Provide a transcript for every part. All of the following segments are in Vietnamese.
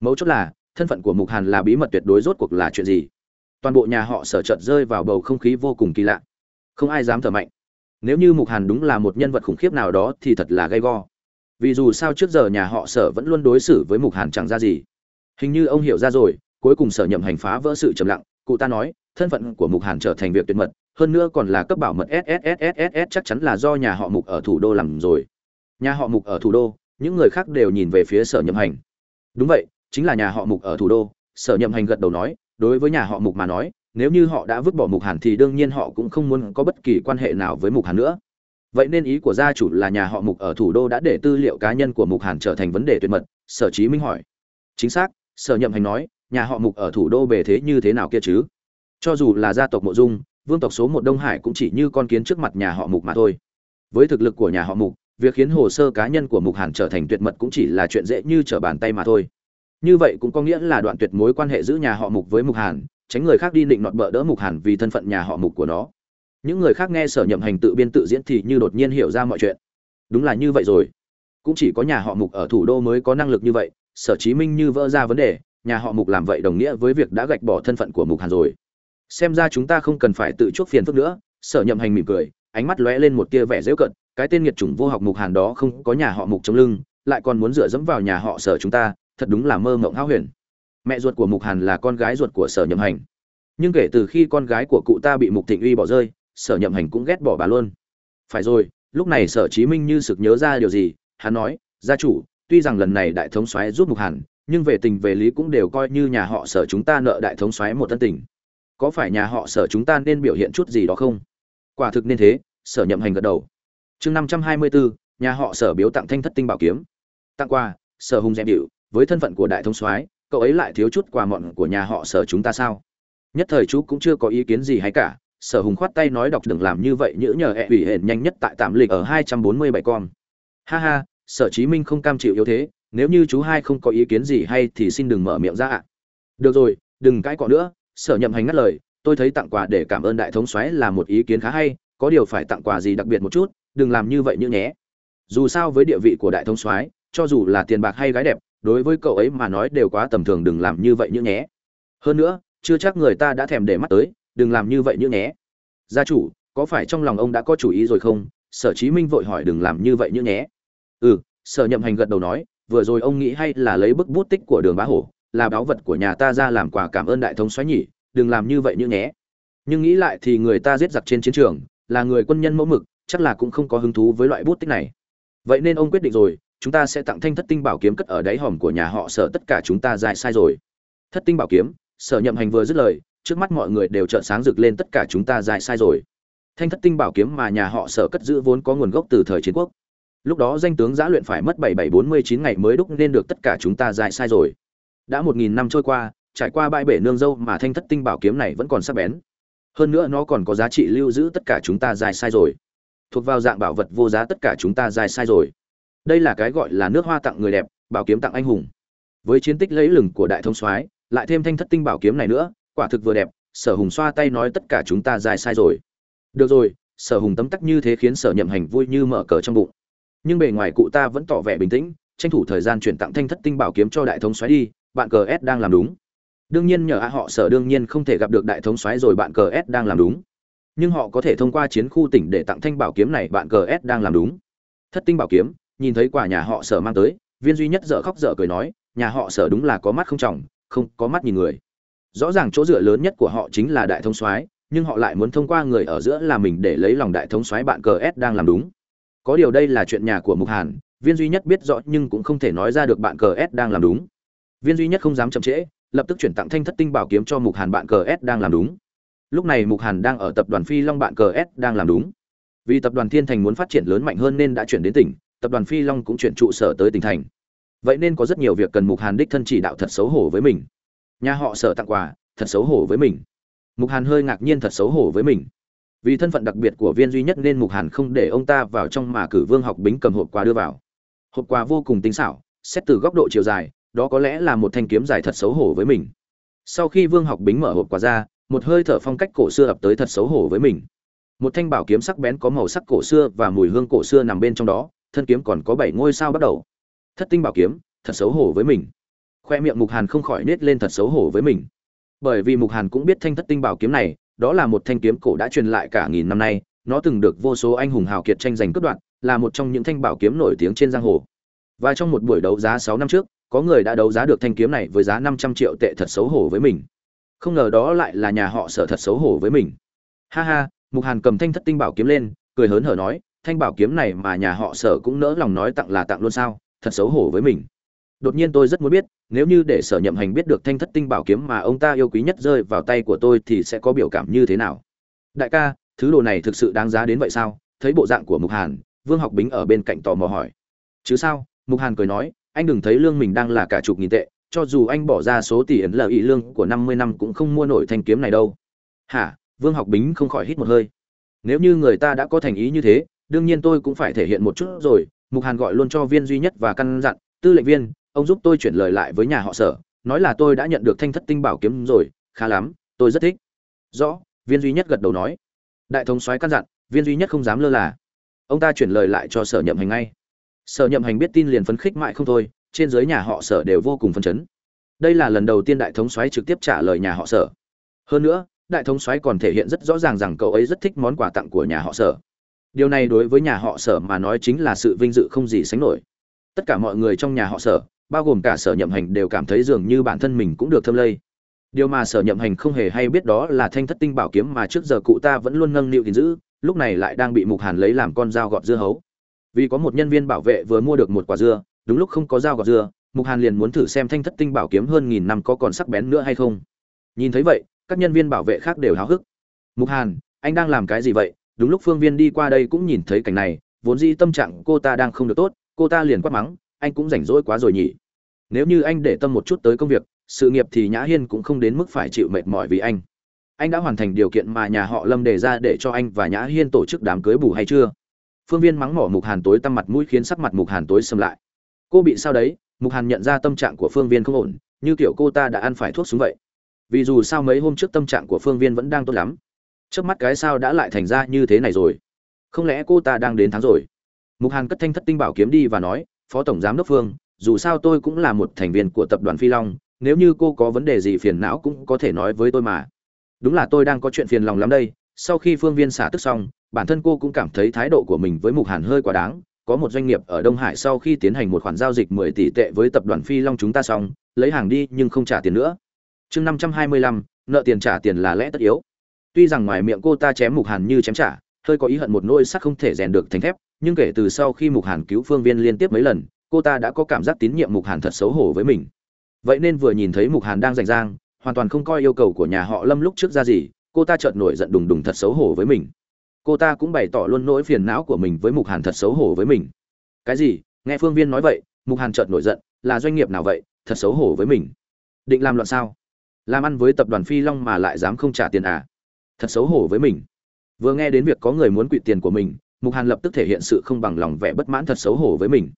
mấu chốt là, thân phận của mục hàn là bí mật tuyệt đối rốt cuộc là chuyện gì? Toàn bộ nhà họ sở chợt rơi vào bầu không khí vô cùng kỳ lạ. Không ai dám thở mạnh. Nếu như mục hàn đúng là một nhân vật khủng khiếp nào đó thì thật là gay go. Vì dù sao trước giờ nhà họ sở vẫn luôn đối xử với mục hàn chẳng ra gì. Hình như ông hiểu ra rồi, cuối cùng sở nhậm hành phá vỡ sự trầm lặng. Cụ ta nói, thân phận của mục hàn trở thành việc tuyệt mật, hơn nữa còn là cấp bảo mật sssss chắc chắn là do nhà họ mục ở thủ đô làm rồi. Nhà họ mục ở thủ đô, những người khác đều nhìn về phía sở nhậm hành. Đúng vậy chính là nhà họ mục ở thủ đô, sở nhậm hành gật đầu nói, đối với nhà họ mục mà nói, nếu như họ đã vứt bỏ mục hàn thì đương nhiên họ cũng không muốn có bất kỳ quan hệ nào với mục hàn nữa. Vậy nên ý của gia chủ là nhà họ mục ở thủ đô đã để tư liệu cá nhân của mục hàn trở thành vấn đề tuyệt mật, sở chí minh hỏi. Chính xác, sở nhậm hành nói, nhà họ mục ở thủ đô bề thế như thế nào kia chứ? Cho dù là gia tộc mộ dung, vương tộc số một đông hải cũng chỉ như con kiến trước mặt nhà họ mục mà thôi. Với thực lực của nhà họ mục, việc khiến hồ sơ cá nhân của mục hàn trở thành tuyệt mật cũng chỉ là chuyện dễ như trở bàn tay mà thôi như vậy cũng có nghĩa là đoạn tuyệt mối quan hệ giữa nhà họ mục với mục hàn, tránh người khác đi định nọt bợ đỡ mục hàn vì thân phận nhà họ mục của nó. Những người khác nghe sở nhậm hành tự biên tự diễn thì như đột nhiên hiểu ra mọi chuyện. Đúng là như vậy rồi. Cũng chỉ có nhà họ mục ở thủ đô mới có năng lực như vậy, sở chí minh như vỡ ra vấn đề, nhà họ mục làm vậy đồng nghĩa với việc đã gạch bỏ thân phận của mục hàn rồi. Xem ra chúng ta không cần phải tự chuốc phiền phức nữa, sở nhậm hành mỉm cười, ánh mắt lóe lên một tia vẻ dễu cận, cái tên nghiệt chủng vô học mục hàn đó không có nhà họ mục chống lưng, lại còn muốn dựa dẫm vào nhà họ sở chúng ta thật đúng là mơ mộng hão huyền. Mẹ ruột của mục hàn là con gái ruột của sở nhậm hành. Nhưng kể từ khi con gái của cụ ta bị mục thịnh uy bỏ rơi, sở nhậm hành cũng ghét bỏ bà luôn. Phải rồi, lúc này sở chí minh như sực nhớ ra điều gì, hắn nói, gia chủ, tuy rằng lần này đại thống soái giúp mục hàn, nhưng về tình về lý cũng đều coi như nhà họ sở chúng ta nợ đại thống soái một tân tình. Có phải nhà họ sở chúng ta nên biểu hiện chút gì đó không? Quả thực nên thế, sở nhậm hành gật đầu. Chương năm trăm hai mươi bốn nhà họ sở biếu tặng thanh thất tinh bảo kiếm. Tặng quà, sở hùng dẹp điệu với thân phận của đại thống soái, cậu ấy lại thiếu chút quà mọn của nhà họ sở chúng ta sao? Nhất thời chú cũng chưa có ý kiến gì hay cả, sở hùng khoát tay nói đọc đừng làm như vậy, nhữ nhờ hẹ ủy hển nhanh nhất tại tạm lịch ở hai trăm bốn mươi bảy con ha ha, sở chí minh không cam chịu yếu thế, nếu như chú hai không có ý kiến gì hay thì xin đừng mở miệng ra ạ. Được rồi, đừng cãi cọ nữa, sở nhậm hành ngắt lời, tôi thấy tặng quà để cảm ơn đại thống soái là một ý kiến khá hay, có điều phải tặng quà gì đặc biệt một chút, đừng làm như vậy như nhé. Dù sao với địa vị của đại thống soái, cho dù là tiền bạc hay gái đẹp đối với cậu ấy mà nói đều quá tầm thường, đừng làm như vậy như nhé. Hơn nữa, chưa chắc người ta đã thèm để mắt tới, đừng làm như vậy như nhé. Gia chủ, có phải trong lòng ông đã có chủ ý rồi không? Sở chí minh vội hỏi, đừng làm như vậy như nhé. Ừ sở nhậm hành gật đầu nói, vừa rồi ông nghĩ hay là lấy bức bút tích của đường bá hổ, là báo vật của nhà ta ra làm quà cảm ơn đại thống xoáy nhỉ, đừng làm như vậy như nhé. Nhưng nghĩ lại thì người ta giết giặc trên chiến trường, là người quân nhân mẫu mực, chắc là cũng không có hứng thú với loại bút tích này. Vậy nên ông quyết định rồi chúng ta sẽ tặng thanh thất tinh bảo kiếm cất ở đáy hòm của nhà họ sở, tất cả chúng ta dài sai rồi. Thất tinh bảo kiếm, sở nhậm hành vừa dứt lời, trước mắt mọi người đều trợn sáng rực lên, tất cả chúng ta dài sai rồi. Thanh thất tinh bảo kiếm mà nhà họ sở cất giữ vốn có nguồn gốc từ thời chiến quốc. Lúc đó danh tướng giã luyện phải mất bảy bảy bốn mươi chín ngày mới đúc nên được tất cả chúng ta dài sai rồi. Đã một nghìn năm trôi qua, trải qua bãi bể nương dâu mà thanh thất tinh bảo kiếm này vẫn còn sắc bén. Hơn nữa nó còn có giá trị lưu giữ tất cả chúng ta dài sai rồi. Thuộc vào dạng bảo vật vô giá tất cả chúng ta dài sai rồi đây là cái gọi là nước hoa tặng người đẹp, bảo kiếm tặng anh hùng. Với chiến tích lấy lừng của đại thông soái, lại thêm thanh thất tinh bảo kiếm này nữa, quả thực vừa đẹp, sở hùng xoa tay nói tất cả chúng ta dài sai rồi. Được rồi, sở hùng tấm tắc như thế khiến sở nhậm hành vui như mở cờ trong bụng. Nhưng bề ngoài cụ ta vẫn tỏ vẻ bình tĩnh, tranh thủ thời gian chuyển tặng thanh thất tinh bảo kiếm cho đại thống xoáy đi, bạn cờ s đang làm đúng. Đương nhiên nhờ a họ sở đương nhiên không thể gặp được đại thống xoáy rồi bạn cờ s đang làm đúng. Nhưng họ có thể thông qua chiến khu tỉnh để tặng thanh bảo kiếm này, bạn cờ s đang làm đúng. Thất tinh bảo kiếm nhìn thấy quả nhà họ sở mang tới, viên duy nhất dở khóc dở cười nói, nhà họ sở đúng là có mắt không trọng, không, có mắt nhìn người. Rõ ràng chỗ dựa lớn nhất của họ chính là đại thống soái, nhưng họ lại muốn thông qua người ở giữa là mình để lấy lòng đại thống soái bạn cờ s đang làm đúng. Có điều đây là chuyện nhà của mục hàn, viên duy nhất biết rõ nhưng cũng không thể nói ra được bạn cờ s đang làm đúng. Viên duy nhất không dám chậm trễ, lập tức chuyển tặng thanh thất tinh bảo kiếm cho mục hàn bạn cờ s đang làm đúng. Lúc này mục hàn đang ở tập đoàn phi long bạn cờ s đang làm đúng. Vì tập đoàn thiên thành muốn phát triển lớn mạnh hơn nên đã chuyển đến tỉnh tập đoàn phi long cũng chuyển trụ sở tới tỉnh thành. Vậy nên có rất nhiều việc cần mục hàn đích thân chỉ đạo thật xấu hổ với mình. Nhà họ sở tặng quà, thật xấu hổ với mình. Mục hàn hơi ngạc nhiên thật xấu hổ với mình. Vì thân phận đặc biệt của viên duy nhất nên mục hàn không để ông ta vào trong mà cử vương học bính cầm hộp quà đưa vào. Hộp quà vô cùng tinh xảo, xét từ góc độ chiều dài, đó có lẽ là một thanh kiếm dài thật xấu hổ với mình. Sau khi vương học bính mở hộp quà ra, một hơi thở phong cách cổ xưa ập tới thật xấu hổ với mình. Một thanh bảo kiếm sắc bén có màu sắc cổ xưa và mùi hương cổ xưa nằm bên trong đó thân kiếm còn có bảy ngôi sao bắt đầu. Thất tinh bảo kiếm, thật xấu hổ với mình. Khoe miệng mục hàn không khỏi nết lên thật xấu hổ với mình. Bởi vì mục hàn cũng biết thanh thất tinh bảo kiếm này, đó là một thanh kiếm cổ đã truyền lại cả nghìn năm nay, nó từng được vô số anh hùng hào kiệt tranh giành cướp đoạt, là một trong những thanh bảo kiếm nổi tiếng trên giang hồ. Và trong một buổi đấu giá sáu năm trước, có người đã đấu giá được thanh kiếm này với giá năm trăm triệu tệ thật xấu hổ với mình. Không ngờ đó lại là nhà họ sở thật xấu hổ với mình. Ha ha, mục hàn cầm thanh thất tinh bảo kiếm lên, cười hớn hở nói thanh bảo kiếm này mà nhà họ sở cũng nỡ lòng nói tặng là tặng luôn sao, thật xấu hổ với mình. Đột nhiên tôi rất muốn biết, nếu như để sở nhậm hành biết được thanh thất tinh bảo kiếm mà ông ta yêu quý nhất rơi vào tay của tôi thì sẽ có biểu cảm như thế nào? Đại ca, thứ đồ này thực sự đáng giá đến vậy sao? Thấy bộ dạng của mục hàn, vương học bính ở bên cạnh tò mò hỏi. Chứ sao? Mục hàn cười nói, anh đừng thấy lương mình đang là cả chục nghìn tệ, cho dù anh bỏ ra số tiền lợi ý lương của năm mươi năm cũng không mua nổi thanh kiếm này đâu. Hả? Vương học bính không khỏi hít một hơi. Nếu như người ta đã có thành ý như thế đương nhiên tôi cũng phải thể hiện một chút rồi, mục hàn gọi luôn cho viên duy nhất và căn dặn, tư lệnh viên, ông giúp tôi chuyển lời lại với nhà họ sở, nói là tôi đã nhận được thanh thất tinh bảo kiếm rồi, khá lắm, tôi rất thích. Rõ, viên duy nhất gật đầu nói. Đại thống soái căn dặn, viên duy nhất không dám lơ là. Ông ta chuyển lời lại cho sở nhậm hành ngay. Sở nhậm hành biết tin liền phấn khích mãi không thôi, trên dưới nhà họ sở đều vô cùng phấn chấn. Đây là lần đầu tiên đại thống soái trực tiếp trả lời nhà họ sở. Hơn nữa, đại thống soái còn thể hiện rất rõ ràng rằng cậu ấy rất thích món quà tặng của nhà họ sở điều này đối với nhà họ sở mà nói chính là sự vinh dự không gì sánh nổi. Tất cả mọi người trong nhà họ sở, bao gồm cả sở nhậm hành đều cảm thấy dường như bản thân mình cũng được thâm lây. Điều mà sở nhậm hành không hề hay biết đó là thanh thất tinh bảo kiếm mà trước giờ cụ ta vẫn luôn nâng niu gìn giữ, lúc này lại đang bị mục hàn lấy làm con dao gọt dưa hấu. Vì có một nhân viên bảo vệ vừa mua được một quả dưa, đúng lúc không có dao gọt dưa, mục hàn liền muốn thử xem thanh thất tinh bảo kiếm hơn nghìn năm có còn sắc bén nữa hay không. Nhìn thấy vậy, các nhân viên bảo vệ khác đều háo hức. Mục hàn, anh đang làm cái gì vậy? Đúng lúc phương viên đi qua đây cũng nhìn thấy cảnh này, vốn dĩ tâm trạng cô ta đang không được tốt, cô ta liền quát mắng, anh cũng rảnh rỗi quá rồi nhỉ. Nếu như anh để tâm một chút tới công việc, sự nghiệp thì nhã hiên cũng không đến mức phải chịu mệt mỏi vì anh. Anh đã hoàn thành điều kiện mà nhà họ lâm đề ra để cho anh và nhã hiên tổ chức đám cưới bù hay chưa? Phương viên mắng mỏ mục hàn tối tăm mặt mũi khiến sắc mặt mục hàn tối xâm lại. Cô bị sao đấy? Mục hàn nhận ra tâm trạng của phương viên không ổn, như kiểu cô ta đã ăn phải thuốc súng vậy. Vì dù sao mấy hôm trước tâm trạng của phương viên vẫn đang tốt lắm trước mắt cái sao đã lại thành ra như thế này rồi. Không lẽ cô ta đang đến tháng rồi? Mục hàn cất thanh thất tinh bảo kiếm đi và nói phó tổng giám đốc phương dù sao tôi cũng là một thành viên của tập đoàn phi long nếu như cô có vấn đề gì phiền não cũng có thể nói với tôi mà. Đúng là tôi đang có chuyện phiền lòng lắm đây. Sau khi phương viên xả tức xong bản thân cô cũng cảm thấy thái độ của mình với mục hàn hơi quá đáng. Có một doanh nghiệp ở đông hải sau khi tiến hành một khoản giao dịch 10 tỷ tệ với tập đoàn phi long chúng ta xong lấy hàng đi nhưng không trả tiền nữa. Chương 525, nợ tiền trả tiền là lẽ tất yếu tuy rằng ngoài miệng cô ta chém mục hàn như chém trả, hơi có ý hận một nỗi sắt không thể rèn được thành thép, nhưng kể từ sau khi mục hàn cứu phương viên liên tiếp mấy lần, cô ta đã có cảm giác tín nhiệm mục hàn thật xấu hổ với mình. Vậy nên vừa nhìn thấy mục hàn đang rành rang, hoàn toàn không coi yêu cầu của nhà họ lâm lúc trước ra gì, cô ta chợt nổi giận đùng đùng thật xấu hổ với mình. Cô ta cũng bày tỏ luôn nỗi phiền não của mình với mục hàn thật xấu hổ với mình. Cái gì? Nghe phương viên nói vậy, mục hàn chợt nổi giận, là doanh nghiệp nào vậy, thật xấu hổ với mình. Định làm loạn sao? Làm ăn với tập đoàn phi long mà lại dám không trả tiền à? Thật xấu hổ với mình. Vừa nghe đến việc có người muốn quỵ tiền của mình, mục hàn lập tức thể hiện sự không bằng lòng vẻ bất mãn thật xấu hổ với mình.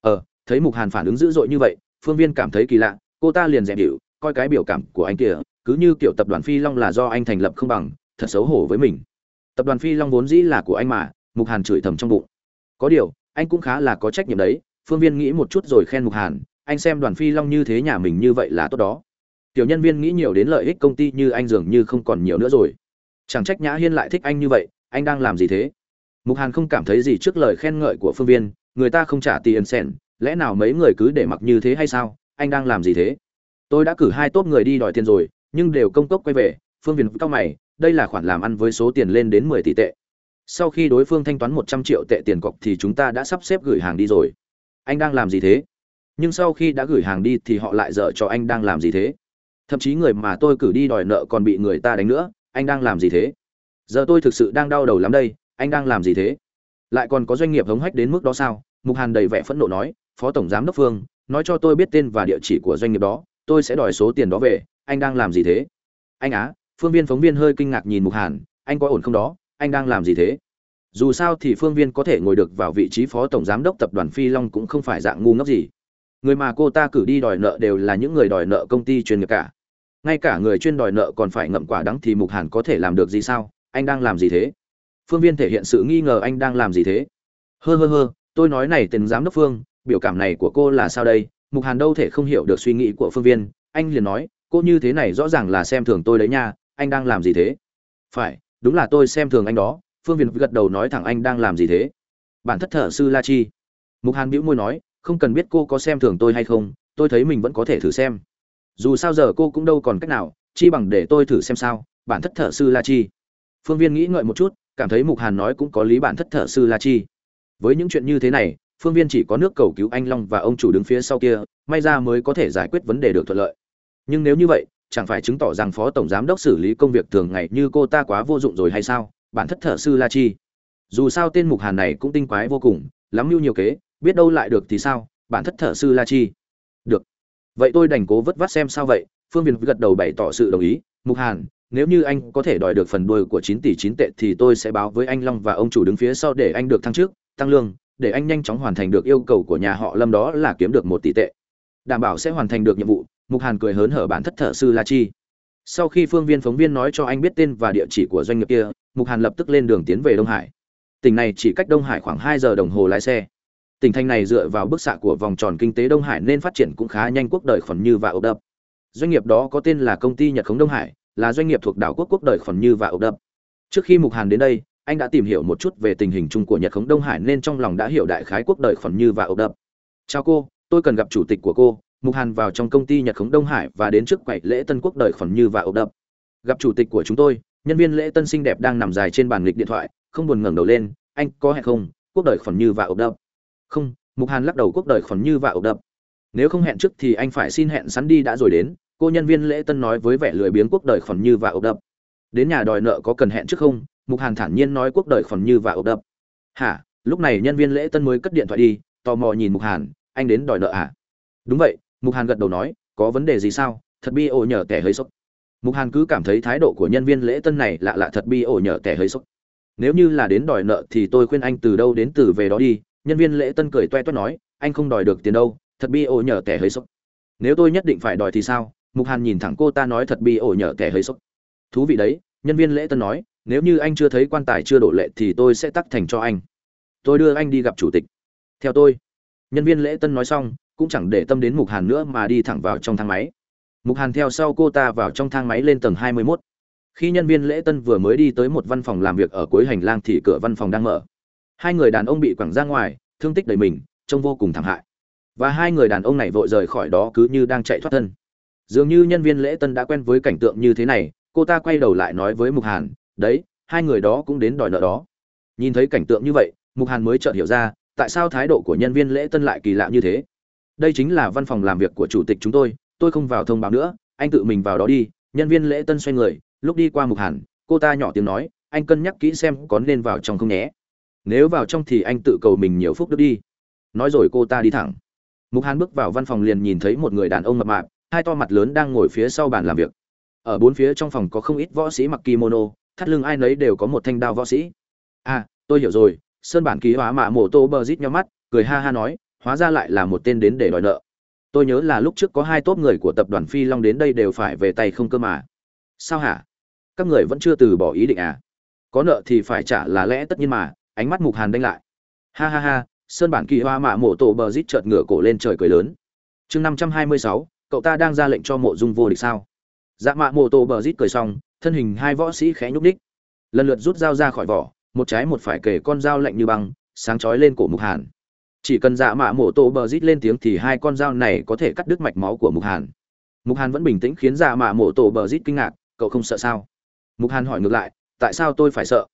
Ờ thấy mục hàn phản ứng dữ dội như vậy, phương viên cảm thấy kỳ lạ, cô ta liền dẹp điệu, coi cái biểu cảm của anh kia, cứ như kiểu tập đoàn phi long là do anh thành lập không bằng, thật xấu hổ với mình. Tập đoàn phi long vốn dĩ là của anh mà, mục hàn chửi thầm trong bụng. Có điều, anh cũng khá là có trách nhiệm đấy, phương viên nghĩ một chút rồi khen mục hàn, anh xem đoàn phi long như thế nhà mình như vậy là tốt đó. Tiểu nhân viên nghĩ nhiều đến lợi ích công ty như anh dường như không còn nhiều nữa rồi chẳng trách nhã hiên lại thích anh như vậy, anh đang làm gì thế? Mục hàn không cảm thấy gì trước lời khen ngợi của phương viên, người ta không trả tiền sẻn, lẽ nào mấy người cứ để mặc như thế hay sao? Anh đang làm gì thế? Tôi đã cử hai tốt người đi đòi tiền rồi, nhưng đều công cốc quay về, phương viên cao mày, đây là khoản làm ăn với số tiền lên đến mười tỷ tệ. Sau khi đối phương thanh toán một trăm triệu tệ tiền cọc thì chúng ta đã sắp xếp gửi hàng đi rồi. Anh đang làm gì thế? Nhưng sau khi đã gửi hàng đi thì họ lại dở cho anh đang làm gì thế? Thậm chí người mà tôi cử đi đòi nợ còn bị người ta đánh nữa anh đang làm gì thế? Giờ tôi thực sự đang đau đầu lắm đây, anh đang làm gì thế? Lại còn có doanh nghiệp hống hách đến mức đó sao? Mục hàn đầy vẻ phẫn nộ nói, phó tổng giám đốc phương, nói cho tôi biết tên và địa chỉ của doanh nghiệp đó, tôi sẽ đòi số tiền đó về, anh đang làm gì thế? Anh á, phương viên phóng viên hơi kinh ngạc nhìn mục hàn, anh có ổn không đó? Anh đang làm gì thế? Dù sao thì phương viên có thể ngồi được vào vị trí phó tổng giám đốc tập đoàn phi long cũng không phải dạng ngu ngốc gì. Người mà cô ta cử đi đòi nợ đều là những người đòi nợ công ty chuyên nghiệp cả ngay cả người chuyên đòi nợ còn phải ngậm quả đắng thì mục hàn có thể làm được gì sao? Anh đang làm gì thế? Phương viên thể hiện sự nghi ngờ anh đang làm gì thế? Hơ hơ hơ, tôi nói này tiền giám đốc phương, biểu cảm này của cô là sao đây? Mục hàn đâu thể không hiểu được suy nghĩ của phương viên. Anh liền nói, cô như thế này rõ ràng là xem thường tôi đấy nha, anh đang làm gì thế? Phải, đúng là tôi xem thường anh đó. Phương viên gật đầu nói thẳng, anh đang làm gì thế? Bản thất thở sư la chi. Mục hàn bĩu môi nói, không cần biết cô có xem thường tôi hay không, tôi thấy mình vẫn có thể thử xem dù sao giờ cô cũng đâu còn cách nào, chi bằng để tôi thử xem sao, bản thất thở sư la chi. Phương viên nghĩ ngợi một chút, cảm thấy mục hàn nói cũng có lý bản thất thở sư la chi. Với những chuyện như thế này, phương viên chỉ có nước cầu cứu anh long và ông chủ đứng phía sau kia, may ra mới có thể giải quyết vấn đề được thuận lợi. Nhưng nếu như vậy, chẳng phải chứng tỏ rằng phó tổng giám đốc xử lý công việc thường ngày như cô ta quá vô dụng rồi hay sao? Bản thất thở sư la chi. Dù sao tên mục hàn này cũng tinh quái vô cùng, lắm mưu nhiều kế, biết đâu lại được thì sao? Bản thất thở sư la chi. Được vậy tôi đành cố vất vát xem sao vậy? Phương viên gật đầu bày tỏ sự đồng ý. Mục hàn, nếu như anh có thể đòi được phần đuôi của chín tỷ chín tệ thì tôi sẽ báo với anh long và ông chủ đứng phía sau để anh được thăng chức, tăng lương, để anh nhanh chóng hoàn thành được yêu cầu của nhà họ lâm đó là kiếm được một tỷ tệ. Đảm bảo sẽ hoàn thành được nhiệm vụ, mục hàn cười hớn hở bản thất thở sư la chi. Sau khi phương viên phóng viên nói cho anh biết tên và địa chỉ của doanh nghiệp kia, mục hàn lập tức lên đường tiến về đông hải. Tỉnh này chỉ cách đông hải khoảng hai giờ đồng hồ lái xe tỉnh thành này dựa vào bức xạ của vòng tròn kinh tế đông hải nên phát triển cũng khá nhanh quốc đời khoản như và ốc đập. Doanh nghiệp đó có tên là công ty nhật khống đông hải, là doanh nghiệp thuộc đảo quốc quốc đời khoản như và ốc đập. Trước khi mục hàn đến đây, anh đã tìm hiểu một chút về tình hình chung của nhật khống đông hải nên trong lòng đã hiểu đại khái quốc đời khoản như và ốc đập. Chào cô, tôi cần gặp chủ tịch của cô. Mục hàn vào trong công ty nhật khống đông hải và đến trước quầy lễ tân quốc đời khoản như và ốc đập. Gặp chủ tịch của chúng tôi, nhân viên lễ tân xinh đẹp đang nằm dài trên bàn nghịch điện thoại, không buồn ngẩng đầu lên, anh có hẹn không? Quốc đời khoản như và ốc đập không, mục hàn lắc đầu quốc đời khỏn như và ẩu đập. Nếu không hẹn trước thì anh phải xin hẹn sẵn đi đã rồi đến, cô nhân viên lễ tân nói với vẻ lười biếng quốc đời khỏn như và ẩu đập. Đến nhà đòi nợ có cần hẹn trước không? Mục hàn thản nhiên nói quốc đời khỏn như và ẩu đập. Hả? Lúc này nhân viên lễ tân mới cất điện thoại đi, tò mò nhìn mục hàn, anh đến đòi nợ à? Đúng vậy, mục hàn gật đầu nói, có vấn đề gì sao? Thật bi ổ nhờ kẻ hơi sốc. Mục hàn cứ cảm thấy thái độ của nhân viên lễ tân này lạ lạ thật bi ổ nhờ kẻ hơi sốc. Nếu như là đến đòi nợ thì tôi khuyên anh từ đâu đến từ về đó đi nhân viên lễ tân cười toe toét nói, anh không đòi được tiền đâu, thật bi ổ nhờ kẻ hơi sốc. Nếu tôi nhất định phải đòi thì sao? Mục hàn nhìn thẳng cô ta nói, thật bi ổ nhờ kẻ hơi sốc. Thú vị đấy, nhân viên lễ tân nói, nếu như anh chưa thấy quan tài chưa đổ lệ thì tôi sẽ tắc thành cho anh. Tôi đưa anh đi gặp chủ tịch. Theo tôi. Nhân viên lễ tân nói xong, cũng chẳng để tâm đến mục hàn nữa mà đi thẳng vào trong thang máy. Mục hàn theo sau cô ta vào trong thang máy lên tầng hai mươi 21. khi nhân viên lễ tân vừa mới đi tới một văn phòng làm việc ở cuối hành lang thì cửa văn phòng đang mở hai người đàn ông bị quẳng ra ngoài, thương tích đầy mình, trông vô cùng thảm hại. Và hai người đàn ông này vội rời khỏi đó cứ như đang chạy thoát thân. Dường như nhân viên lễ tân đã quen với cảnh tượng như thế này, cô ta quay đầu lại nói với mục hàn, đấy, hai người đó cũng đến đòi nợ đó. Nhìn thấy cảnh tượng như vậy, mục hàn mới chợt hiểu ra, tại sao thái độ của nhân viên lễ tân lại kỳ lạ như thế. Đây chính là văn phòng làm việc của chủ tịch chúng tôi tôi không vào thông báo nữa, anh tự mình vào đó đi. Nhân viên lễ tân xoay người, lúc đi qua mục hàn, cô ta nhỏ tiếng nói, anh cân nhắc kỹ xem có nên vào trong không nhé nếu vào trong thì anh tự cầu mình nhiều phúc đức đi. Nói rồi cô ta đi thẳng. Mục hàn bước vào văn phòng liền nhìn thấy một người đàn ông mập mạp, hai to mặt lớn đang ngồi phía sau bàn làm việc. Ở bốn phía trong phòng có không ít võ sĩ mặc kimono, thắt lưng ai nấy đều có một thanh đao võ sĩ. À tôi hiểu rồi. Sơn bản ký hóa mạ mổ tô bờ rít nhau mắt, cười ha ha nói, hóa ra lại là một tên đến để đòi nợ. Tôi nhớ là lúc trước có hai tốp người của tập đoàn phi long đến đây đều phải về tay không cơ mà. Sao hả? Các người vẫn chưa từ bỏ ý định à? Có nợ thì phải trả là lẽ tất nhiên mà ánh mắt mục hàn đanh lại. Ha ha ha, sơn bản kỳ hoa mạ mộ tổ bờ rít chợt ngửa cổ lên trời cười lớn. Chương năm trăm hai mươi sáu, cậu ta đang ra lệnh cho mộ dung vô địch sao? Dạ mạ mộ tổ bờ rít cười xong, thân hình hai võ sĩ khẽ nhúc ních lần lượt rút dao ra khỏi vỏ, một trái một phải kể con dao lạnh như băng, sáng chói lên cổ mục hàn. Chỉ cần dạ mạ mổ tổ bờ rít lên tiếng thì hai con dao này có thể cắt đứt mạch máu của mục hàn. Mục hàn vẫn bình tĩnh khiến dạ mạ mổ tổ bờ rít kinh ngạc, cậu không sợ sao? Mục hàn hỏi ngược lại, tại sao tôi phải sợ?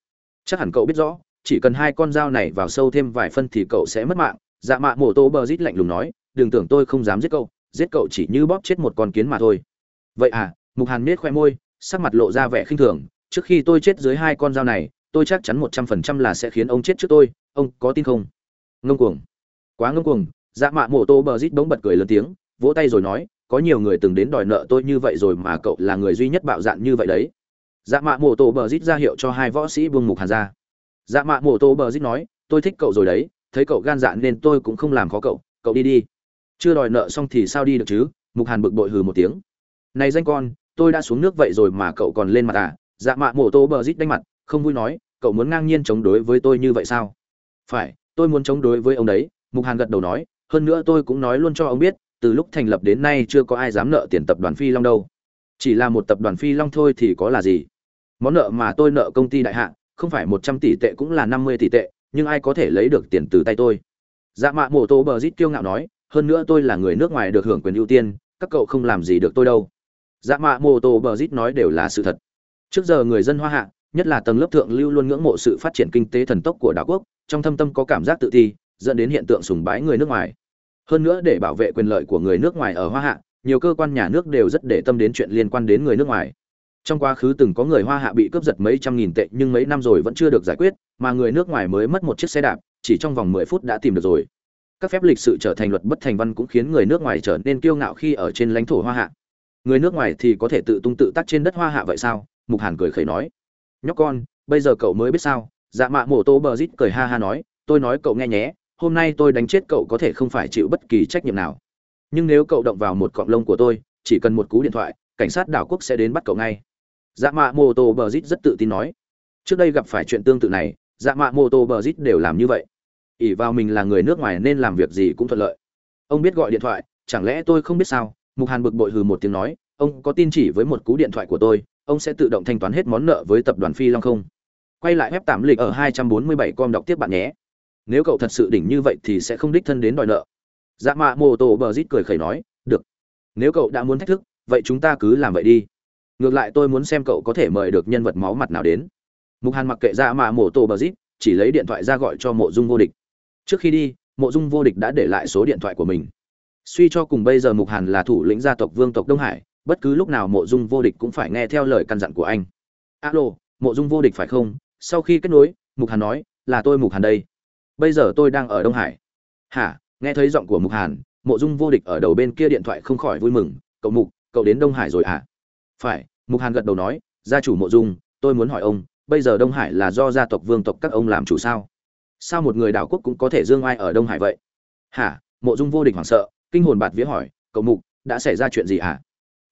Chắc hẳn cậu biết rõ chỉ cần hai con dao này vào sâu thêm vài phân thì cậu sẽ mất mạng. Dạ mạ mổ tô bờ rít lạnh lùng nói, đừng tưởng tôi không dám giết cậu giết cậu chỉ như bóp chết một con kiến mà thôi. Vậy à mục hàn miết khoe môi, sắc mặt lộ ra vẻ khinh thường, trước khi tôi chết dưới hai con dao này, tôi chắc chắn một trăm phần trăm là sẽ khiến ông chết trước tôi, ông có tin không? Ngông cuồng. Quá ngông cuồng dạ mạ mổ tô bờ rít bỗng bật cười lớn tiếng, vỗ tay rồi nói, có nhiều người từng đến đòi nợ tôi như vậy rồi mà cậu là người duy nhất bạo dạn như vậy đấy. Dạ mạ mổ tô bờ rít ra hiệu cho hai võ sĩ buông mục hàn ra dạ mạ mộ tô bờ dít nói, tôi thích cậu rồi đấy, thấy cậu gan dạn nên tôi cũng không làm khó cậu cậu đi đi. Chưa đòi nợ xong thì sao đi được chứ? Mục hàn bực bội hừ một tiếng. Này danh con, tôi đã xuống nước vậy rồi mà cậu còn lên mặt à? Dạ mạ mộ tô bờ dít đánh mặt, không vui nói, cậu muốn ngang nhiên chống đối với tôi như vậy sao? Phải, tôi muốn chống đối với ông đấy, mục hàn gật đầu nói, hơn nữa tôi cũng nói luôn cho ông biết, từ lúc thành lập đến nay chưa có ai dám nợ tiền tập đoàn phi long đâu. Chỉ là một tập đoàn phi long thôi thì có là gì? Món nợ mà tôi nợ công ty đại hạ không phải một trăm tỷ tệ cũng là năm mươi tỷ tệ, nhưng ai có thể lấy được tiền từ tay tôi? Dạ mạ mổ tô bờ rít kiêu ngạo nói, hơn nữa tôi là người nước ngoài được hưởng quyền ưu tiên, các cậu không làm gì được tôi đâu. Dạ mạ mô tô bờ rít nói đều là sự thật. Trước giờ người dân hoa hạ, nhất là tầng lớp thượng lưu luôn ngưỡng mộ sự phát triển kinh tế thần tốc của đảo quốc, trong thâm tâm có cảm giác tự ti, dẫn đến hiện tượng sùng bái người nước ngoài. Hơn nữa để bảo vệ quyền lợi của người nước ngoài ở hoa hạ, nhiều cơ quan nhà nước đều rất để tâm đến chuyện liên quan đến người nước ngoài trong quá khứ từng có người hoa hạ bị cướp giật mấy trăm nghìn tệ nhưng mấy năm rồi vẫn chưa được giải quyết, mà người nước ngoài mới mất một chiếc xe đạp, chỉ trong vòng mười phút đã tìm được rồi. Các phép lịch sự trở thành luật bất thành văn cũng khiến người nước ngoài trở nên kiêu ngạo khi ở trên lãnh thổ hoa hạ. Người nước ngoài thì có thể tự tung tự tác trên đất hoa hạ vậy sao? Mục hàn cười khẩy nói. Nhóc con, bây giờ cậu mới biết sao? Dạ mạ mổ tô bờ rít cười ha ha nói. Tôi nói cậu nghe nhé, hôm nay tôi đánh chết cậu có thể không phải chịu bất kỳ trách nhiệm nào. Nhưng nếu cậu động vào một cọng lông của tôi, chỉ cần một cú điện thoại, cảnh sát đảo quốc sẽ đến bắt cậu ngay dạ mạ mô tô bờ rít rất tự tin nói. Trước đây gặp phải chuyện tương tự này dạ mạ mô tô bờ rít đều làm như vậy. Ỉ vào mình là người nước ngoài nên làm việc gì cũng thuận lợi. Ông biết gọi điện thoại, chẳng lẽ tôi không biết sao? Mục hàn bực bội hừ một tiếng nói. Ông có tin chỉ với một cú điện thoại của tôi, ông sẽ tự động thanh toán hết món nợ với tập đoàn phi long không? Quay lại web tạm lịch ở 247 com đọc tiếp bạn nhé. Nếu cậu thật sự đỉnh như vậy thì sẽ không đích thân đến đòi nợ. Dạ mạ mô tô bờ rít cười khẩy nói. Được. Nếu cậu đã muốn thách thức, vậy chúng ta cứ làm vậy đi ngược lại tôi muốn xem cậu có thể mời được nhân vật máu mặt nào đến. Mục hàn mặc kệ ra mà mổ tổ bờ zip, chỉ lấy điện thoại ra gọi cho mộ dung vô địch. Trước khi đi, mộ dung vô địch đã để lại số điện thoại của mình. Suy cho cùng bây giờ mục hàn là thủ lĩnh gia tộc vương tộc đông hải, bất cứ lúc nào mộ dung vô địch cũng phải nghe theo lời căn dặn của anh. Alo, mộ dung vô địch phải không? Sau khi kết nối, mục hàn nói, là tôi mục hàn đây. Bây giờ tôi đang ở đông hải. Hả? Nghe thấy giọng của mục hàn, mộ dung vô địch ở đầu bên kia điện thoại không khỏi vui mừng. Cậu mục, cậu đến đông hải rồi hả? Phải, mục hàn gật đầu nói, gia chủ mộ dung, tôi muốn hỏi ông, bây giờ đông hải là do gia tộc vương tộc các ông làm chủ sao? Sao một người đảo quốc cũng có thể dương ai ở đông hải vậy? Hả, mộ dung vô địch hoảng sợ, kinh hồn bạt vía hỏi, cậu mục, đã xảy ra chuyện gì hả?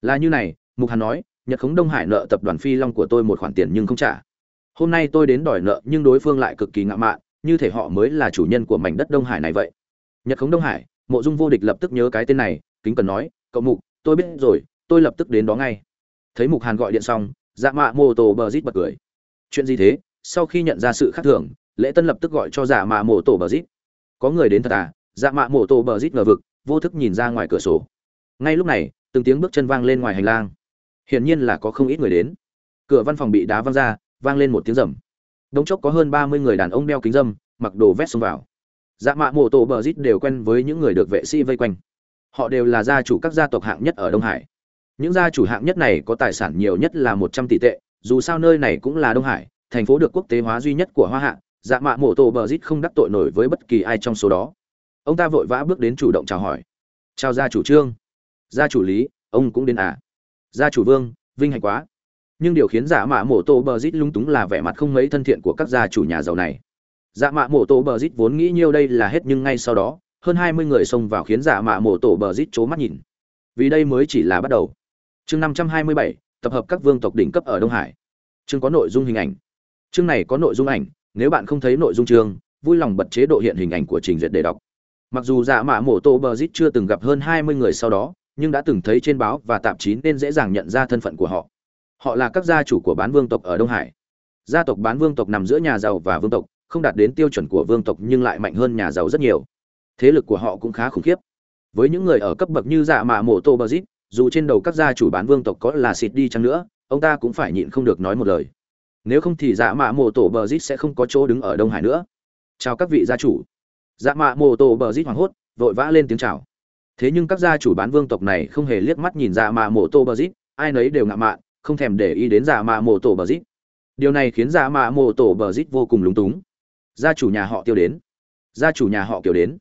Là như này, mục hàn nói, nhật khống đông hải nợ tập đoàn phi long của tôi một khoản tiền nhưng không trả. Hôm nay tôi đến đòi nợ nhưng đối phương lại cực kỳ ngạo mạn, như thể họ mới là chủ nhân của mảnh đất đông hải này vậy. Nhật khống đông hải, mộ dung vô địch lập tức nhớ cái tên này, kính cần nói, cậu mục, tôi biết rồi, tôi lập tức đến đó ngay thấy mục hàn gọi điện xong dạ mạ mô tô bờ rít bật cười. Chuyện gì thế? Sau khi nhận ra sự khác thường, lễ tân lập tức gọi cho dạ mạ mô tô bờ rít. Có người đến thật à? Dạ mạ mô tô bờ rít ngờ vực, vô thức nhìn ra ngoài cửa sổ. Ngay lúc này, từng tiếng bước chân vang lên ngoài hành lang. Hiển nhiên là có không ít người đến. Cửa văn phòng bị đá văng ra, vang lên một tiếng rầm. Đống chốc có hơn ba mươi người đàn ông đeo kính dâm mặc đồ vest xông vào. Dạ mạ mô tô bờ rít đều quen với những người được vệ sĩ vây quanh. Họ đều là gia chủ các gia tộc hạng nhất ở đông hải những gia chủ hạng nhất này có tài sản nhiều nhất là một trăm tỷ tệ, dù sao nơi này cũng là đông hải, thành phố được quốc tế hóa duy nhất của hoa hạ dạ mạ mổ tô bờ rít không đắc tội nổi với bất kỳ ai trong số đó. Ông ta vội vã bước đến chủ động chào hỏi. Chào gia chủ trương. Gia chủ lý, ông cũng đến à? Gia chủ vương, vinh hạnh quá. Nhưng điều khiến dạ mạ mổ tô bờ rít lung túng là vẻ mặt không mấy thân thiện của các gia chủ nhà giàu này. Dạ mạ mổ tô bờ rít vốn nghĩ nhiêu đây là hết nhưng ngay sau đó, hơn hai mươi người xông vào khiến dạ mạ mổ tổ bờ rít c mắt nhìn. Vì đây mới chỉ là bắt đầu chương năm trăm hai mươi bảy, tập hợp các vương tộc đỉnh cấp ở đông hải. Chương có nội dung hình ảnh. Chương này có nội dung ảnh, nếu bạn không thấy nội dung chương, vui lòng bật chế độ hiện hình ảnh của trình duyệt để đọc. Mặc dù dạ mạ mổ tô bờ rít chưa từng gặp hơn hai mươi người sau đó, nhưng đã từng thấy trên báo và tạp chí nên dễ dàng nhận ra thân phận của họ. Họ là các gia chủ của bán vương tộc ở đông hải. Gia tộc bán vương tộc nằm giữa nhà giàu và vương tộc, không đạt đến tiêu chuẩn của vương tộc nhưng lại mạnh hơn nhà giàu rất nhiều. Thế lực của họ cũng khá khủng khiếp. Với những người ở cấp bậc như dạ mạ mổ tô bờ rít dù trên đầu các gia chủ bán vương tộc có là xịt đi chăng nữa, ông ta cũng phải nhịn không được nói một lời. Nếu không thì dạ mạ mổ tổ bờ rít sẽ không có chỗ đứng ở đông hải nữa. Chào các vị gia chủ. Dạ mạ mổ tổ bờ rít hoảng hốt, vội vã lên tiếng chào. Thế nhưng các gia chủ bán vương tộc này không hề liếc mắt nhìn dạ mạ mổ tô bờ rít, ai nấy đều ngạo mạn, không thèm để ý đến dạ mạ mổ tổ bờ rít. Điều này khiến dạ mạ mổ tổ bờ rít vô cùng lúng túng. Gia chủ nhà họ tiêu đến. Gia chủ nhà họ kiều đến.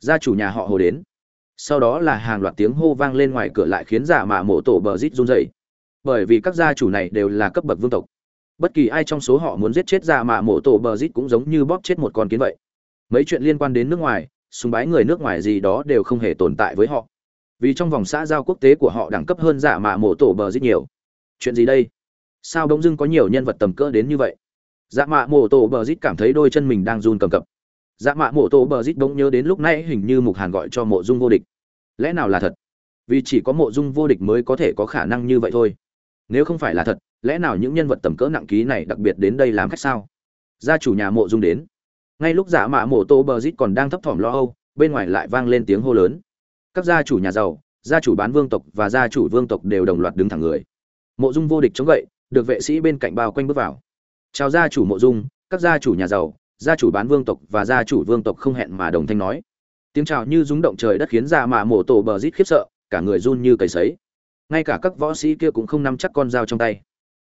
Gia chủ nhà họ hồ đến sau đó là hàng loạt tiếng hô vang lên ngoài cửa lại khiến giả mạ mổ tổ bờ rít run rẩy. Bởi vì các gia chủ này đều là cấp bậc vương tộc. Bất kỳ ai trong số họ muốn giết chết giả mạ mổ tổ bờ rít cũng giống như bóp chết một con kiến vậy. Mấy chuyện liên quan đến nước ngoài súng bái người nước ngoài gì đó đều không hề tồn tại với họ. Vì trong vòng xã giao quốc tế của họ đẳng cấp hơn giả mạ mổ tổ bờ rít nhiều. Chuyện gì đây? Sao Đông dưng có nhiều nhân vật tầm cỡ đến như vậy? Dạ mạ mổ tổ bờ rít cảm thấy đôi chân mình đang run cầm cập dạ mạ mộ tổ bờ rít bỗng nhớ đến lúc nãy hình như mục hàn gọi cho mộ dung vô địch. Lẽ nào là thật? Vì chỉ có mộ dung vô địch mới có thể có khả năng như vậy thôi. Nếu không phải là thật, lẽ nào những nhân vật tầm cỡ nặng ký này đặc biệt đến đây làm khách sao? Gia chủ nhà mộ dung đến. Ngay lúc giả mạ mộ tô bờ rít còn đang thấp thỏm lo âu, bên ngoài lại vang lên tiếng hô lớn. Các gia chủ nhà giàu, gia chủ bán vương tộc và gia chủ vương tộc đều đồng loạt đứng thẳng người. Mộ dung vô địch chống gậy, được vệ sĩ bên cạnh bao quanh bước vào. Chào gia chủ mộ dung, các gia chủ nhà giàu gia chủ bán vương tộc và gia chủ vương tộc không hẹn mà đồng thanh nói. Tiếng chào như rúng động trời đất khiến ra mạ mộ tổ bờ rít khiếp sợ, cả người run như cầy sấy. Ngay cả các võ sĩ kia cũng không nắm chắc con dao trong tay.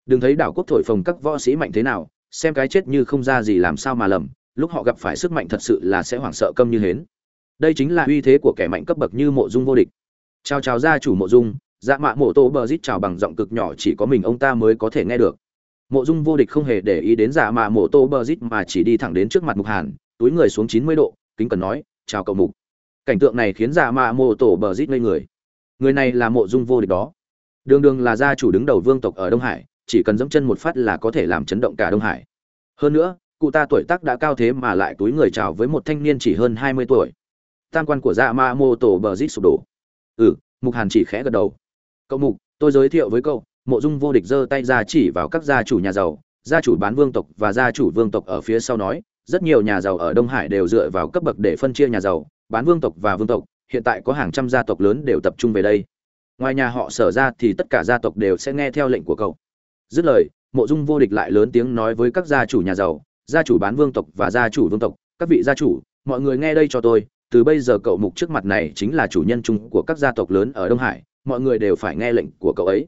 Đừng thấy đảo quốc thổi phồng các võ sĩ mạnh thế nào, xem cái chết như không ra gì làm sao mà lầm, lúc họ gặp phải sức mạnh thật sự là sẽ hoảng sợ câm như hến. Đây chính là uy thế của kẻ mạnh cấp bậc như mộ dung vô địch. Chào chào gia chủ mộ dung dạ mạ mộ tô bờ rít chào bằng giọng cực nhỏ chỉ có mình ông ta mới có thể nghe được mộ dung vô địch không hề để ý đến dạ mạ mộ tô bờ rít mà chỉ đi thẳng đến trước mặt mục hàn, túi người xuống chín mươi độ, kính cần nói, chào cậu mục. Cảnh tượng này khiến dạ mạ mộ tổ bờ rít ngây người. Người này là mộ dung vô địch đó. Đường đường là gia chủ đứng đầu vương tộc ở đông hải, chỉ cần dẫm chân một phát là có thể làm chấn động cả đông hải. Hơn nữa, cụ ta tuổi tác đã cao thế mà lại túi người chào với một thanh niên chỉ hơn hai mươi tuổi. Tam quan của dạ ma mô tổ bờ rít sụp đổ. Ừ mục hàn chỉ khẽ gật đầu. Cậu mục, tôi giới thiệu với cậu mộ dung vô địch giơ tay ra chỉ vào các gia chủ nhà giàu, gia chủ bán vương tộc và gia chủ vương tộc ở phía sau nói, rất nhiều nhà giàu ở đông hải đều dựa vào cấp bậc để phân chia nhà giàu, bán vương tộc và vương tộc, hiện tại có hàng trăm gia tộc lớn đều tập trung về đây. Ngoài nhà họ sở ra thì tất cả gia tộc đều sẽ nghe theo lệnh của cậu. Dứt lời, mộ dung vô địch lại lớn tiếng nói với các gia chủ nhà giàu, gia chủ bán vương tộc và gia chủ vương tộc, các vị gia chủ, mọi người nghe đây cho tôi, từ bây giờ cậu mục trước mặt này chính là chủ nhân chung của các gia tộc lớn ở đông hải, mọi người đều phải nghe lệnh của cậu ấy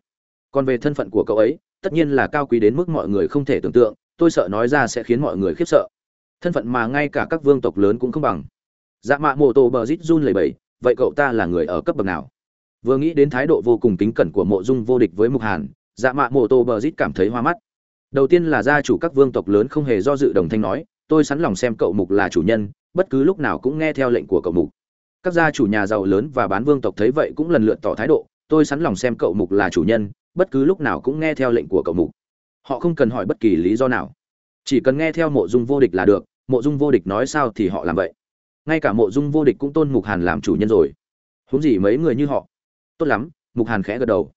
còn về thân phận của cậu ấy, tất nhiên là cao quý đến mức mọi người không thể tưởng tượng, tôi sợ nói ra sẽ khiến mọi người khiếp sợ. Thân phận mà ngay cả các vương tộc lớn cũng không bằng. Dạ mạ mô tô bờ rít run lầy bầy vậy cậu ta là người ở cấp bậc nào? Vừa nghĩ đến thái độ vô cùng kính cẩn của mộ dung vô địch với mục hàn dạ mạ mô tô bờ rít cảm thấy hoa mắt. Đầu tiên là gia chủ các vương tộc lớn không hề do dự đồng thanh nói, tôi sẵn lòng xem cậu mục là chủ nhân, bất cứ lúc nào cũng nghe theo lệnh của cậu mục. Các gia chủ nhà giàu lớn và bán vương tộc thấy vậy cũng lần lượt tỏ thái độ, tôi sẵn lòng xem cậu mục là chủ nhân bất cứ lúc nào cũng nghe theo lệnh của cậu mục. Họ không cần hỏi bất kỳ lý do nào. Chỉ cần nghe theo mộ dung vô địch là được, mộ dung vô địch nói sao thì họ làm vậy. Ngay cả mộ dung vô địch cũng tôn mục hàn làm chủ nhân rồi. Huống gì mấy người như họ. Tốt lắm, mục hàn khẽ gật đầu.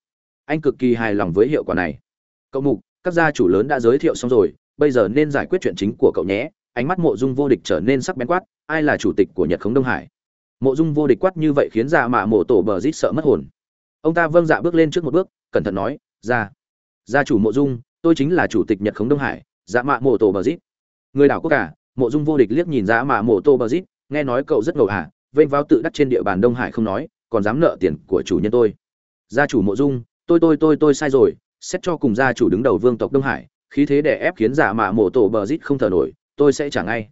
Anh cực kỳ hài lòng với hiệu quả này. Cậu mục, các gia chủ lớn đã giới thiệu xong rồi, bây giờ nên giải quyết chuyện chính của cậu nhé. Ánh mắt mộ dung vô địch trở nên sắc bén quát, ai là chủ tịch của nhật khống đông hải? Mộ dung vô địch quát như vậy khiến dạ mạ mộ tổ bờ rít sợ mất hồn ông ta vâng dạ bước lên trước một bước, cẩn thận nói ra gia chủ mộ dung, tôi chính là chủ tịch nhật khống đông hải dạ mạ mộ tổ bờ dít. Người đảo quốc cả mộ dung vô địch liếc nhìn dạ mạ mộ tổ bờ dít, nghe nói cậu rất ngầu hả vênh vào tự đắc trên địa bàn đông hải không nói, còn dám nợ tiền của chủ nhân tôi. Gia chủ mộ dung, tôi tôi tôi tôi sai rồi, xét cho cùng gia chủ đứng đầu vương tộc đông hải, khí thế để ép khiến dạ mạ mộ tổ bờ dít không thở nổi, tôi sẽ trả ngay.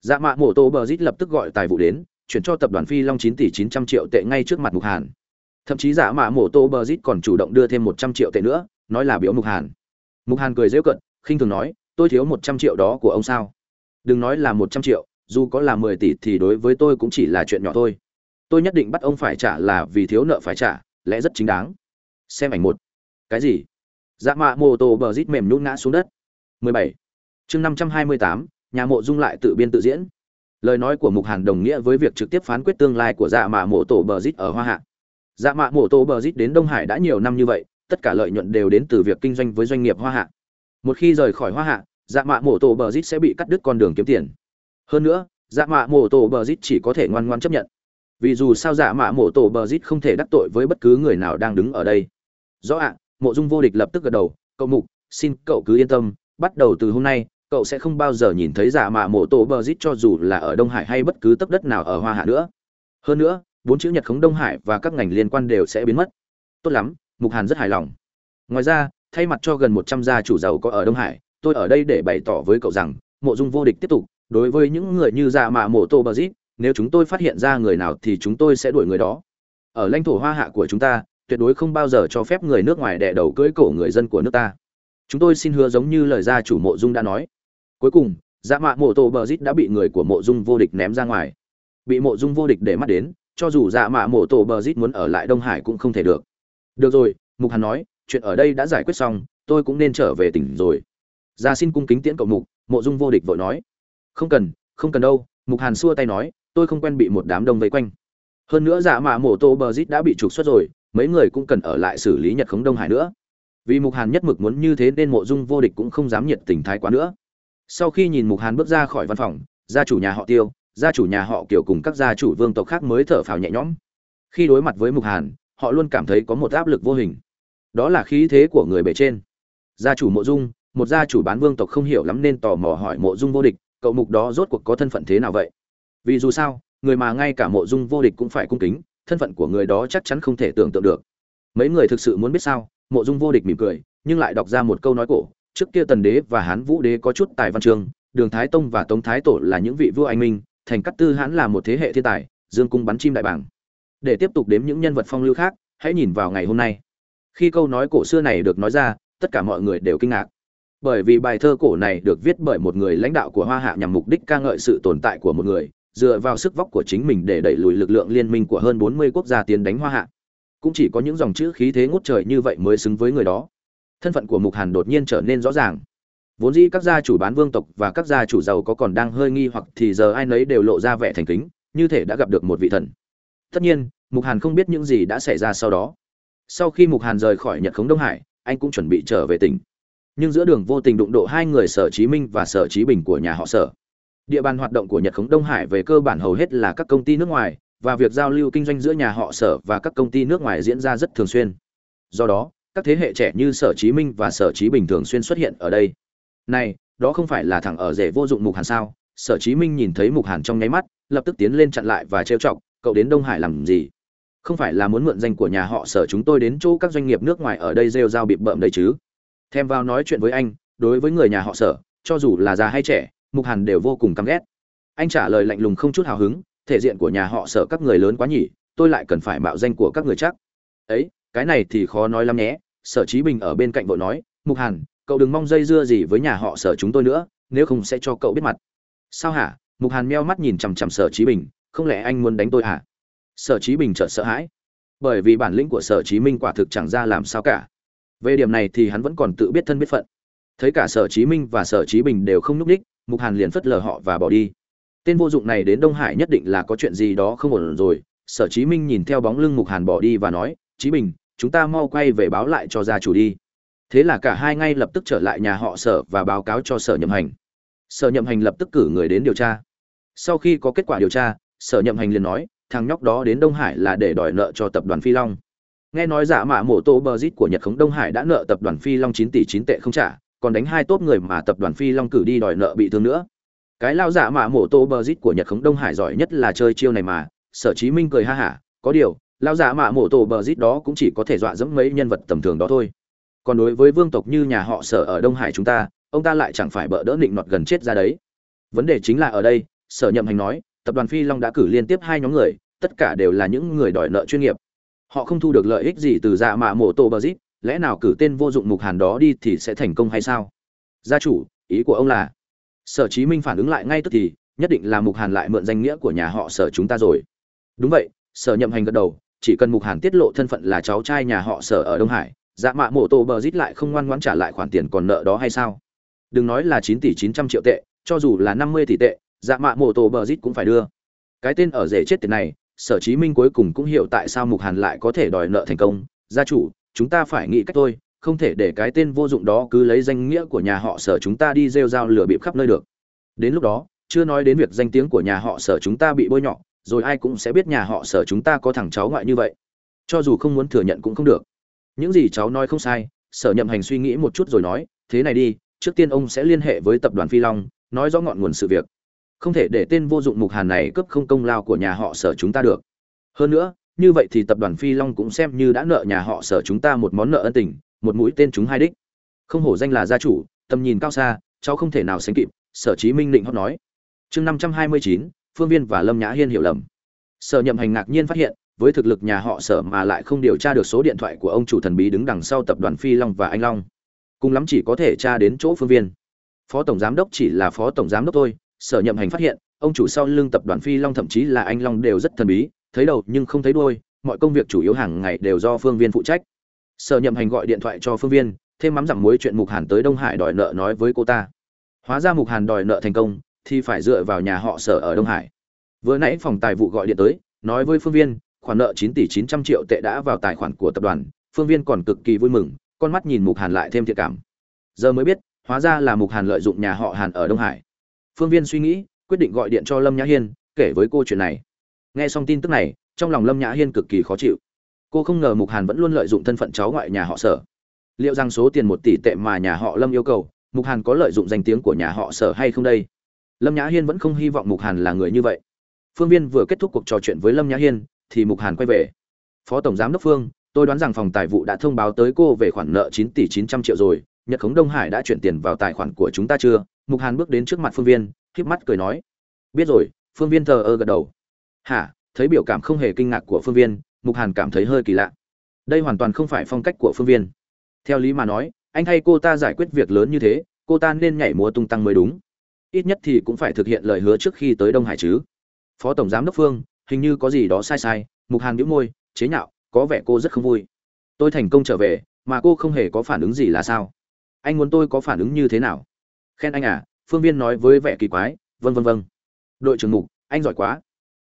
Dạ mạ mộ tổ bờ dít lập tức gọi tài vụ đến, chuyển cho tập đoàn phi long chín tỷ chín trăm triệu tệ ngay trước mặt mục hàn thậm chí dạ mạ mộ tổ bờ rít còn chủ động đưa thêm một trăm triệu tệ nữa nói là biểu mục hàn. Mục hàn cười rêu cận khinh thường nói tôi thiếu một trăm triệu đó của ông sao? Đừng nói là một trăm triệu dù có là mười tỷ thì đối với tôi cũng chỉ là chuyện nhỏ thôi. Tôi nhất định bắt ông phải trả là vì thiếu nợ phải trả lẽ rất chính đáng. Xem ảnh một. Cái gì? Dạ mạ mô tô bờ rít mềm nhún ngã xuống đất. 17. chương 528, nhà mộ dung lại tự biên tự diễn. Lời nói của mục hàn đồng nghĩa với việc trực tiếp phán quyết tương lai của dạ mạ mộ tổ bờ rít ở hoa hạ dạ mạ mổ tổ bờ rít đến đông hải đã nhiều năm như vậy, tất cả lợi nhuận đều đến từ việc kinh doanh với doanh nghiệp hoa hạ. Một khi rời khỏi hoa hạ dạ mạ mổ tổ bờ rít sẽ bị cắt đứt con đường kiếm tiền. Hơn nữa dạ mạ mổ tổ bờ rít chỉ có thể ngoan ngoan chấp nhận. Vì dù sao dạ mạ mổ tổ bờ rít không thể đắc tội với bất cứ người nào đang đứng ở đây. Rõ ạ, mộ dung vô địch lập tức gật đầu, cậu mục, xin cậu cứ yên tâm, bắt đầu từ hôm nay, cậu sẽ không bao giờ nhìn thấy giả mạ mộ tổ bờ rít cho dù là ở đông hải hay bất cứ tấc đất nào ở hoa hạ nữa. Hơn nữa bốn chữ nhật khống đông hải và các ngành liên quan đều sẽ biến mất. Tốt lắm mục hàn rất hài lòng. Ngoài ra thay mặt cho gần một trăm gia chủ giàu có ở đông hải tôi ở đây để bày tỏ với cậu rằng mộ dung vô địch tiếp tục đối với những người như dạ mạ mộ Tô bờ Dít, nếu chúng tôi phát hiện ra người nào thì chúng tôi sẽ đuổi người đó. Ở lãnh thổ hoa hạ của chúng ta tuyệt đối không bao giờ cho phép người nước ngoài đè đầu cưỡi cổ người dân của nước ta. Chúng tôi xin hứa giống như lời gia chủ mộ dung đã nói. Cuối cùng dạ mạ mộ Tô bờ Dít đã bị người của mộ dung vô địch ném ra ngoài. Bị mộ dung vô địch để mắt đến cho dù dạ mạ mộ tổ bờ rít muốn ở lại đông hải cũng không thể được. Được rồi, mục hàn nói, chuyện ở đây đã giải quyết xong, tôi cũng nên trở về tỉnh rồi. Ra xin cung kính tiễn cậu mục, mộ dung vô địch vội nói. Không cần không cần đâu, mục hàn xua tay nói, tôi không quen bị một đám đông vây quanh. Hơn nữa dạ mạ mổ tô bờ Rít đã bị trục xuất rồi, mấy người cũng cần ở lại xử lý nhật khống đông hải nữa. Vì mục hàn nhất mực muốn như thế nên mộ dung vô địch cũng không dám nhiệt tình thái quá nữa. Sau khi nhìn mục hàn bước ra khỏi văn phòng, gia chủ nhà họ tiêu gia chủ nhà họ kiểu cùng các gia chủ vương tộc khác mới thở phào nhẹ nhõm. Khi đối mặt với mục hàn, họ luôn cảm thấy có một áp lực vô hình. Đó là khí thế của người bề trên. Gia chủ mộ dung, một gia chủ bán vương tộc không hiểu lắm nên tò mò hỏi mộ dung vô địch, cậu mục đó rốt cuộc có thân phận thế nào vậy? Vì dù sao, người mà ngay cả mộ dung vô địch cũng phải cung kính, thân phận của người đó chắc chắn không thể tưởng tượng được. Mấy người thực sự muốn biết sao? Mộ dung vô địch mỉm cười, nhưng lại đọc ra một câu nói cổ, trước kia tần đế và hán vũ đế có chút tài văn chương đường thái tông và tống thái tổ là những vị vua anh minh thành cát tư hãn là một thế hệ thiên tài, dương cung bắn chim đại bảng để tiếp tục đếm những nhân vật phong lưu khác, hãy nhìn vào ngày hôm nay. Khi câu nói cổ xưa này được nói ra, tất cả mọi người đều kinh ngạc. Bởi vì bài thơ cổ này được viết bởi một người lãnh đạo của hoa hạ nhằm mục đích ca ngợi sự tồn tại của một người, dựa vào sức vóc của chính mình để đẩy lùi lực lượng liên minh của hơn 40 quốc gia tiến đánh hoa hạ. Cũng chỉ có những dòng chữ khí thế ngút trời như vậy mới xứng với người đó. Thân phận của mục hàn đột nhiên trở nên rõ ràng vốn dĩ các gia chủ bán vương tộc và các gia chủ giàu có còn đang hơi nghi hoặc thì giờ ai nấy đều lộ ra vẻ thành kính, như thể đã gặp được một vị thần. Tất nhiên, mục hàn không biết những gì đã xảy ra sau đó. Sau khi mục hàn rời khỏi nhật khống đông hải, anh cũng chuẩn bị trở về tỉnh. Nhưng giữa đường vô tình đụng độ hai người sở chí minh và sở chí bình của nhà họ sở. Địa bàn hoạt động của nhật khống đông hải về cơ bản hầu hết là các công ty nước ngoài, và việc giao lưu kinh doanh giữa nhà họ sở và các công ty nước ngoài diễn ra rất thường xuyên. Do đó, các thế hệ trẻ như sở chí minh và sở chí bình thường xuyên xuất hiện ở đây này, đó không phải là thằng ở rể vô dụng mục hàn sao? Sở chí minh nhìn thấy mục hàn trong nháy mắt, lập tức tiến lên chặn lại và trêu chọc, cậu đến đông hải làm gì? Không phải là muốn mượn danh của nhà họ sở chúng tôi đến chỗ các doanh nghiệp nước ngoài ở đây rêu rao bịp bợm đấy chứ? Thêm vào nói chuyện với anh, đối với người nhà họ sở, cho dù là già hay trẻ, mục hàn đều vô cùng căm ghét. Anh trả lời lạnh lùng không chút hào hứng, thể diện của nhà họ sở các người lớn quá nhỉ, tôi lại cần phải mạo danh của các người chắc. Ấy, cái này thì khó nói lắm nhé. Sở Chí bình ở bên cạnh vội nói, mục hàn cậu đừng mong dây dưa gì với nhà họ sở chúng tôi nữa, nếu không sẽ cho cậu biết mặt. Sao hả? Mục hàn meo mắt nhìn chằm chằm sở trí bình, không lẽ anh muốn đánh tôi hả? Sở trí bình chợt sợ hãi. Bởi vì bản lĩnh của sở trí minh quả thực chẳng ra làm sao cả. Về điểm này thì hắn vẫn còn tự biết thân biết phận. Thấy cả sở chí minh và sở chí bình đều không nhúc đích mục hàn liền phất lờ họ và bỏ đi. Tên vô dụng này đến đông hải nhất định là có chuyện gì đó không ổn rồi. Sở chí minh nhìn theo bóng lưng mục hàn bỏ đi và nói, chí bình, chúng ta mau quay về báo lại cho gia chủ đi thế là cả hai ngay lập tức trở lại nhà họ sở và báo cáo cho sở nhậm hành. Sở nhậm hành lập tức cử người đến điều tra. Sau khi có kết quả điều tra, sở nhậm hành liền nói, thằng nhóc đó đến đông hải là để đòi nợ cho tập đoàn phi long. Nghe nói giả mạ mổ tô bờ rít của nhật khống đông hải đã nợ tập đoàn phi long chín tỷ chín tệ không trả, còn đánh hai tốt người mà tập đoàn phi long cử đi đòi nợ bị thương nữa. Cái lao giả mạ mổ tô bờ rít của nhật khống đông hải giỏi nhất là chơi chiêu này mà, sở chí minh cười ha hả, có điều, lao giả mạ mổ tô bờ rít đó cũng chỉ có thể dọa dẫm mấy nhân vật tầm thường đó thôi còn đối với vương tộc như nhà họ sở ở đông hải chúng ta, ông ta lại chẳng phải bỡ đỡ định nọt gần chết ra đấy. Vấn đề chính là ở đây, sở nhậm hành nói, tập đoàn phi long đã cử liên tiếp hai nhóm người, tất cả đều là những người đòi nợ chuyên nghiệp. Họ không thu được lợi ích gì từ dạ mạ mổ tổ bờ zit lẽ nào cử tên vô dụng mục hàn đó đi thì sẽ thành công hay sao? Gia chủ, ý của ông là, sở chí minh phản ứng lại ngay tức thì, nhất định là mục hàn lại mượn danh nghĩa của nhà họ sở chúng ta rồi. Đúng vậy, sở nhậm hành gật đầu, chỉ cần mục hàn tiết lộ thân phận là cháu trai nhà họ sở ở đông hải dạ mạ mổ tổ bờ rít lại không ngoan ngoãn trả lại khoản tiền còn nợ đó hay sao? Đừng nói là chín tỷ chín trăm triệu tệ, cho dù là năm mươi tỷ tệ dạ mạ mổ tổ bờ rít cũng phải đưa. Cái tên ở rể chết tiền này, sở chí minh cuối cùng cũng hiểu tại sao mục hàn lại có thể đòi nợ thành công. Gia chủ, chúng ta phải nghĩ cách thôi, không thể để cái tên vô dụng đó cứ lấy danh nghĩa của nhà họ sở chúng ta đi rêu rao lừa bịp khắp nơi được. Đến lúc đó, chưa nói đến việc danh tiếng của nhà họ sở chúng ta bị bôi nhọ, rồi ai cũng sẽ biết nhà họ sở chúng ta có thằng cháu ngoại như vậy. Cho dù không muốn thừa nhận cũng không được những gì cháu nói không sai, sở nhậm hành suy nghĩ một chút rồi nói, thế này đi, trước tiên ông sẽ liên hệ với tập đoàn phi long, nói rõ ngọn nguồn sự việc. Không thể để tên vô dụng mục hàn này cướp không công lao của nhà họ sở chúng ta được. Hơn nữa, như vậy thì tập đoàn phi long cũng xem như đã nợ nhà họ sở chúng ta một món nợ ân tình, một mũi tên chúng hai đích. Không hổ danh là gia chủ, tầm nhìn cao xa, cháu không thể nào sánh kịp, sở chí minh định hót nói. Chương năm trăm hai mươi chín, phương viên và lâm nhã hiên hiểu lầm. Sở nhậm hành ngạc nhiên phát hiện với thực lực nhà họ sở mà lại không điều tra được số điện thoại của ông chủ thần bí đứng đằng sau tập đoàn phi long và anh long. Cùng lắm chỉ có thể tra đến chỗ phương viên. Phó tổng giám đốc chỉ là phó tổng giám đốc thôi, sở nhậm hành phát hiện, ông chủ sau lưng tập đoàn phi long thậm chí là anh long đều rất thần bí, thấy đầu nhưng không thấy đuôi, mọi công việc chủ yếu hàng ngày đều do phương viên phụ trách. Sở nhậm hành gọi điện thoại cho phương viên, thêm mắm giảm muối chuyện mục hàn tới đông hải đòi nợ nói với cô ta. Hóa ra mục hàn đòi nợ thành công, thì phải dựa vào nhà họ sở ở đông hải. Vừa nãy phòng tài vụ gọi điện tới, nói với phương viên khoản nợ chín tỷ chín trăm triệu tệ đã vào tài khoản của tập đoàn, phương viên còn cực kỳ vui mừng, con mắt nhìn mục hàn lại thêm thiện cảm. Giờ mới biết, hóa ra là mục hàn lợi dụng nhà họ hàn ở đông hải. Phương viên suy nghĩ, quyết định gọi điện cho lâm nhã hiên, kể với cô chuyện này. Nghe xong tin tức này, trong lòng lâm nhã hiên cực kỳ khó chịu. Cô không ngờ mục hàn vẫn luôn lợi dụng thân phận cháu ngoại nhà họ sở. Liệu rằng số tiền một tỷ tệ mà nhà họ lâm yêu cầu, mục hàn có lợi dụng danh tiếng của nhà họ sở hay không đây? Lâm nhã hiên vẫn không hy vọng mục hàn là người như vậy. Phương viên vừa kết thúc cuộc trò chuyện với lâm nhã hiên thì mục hàn quay về. Phó tổng giám đốc phương, tôi đoán rằng phòng tài vụ đã thông báo tới cô về khoản nợ chín tỷ chín trăm triệu rồi. Nhật khống đông hải đã chuyển tiền vào tài khoản của chúng ta chưa? Mục hàn bước đến trước mặt phương viên híp mắt cười nói. Biết rồi, phương viên thờ ơ gật đầu. Hả? Thấy biểu cảm không hề kinh ngạc của phương viên, mục hàn cảm thấy hơi kỳ lạ. Đây hoàn toàn không phải phong cách của phương viên. Theo lý mà nói, anh thay cô ta giải quyết việc lớn như thế, cô ta nên nhảy múa tung tăng mới đúng. Ít nhất thì cũng phải thực hiện lời hứa trước khi tới đông hải chứ. Phó tổng giám đốc phương hình như có gì đó sai sai, mục hàn nhíu môi, chế nhạo, có vẻ cô rất không vui. Tôi thành công trở về, mà cô không hề có phản ứng gì là sao? Anh muốn tôi có phản ứng như thế nào? Khen anh à phương viên nói với vẻ kỳ quái vân vân vân đội trưởng mục, anh giỏi quá.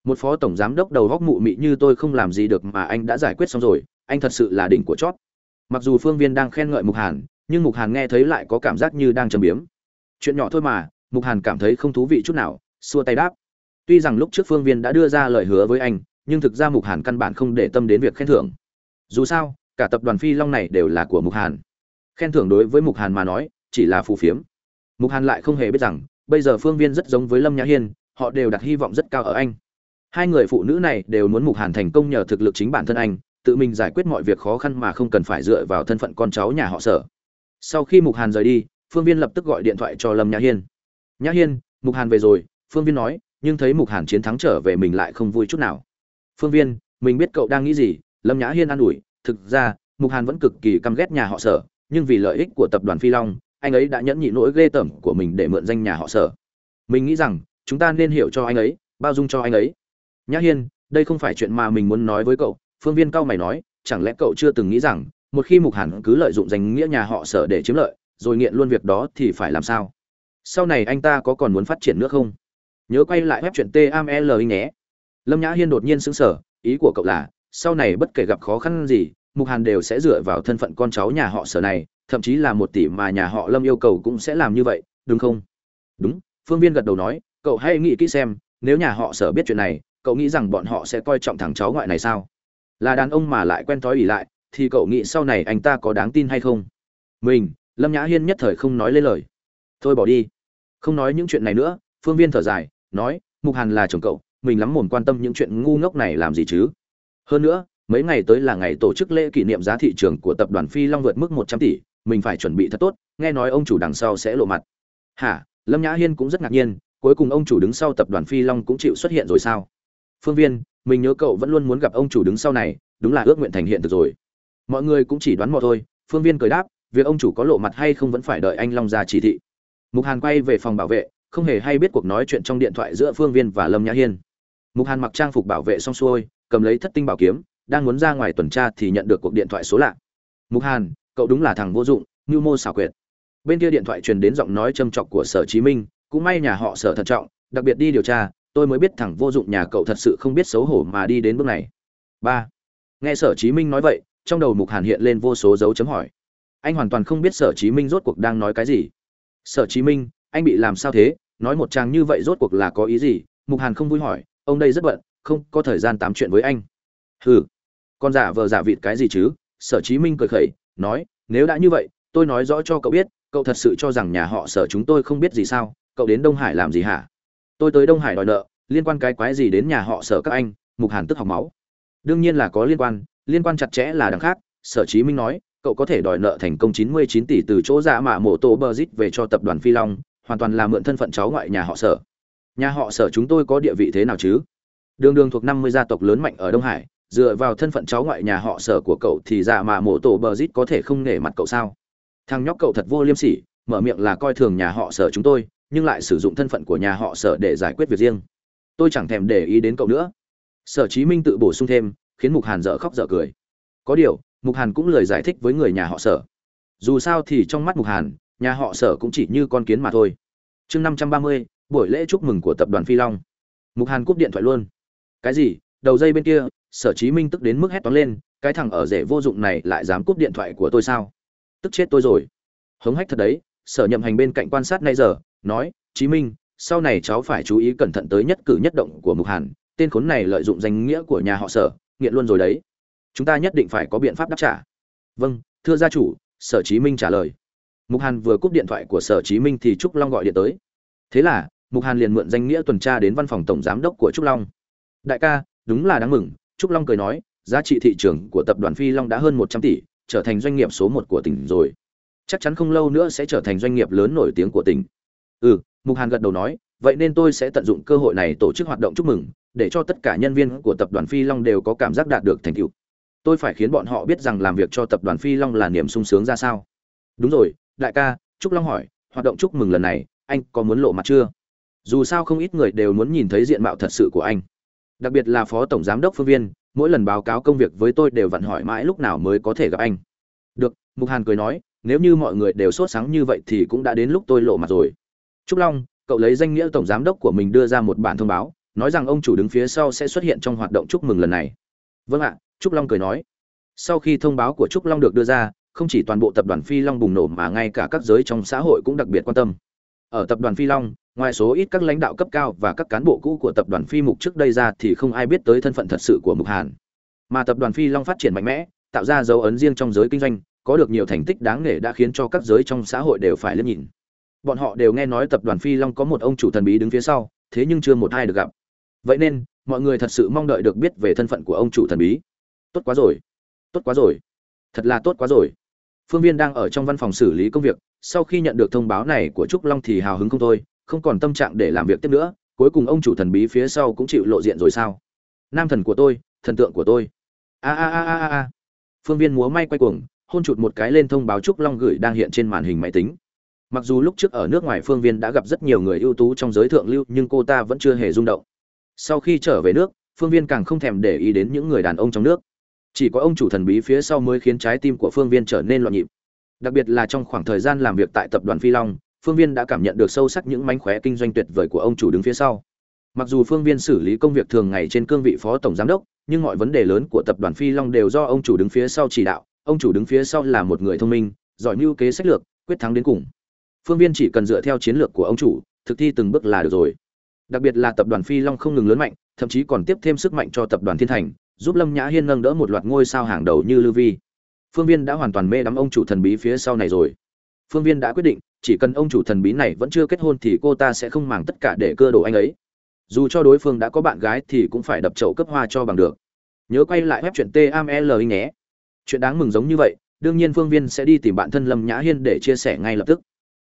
Một phó tổng giám đốc đầu góc mụ mị như tôi không làm gì được mà anh đã giải quyết xong rồi, anh thật sự là đỉnh của chót mặc dù phương viên đang khen ngợi mục hàn, nhưng mục hàn nghe thấy lại có cảm giác như đang trầm biếm. Chuyện nhỏ thôi mà, mục hàn cảm thấy không thú vị chút nào, xua tay đáp tuy rằng lúc trước phương viên đã đưa ra lời hứa với anh, nhưng thực ra mục hàn căn bản không để tâm đến việc khen thưởng. Dù sao, cả tập đoàn phi long này đều là của mục hàn. Khen thưởng đối với mục hàn mà nói, chỉ là phù phiếm. Mục hàn lại không hề biết rằng, bây giờ phương viên rất giống với lâm nhã hiên, họ đều đặt hy vọng rất cao ở anh. Hai người phụ nữ này đều muốn mục hàn thành công nhờ thực lực chính bản thân anh, tự mình giải quyết mọi việc khó khăn mà không cần phải dựa vào thân phận con cháu nhà họ sở. Sau khi mục hàn rời đi, phương viên lập tức gọi điện thoại cho lâm nhã hiên. Nhã hiên, mục hàn về rồi, phương viên nói nhưng thấy mục hàn chiến thắng trở về mình lại không vui chút nào. Phương viên, mình biết cậu đang nghĩ gì? Lâm nhã hiên an ủi. Thực ra, mục hàn vẫn cực kỳ căm ghét nhà họ sở, nhưng vì lợi ích của tập đoàn phi long, anh ấy đã nhẫn nhị nỗi ghê tởm của mình để mượn danh nhà họ sở. Mình nghĩ rằng, chúng ta nên hiểu cho anh ấy, bao dung cho anh ấy. Nhã hiên, đây không phải chuyện mà mình muốn nói với cậu. Phương viên cao mày nói, chẳng lẽ cậu chưa từng nghĩ rằng, một khi mục hàn cứ lợi dụng danh nghĩa nhà họ sở để chiếm lợi, rồi nghiện luôn việc đó thì phải làm sao? Sau này anh ta có còn muốn phát triển nữa không? Nhớ quay lại web chuyện tml nhé. Lâm nhã hiên đột nhiên sững sờ, ý của cậu là, sau này bất kể gặp khó khăn gì, mục hàn đều sẽ dựa vào thân phận con cháu nhà họ sở này, thậm chí là một tỷ mà nhà họ lâm yêu cầu cũng sẽ làm như vậy, đúng không? Đúng, phương viên gật đầu nói, cậu hãy nghĩ kỹ xem, nếu nhà họ sở biết chuyện này, cậu nghĩ rằng bọn họ sẽ coi trọng thằng cháu ngoại này sao? Là đàn ông mà lại quen thói ỉ lại, thì cậu nghĩ sau này anh ta có đáng tin hay không? Mình, lâm nhã hiên nhất thời không nói lên lời. Thôi bỏ đi. Không nói những chuyện này nữa, phương viên thở dài nói, mục hàn là chồng cậu, mình lắm mồm quan tâm những chuyện ngu ngốc này làm gì chứ? Hơn nữa, mấy ngày tới là ngày tổ chức lễ kỷ niệm giá thị trường của tập đoàn phi long vượt mức một trăm tỷ, mình phải chuẩn bị thật tốt, nghe nói ông chủ đằng sau sẽ lộ mặt. Hả? Lâm nhã hiên cũng rất ngạc nhiên, cuối cùng ông chủ đứng sau tập đoàn phi long cũng chịu xuất hiện rồi sao? Phương viên, mình nhớ cậu vẫn luôn muốn gặp ông chủ đứng sau này, đúng là ước nguyện thành hiện thực rồi. Mọi người cũng chỉ đoán mò thôi, phương viên cười đáp, việc ông chủ có lộ mặt hay không vẫn phải đợi anh long ra chỉ thị. Mục hàn quay về phòng bảo vệ không hề hay biết cuộc nói chuyện trong điện thoại giữa phương viên và lâm nhã hiên. Mục hàn mặc trang phục bảo vệ xong xuôi, cầm lấy thất tinh bảo kiếm, đang muốn ra ngoài tuần tra thì nhận được cuộc điện thoại số lạ. Mục hàn, cậu đúng là thằng vô dụng, ngưu mô xảo quyệt. Bên kia điện thoại truyền đến giọng nói châm chọc của sở chí minh, cũng may nhà họ sở thận trọng, đặc biệt đi điều tra, tôi mới biết thằng vô dụng nhà cậu thật sự không biết xấu hổ mà đi đến bước này. Ba. Nghe sở chí minh nói vậy, trong đầu mục hàn hiện lên vô số dấu chấm hỏi. Anh hoàn toàn không biết sở chí minh rốt cuộc đang nói cái gì. Sở chí minh, anh bị làm sao thế? Nói một chàng như vậy rốt cuộc là có ý gì? Mục hàn không vui hỏi, ông đây rất bận, không có thời gian tám chuyện với anh. Hừ, con giả vờ giả vịt cái gì chứ? Sở chí minh cười khẩy, nói, nếu đã như vậy, tôi nói rõ cho cậu biết, cậu thật sự cho rằng nhà họ sở chúng tôi không biết gì sao? Cậu đến đông hải làm gì hả? Tôi tới đông hải đòi nợ, liên quan cái quái gì đến nhà họ sở các anh? Mục hàn tức học máu. Đương nhiên là có liên quan liên quan chặt chẽ là đằng khác. Sở chí minh nói, cậu có thể đòi nợ thành công 99 tỷ từ chỗ dạ mạ mổ tổ bờ về cho tập đoàn phi long hoàn toàn là mượn thân phận cháu ngoại nhà họ sở. Nhà họ sở chúng tôi có địa vị thế nào chứ? Đường đường thuộc 50 gia tộc lớn mạnh ở đông hải, dựa vào thân phận cháu ngoại nhà họ sở của cậu thì dạ mà mổ tổ bờ rít có thể không nể mặt cậu sao? Thằng nhóc cậu thật vô liêm sỉ, mở miệng là coi thường nhà họ sở chúng tôi, nhưng lại sử dụng thân phận của nhà họ sở để giải quyết việc riêng. Tôi chẳng thèm để ý đến cậu nữa. Sở chí minh tự bổ sung thêm, khiến mục hàn dở khóc dở cười. Có điều, mục hàn cũng lời giải thích với người nhà họ sở. Dù sao thì trong mắt mục hàn nhà họ sở cũng chỉ như con kiến mà thôi. Chương năm trăm ba mươi, buổi lễ chúc mừng của tập đoàn phi long. Mục hàn cúp điện thoại luôn. Cái gì? Đầu dây bên kia, sở chí minh tức đến mức hét toán lên, cái thằng ở rể vô dụng này lại dám cúp điện thoại của tôi sao? Tức chết tôi rồi. Hống hách thật đấy, sở nhậm hành bên cạnh quan sát nay giờ, nói, chí minh, sau này cháu phải chú ý cẩn thận tới nhất cử nhất động của mục hàn, tên khốn này lợi dụng danh nghĩa của nhà họ sở, nghiện luôn rồi đấy. Chúng ta nhất định phải có biện pháp đáp trả. Vâng thưa gia chủ, sở chí minh trả lời mục hàn vừa cúp điện thoại của sở chí minh thì trúc long gọi điện tới. Thế là, mục hàn liền mượn danh nghĩa tuần tra đến văn phòng tổng giám đốc của trúc long. Đại ca, đúng là đáng mừng, trúc long cười nói, giá trị thị trường của tập đoàn phi long đã hơn một trăm tỷ, trở thành doanh nghiệp số một của tỉnh rồi. Chắc chắn không lâu nữa sẽ trở thành doanh nghiệp lớn nổi tiếng của tỉnh. Ừ mục hàn gật đầu nói, vậy nên tôi sẽ tận dụng cơ hội này tổ chức hoạt động chúc mừng, để cho tất cả nhân viên của tập đoàn phi long đều có cảm giác đạt được thành tựu. Tôi phải khiến bọn họ biết rằng làm việc cho tập đoàn phi long là niềm sung sướng ra sao. Đúng rồi đại ca, trúc long hỏi, hoạt động chúc mừng lần này, anh có muốn lộ mặt chưa? Dù sao không ít người đều muốn nhìn thấy diện mạo thật sự của anh. Đặc biệt là phó tổng giám đốc phương viên, mỗi lần báo cáo công việc với tôi đều vặn hỏi mãi lúc nào mới có thể gặp anh. Được, mục hàn cười nói, nếu như mọi người đều sốt sáng như vậy thì cũng đã đến lúc tôi lộ mặt rồi. Trúc long, cậu lấy danh nghĩa tổng giám đốc của mình đưa ra một bản thông báo, nói rằng ông chủ đứng phía sau sẽ xuất hiện trong hoạt động chúc mừng lần này. Vâng ạ, trúc long cười nói. Sau khi thông báo của trúc long được đưa ra không chỉ toàn bộ tập đoàn phi long bùng nổ mà ngay cả các giới trong xã hội cũng đặc biệt quan tâm. Ở tập đoàn phi long, ngoài số ít các lãnh đạo cấp cao và các cán bộ cũ của tập đoàn phi mục trước đây ra thì không ai biết tới thân phận thật sự của mục hàn. Mà tập đoàn phi long phát triển mạnh mẽ, tạo ra dấu ấn riêng trong giới kinh doanh, có được nhiều thành tích đáng nể đã khiến cho các giới trong xã hội đều phải liếc nhìn. Bọn họ đều nghe nói tập đoàn phi long có một ông chủ thần bí đứng phía sau, thế nhưng chưa một ai được gặp. Vậy nên, mọi người thật sự mong đợi được biết về thân phận của ông chủ thần bí. Tốt quá rồi. Tốt quá rồi. Thật là tốt quá rồi phương viên đang ở trong văn phòng xử lý công việc, sau khi nhận được thông báo này của trúc long thì hào hứng không thôi, không còn tâm trạng để làm việc tiếp nữa, cuối cùng ông chủ thần bí phía sau cũng chịu lộ diện rồi sao? Nam thần của tôi, thần tượng của tôi. A a a a a phương viên múa may quay cuồng, hôn chụt một cái lên thông báo trúc long gửi đang hiện trên màn hình máy tính. Mặc dù lúc trước ở nước ngoài phương viên đã gặp rất nhiều người ưu tú trong giới thượng lưu, nhưng cô ta vẫn chưa hề rung động. Sau khi trở về nước, phương viên càng không thèm để ý đến những người đàn ông trong nước chỉ có ông chủ thần bí phía sau mới khiến trái tim của phương viên trở nên loạn nhịp. Đặc biệt là trong khoảng thời gian làm việc tại tập đoàn phi long, phương viên đã cảm nhận được sâu sắc những mánh khóe kinh doanh tuyệt vời của ông chủ đứng phía sau. Mặc dù phương viên xử lý công việc thường ngày trên cương vị phó tổng giám đốc, nhưng mọi vấn đề lớn của tập đoàn phi long đều do ông chủ đứng phía sau chỉ đạo. Ông chủ đứng phía sau là một người thông minh, giỏi mưu kế sách lược, quyết thắng đến cùng. Phương viên chỉ cần dựa theo chiến lược của ông chủ, thực thi từng bước là được rồi. Đặc biệt là tập đoàn phi long không ngừng lớn mạnh, thậm chí còn tiếp thêm sức mạnh cho tập đoàn thiên thành giúp lâm nhã hiên nâng đỡ một loạt ngôi sao hàng đầu như lưu vi. Phương viên đã hoàn toàn mê đắm ông chủ thần bí phía sau này rồi. Phương viên đã quyết định, chỉ cần ông chủ thần bí này vẫn chưa kết hôn thì cô ta sẽ không màng tất cả để cơ đồ anh ấy. Dù cho đối phương đã có bạn gái thì cũng phải đập chậu cấp hoa cho bằng được. Nhớ quay lại web chuyện taml nhé chuyện đáng mừng giống như vậy, đương nhiên phương viên sẽ đi tìm bạn thân lâm nhã hiên để chia sẻ ngay lập tức.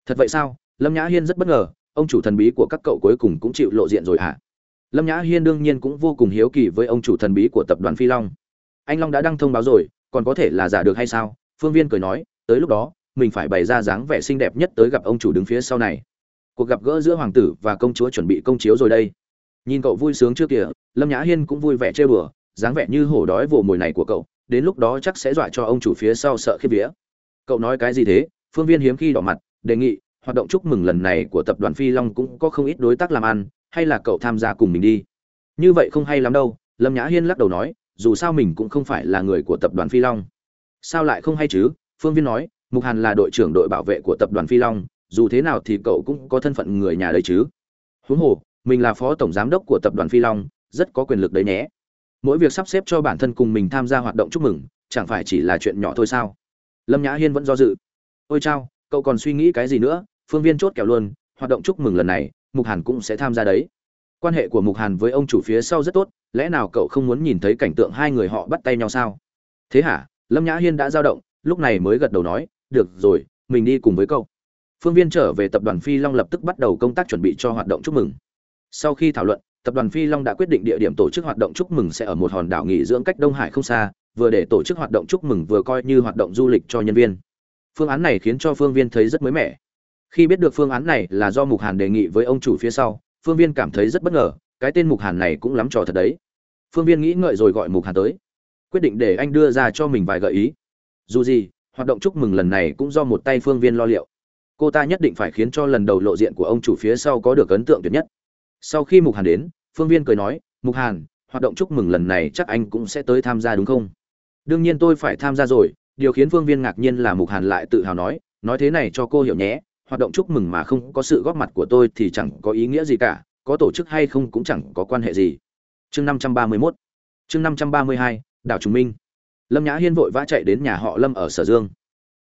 Thật vậy sao? Lâm nhã hiên rất bất ngờ, ông chủ thần bí của các cậu cuối cùng cũng chịu lộ diện rồi hả? à? Lâm nhã hiên đương nhiên cũng vô cùng hiếu kỳ với ông chủ thần bí của tập đoàn phi long. Anh long đã đăng thông báo rồi, còn có thể là giả được hay sao? Phương viên cười nói, tới lúc đó, mình phải bày ra dáng vẻ xinh đẹp nhất tới gặp ông chủ đứng phía sau này. Cuộc gặp gỡ giữa hoàng tử và công chúa chuẩn bị công chiếu rồi đây. Nhìn cậu vui sướng trước kìa, lâm nhã hiên cũng vui vẻ chơi bừa dáng vẻ như hổ đói vồ mồi này của cậu, đến lúc đó chắc sẽ dọa cho ông chủ phía sau sợ khiếp vía. Cậu nói cái gì thế? Phương viên hiếm khi đỏ mặt, đề nghị, hoạt động chúc mừng lần này của tập đoàn phi long cũng có không ít đối tác làm ăn hay là cậu tham gia cùng mình đi? Như vậy không hay lắm đâu, lâm nhã hiên lắc đầu nói, dù sao mình cũng không phải là người của tập đoàn phi long. Sao lại không hay chứ? Phương viên nói, mục hàn là đội trưởng đội bảo vệ của tập đoàn phi long, dù thế nào thì cậu cũng có thân phận người nhà đấy chứ. Huống hồ, mình là phó tổng giám đốc của tập đoàn phi long, rất có quyền lực đấy nhé. Mỗi việc sắp xếp cho bản thân cùng mình tham gia hoạt động chúc mừng, chẳng phải chỉ là chuyện nhỏ thôi sao? Lâm nhã hiên vẫn do dự. Ôi chao, cậu còn suy nghĩ cái gì nữa? Phương viên chốt kẹo luôn, hoạt động chúc mừng lần này mục hàn cũng sẽ tham gia đấy. Quan hệ của mục hàn với ông chủ phía sau rất tốt, lẽ nào cậu không muốn nhìn thấy cảnh tượng hai người họ bắt tay nhau sao? Thế hả? Lâm nhã hiên đã dao động, lúc này mới gật đầu nói, được rồi, mình đi cùng với cậu. Phương viên trở về tập đoàn phi long lập tức bắt đầu công tác chuẩn bị cho hoạt động chúc mừng. Sau khi thảo luận, tập đoàn phi long đã quyết định địa điểm tổ chức hoạt động chúc mừng sẽ ở một hòn đảo nghỉ dưỡng cách đông hải không xa, vừa để tổ chức hoạt động chúc mừng vừa coi như hoạt động du lịch cho nhân viên. Phương án này khiến cho phương viên thấy rất mới mẻ khi biết được phương án này là do mục hàn đề nghị với ông chủ phía sau, phương viên cảm thấy rất bất ngờ, cái tên mục hàn này cũng lắm trò thật đấy. Phương viên nghĩ ngợi rồi gọi mục hàn tới, quyết định để anh đưa ra cho mình vài gợi ý. Dù gì, hoạt động chúc mừng lần này cũng do một tay phương viên lo liệu. Cô ta nhất định phải khiến cho lần đầu lộ diện của ông chủ phía sau có được ấn tượng tuyệt nhất. Sau khi mục hàn đến, phương viên cười nói, mục hàn, hoạt động chúc mừng lần này chắc anh cũng sẽ tới tham gia đúng không? Đương nhiên tôi phải tham gia rồi. Điều khiến phương viên ngạc nhiên là mục hàn lại tự hào nói nói thế này cho cô hiểu nhé hoạt động chúc mừng mà không có sự góp mặt của tôi thì chẳng có ý nghĩa gì cả, có tổ chức hay không cũng chẳng có quan hệ gì. Chương năm trăm ba mươi mốt. Chương năm trăm ba mươi hai, đảo trung minh. Lâm nhã hiên vội vã chạy đến nhà họ lâm ở sở dương.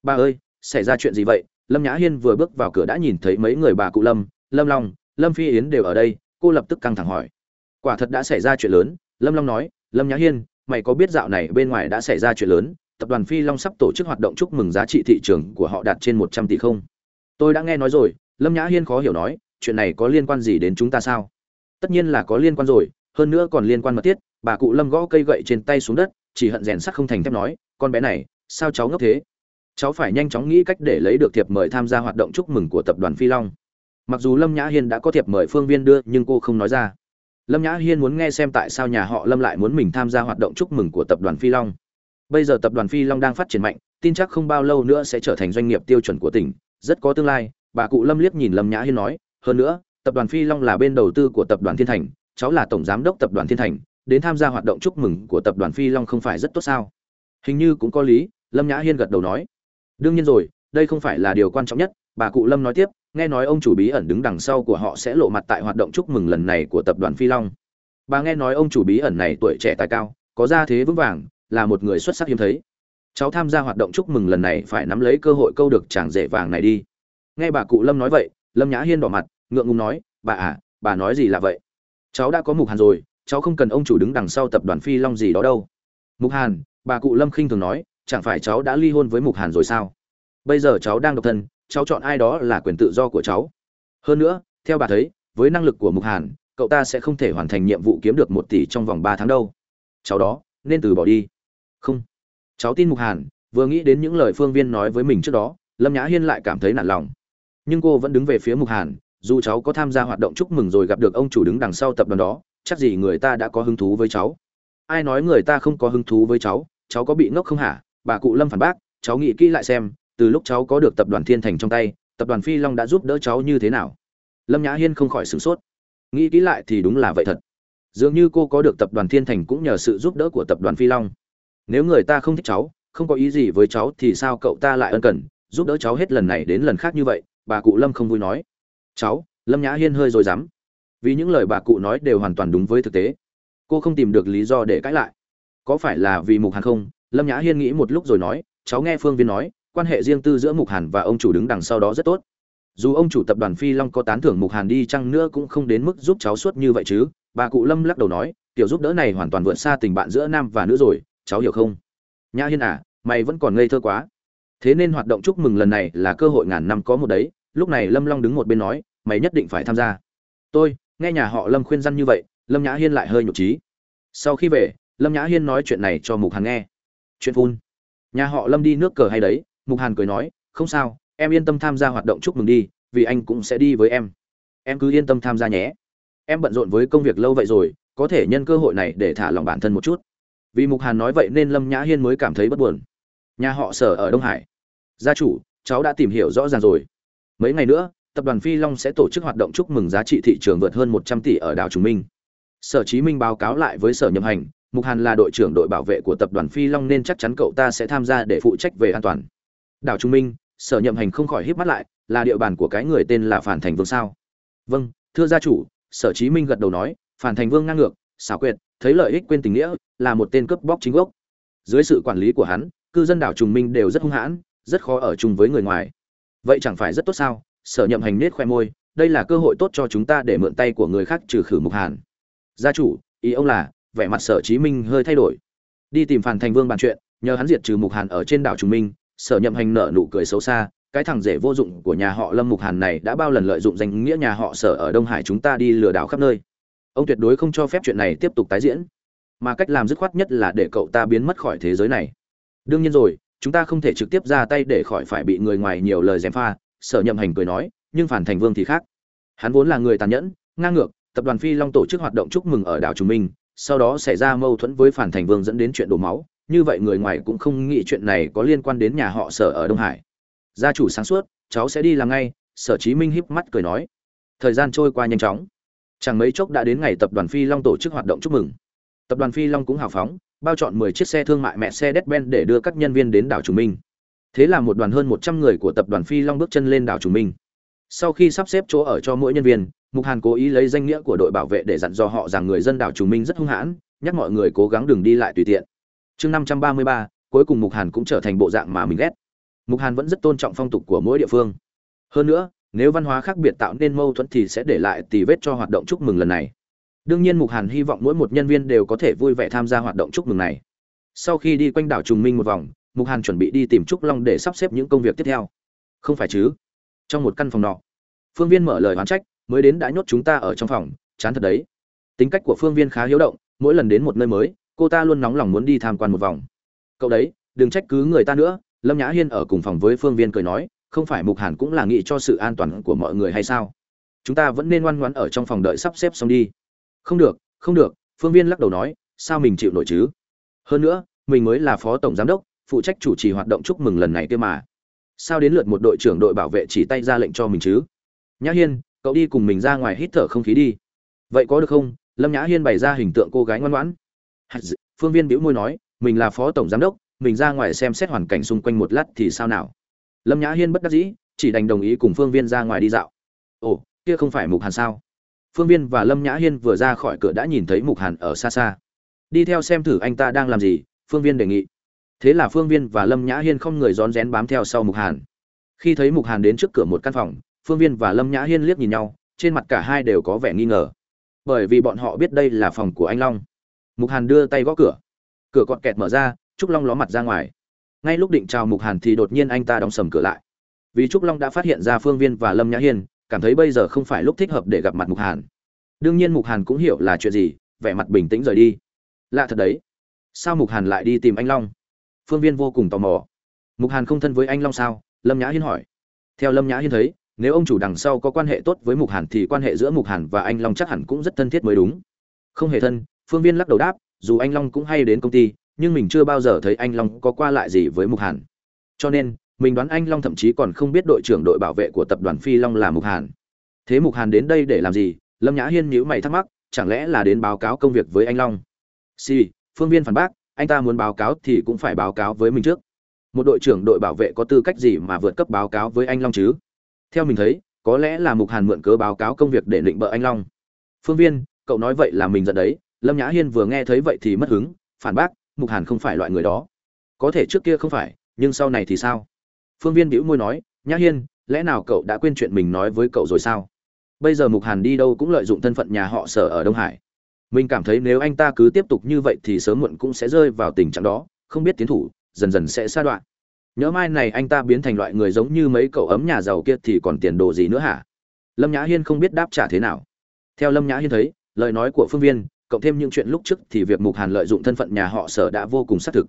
Ba ơi, xảy ra chuyện gì vậy? Lâm nhã hiên vừa bước vào cửa đã nhìn thấy mấy người bà cụ lâm lâm long, lâm phi yến đều ở đây, cô lập tức căng thẳng hỏi. Quả thật đã xảy ra chuyện lớn, lâm long nói. Lâm nhã hiên, mày có biết dạo này bên ngoài đã xảy ra chuyện lớn, tập đoàn phi long sắp tổ chức hoạt động chúc mừng giá trị thị trường của họ đạt trên một trăm tỷ không? Tôi đã nghe nói rồi, lâm nhã hiên khó hiểu nói, chuyện này có liên quan gì đến chúng ta sao? Tất nhiên là có liên quan rồi, hơn nữa còn liên quan mật thiết, bà cụ lâm gõ cây gậy trên tay xuống đất, chỉ hận rèn sắt không thành thép nói, con bé này, sao cháu ngốc thế? Cháu phải nhanh chóng nghĩ cách để lấy được thiệp mời tham gia hoạt động chúc mừng của tập đoàn phi long. Mặc dù lâm nhã hiên đã có thiệp mời phương viên đưa, nhưng cô không nói ra. Lâm nhã hiên muốn nghe xem tại sao nhà họ lâm lại muốn mình tham gia hoạt động chúc mừng của tập đoàn phi long. Bây giờ tập đoàn phi long đang phát triển mạnh, tin chắc không bao lâu nữa sẽ trở thành doanh nghiệp tiêu chuẩn của tỉnh rất có tương lai, bà cụ lâm liếc nhìn lâm nhã hiên nói, hơn nữa, tập đoàn phi long là bên đầu tư của tập đoàn thiên thành, cháu là tổng giám đốc tập đoàn thiên thành, đến tham gia hoạt động chúc mừng của tập đoàn phi long không phải rất tốt sao? Hình như cũng có lý, lâm nhã hiên gật đầu nói. Đương nhiên rồi, đây không phải là điều quan trọng nhất, bà cụ lâm nói tiếp, nghe nói ông chủ bí ẩn đứng đằng sau của họ sẽ lộ mặt tại hoạt động chúc mừng lần này của tập đoàn phi long. Bà nghe nói ông chủ bí ẩn này tuổi trẻ tài cao, có gia thế vững vàng, là một người xuất sắc hiếm thấy cháu tham gia hoạt động chúc mừng lần này phải nắm lấy cơ hội câu được chàng rể vàng này đi. Nghe bà cụ lâm nói vậy, lâm nhã hiên đỏ mặt, ngượng ngùng nói, bà à bà nói gì là vậy? Cháu đã có mục hàn rồi, cháu không cần ông chủ đứng đằng sau tập đoàn phi long gì đó đâu. Mục hàn, bà cụ lâm khinh thường nói, chẳng phải cháu đã ly hôn với mục hàn rồi sao? Bây giờ cháu đang độc thân, cháu chọn ai đó là quyền tự do của cháu. Hơn nữa, theo bà thấy, với năng lực của mục hàn, cậu ta sẽ không thể hoàn thành nhiệm vụ kiếm được một tỷ trong vòng ba tháng đâu. Cháu đó, nên từ bỏ đi. Không cháu tin mục hàn, vừa nghĩ đến những lời phương viên nói với mình trước đó, lâm nhã hiên lại cảm thấy nản lòng. Nhưng cô vẫn đứng về phía mục hàn, dù cháu có tham gia hoạt động chúc mừng rồi gặp được ông chủ đứng đằng sau tập đoàn đó, chắc gì người ta đã có hứng thú với cháu. Ai nói người ta không có hứng thú với cháu cháu có bị ngốc không hả? Bà cụ lâm phản bác, cháu nghĩ kỹ lại xem, từ lúc cháu có được tập đoàn thiên thành trong tay, tập đoàn phi long đã giúp đỡ cháu như thế nào? Lâm nhã hiên không khỏi sửng sốt. Nghĩ kỹ lại thì đúng là vậy thật. Dường như cô có được tập đoàn thiên thành cũng nhờ sự giúp đỡ của tập đoàn phi long nếu người ta không thích cháu, không có ý gì với cháu thì sao cậu ta lại ân cần, giúp đỡ cháu hết lần này đến lần khác như vậy? Bà cụ lâm không vui nói. Cháu, lâm nhã hiên hơi rồi dám. Vì những lời bà cụ nói đều hoàn toàn đúng với thực tế. Cô không tìm được lý do để cãi lại. Có phải là vì mục hàn không? Lâm nhã hiên nghĩ một lúc rồi nói. Cháu nghe phương viên nói, quan hệ riêng tư giữa mục hàn và ông chủ đứng đằng sau đó rất tốt. Dù ông chủ tập đoàn phi long có tán thưởng mục hàn đi chăng nữa cũng không đến mức giúp cháu suốt như vậy chứ. Bà cụ lâm lắc đầu nói, tiểu giúp đỡ này hoàn toàn vượt xa tình bạn giữa nam và nữ rồi cháu hiểu không? Nhã hiên à mày vẫn còn ngây thơ quá. Thế nên hoạt động chúc mừng lần này là cơ hội ngàn năm có một đấy. Lúc này lâm long đứng một bên nói, mày nhất định phải tham gia. Tôi, nghe nhà họ lâm khuyên răn như vậy, lâm nhã hiên lại hơi nhục trí sau khi về, lâm nhã hiên nói chuyện này cho mục hàn nghe. Chuyện phun. Nhà họ lâm đi nước cờ hay đấy? Mục hàn cười nói, không sao, em yên tâm tham gia hoạt động chúc mừng đi, vì anh cũng sẽ đi với em. Em cứ yên tâm tham gia nhé. Em bận rộn với công việc lâu vậy rồi, có thể nhân cơ hội này để thả lòng bản thân một chút vì mục hàn nói vậy nên lâm nhã hiên mới cảm thấy bất buồn nhà họ sở ở đông hải gia chủ cháu đã tìm hiểu rõ ràng rồi mấy ngày nữa tập đoàn phi long sẽ tổ chức hoạt động chúc mừng giá trị thị trường vượt hơn một trăm tỷ ở đảo Trung Minh. Sở Chí Minh báo cáo lại với Sở Nhậm Hành, Mục Hàn là đội trưởng đội bảo vệ của tập đoàn Phi Long nên chắc chắn cậu ta sẽ tham gia để phụ trách về an toàn. Đảo Trung Minh, Sở Nhậm Hành không khỏi híp mắt lại, là địa bàn của cái người tên là Phản Thành Vương sao? Vâng, thưa gia chủ, Sở Chí Minh gật đầu nói, Phản Thành Vương ngang ngược, xảo quyệt, thấy lợi ích quên tình nghĩa, là một tên cướp bóc chính gốc. Dưới sự quản lý của hắn, cư dân đảo Trùng Minh đều rất hung hãn, rất khó ở chung với người ngoài. Vậy chẳng phải rất tốt sao? Sở Nhậm Hành nết khoe môi, đây là cơ hội tốt cho chúng ta để mượn tay của người khác trừ khử Mục Hàn. Gia chủ, ý ông là, vẻ mặt Sở Chí Minh hơi thay đổi. Đi tìm Phản Thành Vương bàn chuyện, nhờ hắn diệt trừ Mục Hàn ở trên đảo Trùng Minh, Sở Nhậm Hành nở nụ cười xấu xa, cái thằng rể vô dụng của nhà họ Lâm Mục Hàn này đã bao lần lợi dụng danh nghĩa nhà họ Sở ở Đông Hải chúng ta đi lừa đảo khắp nơi. Ông tuyệt đối không cho phép chuyện này tiếp tục tái diễn, mà cách làm dứt khoát nhất là để cậu ta biến mất khỏi thế giới này. Đương nhiên rồi, chúng ta không thể trực tiếp ra tay để khỏi phải bị người ngoài nhiều lời gièm pha, Sở Nhậm Hành cười nói, nhưng Phản Thành Vương thì khác. Hắn vốn là người tàn nhẫn, ngang ngược, tập đoàn Phi Long tổ chức hoạt động chúc mừng ở đảo Trung Minh, sau đó xảy ra mâu thuẫn với Phản Thành Vương dẫn đến chuyện đổ máu, như vậy người ngoài cũng không nghĩ chuyện này có liên quan đến nhà họ Sở ở Đông Hải. Gia chủ sáng suốt, cháu sẽ đi làm ngay, Sở Chí Minh híp mắt cười nói. Thời gian trôi qua nhanh chóng, chẳng mấy chốc đã đến ngày tập đoàn Phi Long tổ chức hoạt động chúc mừng. tập đoàn phi long cũng hào phóng bao chọn 10 chiếc xe thương mại mẹ xe Mercedes-Benz để đưa các nhân viên đến đảo Trùng Minh. Thế là một đoàn hơn 100 người của tập đoàn Phi Long bước chân lên đảo Trùng Minh. Sau khi sắp xếp chỗ ở cho mỗi nhân viên, Mục Hàn cố ý lấy danh nghĩa của đội bảo vệ để dặn dò họ rằng người dân đảo Trùng Minh rất hung hãn, nhắc mọi người cố gắng đừng đi lại tùy tiện. Chương 533, cuối cùng Mục Hàn cũng trở thành bộ dạng mà mình ghét. Mục Hàn vẫn rất tôn trọng phong tục của mỗi địa phương. Hơn nữa, nếu văn hóa khác biệt tạo nên mâu thuẫn thì sẽ để lại tì vết cho hoạt động chúc mừng lần này. Đương nhiên Mục Hàn hy vọng mỗi một nhân viên đều có thể vui vẻ tham gia hoạt động chúc mừng này. Sau khi đi quanh đảo Trùng Minh một vòng, Mục Hàn chuẩn bị đi tìm Trúc Long để sắp xếp những công việc tiếp theo. Không phải chứ? Trong một căn phòng nọ, Phương Viên mở lời oán trách, mới đến đã nhốt chúng ta ở trong phòng, chán thật đấy. Tính cách của Phương Viên khá hiếu động, mỗi lần đến một nơi mới, cô ta luôn nóng lòng muốn đi tham quan một vòng. Cậu đấy, đừng trách cứ người ta nữa, Lâm Nhã Hiên ở cùng phòng với Phương Viên cười nói, không phải Mục Hàn cũng là nghĩ cho sự an toàn của mọi người hay sao? Chúng ta vẫn nên ngoan ngoãn ở trong phòng đợi sắp xếp xong đi. Không được, không được, Phương Viên lắc đầu nói, sao mình chịu nổi chứ? Hơn nữa, mình mới là phó tổng giám đốc, phụ trách chủ trì hoạt động chúc mừng lần này kia mà sao đến lượt một đội trưởng đội bảo vệ chỉ tay ra lệnh cho mình chứ nhã hiên cậu đi cùng mình ra ngoài hít thở không khí đi vậy có được không lâm nhã hiên bày ra hình tượng cô gái ngoan ngoãn phương viên bĩu môi nói mình là phó tổng giám đốc mình ra ngoài xem xét hoàn cảnh xung quanh một lát thì sao nào lâm nhã hiên bất đắc dĩ, chỉ đành đồng ý cùng phương viên ra ngoài đi dạo. Ồ, kia không phải mục hàn sao? Phương viên và lâm nhã hiên vừa ra khỏi cửa đã nhìn thấy mục hàn ở xa xa. Đi theo xem thử anh ta đang làm gì, phương viên đề nghị. Thế là phương viên và lâm nhã hiên không người rón rén bám theo sau mục hàn. Khi thấy mục hàn đến trước cửa một căn phòng, phương viên và lâm nhã hiên liếc nhìn nhau, trên mặt cả hai đều có vẻ nghi ngờ. Bởi vì bọn họ biết đây là phòng của anh long. Mục hàn đưa tay gõ cửa. Cửa cọt kẹt mở ra, trúc long ló mặt ra ngoài ngay lúc định chào mục hàn thì đột nhiên anh ta đóng sầm cửa lại. Vì trúc long đã phát hiện ra phương viên và lâm nhã hiên, cảm thấy bây giờ không phải lúc thích hợp để gặp mặt mục hàn. Đương nhiên mục hàn cũng hiểu là chuyện gì, vẻ mặt bình tĩnh rời đi. Lạ thật đấy. Sao mục hàn lại đi tìm anh long? Phương viên vô cùng tò mò. Mục hàn không thân với anh long sao? Lâm nhã hiên hỏi. Theo lâm nhã hiên thấy, nếu ông chủ đằng sau có quan hệ tốt với mục hàn thì quan hệ giữa mục hàn và anh long chắc hẳn cũng rất thân thiết mới đúng. Không hề thân, phương viên lắc đầu đáp, dù anh long cũng hay đến công ty nhưng mình chưa bao giờ thấy anh long có qua lại gì với mục hàn. Cho nên, mình đoán anh long thậm chí còn không biết đội trưởng đội bảo vệ của tập đoàn phi long là mục hàn. Thế mục hàn đến đây để làm gì? Lâm nhã hiên nhữ mày thắc mắc, chẳng lẽ là đến báo cáo công việc với anh long? Si phương viên phản bác, anh ta muốn báo cáo thì cũng phải báo cáo với mình trước. Một đội trưởng đội bảo vệ có tư cách gì mà vượt cấp báo cáo với anh long chứ? Theo mình thấy, có lẽ là mục hàn mượn cớ báo cáo công việc để định bợ anh long. Phương viên, cậu nói vậy là mình giận đấy. Lâm nhã hiên vừa nghe thấy vậy thì mất hứng, phản bác mục hàn không phải loại người đó. Có thể trước kia không phải, nhưng sau này thì sao? Phương viên bĩu môi nói, nhã hiên, lẽ nào cậu đã quên chuyện mình nói với cậu rồi sao? Bây giờ mục hàn đi đâu cũng lợi dụng thân phận nhà họ sở ở đông hải. Mình cảm thấy nếu anh ta cứ tiếp tục như vậy thì sớm muộn cũng sẽ rơi vào tình trạng đó, không biết tiến thủ, dần dần sẽ sa đoạn. Nhớ mai này anh ta biến thành loại người giống như mấy cậu ấm nhà giàu kia thì còn tiền đồ gì nữa hả? Lâm nhã hiên không biết đáp trả thế nào. Theo lâm nhã hiên thấy, lời nói của phương viên cộng thêm những chuyện lúc trước thì việc mục hàn lợi dụng thân phận nhà họ sở đã vô cùng xác thực.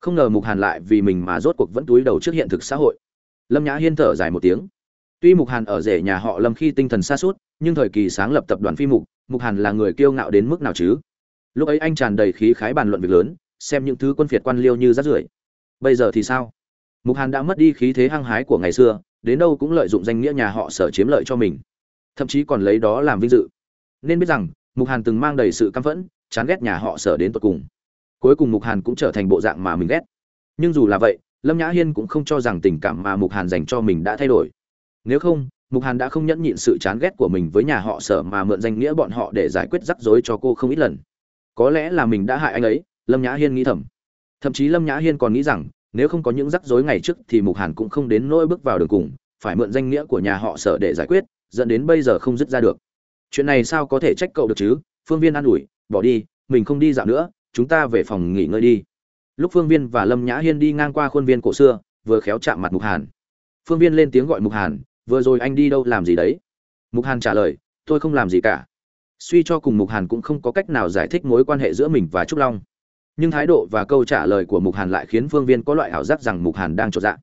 Không ngờ mục hàn lại vì mình mà rốt cuộc vẫn túi đầu trước hiện thực xã hội. Lâm nhã hiên thở dài một tiếng. Tuy mục hàn ở rể nhà họ lâm khi tinh thần xa suốt nhưng thời kỳ sáng lập tập đoàn phi mục mục hàn là người kiêu ngạo đến mức nào chứ? Lúc ấy anh tràn đầy khí khái bàn luận việc lớn, xem những thứ quân phiệt quan liêu như rát rưởi. Bây giờ thì sao? Mục hàn đã mất đi khí thế hăng hái của ngày xưa, đến đâu cũng lợi dụng danh nghĩa nhà họ sở chiếm lợi cho mình. Thậm chí còn lấy đó làm vinh dự. Nên biết rằng mục hàn từng mang đầy sự căm phẫn, chán ghét nhà họ sở đến tột cùng. Cuối cùng mục hàn cũng trở thành bộ dạng mà mình ghét. Nhưng dù là vậy, lâm nhã hiên cũng không cho rằng tình cảm mà mục hàn dành cho mình đã thay đổi. Nếu không, mục hàn đã không nhẫn nhịn sự chán ghét của mình với nhà họ sở mà mượn danh nghĩa bọn họ để giải quyết rắc rối cho cô không ít lần. Có lẽ là mình đã hại anh ấy, lâm nhã hiên nghĩ thầm. Thậm chí lâm nhã hiên còn nghĩ rằng, nếu không có những rắc rối ngày trước thì mục hàn cũng không đến nỗi bước vào đường cùng, phải mượn danh nghĩa của nhà họ sở để giải quyết, dẫn đến bây giờ không dứt ra được chuyện này sao có thể trách cậu được chứ? Phương viên an ủi, bỏ đi, mình không đi dạo nữa, chúng ta về phòng nghỉ ngơi đi. Lúc phương viên và lâm nhã hiên đi ngang qua khuôn viên cổ xưa, vừa khéo chạm mặt mục hàn. Phương viên lên tiếng gọi mục hàn, vừa rồi anh đi đâu làm gì đấy? Mục hàn trả lời, tôi không làm gì cả. Suy cho cùng mục hàn cũng không có cách nào giải thích mối quan hệ giữa mình và trúc long. Nhưng thái độ và câu trả lời của mục hàn lại khiến phương viên có loại ảo giác rằng mục hàn đang trộn dạ.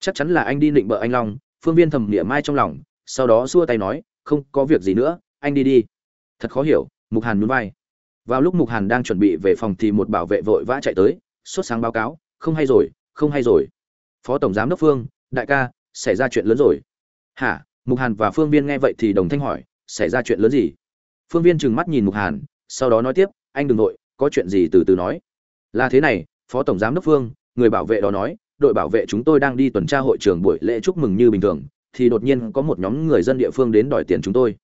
Chắc chắn là anh đi định bợ anh long, phương viên thầm nghĩa mai trong lòng, sau đó xua tay nói, không có việc gì nữa anh đi đi. Thật khó hiểu, mục hàn nhún vai. Vào lúc mục hàn đang chuẩn bị về phòng thì một bảo vệ vội vã chạy tới, sốt sáng báo cáo, không hay rồi, không hay rồi. Phó tổng giám đốc phương, đại ca, xảy ra chuyện lớn rồi. Hả? Mục hàn và phương viên nghe vậy thì đồng thanh hỏi, xảy ra chuyện lớn gì? Phương viên trừng mắt nhìn mục hàn, sau đó nói tiếp, anh đừng nội có chuyện gì từ từ nói. Là thế này, phó tổng giám đốc phương, người bảo vệ đó nói, đội bảo vệ chúng tôi đang đi tuần tra hội trường buổi lễ chúc mừng như bình thường, thì đột nhiên có một nhóm người dân địa phương đến đòi tiền chúng tôi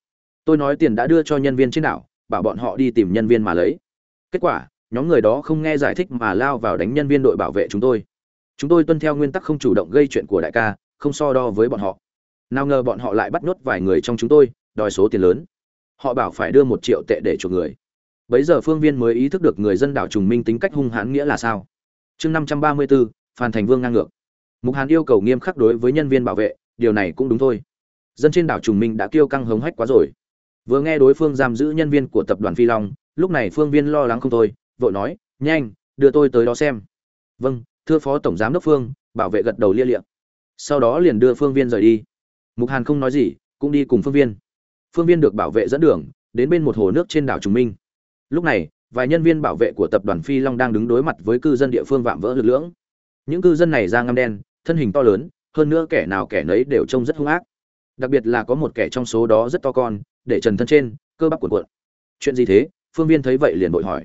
tôi nói tiền đã đưa cho nhân viên trên đảo, bảo bọn họ đi tìm nhân viên mà lấy. Kết quả, nhóm người đó không nghe giải thích mà lao vào đánh nhân viên đội bảo vệ chúng tôi. Chúng tôi tuân theo nguyên tắc không chủ động gây chuyện của đại ca, không so đo với bọn họ. Nào ngờ bọn họ lại bắt nhốt vài người trong chúng tôi, đòi số tiền lớn. Họ bảo phải đưa một triệu tệ để chuộc người. Bấy giờ phương viên mới ý thức được người dân đảo trùng minh tính cách hung hãn nghĩa là sao? Chương năm trăm ba mươi bốn phan thành vương ngang ngược. Mục hàn yêu cầu nghiêm khắc đối với nhân viên bảo vệ, điều này cũng đúng thôi. Dân trên đảo trùng minh đã kêu căng hống hách quá rồi vừa nghe đối phương giam giữ nhân viên của tập đoàn phi long, lúc này phương viên lo lắng không thôi, vội nói, nhanh, đưa tôi tới đó xem. Vâng thưa phó tổng giám đốc phương, bảo vệ gật đầu lia liệm sau đó liền đưa phương viên rời đi. Mục hàn không nói gì, cũng đi cùng phương viên. Phương viên được bảo vệ dẫn đường, đến bên một hồ nước trên đảo trùng minh. Lúc này, vài nhân viên bảo vệ của tập đoàn phi long đang đứng đối mặt với cư dân địa phương vạm vỡ lực lưỡng. Những cư dân này da ngăm đen, thân hình to lớn, hơn nữa kẻ nào kẻ nấy đều trông rất hung ác. Đặc biệt là có một kẻ trong số đó rất to con để trần thân trên, cơ bắp cuộn cuộn. Chuyện gì thế? Phương viên thấy vậy liền vội hỏi.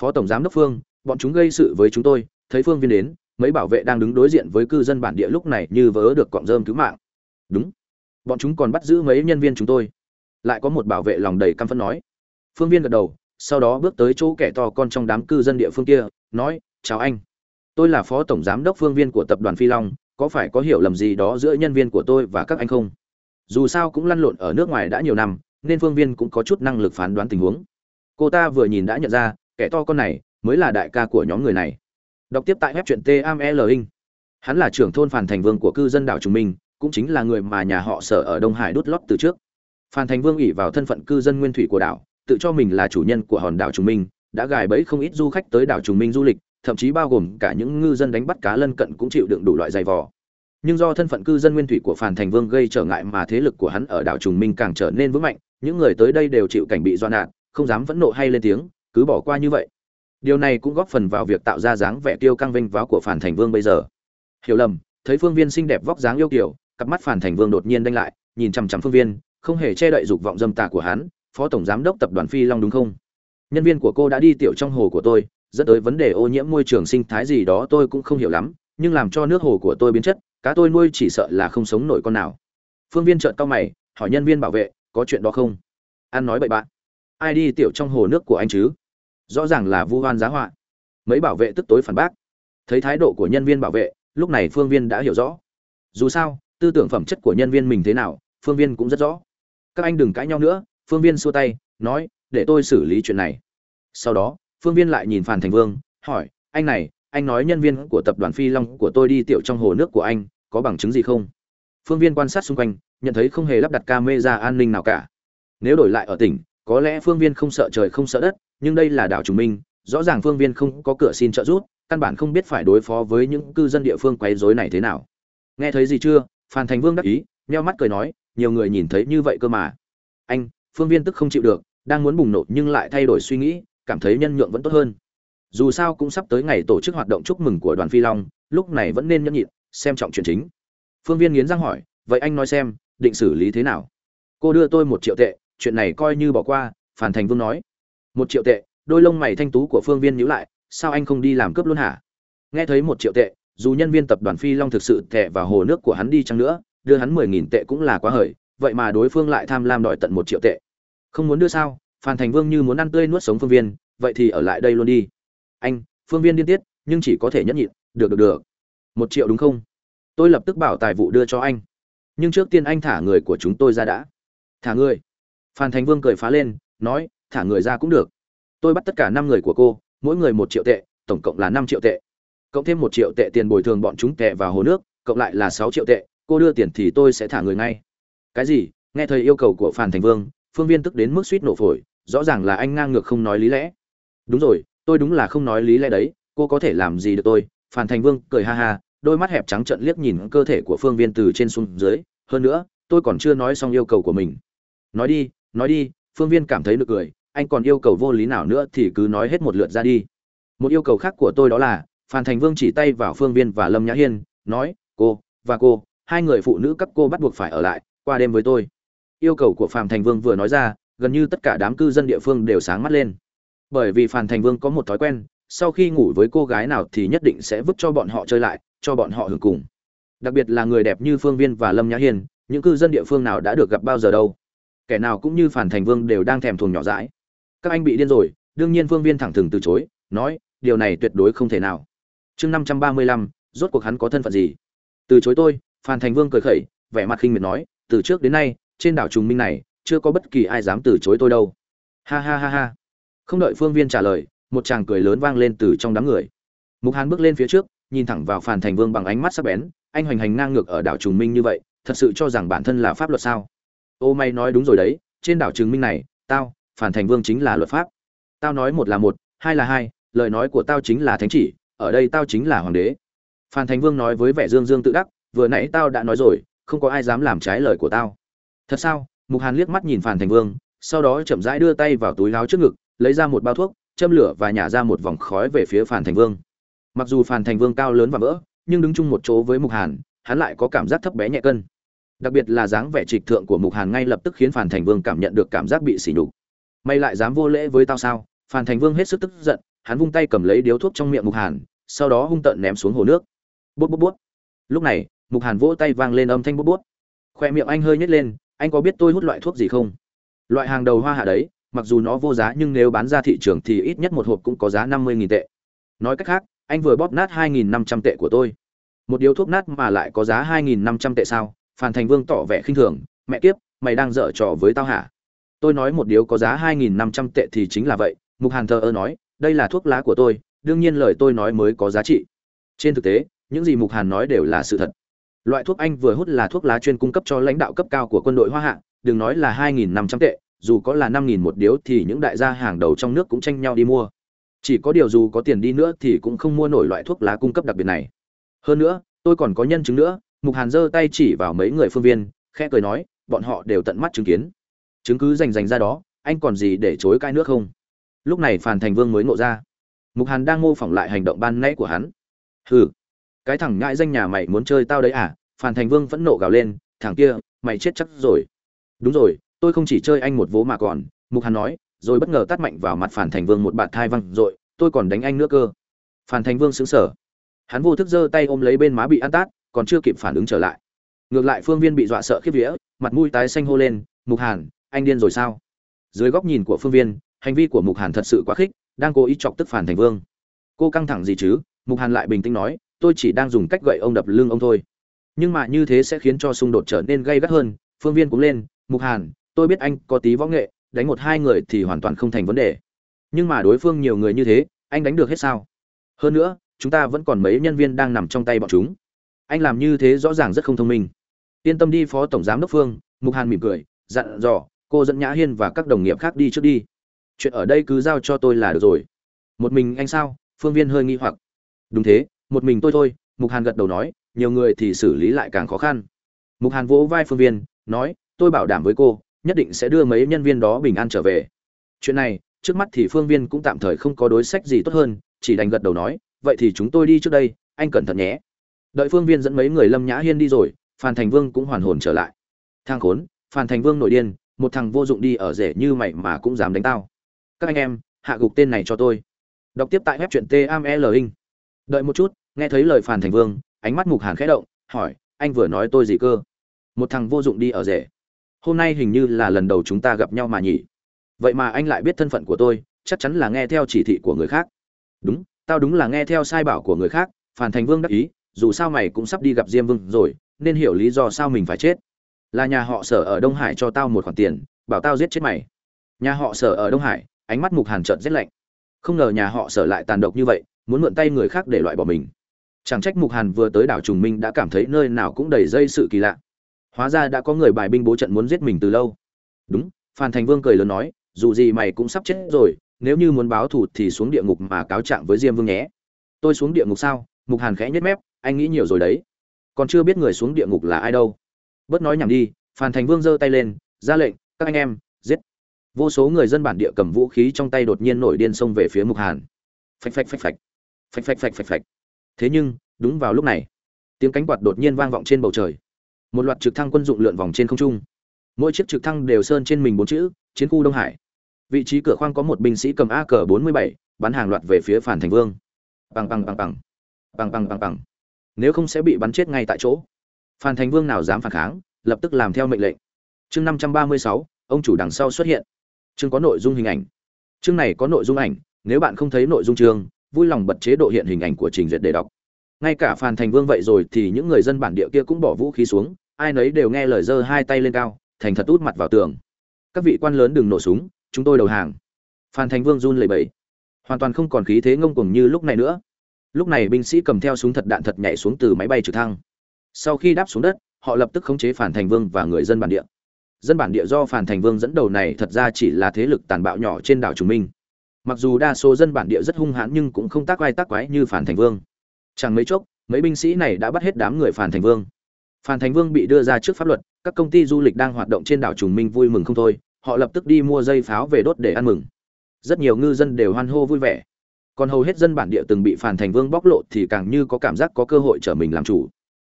Phó tổng giám đốc phương, bọn chúng gây sự với chúng tôi, thấy phương viên đến, mấy bảo vệ đang đứng đối diện với cư dân bản địa lúc này như vớ được cọng rơm cứu mạng. Đúng. Bọn chúng còn bắt giữ mấy nhân viên chúng tôi. Lại có một bảo vệ lòng đầy căm phẫn nói. Phương viên gật đầu, sau đó bước tới chỗ kẻ to con trong đám cư dân địa phương kia, nói, chào anh. Tôi là phó tổng giám đốc phương viên của tập đoàn phi long, có phải có hiểu lầm gì đó giữa nhân viên của tôi và các anh không? Dù sao cũng lăn lộn ở nước ngoài đã nhiều năm nên phương viên cũng có chút năng lực phán đoán tình huống. Cô ta vừa nhìn đã nhận ra kẻ to con này mới là đại ca của nhóm người này. Đọc tiếp tại web truyện tml inc. Hắn là trưởng thôn phản thành vương của cư dân đảo trung minh cũng chính là người mà nhà họ sở ở đông hải đút lót từ trước. Phan thành vương ỉ vào thân phận cư dân nguyên thủy của đảo tự cho mình là chủ nhân của hòn đảo trung minh đã gài bẫy không ít du khách tới đảo trung minh du lịch thậm chí bao gồm cả những ngư dân đánh bắt cá lân cận cũng chịu đựng đủ loại dày vò. Nhưng do thân phận cư dân nguyên thủy của Phan Thành Vương gây trở ngại mà thế lực của hắn ở đảo Trùng Minh càng trở nên vững mạnh, những người tới đây đều chịu cảnh bị doan nạn, không dám phẫn nộ hay lên tiếng, cứ bỏ qua như vậy. Điều này cũng góp phần vào việc tạo ra dáng vẻ tiêu căng vinh váo của phản Thành Vương bây giờ. Hiểu lầm, thấy Phương Viên xinh đẹp vóc dáng yêu kiều, cặp mắt phản Thành Vương đột nhiên đanh lại, nhìn chằm chằm Phương Viên, không hề che đậy dục vọng dâm tà của hắn, phó tổng giám đốc tập đoàn Phi Long đúng không? Nhân viên của cô đã đi tiểu trong hồ của tôi, dẫn tới vấn đề ô nhiễm môi trường sinh thái gì đó tôi cũng không hiểu lắm, nhưng làm cho nước hồ của tôi biến chất, cá tôi nuôi chỉ sợ là không sống nổi con nào phương viên trợn cao mày hỏi nhân viên bảo vệ có chuyện đó không? An nói bậy bạn ai đi tiểu trong hồ nước của anh chứ? Rõ ràng là vu hoan giá họa. Mấy bảo vệ tức tối phản bác. Thấy thái độ của nhân viên bảo vệ, lúc này phương viên đã hiểu rõ. Dù sao, tư tưởng phẩm chất của nhân viên mình thế nào, phương viên cũng rất rõ. Các anh đừng cãi nhau nữa, phương viên xua tay, nói, để tôi xử lý chuyện này. Sau đó, phương viên lại nhìn phàn thành vương, hỏi, anh này, anh nói nhân viên của tập đoàn phi long của tôi đi tiểu trong hồ nước của anh, có bằng chứng gì không? Phương viên quan sát xung quanh nhận thấy không hề lắp đặt camera an ninh nào cả. Nếu đổi lại ở tỉnh, có lẽ phương viên không sợ trời không sợ đất, nhưng đây là đảo trùng minh, rõ ràng phương viên không có cửa xin trợ giúp, căn bản không biết phải đối phó với những cư dân địa phương quấy rối này thế nào. Nghe thấy gì chưa? Phan thành vương đắc ý, nheo mắt cười nói, nhiều người nhìn thấy như vậy cơ mà. Anh, phương viên tức không chịu được, đang muốn bùng nổ nhưng lại thay đổi suy nghĩ, cảm thấy nhân nhượng vẫn tốt hơn. Dù sao cũng sắp tới ngày tổ chức hoạt động chúc mừng của đoàn phi long, lúc này vẫn nên nhẫn nhịn, xem trọng chuyện chính. Phương viên nghiến răng hỏi, vậy anh nói xem định xử lý thế nào? Cô đưa tôi một triệu tệ, chuyện này coi như bỏ qua phản thành vương nói. Một triệu tệ, đôi lông mày thanh tú của phương viên nhíu lại, sao anh không đi làm cướp luôn hả? Nghe thấy một triệu tệ, dù nhân viên tập đoàn phi long thực sự tệ vào hồ nước của hắn đi chăng nữa, đưa hắn mười nghìn tệ cũng là quá hời, vậy mà đối phương lại tham lam đòi tận một triệu tệ. Không muốn đưa sao? Phan thành vương như muốn ăn tươi nuốt sống phương viên, vậy thì ở lại đây luôn đi. Anh, phương viên điên tiết, nhưng chỉ có thể nhẫn nhịn, được được được. Một triệu đúng không? Tôi lập tức bảo tài vụ đưa cho anh nhưng trước tiên anh thả người của chúng tôi ra đã. Thả người. Phan thành vương cười phá lên, nói, thả người ra cũng được. Tôi bắt tất cả năm người của cô, mỗi người một triệu tệ, tổng cộng là năm triệu tệ. Cộng thêm một triệu tệ tiền bồi thường bọn chúng tệ vào hồ nước, cộng lại là sáu triệu tệ, cô đưa tiền thì tôi sẽ thả người ngay. Cái gì? Nghe thời yêu cầu của phan thành vương, phương viên tức đến mức suýt nổ phổi, rõ ràng là anh ngang ngược không nói lý lẽ. Đúng rồi, tôi đúng là không nói lý lẽ đấy, cô có thể làm gì được tôi? Phan thành vương cười ha ha đôi mắt hẹp trắng trợn liếc nhìn cơ thể của phương viên từ trên xuống dưới. Hơn nữa, tôi còn chưa nói xong yêu cầu của mình. Nói đi nói đi, phương viên cảm thấy được cười. Anh còn yêu cầu vô lý nào nữa thì cứ nói hết một lượt ra đi. Một yêu cầu khác của tôi đó là, phan thành vương chỉ tay vào phương viên và lâm nhã hiên, nói, cô và cô, hai người phụ nữ các cô bắt buộc phải ở lại qua đêm với tôi. Yêu cầu của phạm thành vương vừa nói ra, gần như tất cả đám cư dân địa phương đều sáng mắt lên. Bởi vì phan thành vương có một thói quen, sau khi ngủ với cô gái nào thì nhất định sẽ vứt cho bọn họ chơi lại cho bọn họ hưởng cùng. Đặc biệt là người đẹp như phương viên và lâm nhã hiên, những cư dân địa phương nào đã được gặp bao giờ đâu. Kẻ nào cũng như phản thành vương đều đang thèm thuồng nhỏ dãi. Các anh bị điên rồi, đương nhiên phương viên thẳng thừng từ chối, nói, điều này tuyệt đối không thể nào. Chương năm trăm ba mươi lăm, rốt cuộc hắn có thân phận gì? Từ chối tôi phan thành vương cười khẩy, vẻ mặt khinh miệt nói, từ trước đến nay, trên đảo trùng minh này, chưa có bất kỳ ai dám từ chối tôi đâu. Ha ha ha ha. Không đợi phương viên trả lời, một chàng cười lớn vang lên từ trong đám người. Mục hàn bước lên phía trước nhìn thẳng vào Phàn thành vương bằng ánh mắt sắc bén, anh hoành hành ngang ngược ở đảo trùng minh như vậy, thật sự cho rằng bản thân là pháp luật sao? Ô may nói đúng rồi đấy, trên đảo trùng minh này, tao, Phàn thành vương chính là luật pháp. Tao nói một là một, hai là hai, lời nói của tao chính là thánh chỉ, ở đây tao chính là hoàng đế. Phàn thành vương nói với vẻ dương dương tự đắc, vừa nãy tao đã nói rồi, không có ai dám làm trái lời của tao. Thật sao? Mục hàn liếc mắt nhìn Phàn thành vương, sau đó chậm rãi đưa tay vào túi láo trước ngực, lấy ra một bao thuốc, châm lửa và nhả ra một vòng khói về phía Phàn thành vương mặc dù phàn thành vương cao lớn và vỡ nhưng đứng chung một chỗ với mục hàn, hắn lại có cảm giác thấp bé nhẹ cân. Đặc biệt là dáng vẻ trịch thượng của mục hàn ngay lập tức khiến phàn thành vương cảm nhận được cảm giác bị sỉ nhục. Mày lại dám vô lễ với tao sao? Phàn thành vương hết sức tức giận, hắn vung tay cầm lấy điếu thuốc trong miệng mục hàn, sau đó hung tợn ném xuống hồ nước. Bút bút bút. Lúc này, mục hàn vỗ tay vang lên âm thanh bút bút. Khoe miệng anh hơi nhếch lên, anh có biết tôi hút loại thuốc gì không? Loại hàng đầu hoa hạ đấy, mặc dù nó vô giá nhưng nếu bán ra thị trường thì ít nhất một hộp cũng có giá năm mươi tệ. Nói cách khác anh vừa bóp nát hai nghìn năm trăm tệ của tôi. Một điếu thuốc nát mà lại có giá hai nghìn năm trăm tệ sao? Phan thành vương tỏ vẻ khinh thường. Mẹ kiếp, mày đang dở trò với tao hả? Tôi nói một điếu có giá hai nghìn năm trăm tệ thì chính là vậy, mục hàn thờ ơ nói. Đây là thuốc lá của tôi, đương nhiên lời tôi nói mới có giá trị. Trên thực tế, những gì mục hàn nói đều là sự thật. Loại thuốc anh vừa hút là thuốc lá chuyên cung cấp cho lãnh đạo cấp cao của quân đội hoa hạ, đừng nói là hai nghìn năm trăm tệ, dù có là năm nghìn một điếu thì những đại gia hàng đầu trong nước cũng tranh nhau đi mua chỉ có điều dù có tiền đi nữa thì cũng không mua nổi loại thuốc lá cung cấp đặc biệt này. Hơn nữa, tôi còn có nhân chứng nữa, mục hàn giơ tay chỉ vào mấy người phương viên, khẽ cười nói, bọn họ đều tận mắt chứng kiến. Chứng cứ rành rành ra đó, anh còn gì để chối cãi nước không? Lúc này phàn thành vương mới ngộ ra. Mục hàn đang mô phỏng lại hành động ban nãy của hắn. Hừ, cái thằng ngại danh nhà mày muốn chơi tao đấy à? Phàn thành vương vẫn nộ gào lên, thằng kia, mày chết chắc rồi. Đúng rồi, tôi không chỉ chơi anh một vố mà còn, mục hàn nói rồi bất ngờ tát mạnh vào mặt phản thành vương một bạt thai văng, rồi, tôi còn đánh anh nữa cơ. Phản thành vương xứng sở hắn vô thức giơ tay ôm lấy bên má bị ăn tát, còn chưa kịp phản ứng trở lại. Ngược lại phương viên bị dọa sợ khiếp vía, mặt mũi tái xanh hô lên, mục hàn, anh điên rồi sao? Dưới góc nhìn của phương viên, hành vi của mục hàn thật sự quá khích, đang cố ý chọc tức phản thành vương. Cô căng thẳng gì chứ? Mục hàn lại bình tĩnh nói, tôi chỉ đang dùng cách gậy ông đập lưng ông thôi. Nhưng mà như thế sẽ khiến cho xung đột trở nên gây gắt hơn, phương viên cũng lên, mục hàn, tôi biết anh có tí võ nghệ đánh một hai người thì hoàn toàn không thành vấn đề. Nhưng mà đối phương nhiều người như thế, anh đánh được hết sao? Hơn nữa, chúng ta vẫn còn mấy nhân viên đang nằm trong tay bọn chúng. Anh làm như thế rõ ràng rất không thông minh. Yên tâm đi, phó tổng giám đốc phương, mục hàn mỉm cười, dặn dò, cô dẫn nhã hiên và các đồng nghiệp khác đi trước đi. Chuyện ở đây cứ giao cho tôi là được rồi. Một mình anh sao? Phương viên hơi nghi hoặc. Đúng thế, một mình tôi thôi, mục hàn gật đầu nói, nhiều người thì xử lý lại càng khó khăn. Mục hàn vỗ vai phương viên, nói, tôi bảo đảm với cô nhất định sẽ đưa mấy nhân viên đó bình an trở về. Chuyện này, trước mắt thì phương viên cũng tạm thời không có đối sách gì tốt hơn, chỉ đành gật đầu nói, vậy thì chúng tôi đi trước đây, anh cẩn thận nhé. Đợi phương viên dẫn mấy người lâm nhã hiên đi rồi, phan thành vương cũng hoàn hồn trở lại. Thang khốn, phan thành vương nổi điên, một thằng vô dụng đi ở rể như mày mà cũng dám đánh tao. Các anh em, hạ gục tên này cho tôi. Đọc tiếp tại web truyện tml in đợi một chút, nghe thấy lời Phan thành vương, ánh mắt mục hàn khẽ động, hỏi, anh vừa nói tôi gì cơ? Một thằng vô dụng đi ở rể hôm nay hình như là lần đầu chúng ta gặp nhau mà nhỉ? Vậy mà anh lại biết thân phận của tôi, chắc chắn là nghe theo chỉ thị của người khác. Đúng, tao đúng là nghe theo sai bảo của người khác phản thành vương đắc ý, dù sao mày cũng sắp đi gặp diêm vương rồi, nên hiểu lý do sao mình phải chết. Là nhà họ sở ở đông hải cho tao một khoản tiền, bảo tao giết chết mày. Nhà họ sở ở đông hải, ánh mắt mục hàn trợn rét lạnh. Không ngờ nhà họ sở lại tàn độc như vậy, muốn mượn tay người khác để loại bỏ mình. Chẳng trách mục hàn vừa tới đảo trùng minh đã cảm thấy nơi nào cũng đầy dây sự kỳ lạ hóa ra đã có người bài binh bố trận muốn giết mình từ lâu. Đúng, phan thành vương cười lớn nói, dù gì mày cũng sắp chết rồi, nếu như muốn báo thù thì xuống địa ngục mà cáo trạng với diêm vương nhé. Tôi xuống địa ngục sao? Mục hàn khẽ nhất mép, anh nghĩ nhiều rồi đấy. Còn chưa biết người xuống địa ngục là ai đâu. Bớt nói nhảm đi, phan thành vương giơ tay lên, ra lệnh, các anh em, giết. Vô số người dân bản địa cầm vũ khí trong tay đột nhiên nổi điên xông về phía mục hàn. Phạch phạch phạch phạch. Phạch phạch phạch phạch phạch. Thế nhưng, đúng vào lúc này, tiếng cánh quạt đột nhiên vang vọng trên bầu trời một loạt trực thăng quân dụng lượn vòng trên không trung. Mỗi chiếc trực thăng đều sơn trên mình bốn chữ, chiến khu đông hải. Vị trí cửa khoang có một binh sĩ cầm ak 47 bắn hàng loạt về phía phản thành vương. Bằng bằng bằng bằng bằng bằng bằng bằng nếu không sẽ bị bắn chết ngay tại chỗ. Phan thành vương nào dám phản kháng, lập tức làm theo mệnh lệnh. Chương năm trăm ba mươi sáu, ông chủ đằng sau xuất hiện. Chương có nội dung hình ảnh. Chương này có nội dung ảnh, nếu bạn không thấy nội dung chương, vui lòng bật chế độ hiện hình ảnh của trình duyệt để đọc ngay cả phàn thành vương vậy rồi thì những người dân bản địa kia cũng bỏ vũ khí xuống, ai nấy đều nghe lời giơ hai tay lên cao, thành thật út mặt vào tường. Các vị quan lớn đừng nổ súng, chúng tôi đầu hàng. Phan thành vương run lẩy bẩy. Hoàn toàn không còn khí thế ngông cuồng như lúc này nữa. Lúc này binh sĩ cầm theo súng thật đạn thật nhảy xuống từ máy bay trực thăng. Sau khi đáp xuống đất, họ lập tức khống chế phản thành vương và người dân bản địa. Dân bản địa do phản thành vương dẫn đầu này thật ra chỉ là thế lực tàn bạo nhỏ trên đảo trùng minh. Mặc dù đa số dân bản địa rất hung hãn nhưng cũng không tác oai tác quái như phản thành vương chẳng mấy chốc, mấy binh sĩ này đã bắt hết đám người phản thành vương. Phản thành vương bị đưa ra trước pháp luật, các công ty du lịch đang hoạt động trên đảo trùng minh vui mừng không thôi, họ lập tức đi mua dây pháo về đốt để ăn mừng. Rất nhiều ngư dân đều hoan hô vui vẻ. Còn hầu hết dân bản địa từng bị phản thành vương bóc lộ thì càng như có cảm giác có cơ hội trở mình làm chủ.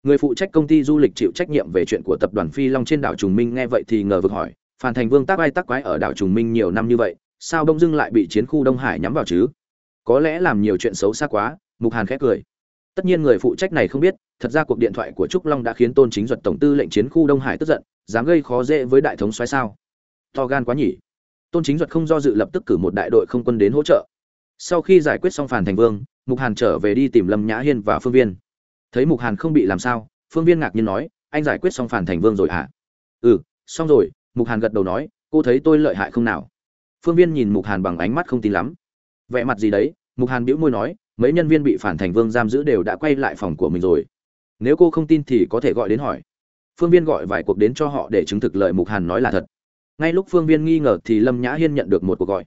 Người phụ trách công ty du lịch chịu trách nhiệm về chuyện của tập đoàn phi long trên đảo trùng minh nghe vậy thì ngờ vực hỏi phản thành vương tác ai tác quái ở đảo trùng minh nhiều năm như vậy, sao đông dưng lại bị chiến khu đông hải nhắm vào chứ? Có lẽ làm nhiều chuyện xấu xa quá. Mục hàn khẽ cười tất nhiên người phụ trách này không biết, thật ra cuộc điện thoại của trúc long đã khiến tôn chính duật tổng tư lệnh chiến khu đông hải tức giận, dám gây khó dễ với đại thống xoáy sao? To gan quá nhỉ. Tôn chính duật không do dự lập tức cử một đại đội không quân đến hỗ trợ. Sau khi giải quyết xong phản thành vương, mục hàn trở về đi tìm lâm nhã hiên và phương viên. Thấy mục hàn không bị làm sao, phương viên ngạc nhiên nói, anh giải quyết xong phản thành vương rồi hả? Ừ xong rồi, mục hàn gật đầu nói, cô thấy tôi lợi hại không nào? Phương viên nhìn mục hàn bằng ánh mắt không tin lắm. Vẻ mặt gì đấy? Mục hàn bĩu môi nói mấy nhân viên bị phản thành vương giam giữ đều đã quay lại phòng của mình rồi. Nếu cô không tin thì có thể gọi đến hỏi. Phương viên gọi vài cuộc đến cho họ để chứng thực lời mục hàn nói là thật. Ngay lúc phương viên nghi ngờ thì lâm nhã hiên nhận được một cuộc gọi.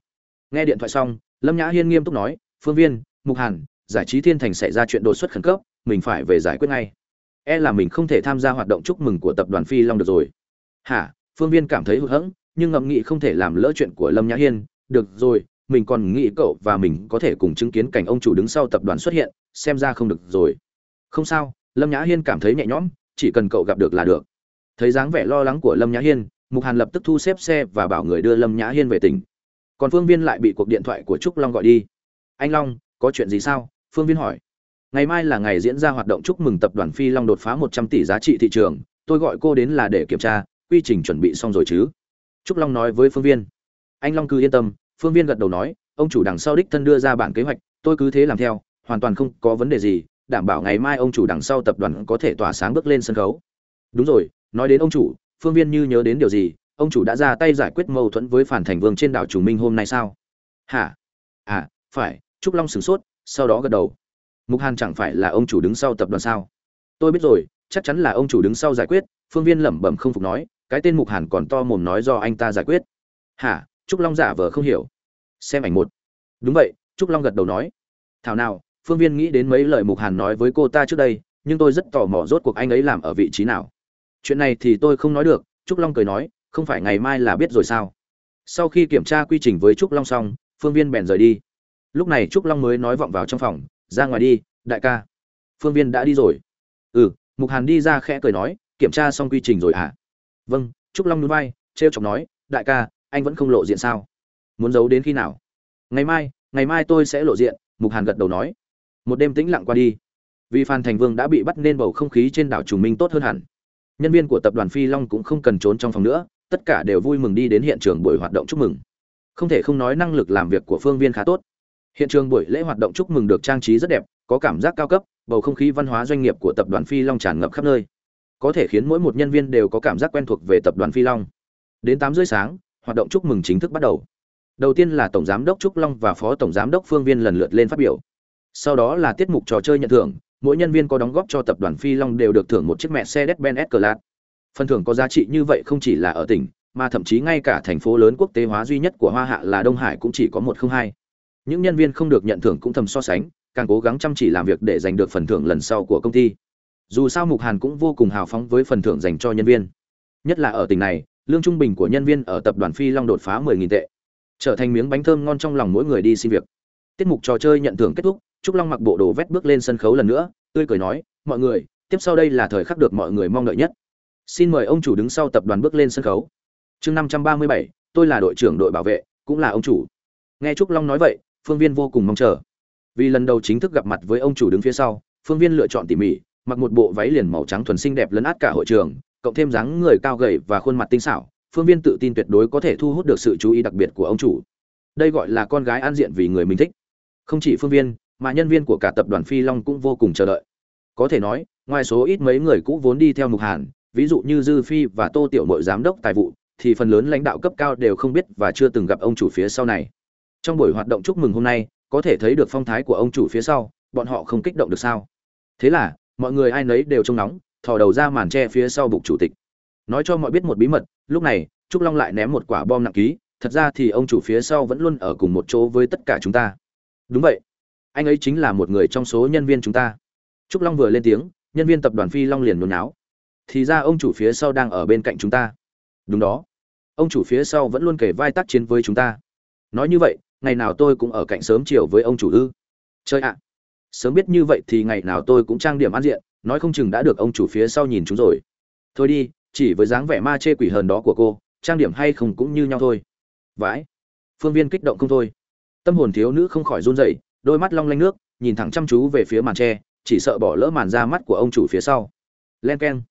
Nghe điện thoại xong, lâm nhã hiên nghiêm túc nói, phương viên, mục hàn, giải trí thiên thành xảy ra chuyện đột xuất khẩn cấp, mình phải về giải quyết ngay. E là mình không thể tham gia hoạt động chúc mừng của tập đoàn phi long được rồi. Hả? Phương viên cảm thấy hụt hẫng, nhưng ngẫm nghĩ không thể làm lỡ chuyện của lâm nhã hiên. Được rồi mình còn nghĩ cậu và mình có thể cùng chứng kiến cảnh ông chủ đứng sau tập đoàn xuất hiện, xem ra không được rồi. Không sao, lâm nhã hiên cảm thấy nhẹ nhõm, chỉ cần cậu gặp được là được. Thấy dáng vẻ lo lắng của lâm nhã hiên, mục hàn lập tức thu xếp xe và bảo người đưa lâm nhã hiên về tỉnh. Còn phương viên lại bị cuộc điện thoại của trúc long gọi đi. Anh long, có chuyện gì sao? Phương viên hỏi. Ngày mai là ngày diễn ra hoạt động chúc mừng tập đoàn phi long đột phá một trăm tỷ giá trị thị trường, tôi gọi cô đến là để kiểm tra, quy trình chuẩn bị xong rồi chứ. Trúc long nói với phương viên. Anh long cứ yên tâm phương viên gật đầu nói, ông chủ đằng sau đích thân đưa ra bản kế hoạch, tôi cứ thế làm theo, hoàn toàn không có vấn đề gì, đảm bảo ngày mai ông chủ đằng sau tập đoàn có thể tỏa sáng bước lên sân khấu. Đúng rồi, nói đến ông chủ, phương viên như nhớ đến điều gì, ông chủ đã ra tay giải quyết mâu thuẫn với phản thành vương trên đảo chủ minh hôm nay sao? Hả? À phải, trúc long sửng sốt, sau đó gật đầu. Mục hàn chẳng phải là ông chủ đứng sau tập đoàn sao? Tôi biết rồi, chắc chắn là ông chủ đứng sau giải quyết, phương viên lẩm bẩm không phục nói, cái tên mục hàn còn to mồm nói do anh ta giải quyết. Hả? Trúc long giả vờ không hiểu xem ảnh một. Đúng vậy, trúc long gật đầu nói. Thảo nào, phương viên nghĩ đến mấy lời mục hàn nói với cô ta trước đây, nhưng tôi rất tò mò rốt cuộc anh ấy làm ở vị trí nào. Chuyện này thì tôi không nói được, trúc long cười nói, không phải ngày mai là biết rồi sao. Sau khi kiểm tra quy trình với trúc long xong, phương viên bèn rời đi. Lúc này trúc long mới nói vọng vào trong phòng, ra ngoài đi, đại ca. Phương viên đã đi rồi. Ừ mục hàn đi ra khẽ cười nói, kiểm tra xong quy trình rồi hả? À? vâng. Trúc long núi vai t r e o chọc nói, đại ca, anh vẫn không lộ diện sao? Muốn giấu đến khi nào? Ngày mai ngày mai tôi sẽ lộ diện, mục hàn gật đầu nói. Một đêm tĩnh lặng qua đi. Vì phan thành vương đã bị bắt nên bầu không khí trên đảo trùng minh tốt hơn hẳn. Nhân viên của tập đoàn phi long cũng không cần trốn trong phòng nữa, tất cả đều vui mừng đi đến hiện trường buổi hoạt động chúc mừng. Không thể không nói năng lực làm việc của phương viên khá tốt. Hiện trường buổi lễ hoạt động chúc mừng được trang trí rất đẹp, có cảm giác cao cấp, bầu không khí văn hóa doanh nghiệp của tập đoàn phi long tràn ngập khắp nơi. Có thể khiến mỗi một nhân viên đều có cảm giác quen thuộc về tập đoàn phi long. Đến tám rưỡi sáng, hoạt động chúc mừng chính thức bắt đầu đầu tiên là tổng giám đốc trúc long và phó tổng giám đốc phương viên lần lượt lên phát biểu sau đó là tiết mục trò chơi nhận thưởng mỗi nhân viên có đóng góp cho tập đoàn phi long đều được thưởng một chiếc mẹ xe Mercedes-Benz S-Class. Phần thưởng có giá trị như vậy không chỉ là ở tỉnh, mà thậm chí ngay cả thành phố lớn quốc tế hóa duy nhất của Hoa Hạ là Đông Hải cũng chỉ có một không hai. Những nhân viên không được nhận thưởng cũng thầm so sánh, càng cố gắng chăm chỉ làm việc để giành được phần thưởng lần sau của công ty. Dù sao Mục Hàn cũng vô cùng hào phóng với phần thưởng dành cho nhân viên. Nhất là ở tỉnh này, lương trung bình của nhân viên ở tập đoàn Phi Long đột phá 10.000 tệ, trở thành miếng bánh thơm ngon trong lòng mỗi người đi xin việc. Tiết mục trò chơi nhận thưởng kết thúc, Trúc Long mặc bộ đồ vét bước lên sân khấu lần nữa, tươi cười nói, "Mọi người, tiếp sau đây là thời khắc được mọi người mong đợi nhất. Xin mời ông chủ đứng sau tập đoàn bước lên sân khấu." Chương 537, tôi là đội trưởng đội bảo vệ, cũng là ông chủ nghe trúc long nói vậy phương viên vô cùng mong chờ vì lần đầu chính thức gặp mặt với ông chủ đứng phía sau phương viên lựa chọn tỉ mỉ mặc một bộ váy liền màu trắng thuần xinh đẹp lấn át cả hội trường cộng thêm dáng người cao gầy và khuôn mặt tinh xảo phương viên tự tin tuyệt đối có thể thu hút được sự chú ý đặc biệt của ông chủ. Đây gọi là con gái an diện vì người mình thích. Không chỉ phương viên, mà nhân viên của cả tập đoàn phi long cũng vô cùng chờ đợi. Có thể nói, ngoài số ít mấy người cũ vốn đi theo mục hàn, ví dụ như dư phi và tô tiểu mội giám đốc tài vụ, thì phần lớn lãnh đạo cấp cao đều không biết và chưa từng gặp ông chủ phía sau này. Trong buổi hoạt động chúc mừng hôm nay, có thể thấy được phong thái của ông chủ phía sau, bọn họ không kích động được sao? Thế là, mọi người ai nấy đều trông nóng, thò đầu ra màn tre phía sau bục chủ tịch. Nói cho mọi biết một bí mật lúc này, trúc long lại ném một quả bom nặng ký, thật ra thì ông chủ phía sau vẫn luôn ở cùng một chỗ với tất cả chúng ta. Đúng vậy. Anh ấy chính là một người trong số nhân viên chúng ta. Trúc long vừa lên tiếng, nhân viên tập đoàn phi long liền nôn náo. Thì ra ông chủ phía sau đang ở bên cạnh chúng ta. Đúng đó. Ông chủ phía sau vẫn luôn kể vai tác chiến với chúng ta. Nói như vậy, ngày nào tôi cũng ở cạnh sớm chiều với ông chủ ư? Chơi ạ. Sớm biết như vậy thì ngày nào tôi cũng trang điểm ăn diện, nói không chừng đã được ông chủ phía sau nhìn chúng rồi. Thôi đi chỉ với dáng vẻ ma chê quỷ hờn đó của cô, trang điểm hay không cũng như nhau thôi. Vãi. Phương viên kích động không thôi. Tâm hồn thiếu nữ không khỏi run rẩy, đôi mắt long lanh nước, nhìn thẳng chăm chú về phía màn tre, chỉ sợ bỏ lỡ màn ra mắt của ông chủ phía sau. Len keng.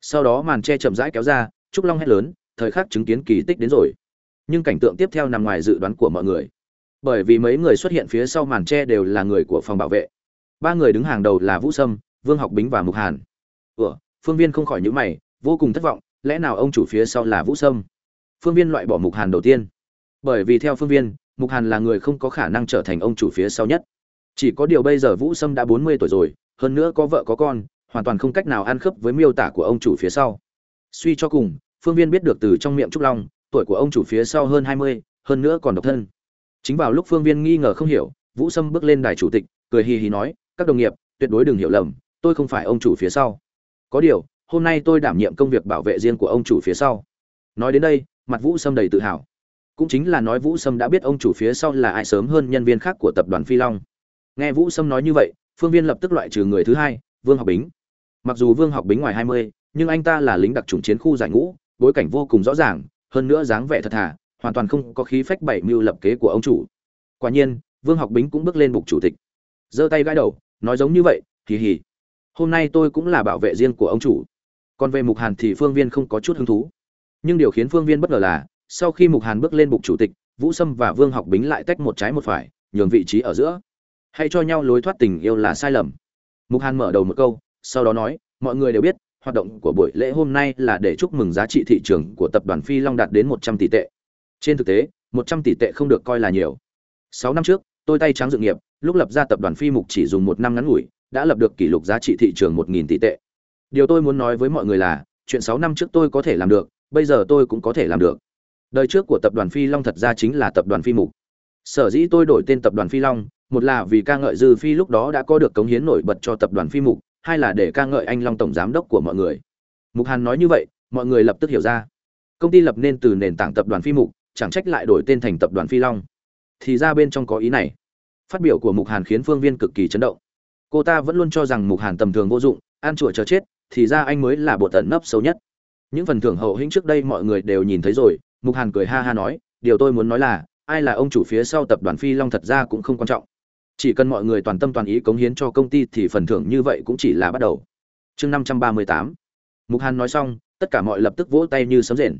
Sau đó màn tre chậm rãi kéo ra, trúc long hét lớn, thời khắc chứng kiến kỳ tích đến rồi. Nhưng cảnh tượng tiếp theo nằm ngoài dự đoán của mọi người. Bởi vì mấy người xuất hiện phía sau màn tre đều là người của phòng bảo vệ. Ba người đứng hàng đầu là vũ sâm, vương học bính và mục hàn. Ủa, phương viên không khỏi nhữ mày vô cùng thất vọng, lẽ nào ông chủ phía sau là vũ sâm? Phương viên loại bỏ mục hàn đầu tiên. Bởi vì theo phương viên, mục hàn là người không có khả năng trở thành ông chủ phía sau nhất. Chỉ có điều bây giờ vũ sâm đã bốn mươi tuổi rồi, hơn nữa có vợ có con, hoàn toàn không cách nào ăn khớp với miêu tả của ông chủ phía sau. Suy cho cùng, phương viên biết được từ trong miệng trúc long, tuổi của ông chủ phía sau hơn hai mươi, hơn nữa còn độc thân. Chính vào lúc phương viên nghi ngờ không hiểu, vũ sâm bước lên đài chủ tịch, cười hì hì nói, các đồng nghiệp, tuyệt đối đừng hiểu lầm, tôi không phải ông chủ phía sau. Có điều hôm nay tôi đảm nhiệm công việc bảo vệ riêng của ông chủ phía sau. Nói đến đây, mặt vũ sâm đầy tự hào. Cũng chính là nói vũ sâm đã biết ông chủ phía sau là ai sớm hơn nhân viên khác của tập đoàn phi long. Nghe vũ sâm nói như vậy, phương viên lập tức loại trừ người thứ hai, vương học bính. Mặc dù vương học bính ngoài hai mươi, nhưng anh ta là lính đặc trùng chiến khu giải ngũ, bối cảnh vô cùng rõ ràng, hơn nữa dáng vẻ thật thà, hoàn toàn không có khí phách bảy mưu lập kế của ông chủ. Quả nhiên, vương học bính cũng bước lên bục chủ tịch. Giơ tay gãi đầu, nói giống như vậy kỳ hỉ hôm nay tôi cũng là bảo vệ riêng của ông chủ còn về mục hàn thì phương viên không có chút hứng thú. Nhưng điều khiến phương viên bất ngờ là, sau khi mục hàn bước lên bục chủ tịch, vũ sâm và vương học bính lại tách một trái một phải, nhường vị trí ở giữa. Hay cho nhau lối thoát tình yêu là sai lầm. Mục hàn mở đầu một câu, sau đó nói, mọi người đều biết, hoạt động của buổi lễ hôm nay là để chúc mừng giá trị thị trường của tập đoàn phi long đạt đến một trăm tỷ tệ. Trên thực tế, một trăm tỷ tệ không được coi là nhiều. Sáu năm trước, tôi tay trắng dự nghiệp, lúc lập ra tập đoàn phi mục chỉ dùng một năm ngắn ngủi, đã lập được kỷ lục giá trị thị trường một nghìn tỷ tệ điều tôi muốn nói với mọi người là, chuyện sáu năm trước tôi có thể làm được, bây giờ tôi cũng có thể làm được. Đời trước của tập đoàn phi long thật ra chính là tập đoàn phi mục. Sở dĩ tôi đổi tên tập đoàn phi long, một là vì ca ngợi dư phi lúc đó đã có được cống hiến nổi bật cho tập đoàn phi mục, hai là để ca ngợi anh long tổng giám đốc của mọi người. Mục hàn nói như vậy, mọi người lập tức hiểu ra. Công ty lập nên từ nền tảng tập đoàn phi mục, chẳng trách lại đổi tên thành tập đoàn phi long. Thì ra bên trong có ý này. Phát biểu của mục hàn khiến phương viên cực kỳ chấn động. Cô ta vẫn luôn cho rằng mục hàn tầm thường vô dụng, ăn chùa chờ chết thì ra anh mới là bộ tận nấp sâu nhất. Những phần thưởng hậu hĩnh trước đây mọi người đều nhìn thấy rồi, mục hàn cười ha ha nói, điều tôi muốn nói là, ai là ông chủ phía sau tập đoàn phi long thật ra cũng không quan trọng. Chỉ cần mọi người toàn tâm toàn ý cống hiến cho công ty thì phần thưởng như vậy cũng chỉ là bắt đầu. Chương năm trăm ba mươi tám. Mục hàn nói xong, tất cả mọi lập tức vỗ tay như sấm rền.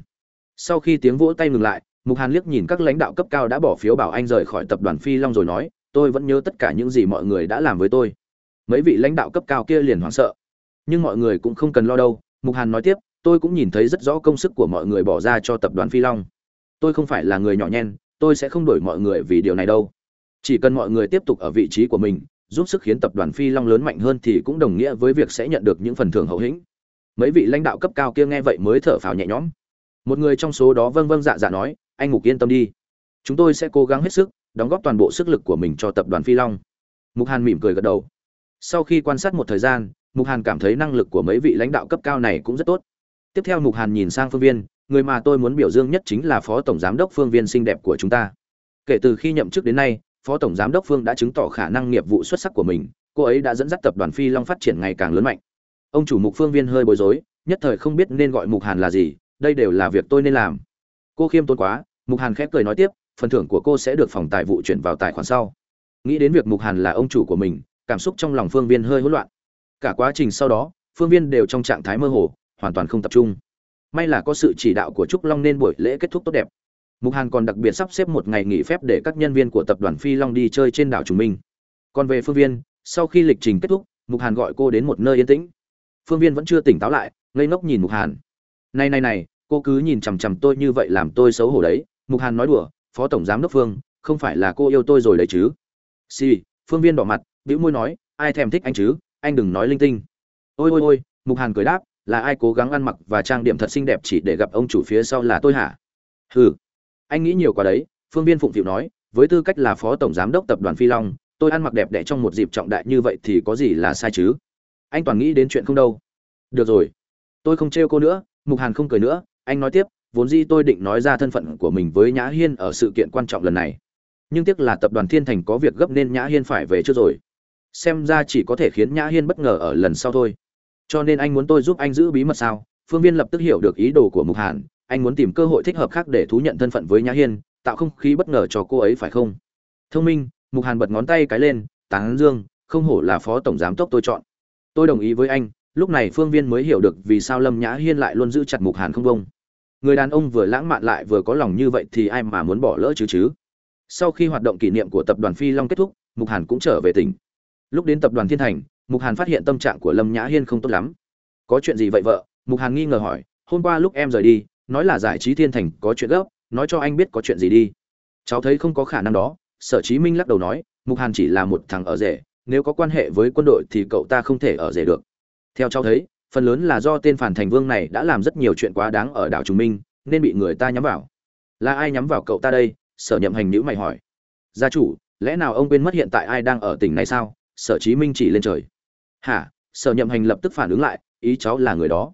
Sau khi tiếng vỗ tay ngừng lại, mục hàn liếc nhìn các lãnh đạo cấp cao đã bỏ phiếu bảo anh rời khỏi tập đoàn phi long rồi nói, tôi vẫn nhớ tất cả những gì mọi người đã làm với tôi. Mấy vị lãnh đạo cấp cao kia liền hoảng sợ nhưng mọi người cũng không cần lo đâu. Mục hàn nói tiếp, tôi cũng nhìn thấy rất rõ công sức của mọi người bỏ ra cho tập đoàn phi long. Tôi không phải là người nhỏ nhen, tôi sẽ không đổi mọi người vì điều này đâu. Chỉ cần mọi người tiếp tục ở vị trí của mình, giúp sức khiến tập đoàn phi long lớn mạnh hơn thì cũng đồng nghĩa với việc sẽ nhận được những phần thưởng hậu hĩnh. Mấy vị lãnh đạo cấp cao kia nghe vậy mới thở phào nhẹ nhõm. Một người trong số đó vâng vâng dạ dạ nói, anh mục yên tâm đi. Chúng tôi sẽ cố gắng hết sức, đóng góp toàn bộ sức lực của mình cho tập đoàn phi long. Mục hàn mỉm cười gật đầu. Sau khi quan sát một thời gian mục hàn cảm thấy năng lực của mấy vị lãnh đạo cấp cao này cũng rất tốt. Tiếp theo mục hàn nhìn sang phương viên, người mà tôi muốn biểu dương nhất chính là phó tổng giám đốc phương viên xinh đẹp của chúng ta. Kể từ khi nhậm chức đến nay, phó tổng giám đốc phương đã chứng tỏ khả năng nghiệp vụ xuất sắc của mình, cô ấy đã dẫn dắt tập đoàn phi long phát triển ngày càng lớn mạnh. Ông chủ mục phương viên hơi bối rối, nhất thời không biết nên gọi mục hàn là gì, đây đều là việc tôi nên làm. Cô khiêm tốn quá, mục hàn khép cười nói tiếp, phần thưởng của cô sẽ được phòng tài vụ chuyển vào tài khoản sau. Nghĩ đến việc mục hàn là ông chủ của mình, cảm xúc trong lòng phương viên hơi hỗn loạn cả quá trình sau đó, phương viên đều trong trạng thái mơ hồ, hoàn toàn không tập trung. May là có sự chỉ đạo của trúc long nên buổi lễ kết thúc tốt đẹp. Mục hàn còn đặc biệt sắp xếp một ngày nghỉ phép để các nhân viên của tập đoàn phi long đi chơi trên đảo trùng minh. Còn về phương viên, sau khi lịch trình kết thúc, mục hàn gọi cô đến một nơi yên tĩnh. Phương viên vẫn chưa tỉnh táo lại, ngây ngốc nhìn mục hàn. Này này này, cô cứ nhìn chằm chằm tôi như vậy làm tôi xấu hổ đấy, mục hàn nói đùa, phó tổng giám đốc phương, không phải là cô yêu tôi rồi đấy chứ? Si phương viên đỏ mặt, bĩu môi nói, ai thèm thích anh chứ? Anh đừng nói linh tinh. Ôi ôi ôi, mục hàn cười đáp, là ai cố gắng ăn mặc và trang điểm thật xinh đẹp chỉ để gặp ông chủ phía sau là tôi hả? Hừ. Anh nghĩ nhiều quá đấy, phương viên phụng phịu nói, với tư cách là phó tổng giám đốc tập đoàn phi long, tôi ăn mặc đẹp đẽ trong một dịp trọng đại như vậy thì có gì là sai chứ? Anh toàn nghĩ đến chuyện không đâu. Được rồi. Tôi không trêu cô nữa, mục hàn không cười nữa, anh nói tiếp, vốn dĩ tôi định nói ra thân phận của mình với nhã hiên ở sự kiện quan trọng lần này. Nhưng tiếc là tập đoàn thiên thành có việc gấp nên nhã hiên phải về trước rồi xem ra chỉ có thể khiến nhã hiên bất ngờ ở lần sau thôi. Cho nên anh muốn tôi giúp anh giữ bí mật sao? Phương viên lập tức hiểu được ý đồ của mục hàn, anh muốn tìm cơ hội thích hợp khác để thú nhận thân phận với nhã hiên, tạo không khí bất ngờ cho cô ấy phải không? Thông minh, mục hàn bật ngón tay cái lên tán dương, không hổ là phó tổng giám đốc tôi chọn. Tôi đồng ý với anh, lúc này phương viên mới hiểu được vì sao lâm nhã hiên lại luôn giữ chặt mục hàn không bông người đàn ông vừa lãng mạn lại vừa có lòng như vậy thì ai mà muốn bỏ lỡ chứ chứ? Sau khi hoạt động kỷ niệm của tập đoàn phi long kết thúc, mục hàn cũng trở về tỉnh lúc đến tập đoàn thiên thành, mục hàn phát hiện tâm trạng của lâm nhã hiên không tốt lắm. Có chuyện gì vậy vợ? Mục hàn nghi ngờ hỏi. Hôm qua lúc em rời đi, nói là giải trí thiên thành có chuyện gấp, nói cho anh biết có chuyện gì đi. Cháu thấy không có khả năng đó, sở chí minh lắc đầu nói. Mục hàn chỉ là một thằng ở rể, nếu có quan hệ với quân đội thì cậu ta không thể ở rể được. Theo cháu thấy, phần lớn là do tên phản thành vương này đã làm rất nhiều chuyện quá đáng ở đảo trung minh, nên bị người ta nhắm vào. Là ai nhắm vào cậu ta đây? Sở nhậm hành nhữ mày hỏi. Gia chủ, lẽ nào ông quên mất hiện tại ai đang ở tỉnh này sao? Sở chí minh chỉ lên trời. Hả? Sở nhậm hành lập tức phản ứng lại, ý cháu là người đó.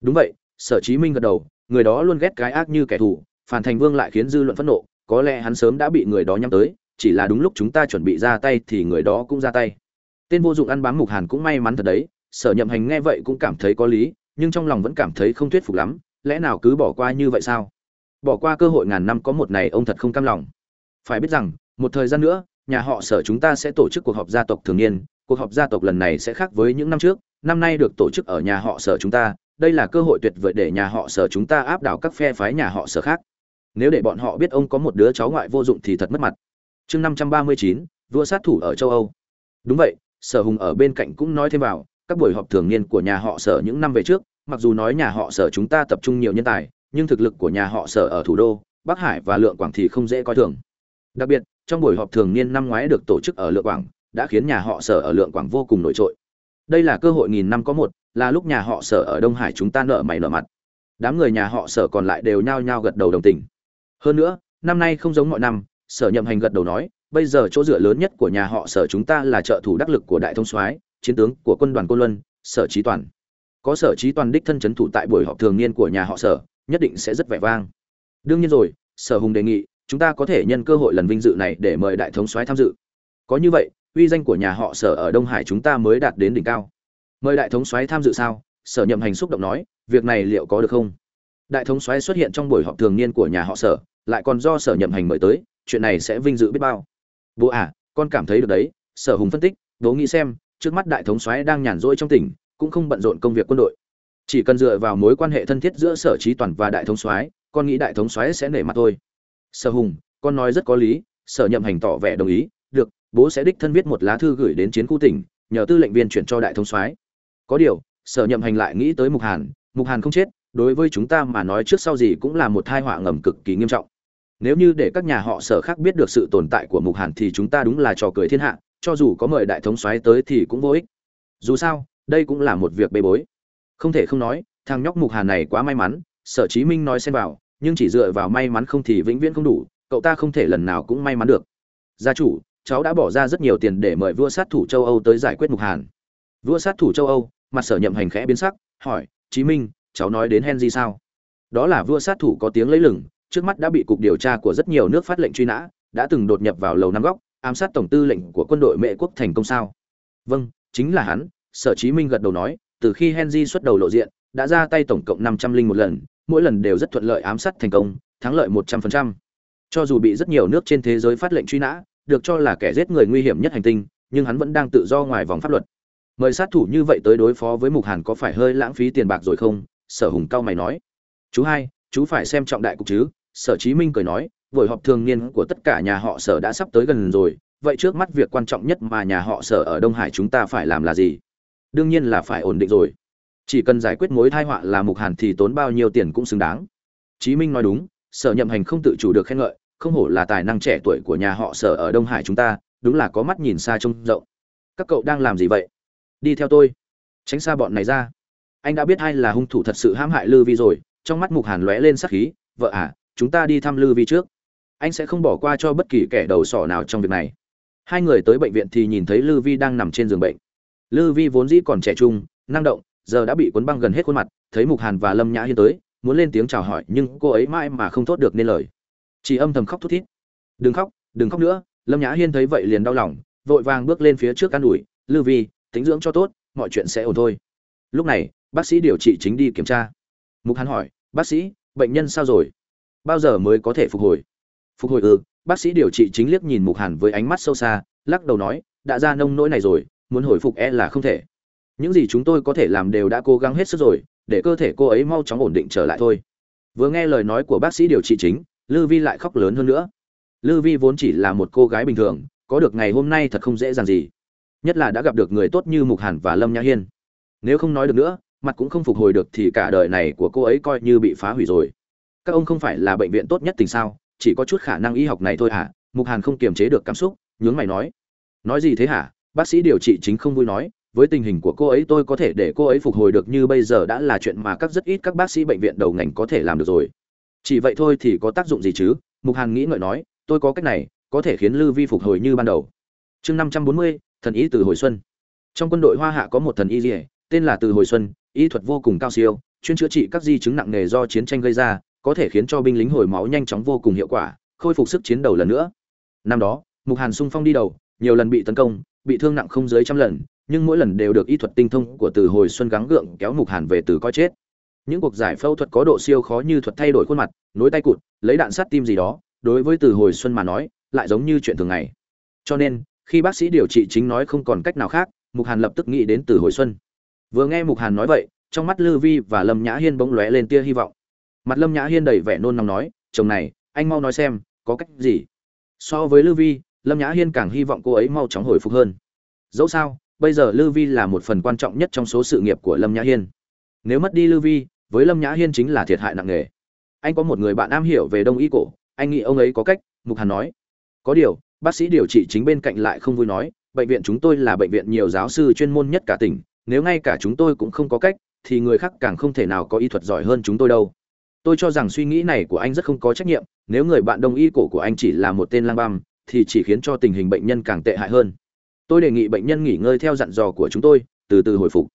Đúng vậy, sở chí minh gật đầu, người đó luôn ghét cái ác như kẻ thù, phản thành vương lại khiến dư luận phẫn nộ, có lẽ hắn sớm đã bị người đó nhắm tới, chỉ là đúng lúc chúng ta chuẩn bị ra tay thì người đó cũng ra tay. Tên vô dụng ăn bám mục hàn cũng may mắn thật đấy, sở nhậm hành nghe vậy cũng cảm thấy có lý, nhưng trong lòng vẫn cảm thấy không thuyết phục lắm, lẽ nào cứ bỏ qua như vậy sao? Bỏ qua cơ hội ngàn năm có một này ông thật không cam lòng. Phải biết rằng, một thời gian nữa nhà họ sở chúng ta sẽ tổ chức cuộc họp gia tộc thường niên, cuộc họp gia tộc lần này sẽ khác với những năm trước, năm nay được tổ chức ở nhà họ sở chúng ta, đây là cơ hội tuyệt vời để nhà họ sở chúng ta áp đảo các phe phái nhà họ sở khác. Nếu để bọn họ biết ông có một đứa cháu ngoại vô dụng thì thật mất mặt. Chương năm trăm ba mươi chín, vua sát thủ ở châu âu. Đúng vậy, sở hùng ở bên cạnh cũng nói thêm vào, các buổi họp thường niên của nhà họ sở những năm về trước, mặc dù nói nhà họ sở chúng ta tập trung nhiều nhân tài, nhưng thực lực của nhà họ sở ở thủ đô, bắc hải và lượng quảng thì không dễ coi thường. Đặc biệt trong buổi họp thường niên năm ngoái được tổ chức ở lượng quảng, đã khiến nhà họ sở ở lượng quảng vô cùng nổi trội. Đây là cơ hội nghìn năm có một, là lúc nhà họ sở ở đông hải chúng ta nợ mày nợ mặt. Đám người nhà họ sở còn lại đều nhao nhao gật đầu đồng tình. Hơn nữa, năm nay không giống mọi năm, sở nhậm hành gật đầu nói, bây giờ chỗ dựa lớn nhất của nhà họ sở chúng ta là trợ thủ đắc lực của đại thông soái, chiến tướng của quân đoàn côn luân, sở trí toàn. Có sở trí toàn đích thân c h ấ n thủ tại buổi họp thường niên của nhà họ sở, nhất định sẽ rất vẻ vang. Đương nhiên rồi, sở hùng đề nghị chúng ta có thể nhân cơ hội lần vinh dự này để mời đại thống soái tham dự. Có như vậy, uy danh của nhà họ sở ở đông hải chúng ta mới đạt đến đỉnh cao. Mời đại thống soái tham dự sao? Sở nhậm hành xúc động nói, việc này liệu có được không? Đại thống soái xuất hiện trong buổi họp thường niên của nhà họ sở, lại còn do sở nhậm hành mời tới, chuyện này sẽ vinh dự biết bao. Bố à con cảm thấy được đấy, sở hùng phân tích, bố nghĩ xem, trước mắt đại thống soái đang nhàn rỗi trong tỉnh, cũng không bận rộn công việc quân đội. Chỉ cần dựa vào mối quan hệ thân thiết giữa sở trí toàn và đại thống soái, con nghĩ đại thống soái sẽ nể mặt thôi sở hùng, con nói rất có lý, sở nhậm hành tỏ vẻ đồng ý, được, bố sẽ đích thân viết một lá thư gửi đến chiến khu tỉnh, nhờ tư lệnh viên chuyển cho đại thống soái. Có điều, sở nhậm hành lại nghĩ tới mục hàn mục hàn không chết, đối với chúng ta mà nói trước sau gì cũng là một tai họa ngầm cực kỳ nghiêm trọng. Nếu như để các nhà họ sở khác biết được sự tồn tại của mục hàn thì chúng ta đúng là trò cười thiên hạ, cho dù có mời đại thống soái tới thì cũng vô ích. Dù sao, đây cũng là một việc bê bối. Không thể không nói, thằng nhóc mục hàn này quá may mắn, sở chí minh nói xem vào nhưng chỉ dựa vào may mắn không thì vĩnh viễn không đủ, cậu ta không thể lần nào cũng may mắn được. Gia chủ, cháu đã bỏ ra rất nhiều tiền để mời vua sát thủ châu âu tới giải quyết mục hàn. Vua sát thủ châu âu, mặt sở nhậm hành khẽ biến sắc, hỏi, chí minh, cháu nói đến henry sao? Đó là vua sát thủ có tiếng lấy lừng, trước mắt đã bị cục điều tra của rất nhiều nước phát lệnh truy nã, đã từng đột nhập vào lầu năm góc, ám sát tổng tư lệnh của quân đội mệ quốc thành công sao? Vâng chính là hắn, sở chí minh gật đầu nói, từ khi henry xuất đầu lộ diện, đã ra tay tổng cộng năm trăm linh một lần mỗi lần đều rất thuận lợi ám sát thành công, thắng lợi một trăm phần trăm. Cho dù bị rất nhiều nước trên thế giới phát lệnh truy nã, được cho là kẻ giết người nguy hiểm nhất hành tinh, nhưng hắn vẫn đang tự do ngoài vòng pháp luật. Mời sát thủ như vậy tới đối phó với mục hàn có phải hơi lãng phí tiền bạc rồi không? Sở hùng cao mày nói. Chú hai, chú phải xem trọng đại cục chứ? Sở chí minh cười nói, buổi họp thường niên của tất cả nhà họ sở đã sắp tới gần rồi, vậy trước mắt việc quan trọng nhất mà nhà họ sở ở đông hải chúng ta phải làm là gì? Đương nhiên là phải ổn định rồi chỉ cần giải quyết mối tai họa là mục hàn thì tốn bao nhiêu tiền cũng xứng đáng. Chí minh nói đúng, sở nhậm hành không tự chủ được khen ngợi, không hổ là tài năng trẻ tuổi của nhà họ sở ở đông hải chúng ta, đúng là có mắt nhìn xa trông rộng. Các cậu đang làm gì vậy? Đi theo tôi. Tránh xa bọn này ra. Anh đã biết ai là hung thủ thật sự hãm hại lư vi rồi, trong mắt mục hàn lóe lên sắc khí, vợ à chúng ta đi thăm lư vi trước. Anh sẽ không bỏ qua cho bất kỳ kẻ đầu sỏ nào trong việc này. Hai người tới bệnh viện thì nhìn thấy lư vi đang nằm trên giường bệnh. Lư vi vốn dĩ còn trẻ trung, năng động giờ đã bị cuốn băng gần hết khuôn mặt, thấy mục hàn và lâm nhã hiên tới, muốn lên tiếng chào hỏi, nhưng cô ấy mãi mà không thốt được nên lời. Chỉ âm thầm khóc thút thít. Đừng khóc đừng khóc nữa. Lâm nhã hiên thấy vậy liền đau lòng, vội vàng bước lên phía trước an ủi, lư vi tính dưỡng cho tốt, mọi chuyện sẽ ổn thôi. Lúc này, bác sĩ điều trị chính đi kiểm tra. Mục hàn hỏi, bác sĩ, bệnh nhân sao rồi? Bao giờ mới có thể phục hồi? Phục hồi ừ. Bác sĩ điều trị chính liếc nhìn mục hàn với ánh mắt sâu xa, lắc đầu nói, đã ra nông nỗi này rồi, muốn hồi phục e là không thể những gì chúng tôi có thể làm đều đã cố gắng hết sức rồi, để cơ thể cô ấy mau chóng ổn định trở lại thôi. Vừa nghe lời nói của bác sĩ điều trị chính, lư vi lại khóc lớn hơn nữa. Lư vi vốn chỉ là một cô gái bình thường, có được ngày hôm nay thật không dễ dàng gì. Nhất là đã gặp được người tốt như mục hàn và lâm nhã hiên. Nếu không nói được nữa, mặt cũng không phục hồi được thì cả đời này của cô ấy coi như bị phá hủy rồi. Các ông không phải là bệnh viện tốt nhất tình sao? Chỉ có chút khả năng y học này thôi hả? Mục hàn không kiềm chế được cảm xúc, nhướng mày nói. Nói gì thế hả? Bác sĩ điều trị chính không vui nói với tình hình của cô ấy, tôi có thể để cô ấy phục hồi được như bây giờ đã là chuyện mà các rất ít các bác sĩ bệnh viện đầu ngành có thể làm được rồi. Chỉ vậy thôi thì có tác dụng gì chứ? Mục hàn nghĩ ngợi nói, tôi có cách này, có thể khiến lư vi phục hồi như ban đầu. Chương năm trăm bốn mươi, thần ý từ hồi xuân. Trong quân đội hoa hạ có một thần y dỉa tên là từ hồi xuân, y thuật vô cùng cao siêu, chuyên chữa trị các di chứng nặng nề do chiến tranh gây ra, có thể khiến cho binh lính hồi máu nhanh chóng vô cùng hiệu quả, khôi phục sức chiến đầu lần nữa. Năm đó, mục hàn sung phong đi đầu, nhiều lần bị tấn công, bị thương nặng không dưới trăm lần nhưng mỗi lần đều được y thuật tinh thông của từ hồi xuân gắng gượng kéo mục hàn về từ coi chết. Những cuộc giải phẫu thuật có độ siêu khó như thuật thay đổi khuôn mặt, nối tay cụt, lấy đạn sắt tim gì đó, đối với từ hồi xuân mà nói, lại giống như chuyện thường ngày. Cho nên, khi bác sĩ điều trị chính nói không còn cách nào khác, mục hàn lập tức nghĩ đến từ hồi xuân. Vừa nghe mục hàn nói vậy, trong mắt lư vi và lâm nhã hiên bỗng lóe lên tia hy vọng. Mặt lâm nhã hiên đầy vẻ nôn nóng nói, chồng này, anh mau nói xem, có cách gì? So với lư vi, lâm nhã hiên càng hy vọng cô ấy mau chóng hồi phục hơn. Dẫu sao bây giờ lư vi là một phần quan trọng nhất trong số sự nghiệp của lâm nhã hiên. Nếu mất đi lư vi, với lâm nhã hiên chính là thiệt hại nặng nề. Anh có một người bạn am hiểu về đông y cổ, anh nghĩ ông ấy có cách, mục hàn nói. Có điều, bác sĩ điều trị chính bên cạnh lại không vui nói, bệnh viện chúng tôi là bệnh viện nhiều giáo sư chuyên môn nhất cả tỉnh, nếu ngay cả chúng tôi cũng không có cách, thì người khác càng không thể nào có y thuật giỏi hơn chúng tôi đâu. Tôi cho rằng suy nghĩ này của anh rất không có trách nhiệm, nếu người bạn đông y cổ của anh chỉ là một tên lang băm, thì chỉ khiến cho tình hình bệnh nhân càng tệ hại hơn tôi đề nghị bệnh nhân nghỉ ngơi theo dặn dò của chúng tôi, từ từ hồi phục.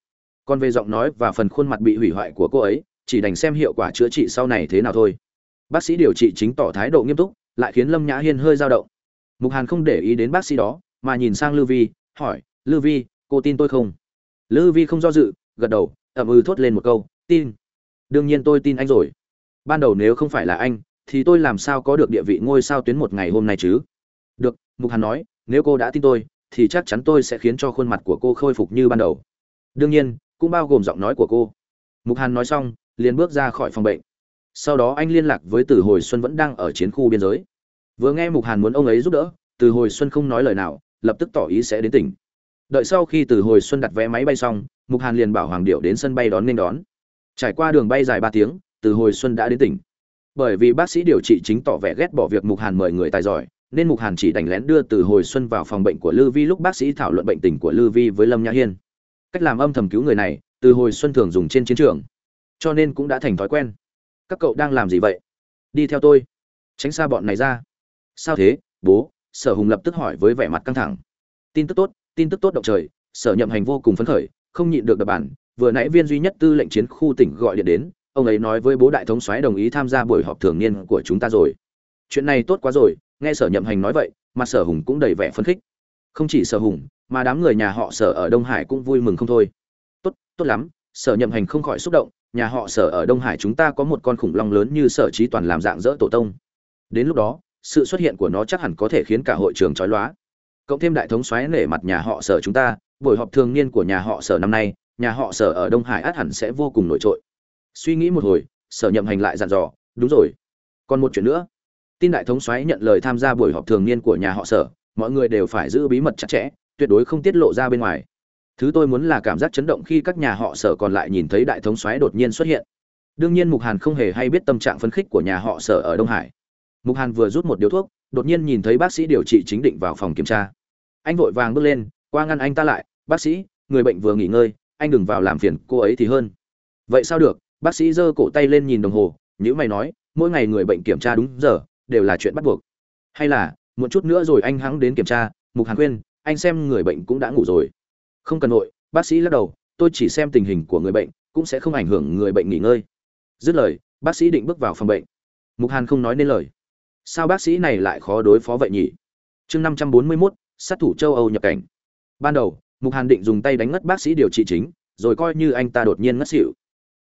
Còn về giọng nói và phần khuôn mặt bị hủy hoại của cô ấy, chỉ đành xem hiệu quả chữa trị sau này thế nào thôi. Bác sĩ điều trị chính tỏ thái độ nghiêm túc, lại khiến lâm nhã hiên hơi dao động. Mục hàn không để ý đến bác sĩ đó, mà nhìn sang lư vi, hỏi lư vi, cô tin tôi không? Lư vi không do dự, gật đầu, ậm ừ thốt lên một câu, tin. Đương nhiên tôi tin anh rồi. Ban đầu nếu không phải là anh, thì tôi làm sao có được địa vị ngôi sao tuyến một ngày hôm nay chứ? Được, mục hàn nói, nếu cô đã tin tôi thì chắc chắn tôi sẽ khiến cho khuôn mặt của cô khôi phục như ban đầu. Đương nhiên, cũng bao gồm giọng nói của cô. Mục hàn nói xong, liền bước ra khỏi phòng bệnh. Sau đó anh liên lạc với từ hồi xuân vẫn đang ở chiến khu biên giới. Vừa nghe mục hàn muốn ông ấy giúp đỡ, từ hồi xuân không nói lời nào, lập tức tỏ ý sẽ đến tỉnh. Đợi sau khi từ hồi xuân đặt vé máy bay xong, mục hàn liền bảo hoàng điệu đến sân bay đón nên đón. Trải qua đường bay dài ba tiếng, từ hồi xuân đã đến tỉnh. Bởi vì bác sĩ điều trị chính tỏ vẻ ghét bỏ việc mục hàn mời người tài giỏi nên mục hàn chỉ đành lén đưa từ hồi xuân vào phòng bệnh của lư vi lúc bác sĩ thảo luận bệnh tình của lư vi với lâm nhã hiên. Cách làm âm thầm cứu người này, từ hồi xuân thường dùng trên chiến trường, cho nên cũng đã thành thói quen. Các cậu đang làm gì vậy? Đi theo tôi, tránh xa bọn này ra. Sao thế, bố? Sở hùng lập tức hỏi với vẻ mặt căng thẳng. Tin tức tốt, tin tức tốt động trời, sở nhậm hành vô cùng phấn khởi, không nhịn được đập bản vừa nãy viên duy nhất tư lệnh chiến khu tỉnh gọi điện đến, ông ấy nói với bố đại thống soái đồng ý tham gia buổi họp thường niên của chúng ta rồi. Chuyện này tốt quá rồi nghe sở nhậm hành nói vậy, mà sở hùng cũng đầy vẻ phấn khích. Không chỉ sở hùng, mà đám người nhà họ sở ở đông hải cũng vui mừng không thôi. Tốt tốt lắm, sở nhậm hành không khỏi xúc động, nhà họ sở ở đông hải chúng ta có một con khủng long lớn như sở trí toàn làm dạng dỡ tổ tông. Đến lúc đó, sự xuất hiện của nó chắc hẳn có thể khiến cả hội trường chói lóa. Cộng thêm đại thống xoáy nể mặt nhà họ sở chúng ta, buổi họp thường niên của nhà họ sở năm nay, nhà họ sở ở đông hải át hẳn sẽ vô cùng nổi trội. Suy nghĩ một hồi, sở nhậm hành lại dặn dò, đúng rồi. Còn một chuyện nữa tin đại thống xoáy nhận lời tham gia buổi họp thường niên của nhà họ sở, mọi người đều phải giữ bí mật chặt chẽ, tuyệt đối không tiết lộ ra bên ngoài. Thứ tôi muốn là cảm giác chấn động khi các nhà họ sở còn lại nhìn thấy đại thống xoáy đột nhiên xuất hiện. Đương nhiên mục hàn không hề hay biết tâm trạng phấn khích của nhà họ sở ở đông hải. Mục hàn vừa rút một điếu thuốc, đột nhiên nhìn thấy bác sĩ điều trị chính định vào phòng kiểm tra. Anh vội vàng bước lên, qua ngăn anh ta lại, bác sĩ, người bệnh vừa nghỉ ngơi, anh đừng vào làm phiền cô ấy thì hơn. Vậy sao được? Bác sĩ giơ cổ tay lên nhìn đồng hồ nhữ mày nói, mỗi ngày người bệnh kiểm tra đúng giờ đều là chuyện bắt buộc. Hay là một chút nữa rồi anh hắng đến kiểm tra, mục hàn khuyên, anh xem người bệnh cũng đã ngủ rồi. Không cần nội bác sĩ lắc đầu, tôi chỉ xem tình hình của người bệnh, cũng sẽ không ảnh hưởng người bệnh nghỉ ngơi. Dứt lời, bác sĩ định bước vào phòng bệnh. Mục hàn không nói nên lời. Sao bác sĩ này lại khó đối phó vậy nhỉ? Chương năm trăm bốn mươi mốt, sát thủ châu âu nhập cảnh. Ban đầu, mục hàn định dùng tay đánh ngất bác sĩ điều trị chính, rồi coi như anh ta đột nhiên ngất xỉu.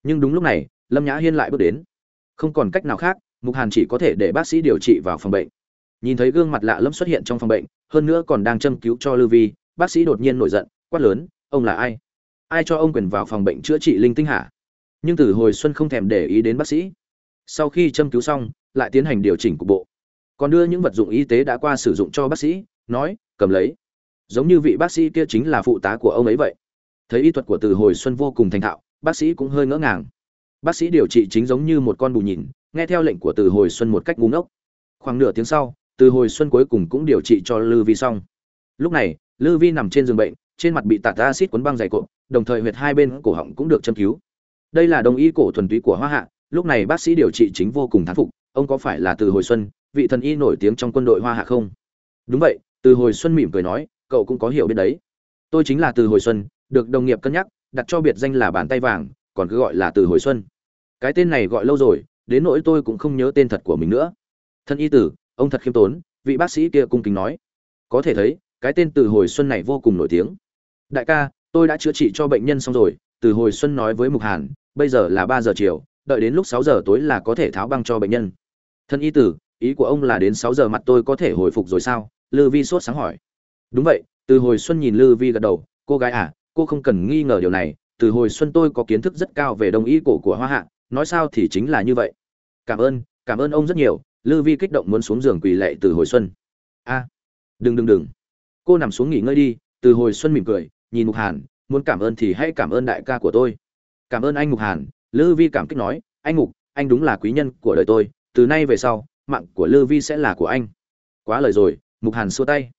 Nhưng đúng lúc này, lâm nhã hiên lại bước đến. Không còn cách nào khác mục hàn chỉ có thể để bác sĩ điều trị vào phòng bệnh. Nhìn thấy gương mặt lạ lẫm xuất hiện trong phòng bệnh, hơn nữa còn đang châm cứu cho lưu vi, bác sĩ đột nhiên nổi giận, quát lớn, ông là ai? Ai cho ông quyền vào phòng bệnh chữa trị linh tinh hả? Nhưng từ hồi xuân không thèm để ý đến bác sĩ. Sau khi châm cứu xong, lại tiến hành điều chỉnh cục bộ. Còn đưa những vật dụng y tế đã qua sử dụng cho bác sĩ, nói, cầm lấy. Giống như vị bác sĩ kia chính là phụ tá của ông ấy vậy. Thấy y thuật của từ hồi xuân vô cùng thành thạo, bác sĩ cũng hơi ngỡ ngàng. Bác sĩ điều trị chính giống như một con bù nhìn nghe theo lệnh của từ hồi xuân một cách ngu ngốc. khoảng nửa tiếng sau, từ hồi xuân cuối cùng cũng điều trị cho lư vi xong. Lúc này, lư vi nằm trên giường bệnh, trên mặt bị tạt acid cuốn băng dày cộm, đồng thời huyệt hai bên cổ họng cũng được châm cứu. Đây là đồng y cổ thuần túy của hoa hạ, lúc này bác sĩ điều trị chính vô cùng thán phục, ông có phải là từ hồi xuân, vị thần y nổi tiếng trong quân đội hoa hạ không? Đúng vậy, từ hồi xuân mỉm cười nói, cậu cũng có hiểu biết đấy. Tôi chính là từ hồi xuân, được đồng nghiệp cân nhắc, đặt cho biệt danh là bàn tay vàng, còn cứ gọi là từ hồi xuân. Cái tên này gọi lâu rồi đến nỗi tôi cũng không nhớ tên thật của mình nữa. Thân y tử, ông thật khiêm tốn, vị bác sĩ kia cung kính nói. Có thể thấy, cái tên từ hồi xuân này vô cùng nổi tiếng. Đại ca, tôi đã chữa trị cho bệnh nhân xong rồi, từ hồi xuân nói với mục hàn, bây giờ là ba giờ chiều, đợi đến lúc sáu giờ tối là có thể tháo băng cho bệnh nhân. Thân y tử, ý của ông là đến sáu giờ mặt tôi có thể hồi phục rồi sao? Lư vi sốt sáng hỏi. Đúng vậy, từ hồi xuân nhìn lư vi gật đầu, cô gái à cô không cần nghi ngờ điều này, từ hồi xuân tôi có kiến thức rất cao về đông y cổ của hoa hạ nói sao thì chính là như vậy. Cảm ơn cảm ơn ông rất nhiều, lư vi kích động muốn xuống giường quỳ lệ từ hồi xuân. A, đừng đừng đừng. Cô nằm xuống nghỉ ngơi đi, từ hồi xuân mỉm cười, nhìn mục hàn, muốn cảm ơn thì hãy cảm ơn đại ca của tôi. Cảm ơn anh mục hàn, lư vi cảm kích nói, anh mục, anh đúng là quý nhân của đời tôi, từ nay về sau, mạng của lư vi sẽ là của anh. Quá lời rồi, mục hàn xua tay.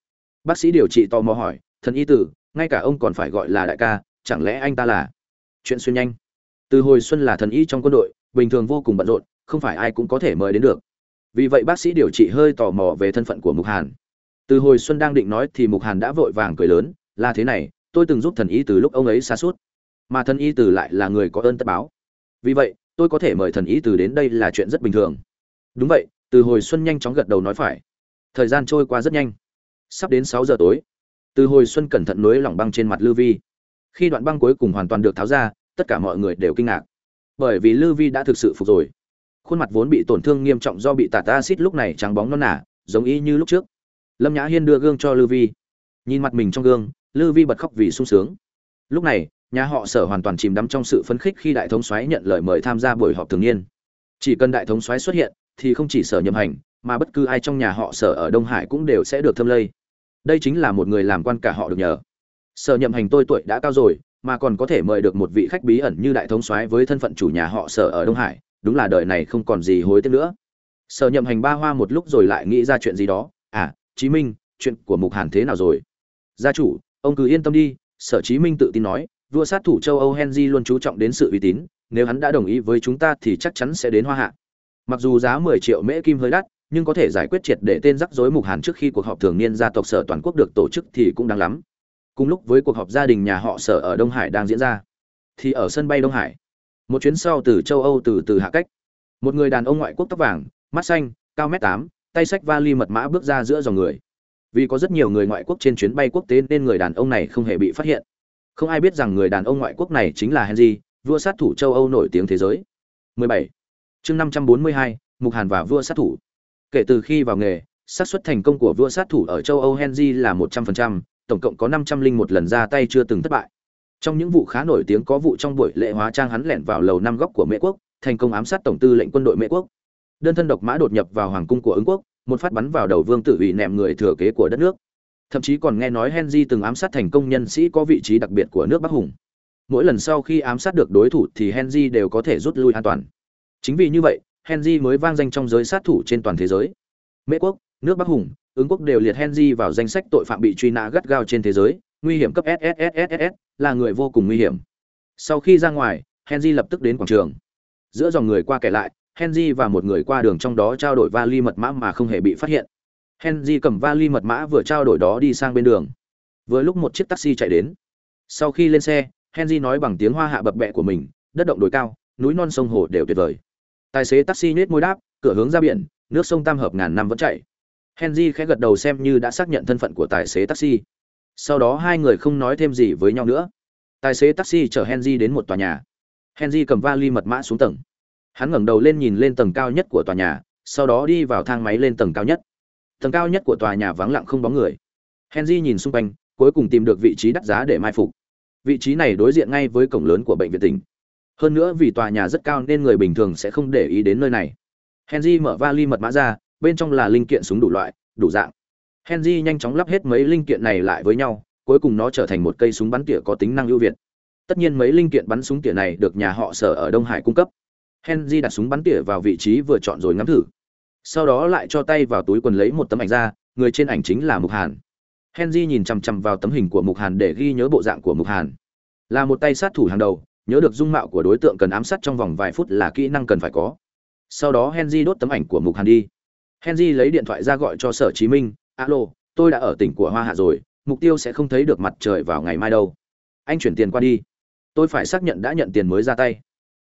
Bác sĩ điều trị tò mò hỏi, thần y tử, ngay cả ông còn phải gọi là đại ca, chẳng lẽ anh ta là? Chuyện xuyên nhanh từ hồi xuân là thần y trong quân đội, bình thường vô cùng bận rộn, không phải ai cũng có thể mời đến được. Vì vậy bác sĩ điều trị hơi tò mò về thân phận của mục hàn. Từ hồi xuân đang định nói thì mục hàn đã vội vàng cười lớn, là thế này, tôi từng giúp thần y từ lúc ông ấy xa suốt, mà thần y từ lại là người có ơn tất báo. Vì vậy, tôi có thể mời thần y từ đến đây là chuyện rất bình thường. Đúng vậy, từ hồi xuân nhanh chóng gật đầu nói phải. Thời gian trôi qua rất nhanh. Sắp đến sáu giờ tối. Từ hồi xuân cẩn thận nối lỏng băng trên mặt lư vi. Khi đoạn băng cuối cùng hoàn toàn được tháo ra tất cả mọi người đều kinh ngạc. Bởi vì lư vi đã thực sự phục rồi. Khuôn mặt vốn bị tổn thương nghiêm trọng do bị tạt acid lúc này trắng bóng non nả, giống y như lúc trước. Lâm nhã hiên đưa gương cho lư vi. Nhìn mặt mình trong gương lư vi bật khóc vì sung sướng. Lúc này, nhà họ sở hoàn toàn chìm đắm trong sự phấn khích khi đại thống soái nhận lời mời tham gia buổi họp thường niên. Chỉ cần đại thống soái xuất hiện, thì không chỉ sở nhậm hành, mà bất cứ ai trong nhà họ sở ở đông hải cũng đều sẽ được thâm lây. Đây chính là một người làm quan cả họ được nhờ. Sở nhậm hành tôi tuổi đã cao rồi mà còn có thể mời được một vị khách bí ẩn như đại thống soái với thân phận chủ nhà họ sở ở đông hải. Đúng là đời này không còn gì hối tiếc nữa. Sở nhậm hành ba hoa một lúc rồi lại nghĩ ra chuyện gì đó. À chí minh, chuyện của mục hàn thế nào rồi? Gia chủ, ông cứ yên tâm đi. Sở chí minh tự tin nói, vua sát thủ châu âu henry luôn chú trọng đến sự uy tín. Nếu hắn đã đồng ý với chúng ta thì chắc chắn sẽ đến hoa hạ. Mặc dù giá 10 triệu mễ kim hơi đắt, nhưng có thể giải quyết triệt để tên rắc rối mục hàn trước khi cuộc họp thường niên gia tộc sở toàn quốc được tổ chức thì cũng đáng lắm cùng lúc với cuộc họp gia đình nhà họ sở ở đông hải đang diễn ra. Thì ở sân bay đông hải một chuyến sau từ châu âu từ từ hạ cách. Một người đàn ông ngoại quốc tóc vàng mắt xanh cao mét tám tay sách vali mật mã bước ra giữa dòng người. Vì có rất nhiều người ngoại quốc trên chuyến bay quốc tế nên người đàn ông này không hề bị phát hiện. Không ai biết rằng người đàn ông ngoại quốc này chính là henry vua sát thủ châu âu nổi tiếng thế giới. 17. chương 542, mục hàn và vua sát thủ. Kể từ khi vào nghề xác suất thành công của vua sát thủ ở châu âu henry là một trăm phần trăm tổng cộng có năm trăm linh một lần ra tay chưa từng thất bại. Trong những vụ khá nổi tiếng có vụ trong buổi lễ hóa trang hắn lẻn vào lầu năm góc của mễ quốc, thành công ám sát tổng tư lệnh quân đội mễ quốc. Đơn thân độc mã đột nhập vào hoàng cung của ứng quốc, một phát bắn vào đầu vương tử ủy nẹm người thừa kế của đất nước. Thậm chí còn nghe nói henry từng ám sát thành công nhân sĩ có vị trí đặc biệt của nước bắc hùng. Mỗi lần sau khi ám sát được đối thủ thì henry đều có thể rút lui an toàn. Chính vì như vậy, henry mới vang danh trong giới sát thủ trên toàn thế giới. Mễ quốc, nước bắc hùng ứng quốc đều liệt henry vào danh sách tội phạm bị truy nã gắt gao trên thế giới nguy hiểm cấp SSSSS, là người vô cùng nguy hiểm. Sau khi ra ngoài henry lập tức đến quảng trường. Giữa dòng người qua kẻ lại henry và một người qua đường trong đó trao đổi vali mật mã mà không hề bị phát hiện. Henry cầm vali mật mã vừa trao đổi đó đi sang bên đường. Vừa lúc một chiếc taxi chạy đến. Sau khi lên xe henry nói bằng tiếng hoa hạ bập bẹ của mình đất động đồi cao núi non sông hồ đều tuyệt vời. Tài xế taxi nhếch môi đáp cửa hướng ra biển nước sông tam hợp ngàn năm vẫn chảy henry khẽ gật đầu xem như đã xác nhận thân phận của tài xế taxi. Sau đó hai người không nói thêm gì với nhau nữa. Tài xế taxi chở henry đến một tòa nhà. Henry cầm vali mật mã xuống tầng. Hắn ngẩng đầu lên nhìn lên tầng cao nhất của tòa nhà, sau đó đi vào thang máy lên tầng cao nhất. Tầng cao nhất của tòa nhà vắng lặng không bóng người. Henry nhìn xung quanh, cuối cùng tìm được vị trí đắt giá để mai phục. Vị trí này đối diện ngay với cổng lớn của bệnh viện tỉnh. Hơn nữa vì tòa nhà rất cao nên người bình thường sẽ không để ý đến nơi này. Henry mở vali mật mã ra bên trong là linh kiện súng đủ loại, đủ dạng. Henry nhanh chóng lắp hết mấy linh kiện này lại với nhau, cuối cùng nó trở thành một cây súng bắn tỉa có tính năng ưu việt. Tất nhiên mấy linh kiện bắn súng tỉa này được nhà họ sở ở đông hải cung cấp. Henry đặt súng bắn tỉa vào vị trí vừa chọn rồi ngắm thử. Sau đó lại cho tay vào túi quần lấy một tấm ảnh ra, người trên ảnh chính là mục hàn. Henry nhìn chằm chằm vào tấm hình của mục hàn để ghi nhớ bộ dạng của mục hàn. Là một tay sát thủ hàng đầu, nhớ được dung mạo của đối tượng cần ám sát trong vòng vài phút là kỹ năng cần phải có. Sau đó henry đốt tấm ảnh của mục hàn đi henry lấy điện thoại ra gọi cho sở chí minh, alo, tôi đã ở tỉnh của hoa hạ rồi, mục tiêu sẽ không thấy được mặt trời vào ngày mai đâu. Anh chuyển tiền qua đi. Tôi phải xác nhận đã nhận tiền mới ra tay.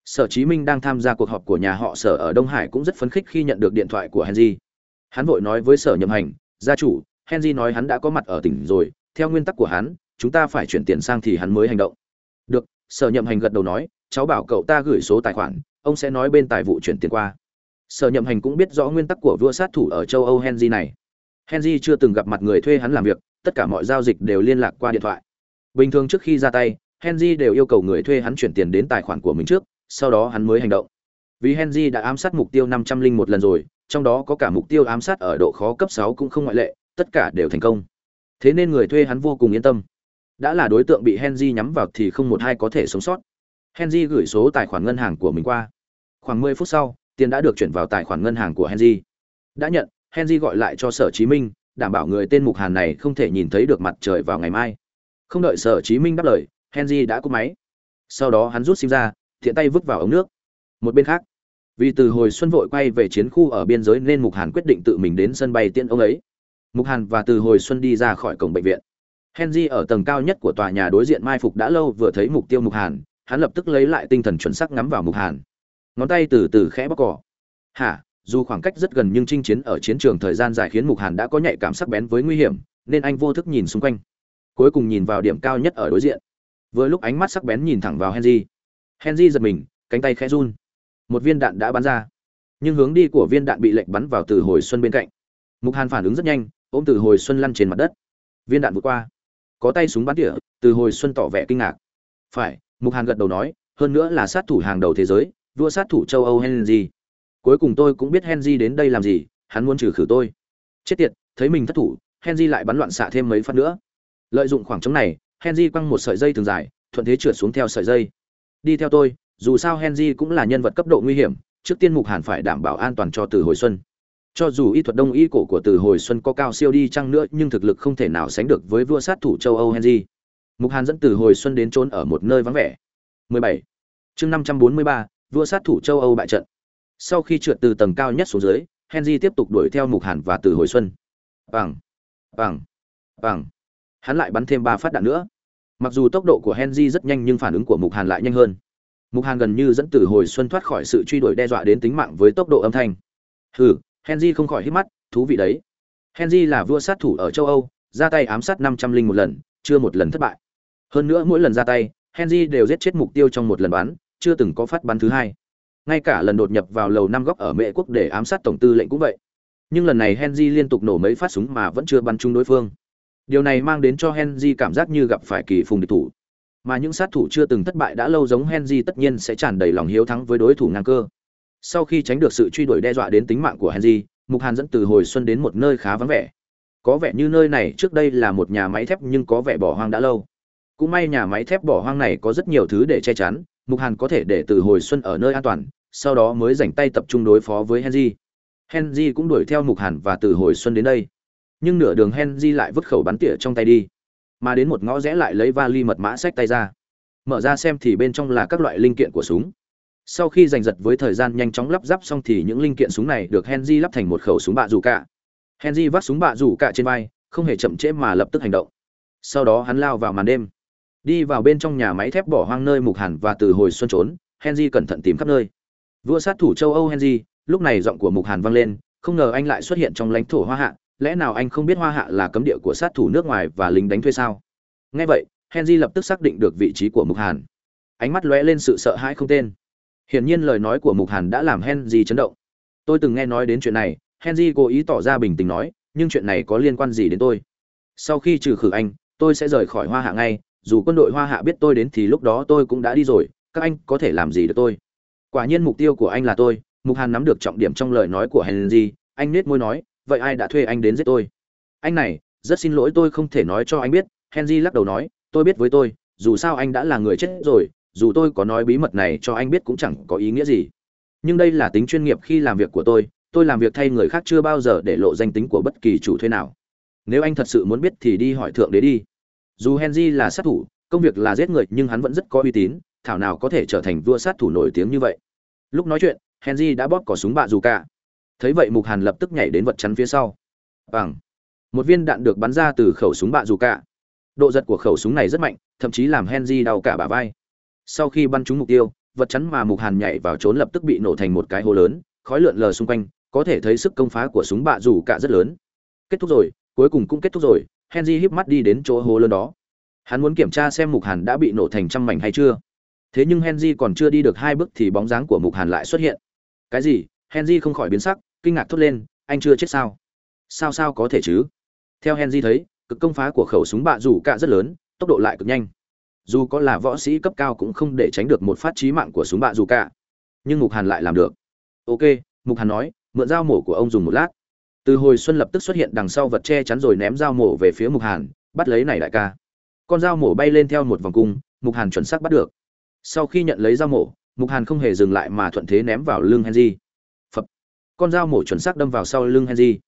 Sở chí minh đang tham gia cuộc họp của nhà họ sở ở đông hải cũng rất phấn khích khi nhận được điện thoại của henry. Hắn vội nói với sở nhậm hành, gia chủ, henry nói hắn đã có mặt ở tỉnh rồi, theo nguyên tắc của hắn, chúng ta phải chuyển tiền sang thì hắn mới hành động. Được, sở nhậm hành gật đầu nói, cháu bảo cậu ta gửi số tài khoản, ông sẽ nói bên tài vụ chuyển tiền qua sở nhậm hành cũng biết rõ nguyên tắc của vua sát thủ ở châu âu henry này. Henry chưa từng gặp mặt người thuê hắn làm việc, tất cả mọi giao dịch đều liên lạc qua điện thoại. Bình thường trước khi ra tay, henry đều yêu cầu người thuê hắn chuyển tiền đến tài khoản của mình trước, sau đó hắn mới hành động. Vì henry đã ám sát mục tiêu năm trăm linh một lần rồi, trong đó có cả mục tiêu ám sát ở độ khó cấp sáu cũng không ngoại lệ, tất cả đều thành công. Thế nên người thuê hắn vô cùng yên tâm. Đã là đối tượng bị henry nhắm vào thì không một ai có thể sống sót. Henry gửi số tài khoản ngân hàng của mình qua. Khoảng mười phút sau tiền đã được chuyển vào tài khoản ngân hàng của henry. Đã nhận, henry gọi lại cho sở chí minh, đảm bảo người tên mục hàn này không thể nhìn thấy được mặt trời vào ngày mai. Không đợi sở chí minh đáp lời, henry đã cúp máy. Sau đó hắn rút sim ra thiện tay vứt vào ống nước. Một bên khác, vì từ hồi xuân vội quay về chiến khu ở biên giới nên mục hàn quyết định tự mình đến sân bay tiễn ông ấy. Mục hàn và từ hồi xuân đi ra khỏi cổng bệnh viện. Henry ở tầng cao nhất của tòa nhà đối diện mai phục đã lâu vừa thấy mục tiêu mục hàn, hắn lập tức lấy lại tinh thần chuẩn xác ngắm vào mục hàn ngón tay từ từ khẽ bóc cỏ. Hả? Dù khoảng cách rất gần nhưng chinh chiến ở chiến trường thời gian dài khiến mục hàn đã có nhạy cảm sắc bén với nguy hiểm, nên anh vô thức nhìn xung quanh. Cuối cùng nhìn vào điểm cao nhất ở đối diện. Vừa lúc ánh mắt sắc bén nhìn thẳng vào henry. Henry giật mình, cánh tay khẽ run. Một viên đạn đã bắn ra. Nhưng hướng đi của viên đạn bị lệnh bắn vào từ hồi xuân bên cạnh. Mục hàn phản ứng rất nhanh, ôm từ hồi xuân lăn trên mặt đất. Viên đạn vượt qua. Có tay súng bắn tỉa, từ hồi xuân tỏ vẻ kinh ngạc. Phải, mục hàn gật đầu nói, hơn nữa là sát thủ hàng đầu thế giới vua sát thủ châu âu henry. Cuối cùng tôi cũng biết henry đến đây làm gì hắn muốn trừ khử tôi. Chết tiệt thấy mình thất thủ henry lại bắn loạn xạ thêm mấy phát nữa. Lợi dụng khoảng trống này henry quăng một sợi dây thường dài thuận thế trượt xuống theo sợi dây. Đi theo tôi dù sao henry cũng là nhân vật cấp độ nguy hiểm trước tiên mục hàn phải đảm bảo an toàn cho từ hồi xuân. Cho dù y thuật đông y cổ của từ hồi xuân có cao siêu đi chăng nữa nhưng thực lực không thể nào sánh được với vua sát thủ châu âu henry. Mục hàn dẫn từ hồi xuân đến trốn ở một nơi vắng vẻ. 17. chương 543, vua sát thủ châu âu bại trận. Sau khi trượt từ tầng cao nhất xuống dưới, henry tiếp tục đuổi theo mục hàn và từ hồi xuân. Bằng bằng bằng. Hắn lại bắn thêm ba phát đạn nữa. Mặc dù tốc độ của henry rất nhanh nhưng phản ứng của mục hàn lại nhanh hơn. Mục hàn gần như dẫn từ hồi xuân thoát khỏi sự truy đuổi đe dọa đến tính mạng với tốc độ âm thanh. Hừ, henry không khỏi hít mắt, thú vị đấy. Henry là vua sát thủ ở châu âu, ra tay ám sát năm trăm linh một lần, chưa một lần thất bại. Hơn nữa mỗi lần ra tay, henry đều giết chết mục tiêu trong một lần bắn chưa từng có phát bắn thứ hai. Ngay cả lần đột nhập vào lầu năm góc ở mễ quốc để ám sát tổng tư lệnh cũng vậy. Nhưng lần này henry liên tục nổ mấy phát súng mà vẫn chưa bắn trúng đối phương. Điều này mang đến cho henry cảm giác như gặp phải kỳ phùng địch thủ. Mà những sát thủ chưa từng thất bại đã lâu giống henry tất nhiên sẽ tràn đầy lòng hiếu thắng với đối thủ ngang cơ. Sau khi tránh được sự truy đuổi đe dọa đến tính mạng của henry, mục hàn dẫn từ hồi xuân đến một nơi khá vắng vẻ. Có vẻ như nơi này trước đây là một nhà máy thép nhưng có vẻ bỏ hoang đã lâu. Cũng may nhà máy thép bỏ hoang này có rất nhiều thứ để che chắn mục hàn có thể để từ hồi xuân ở nơi an toàn, sau đó mới dành tay tập trung đối phó với henry. Henry cũng đuổi theo mục hàn và từ hồi xuân đến đây. Nhưng nửa đường henry lại vứt khẩu bắn tỉa trong tay đi. Mà đến một ngõ rẽ lại lấy vali mật mã sách tay ra. Mở ra xem thì bên trong là các loại linh kiện của súng. Sau khi giành giật với thời gian nhanh chóng lắp ráp xong thì những linh kiện súng này được henry lắp thành một khẩu súng bạ rủ cả. Henry vác súng bạ rủ cả trên vai, không hề chậm trễ mà lập tức hành động. Sau đó hắn lao vào màn đêm đi vào bên trong nhà máy thép bỏ hoang nơi mục Hàn và từ hồi xuân trốn, henry cẩn thận tìm khắp nơi. Vua sát thủ châu âu henry, lúc này giọng của mục hàn vang lên, không ngờ anh lại xuất hiện trong lãnh thổ hoa hạ, lẽ nào anh không biết hoa hạ là cấm địa của sát thủ nước ngoài và lính đánh thuê sao? Nghe vậy, henry lập tức xác định được vị trí của mục hàn. Ánh mắt lóe lên sự sợ hãi không tên. Hiển nhiên lời nói của mục hàn đã làm henry chấn động. Tôi từng nghe nói đến chuyện này, henry cố ý tỏ ra bình tĩnh nói, nhưng chuyện này có liên quan gì đến tôi? Sau khi trừ khử anh, tôi sẽ rời khỏi hoa hạ ngay dù quân đội hoa hạ biết tôi đến thì lúc đó tôi cũng đã đi rồi, các anh có thể làm gì được tôi? Quả nhiên mục tiêu của anh là tôi, mục hàn nắm được trọng điểm trong lời nói của henry anh nết môi nói, vậy ai đã thuê anh đến giết tôi? Anh này, rất xin lỗi tôi không thể nói cho anh biết henry lắc đầu nói, tôi biết với tôi, dù sao anh đã là người chết rồi, dù tôi có nói bí mật này cho anh biết cũng chẳng có ý nghĩa gì. Nhưng đây là tính chuyên nghiệp khi làm việc của tôi tôi làm việc thay người khác chưa bao giờ để lộ danh tính của bất kỳ chủ thuê nào. Nếu anh thật sự muốn biết thì đi hỏi thượng đế đi dù henry là sát thủ, công việc là giết người, nhưng hắn vẫn rất có uy tín, thảo nào có thể trở thành vua sát thủ nổi tiếng như vậy. Lúc nói chuyện, henry đã bóp cỏ súng bạ dù cả. Thấy vậy mục hàn lập tức nhảy đến vật chắn phía sau. Bằng. Một viên đạn được bắn ra từ khẩu súng bạ dù cả. Độ giật của khẩu súng này rất mạnh, thậm chí làm henry đau cả bả vai. Sau khi bắn trúng mục tiêu, vật chắn mà mục hàn nhảy vào trốn lập tức bị nổ thành một cái hố lớn, khói lượn lờ xung quanh, có thể thấy sức công phá của súng bạ dù cả rất lớn. Kết thúc rồi, cuối cùng cũng kết thúc rồi henry híp mắt đi đến chỗ hố lớn đó. Hắn muốn kiểm tra xem mục hàn đã bị nổ thành trăm mảnh hay chưa. Thế nhưng henry còn chưa đi được hai bước thì bóng dáng của mục hàn lại xuất hiện. Cái gì? Henry không khỏi biến sắc, kinh ngạc thốt lên, anh chưa chết sao? Sao sao có thể chứ? Theo henry thấy, cực công phá của khẩu súng bạ rủ cả rất lớn, tốc độ lại cực nhanh. Dù có là võ sĩ cấp cao cũng không để tránh được một phát chí mạng của súng bạ rủ cả nhưng mục hàn lại làm được. Ok, mục hàn nói, mượn dao mổ của ông dùng một lát từ hồi xuân lập tức xuất hiện đằng sau vật che chắn rồi ném dao mổ về phía mục hàn, bắt lấy này đại ca. Con dao mổ bay lên theo một vòng cung, mục hàn chuẩn xác bắt được. Sau khi nhận lấy dao mổ, mục hàn không hề dừng lại mà thuận thế ném vào lưng henry. Phập. Con dao mổ chuẩn xác đâm vào sau lưng henry.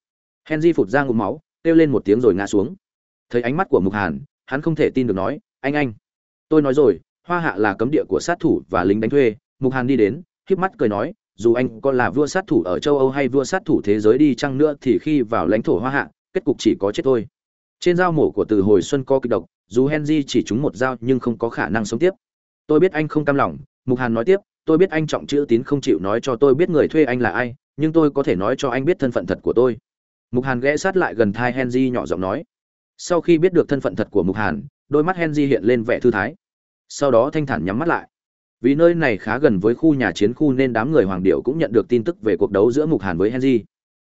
Henry phụt ra ngụm máu, kêu lên một tiếng rồi ngã xuống. Thấy ánh mắt của mục hàn, hắn không thể tin được nói, anh anh, tôi nói rồi, hoa hạ là cấm địa của sát thủ và lính đánh thuê. Mục hàn đi đến, híp mắt cười nói dù anh có là vua sát thủ ở châu âu hay vua sát thủ thế giới đi chăng nữa thì khi vào lãnh thổ hoa hạ, kết cục chỉ có chết thôi. Trên dao mổ của từ hồi xuân có kịch độc, dù henry chỉ trúng một dao nhưng không có khả năng sống tiếp. Tôi biết anh không cam lòng, mục hàn nói tiếp, tôi biết anh trọng chữ tín không chịu nói cho tôi biết người thuê anh là ai, nhưng tôi có thể nói cho anh biết thân phận thật của tôi. Mục hàn ghé sát lại gần thai henry nhỏ giọng nói. Sau khi biết được thân phận thật của mục hàn, đôi mắt henry hiện lên vẻ thư thái. Sau đó thanh thản nhắm mắt lại vì nơi này khá gần với khu nhà chiến khu nên đám người hoàng Điểu cũng nhận được tin tức về cuộc đấu giữa mục hàn với henry.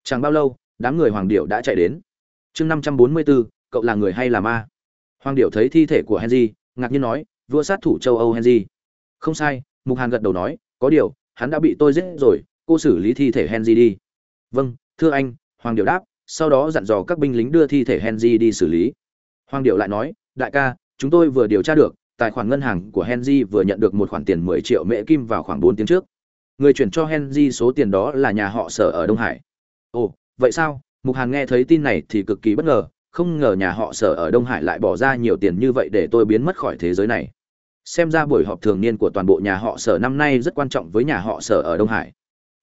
Chẳng bao lâu, đám người hoàng Điểu đã chạy đến. Chương năm trăm bốn mươi bốn, cậu là người hay là ma? Hoàng Điểu thấy thi thể của henry, ngạc nhiên nói, vua sát thủ châu âu henry. Không sai, mục hàn gật đầu nói, có điều, hắn đã bị tôi giết rồi, cô xử lý thi thể henry đi. Vâng thưa anh, hoàng Điểu đáp, sau đó dặn dò các binh lính đưa thi thể henry đi xử lý. Hoàng Điểu lại nói, đại ca, chúng tôi vừa điều tra được tài khoản ngân hàng của henry vừa nhận được một khoản tiền mười triệu mễ kim vào khoảng bốn tiếng trước. Người chuyển cho henry số tiền đó là nhà họ sở ở đông hải. Ồ, vậy sao? Mục hàn nghe thấy tin này thì cực kỳ bất ngờ, không ngờ nhà họ sở ở đông hải lại bỏ ra nhiều tiền như vậy để tôi biến mất khỏi thế giới này. Xem ra buổi họp thường niên của toàn bộ nhà họ sở năm nay rất quan trọng với nhà họ sở ở đông hải.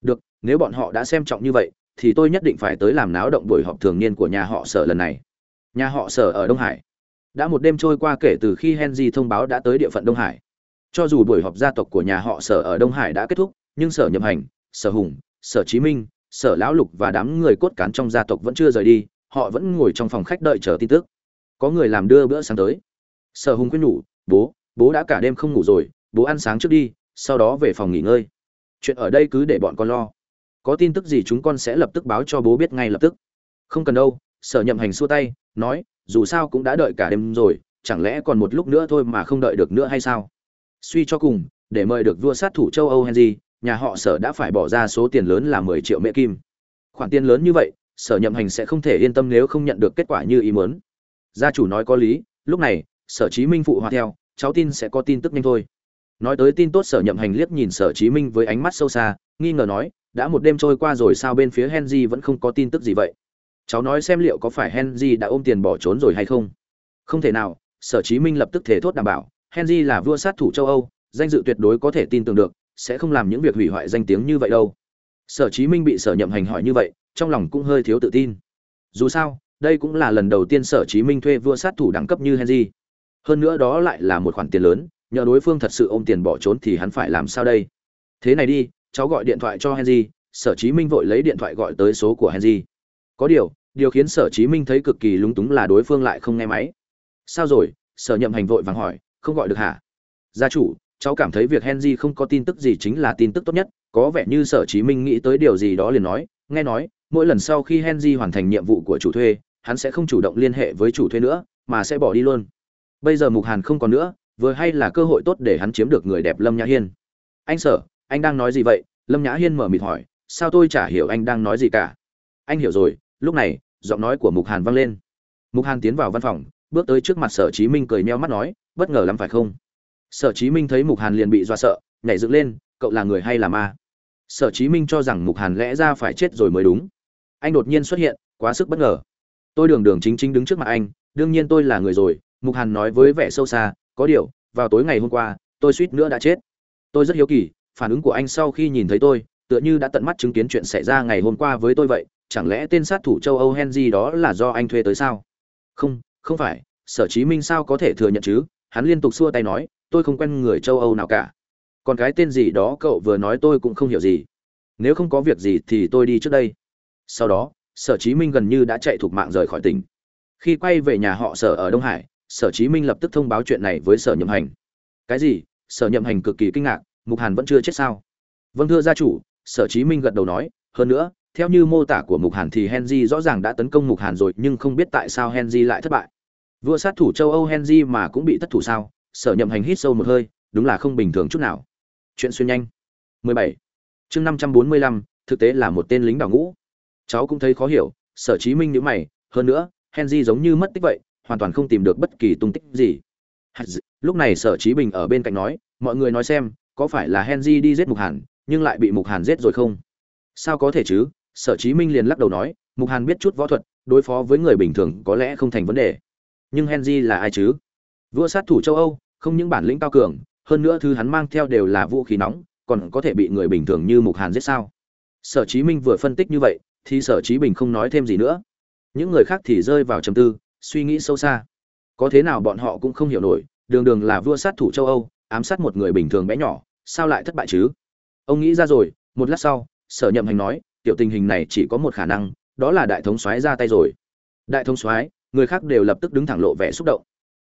Được, nếu bọn họ đã xem trọng như vậy, thì tôi nhất định phải tới làm náo động buổi họp thường niên của nhà họ sở lần này. Nhà họ sở ở đông hải đã một đêm trôi qua kể từ khi henry thông báo đã tới địa phận đông hải. Cho dù buổi họp gia tộc của nhà họ sở ở đông hải đã kết thúc, nhưng sở nhậm hành, sở hùng, sở chí minh, sở lão lục và đám người cốt cán trong gia tộc vẫn chưa rời đi, họ vẫn ngồi trong phòng khách đợi chờ tin tức. Có người làm đưa bữa sáng tới. Sở hùng quyết nhủ, bố bố đã cả đêm không ngủ rồi, bố ăn sáng trước đi, sau đó về phòng nghỉ ngơi. Chuyện ở đây cứ để bọn con lo. Có tin tức gì chúng con sẽ lập tức báo cho bố biết ngay lập tức. Không cần đâu. Sở nhậm hành xua tay, nói dù sao cũng đã đợi cả đêm rồi, chẳng lẽ còn một lúc nữa thôi mà không đợi được nữa hay sao? Suy cho cùng, để mời được vua sát thủ châu âu henry, nhà họ sở đã phải bỏ ra số tiền lớn là mười triệu mễ kim. Khoản tiền lớn như vậy, sở nhậm hành sẽ không thể yên tâm nếu không nhận được kết quả như ý muốn. Gia chủ nói có lý, lúc này, sở chí minh phụ hòa theo, cháu tin sẽ có tin tức nhanh thôi. Nói tới tin tốt sở nhậm hành liếc nhìn sở chí minh với ánh mắt sâu xa, nghi ngờ nói, đã một đêm trôi qua rồi sao bên phía henry vẫn không có tin tức gì vậy? Cháu nói xem liệu có phải henry đã ôm tiền bỏ trốn rồi hay không. Không thể nào, sở chí minh lập tức thể thốt đảm bảo, henry là vua sát thủ châu âu, danh dự tuyệt đối có thể tin tưởng được, sẽ không làm những việc hủy hoại danh tiếng như vậy đâu. Sở chí minh bị sở nhậm hành hỏi như vậy, trong lòng cũng hơi thiếu tự tin. Dù sao, đây cũng là lần đầu tiên sở chí minh thuê vua sát thủ đẳng cấp như henry. Hơn nữa đó lại là một khoản tiền lớn, nhờ đối phương thật sự ôm tiền bỏ trốn thì hắn phải làm sao đây? Thế này đi, cháu gọi điện thoại cho henry, sở chí minh vội lấy điện thoại gọi tới số của henry. Có điều điều khiến sở chí minh thấy cực kỳ lúng túng là đối phương lại không nghe máy. Sao rồi? Sở nhậm hành vội vàng hỏi, không gọi được hả? Gia chủ, cháu cảm thấy việc henry không có tin tức gì chính là tin tức tốt nhất, có vẻ như sở chí minh nghĩ tới điều gì đó liền nói. Nghe nói, mỗi lần sau khi henry hoàn thành nhiệm vụ của chủ thuê, hắn sẽ không chủ động liên hệ với chủ thuê nữa, mà sẽ bỏ đi luôn. Bây giờ mục hàn không còn nữa, vừa hay là cơ hội tốt để hắn chiếm được người đẹp lâm nhã hiên. Anh sở, anh đang nói gì vậy? Lâm nhã hiên mở mịt hỏi, sao tôi chả hiểu anh đang nói gì cả? Anh hiểu rồi lúc này, giọng nói của mục hàn vang lên. Mục hàn tiến vào văn phòng, bước tới trước mặt sở chí minh cười meo mắt nói, bất ngờ lắm phải không? Sở chí minh thấy mục hàn liền bị dọa sợ, nhảy dựng lên, cậu là người hay là ma? Sở chí minh cho rằng mục hàn lẽ ra phải chết rồi mới đúng. Anh đột nhiên xuất hiện, quá sức bất ngờ. Tôi đường đường chính chính đứng trước mặt anh, đương nhiên tôi là người rồi, mục hàn nói với vẻ sâu xa, có điều, vào tối ngày hôm qua, tôi suýt nữa đã chết. Tôi rất hiếu kỳ, phản ứng của anh sau khi nhìn thấy tôi, tựa như đã tận mắt chứng kiến chuyện xảy ra ngày hôm qua với tôi vậy chẳng lẽ tên sát thủ châu âu henry đó là do anh thuê tới sao? Không không phải, sở chí minh sao có thể thừa nhận chứ? Hắn liên tục xua tay nói, tôi không quen người châu âu nào cả. Còn cái tên gì đó cậu vừa nói tôi cũng không hiểu gì. Nếu không có việc gì thì tôi đi trước đây. Sau đó, sở chí minh gần như đã chạy thuộc mạng rời khỏi tỉnh. Khi quay về nhà họ sở ở đông hải, sở chí minh lập tức thông báo chuyện này với sở nhậm hành. Cái gì? Sở nhậm hành cực kỳ kinh ngạc, mục hàn vẫn chưa chết sao? Vâng thưa gia chủ, sở chí minh gật đầu nói, hơn nữa theo như mô tả của mục hàn thì henry rõ ràng đã tấn công mục hàn rồi nhưng không biết tại sao henry lại thất bại. Vua sát thủ châu âu henry mà cũng bị thất thủ sao? Sở nhậm hành hít sâu một hơi đúng là không bình thường chút nào. Chuyện xuyên nhanh. 17. chương 545, thực tế là một tên lính đào ngũ. Cháu cũng thấy khó hiểu sở chí minh nhíu mày hơn nữa henry giống như mất tích vậy hoàn toàn không tìm được bất kỳ tung tích gì. Lúc này sở chí bình ở bên cạnh nói mọi người nói xem có phải là henry đi giết mục hàn nhưng lại bị mục hàn giết rồi không? Sao có thể chứ? Sở chí minh liền lắc đầu nói, mục hàn biết chút võ thuật, đối phó với người bình thường có lẽ không thành vấn đề. Nhưng henry là ai chứ? Vua sát thủ châu âu, không những bản lĩnh cao cường, hơn nữa thứ hắn mang theo đều là vũ khí nóng, còn có thể bị người bình thường như mục hàn giết sao? Sở chí minh vừa phân tích như vậy, thì sở chí bình không nói thêm gì nữa. Những người khác thì rơi vào trầm tư, suy nghĩ sâu xa. Có thế nào bọn họ cũng không hiểu nổi, đường đường là vua sát thủ châu âu, ám sát một người bình thường bé nhỏ, sao lại thất bại chứ? Ông nghĩ ra rồi, một lát sau, sở nhậm hành nói tiểu tình hình này chỉ có một khả năng, đó là đại thống soái ra tay rồi. Đại thống soái, người khác đều lập tức đứng thẳng lộ vẻ xúc động.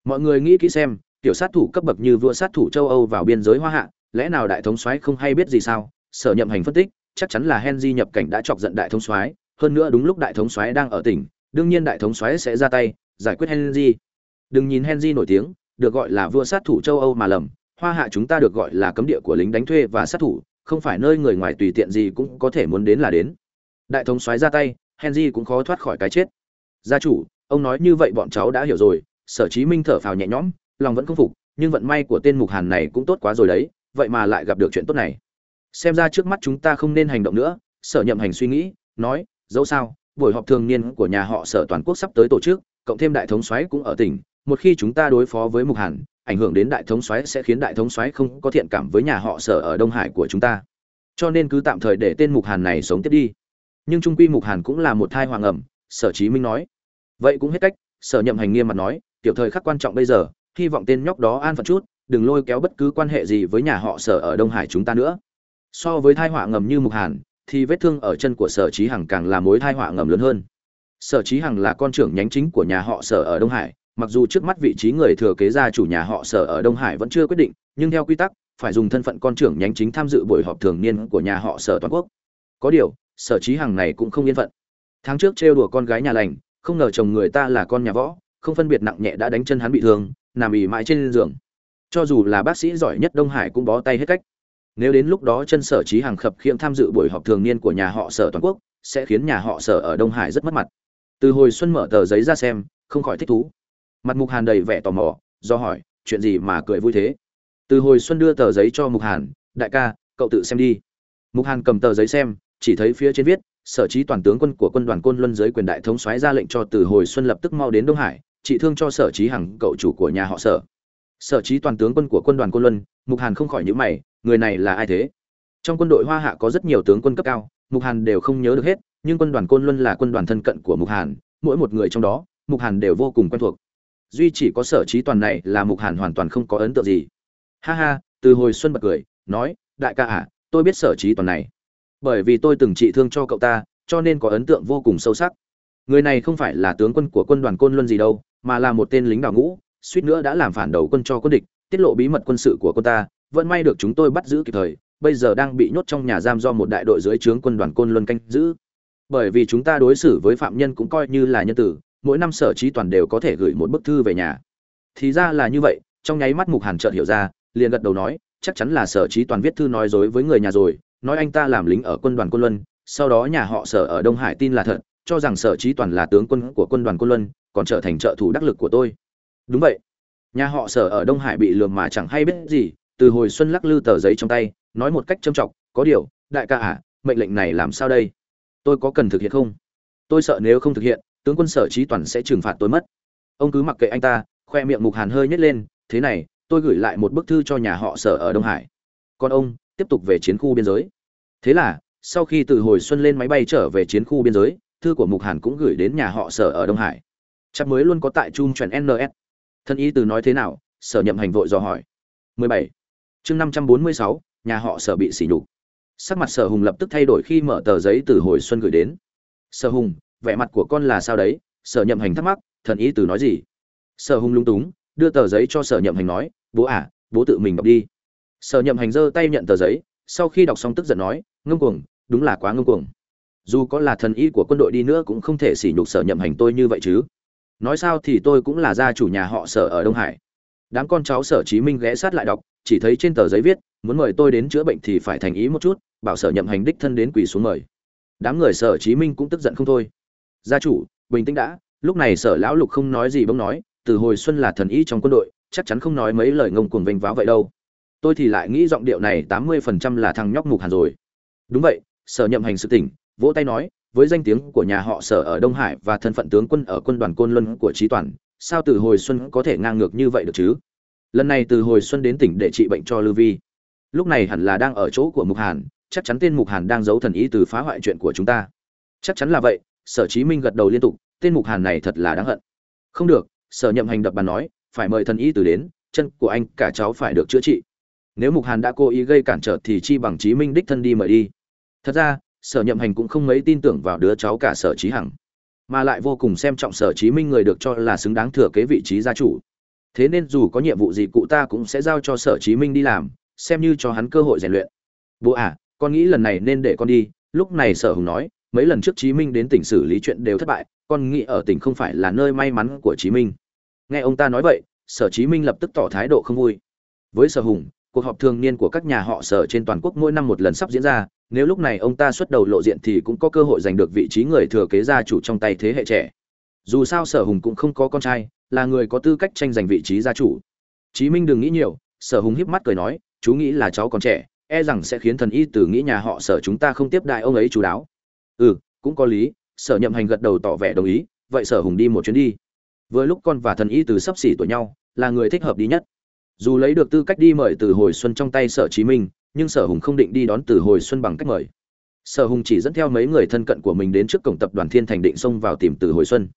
Mọi người nghĩ kỹ xem, tiểu sát thủ cấp bậc như vua sát thủ châu âu vào biên giới hoa hạ, lẽ nào đại thống soái không hay biết gì sao? Sở nhậm hành phân tích, chắc chắn là henry nhập cảnh đã chọc giận đại thống soái, hơn nữa đúng lúc đại thống soái đang ở tỉnh, đương nhiên đại thống soái sẽ ra tay, giải quyết henry. Đừng nhìn henry nổi tiếng, được gọi là vua sát thủ châu âu mà lầm, hoa hạ chúng ta được gọi là cấm địa của lính đánh thuê và sát thủ không phải nơi người ngoài tùy tiện gì cũng có thể muốn đến là đến. Đại thống soái ra tay, henry cũng khó thoát khỏi cái chết. Gia chủ, ông nói như vậy bọn cháu đã hiểu rồi, sở chí minh thở phào nhẹ nhõm, lòng vẫn không phục, nhưng vận may của tên mục hàn này cũng tốt quá rồi đấy, vậy mà lại gặp được chuyện tốt này. Xem ra trước mắt chúng ta không nên hành động nữa, sở nhậm hành suy nghĩ, nói, dẫu sao, buổi họp thường niên của nhà họ sở toàn quốc sắp tới tổ chức, cộng thêm đại thống soái cũng ở tỉnh, một khi chúng ta đối phó với mục hàn ảnh hưởng đến đại thống soái sẽ khiến đại thống soái không có thiện cảm với nhà họ sở ở đông hải của chúng ta. Cho nên cứ tạm thời để tên mục hàn này sống tiếp đi. Nhưng trung quy mục hàn cũng là một thai hoàng ẩm, sở chí minh nói. Vậy cũng hết cách, sở nhậm hành nghiêm mặt nói, tiểu thời khắc quan trọng bây giờ, hy vọng tên nhóc đó an phận chút, đừng lôi kéo bất cứ quan hệ gì với nhà họ sở ở đông hải chúng ta nữa. So với thai họa ngầm như mục hàn, thì vết thương ở chân của sở Chí hằng càng là mối thai họa ngầm lớn hơn. Sở Chí hằng là con trưởng nhánh chính của nhà họ sở ở đông hải mặc dù trước mắt vị trí người thừa kế gia chủ nhà họ sở ở đông hải vẫn chưa quyết định, nhưng theo quy tắc, phải dùng thân phận con trưởng nhánh chính tham dự buổi họp thường niên của nhà họ sở toàn quốc. Có điều, sở trí hằng này cũng không yên phận. Tháng trước trêu đùa con gái nhà lành, không ngờ chồng người ta là con nhà võ, không phân biệt nặng nhẹ đã đánh chân hắn bị thương, nằm ỉ mãi trên giường. Cho dù là bác sĩ giỏi nhất đông hải cũng bó tay hết cách. Nếu đến lúc đó chân sở trí hàng khập khiễng tham dự buổi họp thường niên của nhà họ sở toàn quốc, sẽ khiến nhà họ sở ở đông hải rất mất mặt. Từ hồi xuân mở tờ giấy ra xem, không khỏi thích thú mặt mục hàn đầy vẻ tò mò, do hỏi, chuyện gì mà cười vui thế? Từ hồi xuân đưa tờ giấy cho mục hàn, đại ca, cậu tự xem đi. Mục hàn cầm tờ giấy xem, chỉ thấy phía trên viết, sở trí toàn tướng quân của quân đoàn côn luân dưới quyền đại thống soái ra lệnh cho từ hồi xuân lập tức mau đến đông hải, trị thương cho sở trí hằng, cậu chủ của nhà họ sở. Sở trí toàn tướng quân của quân đoàn côn luân, mục hàn không khỏi nhữ mày, người này là ai thế? Trong quân đội hoa hạ có rất nhiều tướng quân cấp cao, mục hàn đều không nhớ được hết, nhưng quân đoàn côn luân là quân đoàn thân cận của mục hàn, mỗi một người trong đó, mục hàn đều vô cùng quen thuộc duy chỉ có sở trí toàn này là mục hàn hoàn toàn không có ấn tượng gì. Ha ha, từ hồi xuân bật cười, nói, đại ca à tôi biết sở trí toàn này. Bởi vì tôi từng trị thương cho cậu ta, cho nên có ấn tượng vô cùng sâu sắc. Người này không phải là tướng quân của quân đoàn côn luân gì đâu, mà là một tên lính đào ngũ, suýt nữa đã làm phản đầu quân cho quân địch, tiết lộ bí mật quân sự của quân ta, vẫn may được chúng tôi bắt giữ kịp thời, bây giờ đang bị nhốt trong nhà giam do một đại đội dưới trướng quân đoàn côn luân canh giữ. Bởi vì chúng ta đối xử với phạm nhân cũng coi như là nhân tử mỗi năm sở trí toàn đều có thể gửi một bức thư về nhà. Thì ra là như vậy, trong nháy mắt mục hàn chợt hiểu ra, liền gật đầu nói, chắc chắn là sở trí toàn viết thư nói dối với người nhà rồi, nói anh ta làm lính ở quân đoàn quân luân, sau đó nhà họ sở ở đông hải tin là thật, cho rằng sở trí toàn là tướng quân của quân đoàn quân luân, còn trở thành trợ thủ đắc lực của tôi. Đúng vậy. Nhà họ sở ở đông hải bị lường mà chẳng hay biết gì, từ hồi xuân lắc lư tờ giấy trong tay, nói một cách trâm trọng có điều, đại ca à mệnh lệnh này làm sao đây? Tôi có cần thực hiện không? Tôi sợ nếu không thực hiện tướng quân sở trí toàn sẽ trừng phạt tôi mất. Ông cứ mặc kệ anh ta khoe miệng mục hàn hơi nhét lên thế này tôi gửi lại một bức thư cho nhà họ sở ở đông hải. Còn ông tiếp tục về chiến khu biên giới. Thế là sau khi từ hồi xuân lên máy bay trở về chiến khu biên giới thư của mục hàn cũng gửi đến nhà họ sở ở đông hải. Chắc mới luôn có tại chung chuẩn ns thân ý từ nói thế nào? Sở nhậm hành vội dò hỏi. 17. chương 546, nhà họ sở bị sỉ nhục. Sắc mặt sở hùng lập tức thay đổi khi mở tờ giấy từ hồi xuân gửi đến. Sở hùng vẻ mặt của con là sao đấy? Sở nhậm hành thắc mắc, thần ý từ nói gì? Sở hùng lung túng, đưa tờ giấy cho sở nhậm hành nói, bố à bố tự mình đọc đi. Sở nhậm hành giơ tay nhận tờ giấy, sau khi đọc xong tức giận nói, ngông cuồng, đúng là quá ngông cuồng. Dù có là thần y của quân đội đi nữa cũng không thể sỉ nhục sở nhậm hành tôi như vậy chứ. Nói sao thì tôi cũng là gia chủ nhà họ sở ở đông hải. Đám con cháu sở chí minh ghé sát lại đọc, chỉ thấy trên tờ giấy viết, muốn mời tôi đến chữa bệnh thì phải thành ý một chút, bảo sở nhậm hành đích thân đến quỳ xuống mời. Đám người sở chí minh cũng tức giận không thôi gia chủ, bình tĩnh đã, lúc này sở lão lục không nói gì bỗng nói, từ hồi xuân là thần y trong quân đội, chắc chắn không nói mấy lời ngông cuồng vênh váo vậy đâu. Tôi thì lại nghĩ giọng điệu này tám mươi phần trăm là thằng nhóc mục hàn rồi. Đúng vậy, sở nhậm hành sự tỉnh, vỗ tay nói, với danh tiếng của nhà họ sở ở đông hải và thân phận tướng quân ở quân đoàn côn luân của trí toàn, sao từ hồi xuân có thể ngang ngược như vậy được chứ? Lần này từ hồi xuân đến tỉnh để trị bệnh cho lưu vi. Lúc này hẳn là đang ở chỗ của mục hàn, chắc chắn tên mục hàn đang giấu thần ý từ phá hoại chuyện của chúng ta. Chắc chắn là vậy sở chí minh gật đầu liên tục, tên mục hàn này thật là đáng hận. Không được, sở nhậm hành đập bàn nói, phải mời thần y từ đến, chân của anh, cả cháu phải được chữa trị. Nếu mục hàn đã cố ý gây cản trở thì chi bằng chí minh đích thân đi mời đi. Thật ra, sở nhậm hành cũng không mấy tin tưởng vào đứa cháu cả sở Chí hằng, mà lại vô cùng xem trọng sở chí minh người được cho là xứng đáng thừa kế vị trí gia chủ. Thế nên dù có nhiệm vụ gì cụ ta cũng sẽ giao cho sở chí minh đi làm, xem như cho hắn cơ hội rèn luyện. Bố à con nghĩ lần này nên để con đi, lúc này sở hùng nói mấy lần trước chí minh đến tỉnh xử lý chuyện đều thất bại, con nghĩ ở tỉnh không phải là nơi may mắn của chí minh. Nghe ông ta nói vậy, sở chí minh lập tức tỏ thái độ không vui. Với sở hùng, cuộc họp thường niên của các nhà họ sở trên toàn quốc mỗi năm một lần sắp diễn ra, nếu lúc này ông ta xuất đầu lộ diện thì cũng có cơ hội giành được vị trí người thừa kế gia chủ trong tay thế hệ trẻ. Dù sao sở hùng cũng không có con trai, là người có tư cách tranh giành vị trí gia chủ. Chí minh đừng nghĩ nhiều, sở hùng híp mắt cười nói, chú nghĩ là cháu còn trẻ e rằng sẽ khiến thần y tử nghĩ nhà họ sở chúng ta không tiếp đại ông ấy chú đáo ừ cũng có lý, sở nhậm hành gật đầu tỏ vẻ đồng ý, vậy sở hùng đi một chuyến đi. Vừa lúc con và thần y từ sắp xỉ tuổi nhau, là người thích hợp đi nhất. Dù lấy được tư cách đi mời từ hồi xuân trong tay sở chí minh, nhưng sở hùng không định đi đón từ hồi xuân bằng cách mời. Sở hùng chỉ dẫn theo mấy người thân cận của mình đến trước cổng tập đoàn thiên thành định xông vào tìm từ hồi xuân,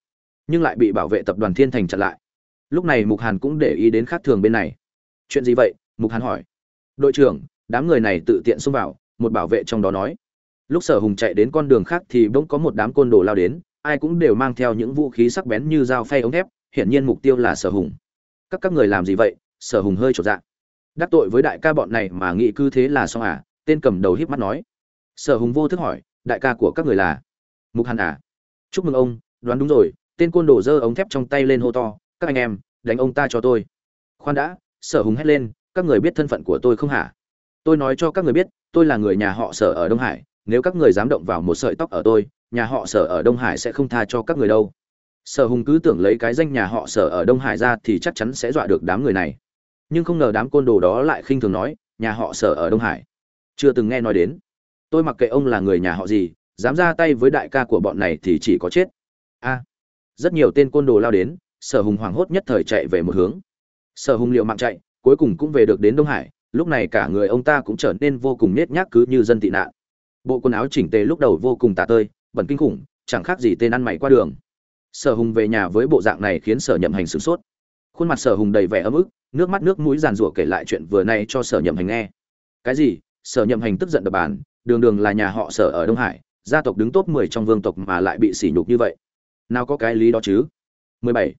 nhưng lại bị bảo vệ tập đoàn thiên thành chặn lại. Lúc này mục hàn cũng để ý đến khác thường bên này. Chuyện gì vậy? Mục hàn hỏi. Đội trưởng, đám người này tự tiện xông vào, một bảo vệ trong đó nói lúc sở hùng chạy đến con đường khác thì bỗng có một đám côn đồ lao đến, ai cũng đều mang theo những vũ khí sắc bén như dao phay ống thép, hiển nhiên mục tiêu là sở hùng. Các các người làm gì vậy? Sở hùng hơi trột dạ. Đắc tội với đại ca bọn này mà nghĩ cứ thế là xong à? Tên cầm đầu híp mắt nói. Sở hùng vô thức hỏi, đại ca của các người là? Mục hàn à? Chúc mừng ông, đoán đúng rồi, tên côn đồ giơ ống thép trong tay lên hô to, các anh em, đánh ông ta cho tôi. Khoan đã, sở hùng hét lên, các người biết thân phận của tôi không hả? Tôi nói cho các người biết, tôi là người nhà họ sở ở đông hải nếu các người dám động vào một sợi tóc ở tôi, nhà họ sở ở đông hải sẽ không tha cho các người đâu. Sở hùng cứ tưởng lấy cái danh nhà họ sở ở đông hải ra thì chắc chắn sẽ dọa được đám người này. Nhưng không ngờ đám côn đồ đó lại khinh thường nói, nhà họ sở ở đông hải. Chưa từng nghe nói đến. Tôi mặc kệ ông là người nhà họ gì, dám ra tay với đại ca của bọn này thì chỉ có chết. A. Rất nhiều tên côn đồ lao đến, sở hùng hoảng hốt nhất thời chạy về một hướng. Sở hùng liệu mạng chạy, cuối cùng cũng về được đến đông hải, lúc này cả người ông ta cũng trở nên vô cùng nết nhác cứ như dân tị nạn bộ quần áo chỉnh tề lúc đầu vô cùng tả tơi bẩn kinh khủng chẳng khác gì tên ăn mày qua đường. Sở hùng về nhà với bộ dạng này khiến sở nhậm hành sửng sốt. Khuôn mặt sở hùng đầy vẻ ấm ức nước mắt nước mũi giàn rủa kể lại chuyện vừa nay cho sở nhậm hành nghe. Cái gì? Sở nhậm hành tức giận đập bàn đường đường là nhà họ sở ở đông hải gia tộc đứng top 10 trong vương tộc mà lại bị sỉ nhục như vậy. Nào có cái lý đó chứ? 17.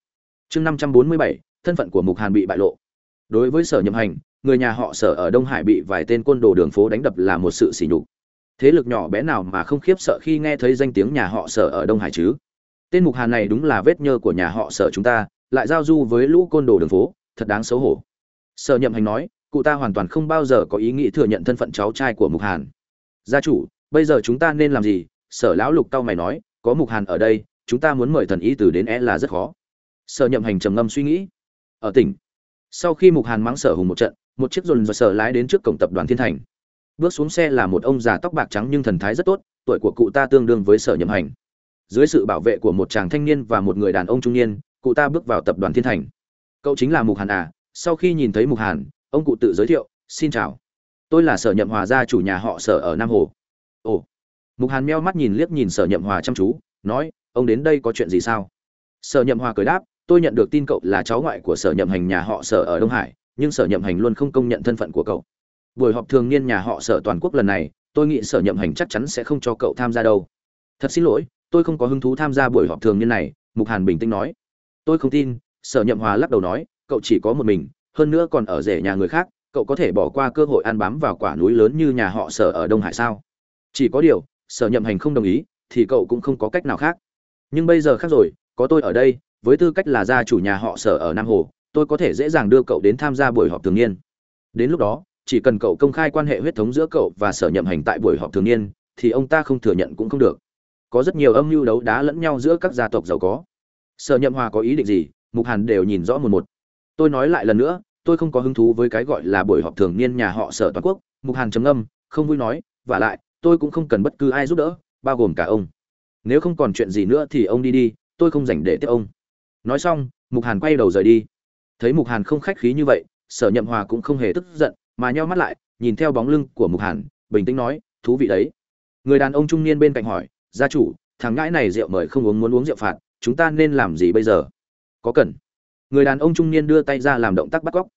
chương 547, thân phận của mục hàn bị bại lộ. Đối với sở nhậm hành người nhà họ sở ở đông hải bị vài tên côn đồ đường phố đánh đập là một sự sỉ nhục thế lực nhỏ bé nào mà không khiếp sợ khi nghe thấy danh tiếng nhà họ sở ở đông hải chứ? Tên mục hàn này đúng là vết nhơ của nhà họ sở chúng ta, lại giao du với lũ côn đồ đường phố, thật đáng xấu hổ. Sở nhậm hành nói, cụ ta hoàn toàn không bao giờ có ý nghĩ thừa nhận thân phận cháu trai của mục hàn. Gia chủ, bây giờ chúng ta nên làm gì? Sở lão lục tao mày nói, có mục hàn ở đây, chúng ta muốn mời thần ý từ đến é là rất khó. Sở nhậm hành trầm ngâm suy nghĩ. Ở tỉnh, sau khi mục hàn mắng sở hùng một trận, một chiếc dồn dồn sở lái đến trước cổng tập đoàn thiên thành bước xuống xe là một ông già tóc bạc trắng nhưng thần thái rất tốt, tuổi của cụ ta tương đương với sở nhậm hành. Dưới sự bảo vệ của một chàng thanh niên và một người đàn ông trung niên, cụ ta bước vào tập đoàn thiên thành. Cậu chính là mục hàn à sau khi nhìn thấy mục hàn, ông cụ tự giới thiệu, xin chào. Tôi là sở nhậm hòa gia chủ nhà họ sở ở nam hồ. Ồ. Mục hàn meo mắt nhìn liếc nhìn sở nhậm hòa chăm chú, nói, ông đến đây có chuyện gì sao? Sở nhậm hòa cười đáp, tôi nhận được tin cậu là cháu ngoại của sở nhậm hành nhà họ sở ở đông hải, nhưng sở nhậm hành luôn không công nhận thân phận của cậu buổi họp thường niên nhà họ sở toàn quốc lần này, tôi nghĩ sở nhậm hành chắc chắn sẽ không cho cậu tham gia đâu. Thật xin lỗi, tôi không có hứng thú tham gia buổi họp thường niên này, mục hàn bình tĩnh nói. Tôi không tin, sở nhậm hòa lắc đầu nói, cậu chỉ có một mình, hơn nữa còn ở rể nhà người khác, cậu có thể bỏ qua cơ hội ăn bám vào quả núi lớn như nhà họ sở ở đông hải sao? Chỉ có điều, sở nhậm hành không đồng ý, thì cậu cũng không có cách nào khác. Nhưng bây giờ khác rồi, có tôi ở đây, với tư cách là gia chủ nhà họ sở ở nam hồ, tôi có thể dễ dàng đưa cậu đến tham gia buổi họp thường niên. Đến lúc đó chỉ cần cậu công khai quan hệ huyết thống giữa cậu và sở nhậm hành tại buổi họp thường niên, thì ông ta không thừa nhận cũng không được. Có rất nhiều âm mưu đấu đá lẫn nhau giữa các gia tộc giàu có. Sở nhậm hòa có ý định gì? Mục hàn đều nhìn rõ một một. Tôi nói lại lần nữa, tôi không có hứng thú với cái gọi là buổi họp thường niên nhà họ sở toàn quốc. Mục hàn trầm âm không vui nói và lại, tôi cũng không cần bất cứ ai giúp đỡ, bao gồm cả ông. Nếu không còn chuyện gì nữa thì ông đi đi, tôi không dành để tiếp ông. Nói xong, mục hàn quay đầu rời đi. Thấy mục hàn không khách khí như vậy, sở nhậm hòa cũng không hề tức giận mà nheo mắt lại, nhìn theo bóng lưng của mục hàn, bình tĩnh nói, thú vị đấy. Người đàn ông trung niên bên cạnh hỏi, gia chủ, thằng ngãi này rượu mời không uống muốn uống rượu phạt, chúng ta nên làm gì bây giờ? Có cần. Người đàn ông trung niên đưa tay ra làm động tác bắt cóc.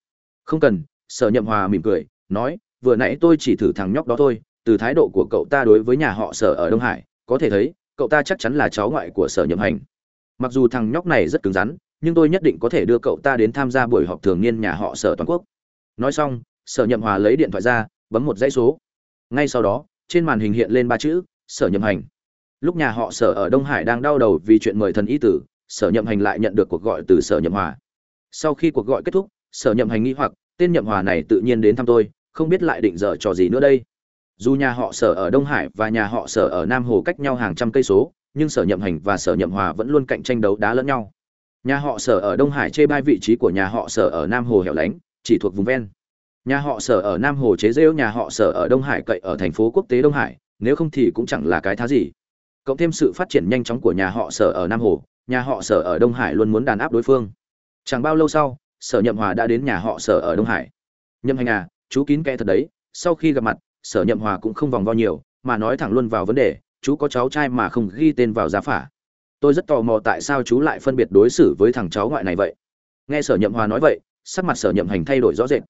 Không cần. Sở nhậm hòa mỉm cười, nói, vừa nãy tôi chỉ thử thằng nhóc đó thôi, từ thái độ của cậu ta đối với nhà họ sở ở đông hải, có thể thấy, cậu ta chắc chắn là cháu ngoại của sở nhậm hành. Mặc dù thằng nhóc này rất cứng rắn, nhưng tôi nhất định có thể đưa cậu ta đến tham gia buổi họp thường niên nhà họ sở toàn quốc. Nói xong sở nhậm hòa lấy điện thoại ra, bấm một dãy số. Ngay sau đó, trên màn hình hiện lên ba chữ, sở nhậm hành. Lúc nhà họ sở ở đông hải đang đau đầu vì chuyện mời thần y tử, sở nhậm hành lại nhận được cuộc gọi từ sở nhậm hòa. Sau khi cuộc gọi kết thúc, sở nhậm hành nghi hoặc, tên nhậm hòa này tự nhiên đến thăm tôi, không biết lại định dở trò gì nữa đây. Dù nhà họ sở ở đông hải và nhà họ sở ở nam hồ cách nhau hàng trăm cây số, nhưng sở nhậm hành và sở nhậm hòa vẫn luôn cạnh tranh đấu đá lẫn nhau. Nhà họ sở ở đông hải chê bai vị trí của nhà họ sở ở nam hồ hẻo lánh, chỉ thuộc vùng ven nhà họ sở ở nam hồ chế rêu, nhà họ sở ở đông hải, cậy ở thành phố quốc tế đông hải, nếu không thì cũng chẳng là cái thá gì. Cộng thêm sự phát triển nhanh chóng của nhà họ sở ở nam hồ, nhà họ sở ở đông hải luôn muốn đàn áp đối phương. Chẳng bao lâu sau, sở nhậm hòa đã đến nhà họ sở ở đông hải. Nhậm hành à chú kín kẽ thật đấy, sau khi gặp mặt, sở nhậm hòa cũng không vòng vo nhiều, mà nói thẳng luôn vào vấn đề, chú có cháu trai mà không ghi tên vào giá phả. Tôi rất tò mò tại sao chú lại phân biệt đối xử với thằng cháu ngoại này vậy. Nghe sở nhậm hòa nói vậy, sắc mặt sở nhậm hành thay đổi rõ rệt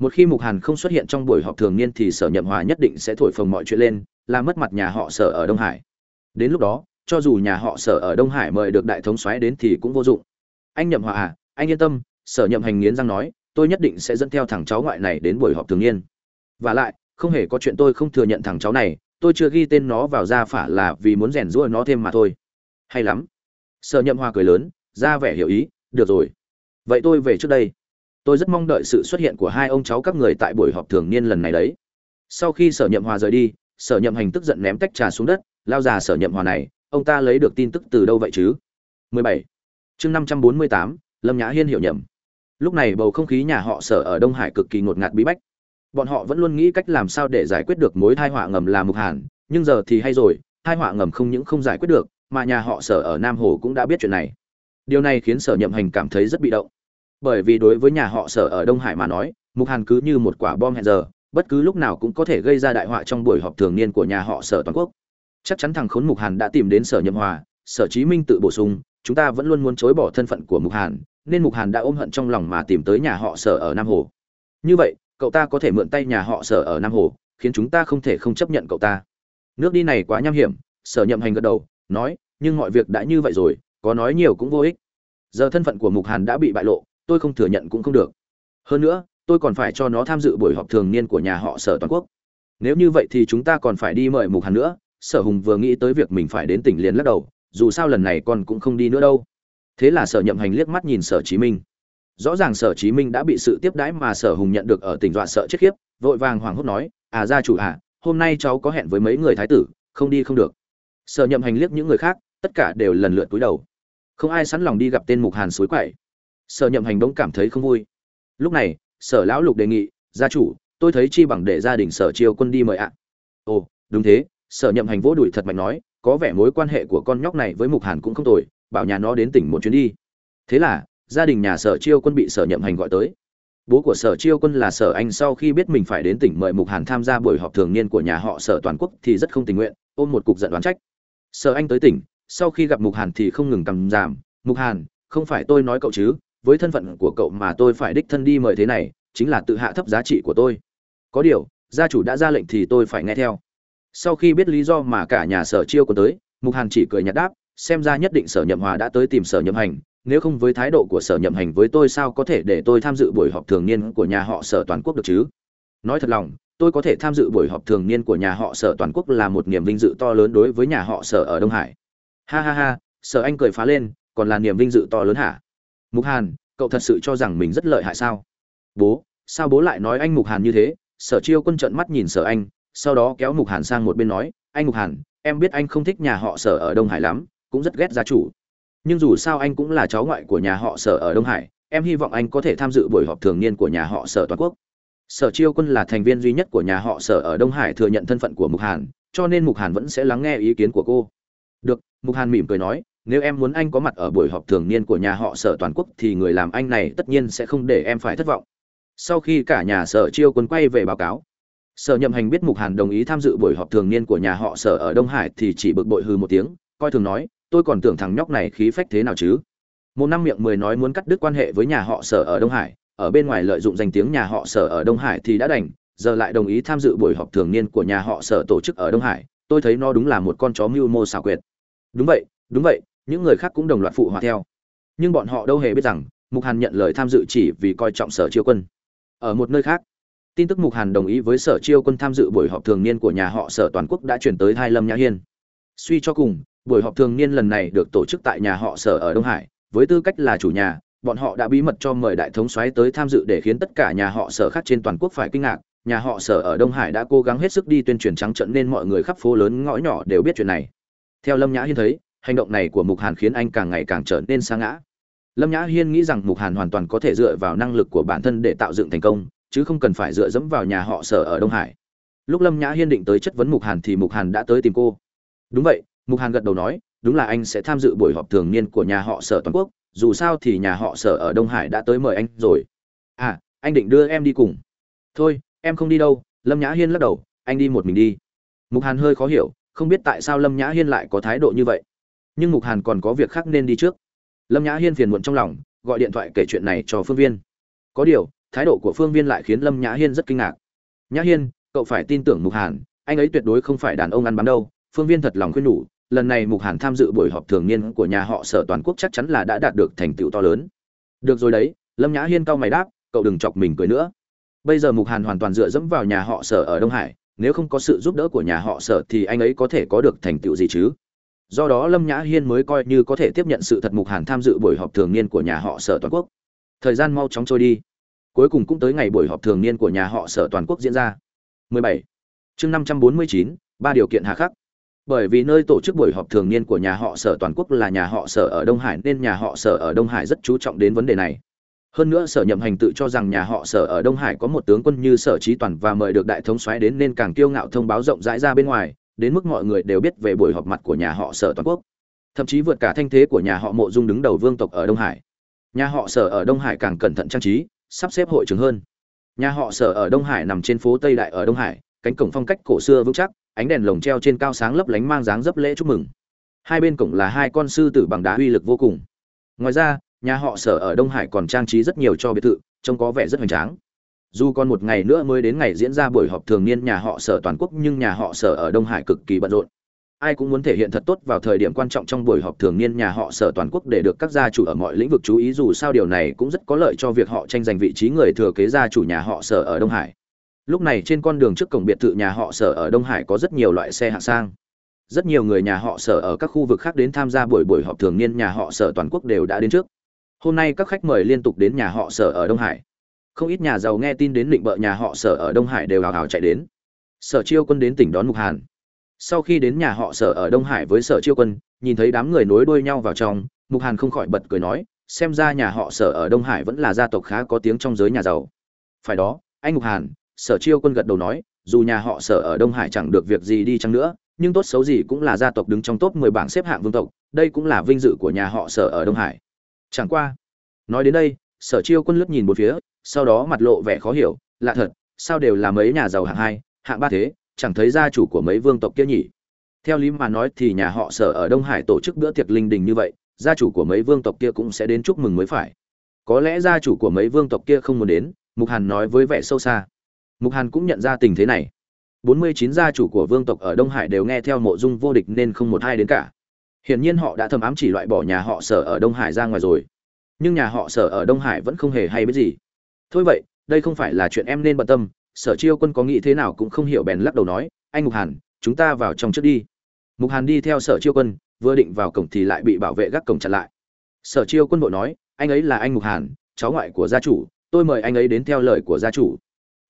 một khi mục hàn không xuất hiện trong buổi họp thường niên thì sở nhậm hòa nhất định sẽ thổi phồng mọi chuyện lên làm mất mặt nhà họ sở ở đông hải. Đến lúc đó, cho dù nhà họ sở ở đông hải mời được đại thống xoáy đến thì cũng vô dụng. Anh nhậm hòa à anh yên tâm, sở nhậm hành nghiến răng nói, tôi nhất định sẽ dẫn theo thằng cháu ngoại này đến buổi họp thường niên. Và lại, không hề có chuyện tôi không thừa nhận thằng cháu này, tôi chưa ghi tên nó vào gia phả là vì muốn rèn rũa nó thêm mà thôi. Hay lắm. Sở nhậm Hòa cười lớn, ra vẻ hiểu ý, được rồi. Vậy tôi về trước đây tôi rất mong đợi sự xuất hiện của hai ông cháu các người tại buổi họp thường niên lần này đấy. Sau khi sở nhậm hòa rời đi sở nhậm hành tức giận ném tách trà xuống đất lao già sở nhậm hòa này ông ta lấy được tin tức từ đâu vậy chứ? 17. chương 548, lâm nhã hiên hiểu nhầm. Lúc này bầu không khí nhà họ sở ở đông hải cực kỳ ngột ngạt bí bách. Bọn họ vẫn luôn nghĩ cách làm sao để giải quyết được mối thai họa ngầm là mục hàn nhưng giờ thì hay rồi thai họa ngầm không những không giải quyết được mà nhà họ sở ở nam hồ cũng đã biết chuyện này. Điều này khiến sở nhậm hành cảm thấy rất bị động bởi vì đối với nhà họ sở ở đông hải mà nói, mục hàn cứ như một quả bom hẹn giờ, bất cứ lúc nào cũng có thể gây ra đại họa trong buổi họp thường niên của nhà họ sở toàn quốc. Chắc chắn thằng khốn mục hàn đã tìm đến sở nhậm hòa, sở chí minh tự bổ sung, chúng ta vẫn luôn muốn chối bỏ thân phận của mục hàn, nên mục hàn đã ôm hận trong lòng mà tìm tới nhà họ sở ở nam hồ. Như vậy, cậu ta có thể mượn tay nhà họ sở ở nam hồ, khiến chúng ta không thể không chấp nhận cậu ta. Nước đi này quá nham hiểm, sở nhậm hành gật đầu, nói, nhưng mọi việc đã như vậy rồi, có nói nhiều cũng vô ích. Giờ thân phận của mục hàn đã bị bại lộ tôi không thừa nhận cũng không được. Hơn nữa, tôi còn phải cho nó tham dự buổi họp thường niên của nhà họ sở toàn quốc. Nếu như vậy thì chúng ta còn phải đi mời mục hàn nữa. Sở hùng vừa nghĩ tới việc mình phải đến tỉnh liền lắc đầu, dù sao lần này con cũng không đi nữa đâu. Thế là sở nhậm hành liếc mắt nhìn sở chí minh. Rõ ràng sở chí minh đã bị sự tiếp đãi mà sở hùng nhận được ở tỉnh dọa sợ chết khiếp, vội vàng hoảng hốt nói à gia chủ à hôm nay cháu có hẹn với mấy người thái tử, không đi không được. Sở nhậm hành liếc những người khác, tất cả đều lần lượt cúi đầu. Không ai sẵn lòng đi gặp tên mục hàn suối quậy sở nhậm hành bỗng cảm thấy không vui. Lúc này, sở lão lục đề nghị, gia chủ, tôi thấy chi bằng để gia đình sở chiêu quân đi mời ạ. Ồ, đúng thế. Sở nhậm hành vỗ đùi thật mạnh nói, có vẻ mối quan hệ của con nhóc này với mục hàn cũng không tồi, bảo nhà nó đến tỉnh một chuyến đi. Thế là, gia đình nhà sở chiêu quân bị sở nhậm hành gọi tới. Bố của sở chiêu quân là sở anh sau khi biết mình phải đến tỉnh mời mục hàn tham gia buổi họp thường niên của nhà họ sở toàn quốc thì rất không tình nguyện, ôm một cục giận đoán trách. Sở anh tới tỉnh, sau khi gặp mục hàn thì không ngừng cầm giảm, mục hàn, không phải tôi nói cậu chứ với thân phận của cậu mà tôi phải đích thân đi mời thế này, chính là tự hạ thấp giá trị của tôi. Có điều, gia chủ đã ra lệnh thì tôi phải nghe theo. Sau khi biết lý do mà cả nhà sở chiêu còn tới, mục hàn chỉ cười nhạt đáp, xem ra nhất định sở nhậm hòa đã tới tìm sở nhậm hành, nếu không với thái độ của sở nhậm hành với tôi sao có thể để tôi tham dự buổi họp thường niên của nhà họ sở toàn quốc được chứ? Nói thật lòng, tôi có thể tham dự buổi họp thường niên của nhà họ sở toàn quốc là một niềm vinh dự to lớn đối với nhà họ sở ở đông hải. Ha ha ha, sở anh cười phá lên, còn là niềm vinh dự to lớn hả? Mục hàn, cậu thật sự cho rằng mình rất lợi hại sao? Bố sao bố lại nói anh mục hàn như thế? Sở chiêu quân trợn mắt nhìn sở anh, sau đó kéo mục hàn sang một bên nói, anh mục hàn, em biết anh không thích nhà họ sở ở đông hải lắm, cũng rất ghét gia chủ. Nhưng dù sao anh cũng là cháu ngoại của nhà họ sở ở đông hải, em hy vọng anh có thể tham dự buổi họp thường niên của nhà họ sở toàn quốc. Sở chiêu quân là thành viên duy nhất của nhà họ sở ở đông hải thừa nhận thân phận của mục hàn, cho nên mục hàn vẫn sẽ lắng nghe ý kiến của cô. Được, mục hàn mỉm cười nói nếu em muốn anh có mặt ở buổi họp thường niên của nhà họ sở toàn quốc thì người làm anh này tất nhiên sẽ không để em phải thất vọng. Sau khi cả nhà sở chiêu quân quay về báo cáo, sở nhậm hành biết mục hàn đồng ý tham dự buổi họp thường niên của nhà họ sở ở đông hải thì chỉ bực bội hư một tiếng, coi thường nói, tôi còn tưởng thằng nhóc này khí phách thế nào chứ? Một năm miệng mười nói muốn cắt đứt quan hệ với nhà họ sở ở đông hải, ở bên ngoài lợi dụng danh tiếng nhà họ sở ở đông hải thì đã đành, giờ lại đồng ý tham dự buổi họp thường niên của nhà họ sở tổ chức ở đông hải, tôi thấy nó đúng là một con chó mưu mô xảo quyệt. Đúng vậy đúng vậy những người khác cũng đồng loạt phụ họa theo. Nhưng bọn họ đâu hề biết rằng, mục hàn nhận lời tham dự chỉ vì coi trọng sở chiêu quân. Ở một nơi khác, tin tức mục hàn đồng ý với sở chiêu quân tham dự buổi họp thường niên của nhà họ sở toàn quốc đã chuyển tới hai lâm nhã hiên. Suy cho cùng, buổi họp thường niên lần này được tổ chức tại nhà họ sở ở đông hải, với tư cách là chủ nhà, bọn họ đã bí mật cho mời đại thống soái tới tham dự để khiến tất cả nhà họ sở khác trên toàn quốc phải kinh ngạc. Nhà họ sở ở đông hải đã cố gắng hết sức đi tuyên truyền trắng trận nên mọi người khắp phố lớn ngõ nhỏ đều biết chuyện này. Theo lâm nhã hiên thấy hành động này của mục hàn khiến anh càng ngày càng trở nên xa ngã. Lâm nhã hiên nghĩ rằng mục hàn hoàn toàn có thể dựa vào năng lực của bản thân để tạo dựng thành công, chứ không cần phải dựa dẫm vào nhà họ sở ở đông hải. Lúc lâm nhã hiên định tới chất vấn mục hàn thì mục hàn đã tới tìm cô. Đúng vậy, mục hàn gật đầu nói, đúng là anh sẽ tham dự buổi họp thường niên của nhà họ sở toàn quốc, dù sao thì nhà họ sở ở đông hải đã tới mời anh rồi. À anh định đưa em đi cùng. Thôi, em không đi đâu, lâm nhã hiên lắc đầu, anh đi một mình đi. Mục hàn hơi khó hiểu, không biết tại sao lâm nhã hiên lại có thái độ như vậy nhưng mục hàn còn có việc khác nên đi trước. Lâm nhã hiên phiền muộn trong lòng, gọi điện thoại kể chuyện này cho phương viên. Có điều, thái độ của phương viên lại khiến lâm nhã hiên rất kinh ngạc. Nhã hiên, cậu phải tin tưởng mục hàn, anh ấy tuyệt đối không phải đàn ông ăn bám đâu. Phương viên thật lòng khuyên nhủ, lần này mục hàn tham dự buổi họp thường niên của nhà họ sở toàn quốc chắc chắn là đã đạt được thành tựu to lớn. Được rồi đấy, lâm nhã hiên cau mày đáp, cậu đừng chọc mình cười nữa. Bây giờ mục hàn hoàn toàn dựa dẫm vào nhà họ sở ở đông hải, nếu không có sự giúp đỡ của nhà họ sở thì anh ấy có thể có được thành tựu gì chứ? Do đó lâm nhã hiên mới coi như có thể tiếp nhận sự thật mục hàn tham dự buổi họp thường niên của nhà họ sở toàn quốc. Thời gian mau chóng trôi đi. Cuối cùng cũng tới ngày buổi họp thường niên của nhà họ sở toàn quốc diễn ra. 17. chương 549, ba điều kiện hà khắc. Bởi vì nơi tổ chức buổi họp thường niên của nhà họ sở toàn quốc là nhà họ sở ở đông hải nên nhà họ sở ở đông hải rất chú trọng đến vấn đề này. Hơn nữa sở nhậm hành tự cho rằng nhà họ sở ở đông hải có một tướng quân như sở trí toàn và mời được đại thống soái đến nên càng kiêu ngạo thông báo rộng rãi ra bên ngoài đến mức mọi người đều biết về buổi họp mặt của nhà họ sở toàn quốc. Thậm chí vượt cả thanh thế của nhà họ mộ dung đứng đầu vương tộc ở đông hải. Nhà họ sở ở đông hải càng cẩn thận trang trí, sắp xếp hội trường hơn. Nhà họ sở ở đông hải nằm trên phố tây đại ở đông hải, cánh cổng phong cách cổ xưa vững chắc, ánh đèn lồng treo trên cao sáng lấp lánh mang dáng dấp lễ chúc mừng. Hai bên cổng là hai con sư tử bằng đá uy lực vô cùng. Ngoài ra, nhà họ sở ở đông hải còn trang trí rất nhiều cho biệt thự, trông có vẻ rất hoành tráng dù còn một ngày nữa mới đến ngày diễn ra buổi họp thường niên, nhà họ sở toàn quốc nhưng nhà họ sở ở đông hải cực kỳ bận rộn. Ai cũng muốn thể hiện thật tốt vào thời điểm quan trọng trong buổi họp thường niên, nhà họ sở toàn quốc để được các gia chủ ở mọi lĩnh vực chú ý, dù sao điều này cũng rất có lợi cho việc họ tranh giành vị trí người thừa kế gia chủ nhà họ sở ở đông hải. Lúc này trên con đường trước cổng biệt thự nhà họ sở ở đông hải có rất nhiều loại xe hạng sang. Rất nhiều người nhà họ sở ở các khu vực khác đến tham gia buổi buổi họp thường niên, nhà họ sở toàn quốc đều đã đến trước. Hôm nay các khách mời liên tục đến nhà họ sở ở đông hải không ít nhà giàu nghe tin đến định bợ nhà họ sở ở đông hải đều hào hào chạy đến. Sở chiêu quân đến tỉnh đón mục hàn. Sau khi đến nhà họ sở ở đông hải với sở chiêu quân, nhìn thấy đám người nối đuôi nhau vào trong, mục hàn không khỏi bật cười nói, xem ra nhà họ sở ở đông hải vẫn là gia tộc khá có tiếng trong giới nhà giàu. Phải đó, anh mục hàn, sở chiêu quân gật đầu nói, dù nhà họ sở ở đông hải chẳng được việc gì đi chăng nữa, nhưng tốt xấu gì cũng là gia tộc đứng trong top 10 bảng xếp hạng vương tộc, đây cũng là vinh dự của nhà họ sở ở đông hải. Chẳng qua, nói đến đây, sở chiêu quân lướt nhìn một phía sau đó mặt lộ vẻ khó hiểu, lạ thật, sao đều là mấy nhà giàu hạng hai, hạng ba thế, chẳng thấy gia chủ của mấy vương tộc kia nhỉ? Theo lý mà nói thì nhà họ sở ở đông hải tổ chức bữa tiệc linh đình như vậy, gia chủ của mấy vương tộc kia cũng sẽ đến chúc mừng mới phải. Có lẽ gia chủ của mấy vương tộc kia không muốn đến, mục hàn nói với vẻ sâu xa. Mục hàn cũng nhận ra tình thế này. Bốn mươi chín gia chủ của vương tộc ở đông hải đều nghe theo mộ dung vô địch nên không một ai đến cả. Hiển nhiên họ đã thầm ám chỉ loại bỏ nhà họ sở ở đông hải ra ngoài rồi. Nhưng nhà họ sở ở đông hải vẫn không hề hay biết gì thôi vậy, đây không phải là chuyện em nên bận tâm, sở chiêu quân có nghĩ thế nào cũng không hiểu bèn lắc đầu nói, anh mục hàn, chúng ta vào trong trước đi. Mục hàn đi theo sở chiêu quân, vừa định vào cổng thì lại bị bảo vệ gác cổng chặn lại. Sở chiêu quân vội nói, anh ấy là anh mục hàn, cháu ngoại của gia chủ, tôi mời anh ấy đến theo lời của gia chủ.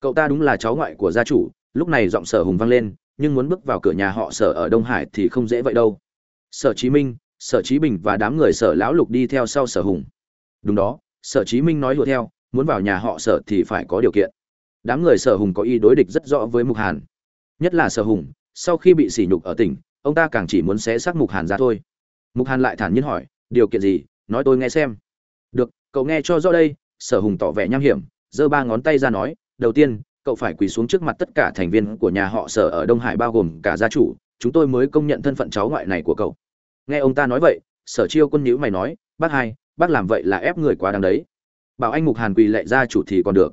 Cậu ta đúng là cháu ngoại của gia chủ. Lúc này giọng sở hùng vang lên, nhưng muốn bước vào cửa nhà họ sở ở đông hải thì không dễ vậy đâu. Sở chí minh, sở chí bình và đám người sở lão lục đi theo sau sở hùng. Đúng đó, sở chí minh nói hùa theo muốn vào nhà họ sở thì phải có điều kiện. Đám người sở hùng có ý đối địch rất rõ với mục hàn. Nhất là sở hùng, sau khi bị sỉ nhục ở tỉnh, ông ta càng chỉ muốn xé xác mục hàn ra thôi. Mục hàn lại thản nhiên hỏi, điều kiện gì? Nói tôi nghe xem. Được, cậu nghe cho rõ đây. Sở hùng tỏ vẻ nham hiểm, giơ ba ngón tay ra nói, đầu tiên, cậu phải quỳ xuống trước mặt tất cả thành viên của nhà họ sở ở đông hải bao gồm cả gia chủ, chúng tôi mới công nhận thân phận cháu ngoại này của cậu. Nghe ông ta nói vậy, sở chiêu quân nhữ mày nói, bác hai, bác làm vậy là ép người quá đáng đấy bảo anh mục hàn quỳ lệ gia chủ thì còn được.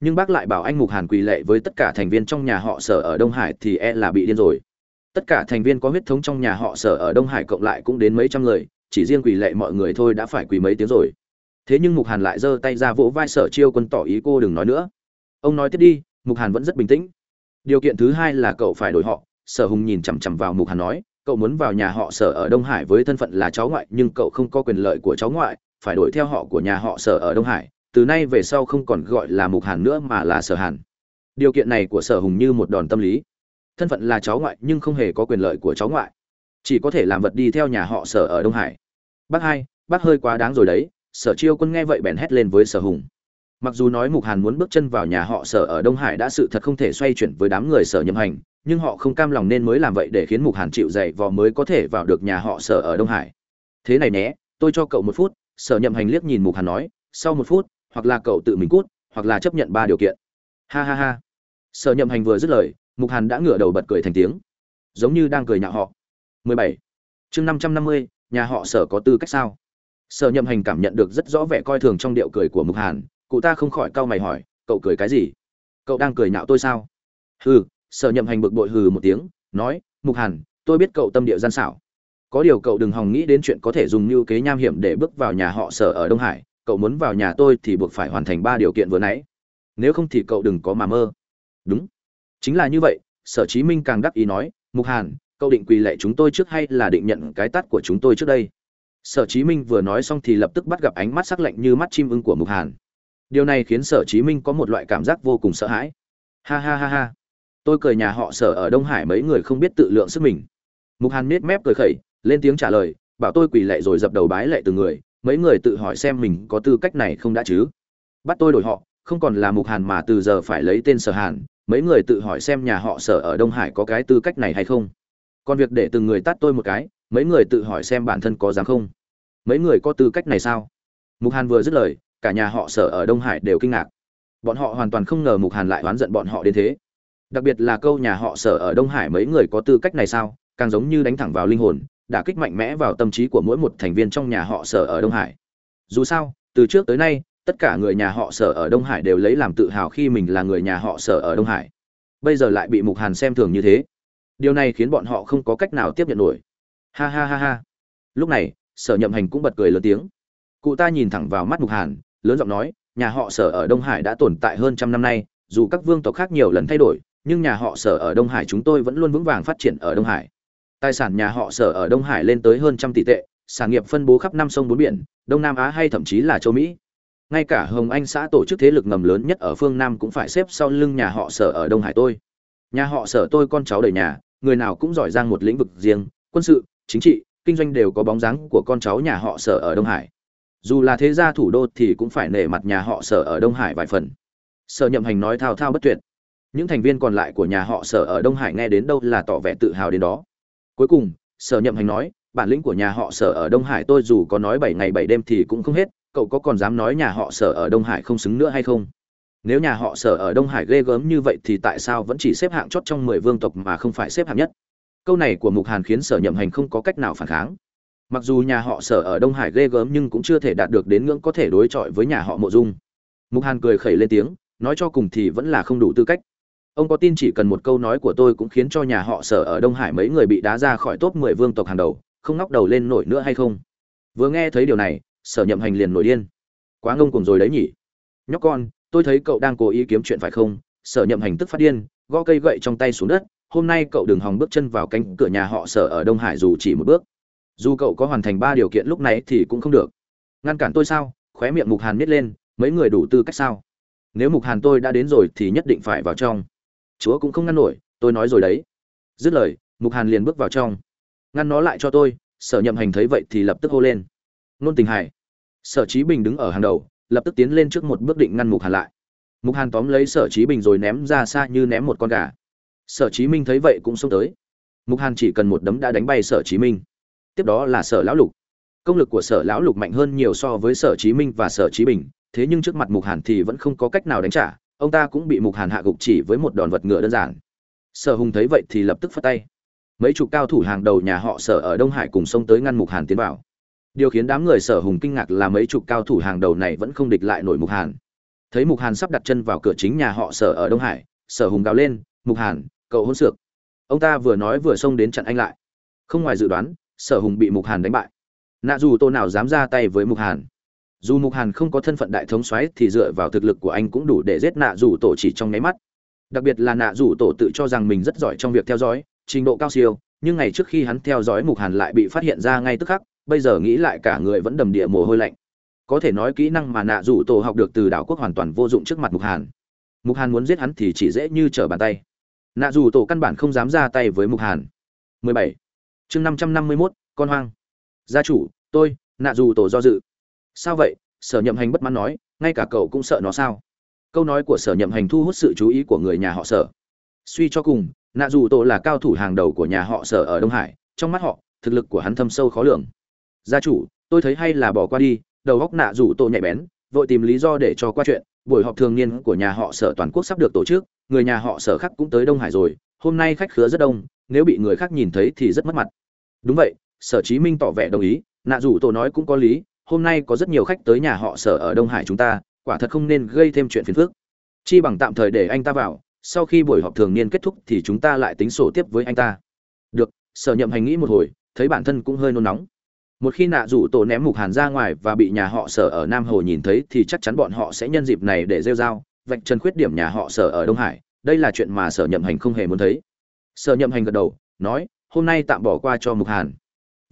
Nhưng bác lại bảo anh mục hàn quỳ lệ với tất cả thành viên trong nhà họ sở ở đông hải thì e là bị điên rồi. Tất cả thành viên có huyết thống trong nhà họ sở ở đông hải cộng lại cũng đến mấy trăm người, chỉ riêng quỳ lệ mọi người thôi đã phải quỳ mấy tiếng rồi. Thế nhưng mục hàn lại giơ tay ra vỗ vai sở chiêu quân tỏ ý cô đừng nói nữa. Ông nói tiếp đi, mục hàn vẫn rất bình tĩnh. Điều kiện thứ hai là cậu phải đổi họ, sở hùng nhìn chằm chằm vào mục hàn nói, cậu muốn vào nhà họ sở ở đông hải với thân phận là cháu ngoại, nhưng cậu không có quyền lợi của cháu ngoại phải đổi theo họ của nhà họ sở ở đông hải, từ nay về sau không còn gọi là mục hàn nữa mà là sở hàn. Điều kiện này của sở hùng như một đòn tâm lý. Thân phận là cháu ngoại nhưng không hề có quyền lợi của cháu ngoại. Chỉ có thể làm vật đi theo nhà họ sở ở đông hải. Bác hai, bác hơi quá đáng rồi đấy, sở chiêu quân nghe vậy bèn hét lên với sở hùng. Mặc dù nói mục hàn muốn bước chân vào nhà họ sở ở đông hải đã sự thật không thể xoay chuyển với đám người sở nhậm hành, nhưng họ không cam lòng nên mới làm vậy để khiến mục hàn chịu dậy vò mới có thể vào được nhà họ sở ở đông hải. Thế này nhé, tôi cho cậu một phút sở nhậm hành liếc nhìn mục hàn nói sau một phút hoặc là cậu tự mình cút hoặc là chấp nhận ba điều kiện. Ha ha ha. Sở nhậm hành vừa dứt lời mục hàn đã ngửa đầu bật cười thành tiếng. Giống như đang cười nhạo họ. 17. chương 550, nhà họ sở có tư cách sao? Sở nhậm hành cảm nhận được rất rõ vẻ coi thường trong điệu cười của mục hàn cụ ta không khỏi cau mày hỏi cậu cười cái gì? Cậu đang cười nhạo tôi sao? Hừ sở nhậm hành bực bội hừ một tiếng nói mục hàn tôi biết cậu tâm địa gian xảo có điều cậu đừng hòng nghĩ đến chuyện có thể dùng như kế nham hiểm để bước vào nhà họ sở ở đông hải. Cậu muốn vào nhà tôi thì buộc phải hoàn thành ba điều kiện vừa nãy. Nếu không thì cậu đừng có mà mơ. Đúng. Chính là như vậy, sở chí minh càng đắc ý nói, mục hàn, cậu định quỳ lệ chúng tôi trước hay là định nhận cái tát của chúng tôi trước đây? Sở chí minh vừa nói xong thì lập tức bắt gặp ánh mắt sắc lạnh như mắt chim ưng của mục hàn. Điều này khiến sở chí minh có một loại cảm giác vô cùng sợ hãi. Ha ha ha ha, tôi cười nhà họ sở ở đông hải mấy người không biết tự lượng sức mình. Mục hàn nết mép cười khẩy lên tiếng trả lời, bảo tôi quỳ lệ rồi dập đầu bái lệ từng người, mấy người tự hỏi xem mình có tư cách này không đã chứ. Bắt tôi đổi họ, không còn là mục hàn mà từ giờ phải lấy tên sở hàn, mấy người tự hỏi xem nhà họ sở ở đông hải có cái tư cách này hay không. Còn việc để từng người tắt tôi một cái, mấy người tự hỏi xem bản thân có dám không. Mấy người có tư cách này sao? Mục hàn vừa dứt lời, cả nhà họ sở ở đông hải đều kinh ngạc. Bọn họ hoàn toàn không ngờ mục hàn lại oán giận bọn họ đến thế. Đặc biệt là câu nhà họ sở ở đông hải mấy người có tư cách này sao, càng giống như đánh thẳng vào linh hồn đã kích mạnh mẽ vào tâm trí của mỗi một thành viên trong nhà họ sở ở đông hải. Dù sao, từ trước tới nay, tất cả người nhà họ sở ở đông hải đều lấy làm tự hào khi mình là người nhà họ sở ở đông hải. Bây giờ lại bị mục hàn xem thường như thế. Điều này khiến bọn họ không có cách nào tiếp nhận nổi. Ha ha ha ha. Lúc này, sở nhậm hành cũng bật cười lớn tiếng. Cụ ta nhìn thẳng vào mắt mục hàn, lớn giọng nói, nhà họ sở ở đông hải đã tồn tại hơn trăm năm nay, dù các vương tộc khác nhiều lần thay đổi, nhưng nhà họ sở ở đông hải chúng tôi vẫn luôn vững vàng phát triển ở đông hải tài sản nhà họ sở ở đông hải lên tới hơn trăm tỷ tệ, sản nghiệp phân bố khắp năm sông bốn biển, đông nam á hay thậm chí là châu mỹ. Ngay cả hồng anh xã tổ chức thế lực ngầm lớn nhất ở phương nam cũng phải xếp sau lưng nhà họ sở ở đông hải tôi. Nhà họ sở tôi con cháu đời nhà, người nào cũng giỏi giang một lĩnh vực riêng, quân sự, chính trị, kinh doanh đều có bóng dáng của con cháu nhà họ sở ở đông hải. Dù là thế gia thủ đô thì cũng phải nể mặt nhà họ sở ở đông hải vài phần. Sở nhậm hành nói thao thao bất tuyệt. Những thành viên còn lại của nhà họ sở ở đông hải nghe đến đâu là tỏ vẻ tự hào đến đó cuối cùng, sở nhậm hành nói, bản lĩnh của nhà họ sở ở đông hải tôi dù có nói bảy ngày bảy đêm thì cũng không hết, cậu có còn dám nói nhà họ sở ở đông hải không xứng nữa hay không? Nếu nhà họ sở ở đông hải ghê gớm như vậy thì tại sao vẫn chỉ xếp hạng chót trong mười vương tộc mà không phải xếp hạng nhất? Câu này của mục hàn khiến sở nhậm hành không có cách nào phản kháng. Mặc dù nhà họ sở ở đông hải ghê gớm nhưng cũng chưa thể đạt được đến ngưỡng có thể đối chọi với nhà họ mộ dung. Mục hàn cười khẩy lên tiếng, nói cho cùng thì vẫn là không đủ tư cách ông có tin chỉ cần một câu nói của tôi cũng khiến cho nhà họ sở ở đông hải mấy người bị đá ra khỏi top mười vương tộc hàng đầu, không ngóc đầu lên nổi nữa hay không? Vừa nghe thấy điều này, sở nhậm hành liền nổi điên. Quá ngông cuồng rồi đấy nhỉ? Nhóc con, tôi thấy cậu đang cố ý kiếm chuyện phải không? Sở nhậm hành tức phát điên, gõ cây gậy trong tay xuống đất, hôm nay cậu đừng hòng bước chân vào cánh cửa nhà họ sở ở đông hải dù chỉ một bước. Dù cậu có hoàn thành ba điều kiện lúc này thì cũng không được. Ngăn cản tôi sao? Khóe miệng mục hàn miết lên, mấy người đủ tư cách sao? Nếu mục hàn tôi đã đến rồi thì nhất định phải vào trong chúa cũng không ngăn nổi, tôi nói rồi đấy. Dứt lời, mục hàn liền bước vào trong. Ngăn nó lại cho tôi, sở nhậm hành thấy vậy thì lập tức hô lên. Nôn tình hải sở trí bình đứng ở hàng đầu, lập tức tiến lên trước một bước định ngăn mục hàn lại. Mục hàn tóm lấy sở trí bình rồi ném ra xa như ném một con gà. Sở trí minh thấy vậy cũng xông tới. Mục hàn chỉ cần một đấm đã đánh bay sở trí minh. Tiếp đó là sở lão lục. Công lực của sở lão lục mạnh hơn nhiều so với sở trí minh và sở trí bình, thế nhưng trước mặt mục hàn thì vẫn không có cách nào đánh trả ông ta cũng bị mục hàn hạ gục chỉ với một đòn vật ngựa đơn giản. Sở hùng thấy vậy thì lập tức phất tay. Mấy chục cao thủ hàng đầu nhà họ sở ở đông hải cùng xông tới ngăn mục hàn tiến vào. Điều khiến đám người sở hùng kinh ngạc là mấy chục cao thủ hàng đầu này vẫn không địch lại nổi mục hàn. Thấy mục hàn sắp đặt chân vào cửa chính nhà họ sở ở đông hải, sở hùng gào lên, mục hàn, cậu hôn xược. Ông ta vừa nói vừa xông đến chặn anh lại. Không ngoài dự đoán, sở hùng bị mục hàn đánh bại. Nạ dù tô nào dám ra tay với mục hàn dù mục hàn không có thân phận đại thống soái thì dựa vào thực lực của anh cũng đủ để giết nạ rủ tổ chỉ trong nháy mắt. Đặc biệt là nạ rủ tổ tự cho rằng mình rất giỏi trong việc theo dõi trình độ cao siêu nhưng ngày trước khi hắn theo dõi mục hàn lại bị phát hiện ra ngay tức khắc bây giờ nghĩ lại cả người vẫn đầm địa mồ hôi lạnh. Có thể nói kỹ năng mà nạ rủ tổ học được từ đảo quốc hoàn toàn vô dụng trước mặt mục hàn. Mục hàn muốn giết hắn thì chỉ dễ như trở bàn tay. Nạ rủ tổ căn bản không dám ra tay với mục hàn. 17. chương 551, con hoang. Gia chủ tôi nạ dù tổ do dự sao vậy? Sở nhậm hành bất mãn nói, ngay cả cậu cũng sợ nó sao? Câu nói của sở nhậm hành thu hút sự chú ý của người nhà họ sở. Suy cho cùng, nạ dù tổ là cao thủ hàng đầu của nhà họ sở ở đông hải, trong mắt họ, thực lực của hắn thâm sâu khó lường. Gia chủ, tôi thấy hay là bỏ qua đi, đầu góc nạ dù tổ nhạy bén, vội tìm lý do để cho qua chuyện. Buổi họp thường niên của nhà họ sở toàn quốc sắp được tổ chức, người nhà họ sở khác cũng tới đông hải rồi, hôm nay khách khứa rất đông, nếu bị người khác nhìn thấy thì rất mất mặt. Đúng vậy, sở chí minh tỏ vẻ đồng ý, nạ dù tổ nói cũng có lý hôm nay có rất nhiều khách tới nhà họ sở ở đông hải chúng ta, quả thật không nên gây thêm chuyện phiền phức. Chi bằng tạm thời để anh ta vào, sau khi buổi họp thường niên kết thúc thì chúng ta lại tính sổ tiếp với anh ta. Được, sở nhậm hành nghĩ một hồi, thấy bản thân cũng hơi nôn nóng. Một khi nạ rủ tổ ném mục hàn ra ngoài và bị nhà họ sở ở nam hồ nhìn thấy thì chắc chắn bọn họ sẽ nhân dịp này để rêu r a o vạch trần khuyết điểm nhà họ sở ở đông hải. Đây là chuyện mà sở nhậm hành không hề muốn thấy. Sở nhậm hành gật đầu, nói, hôm nay tạm bỏ qua cho mục hàn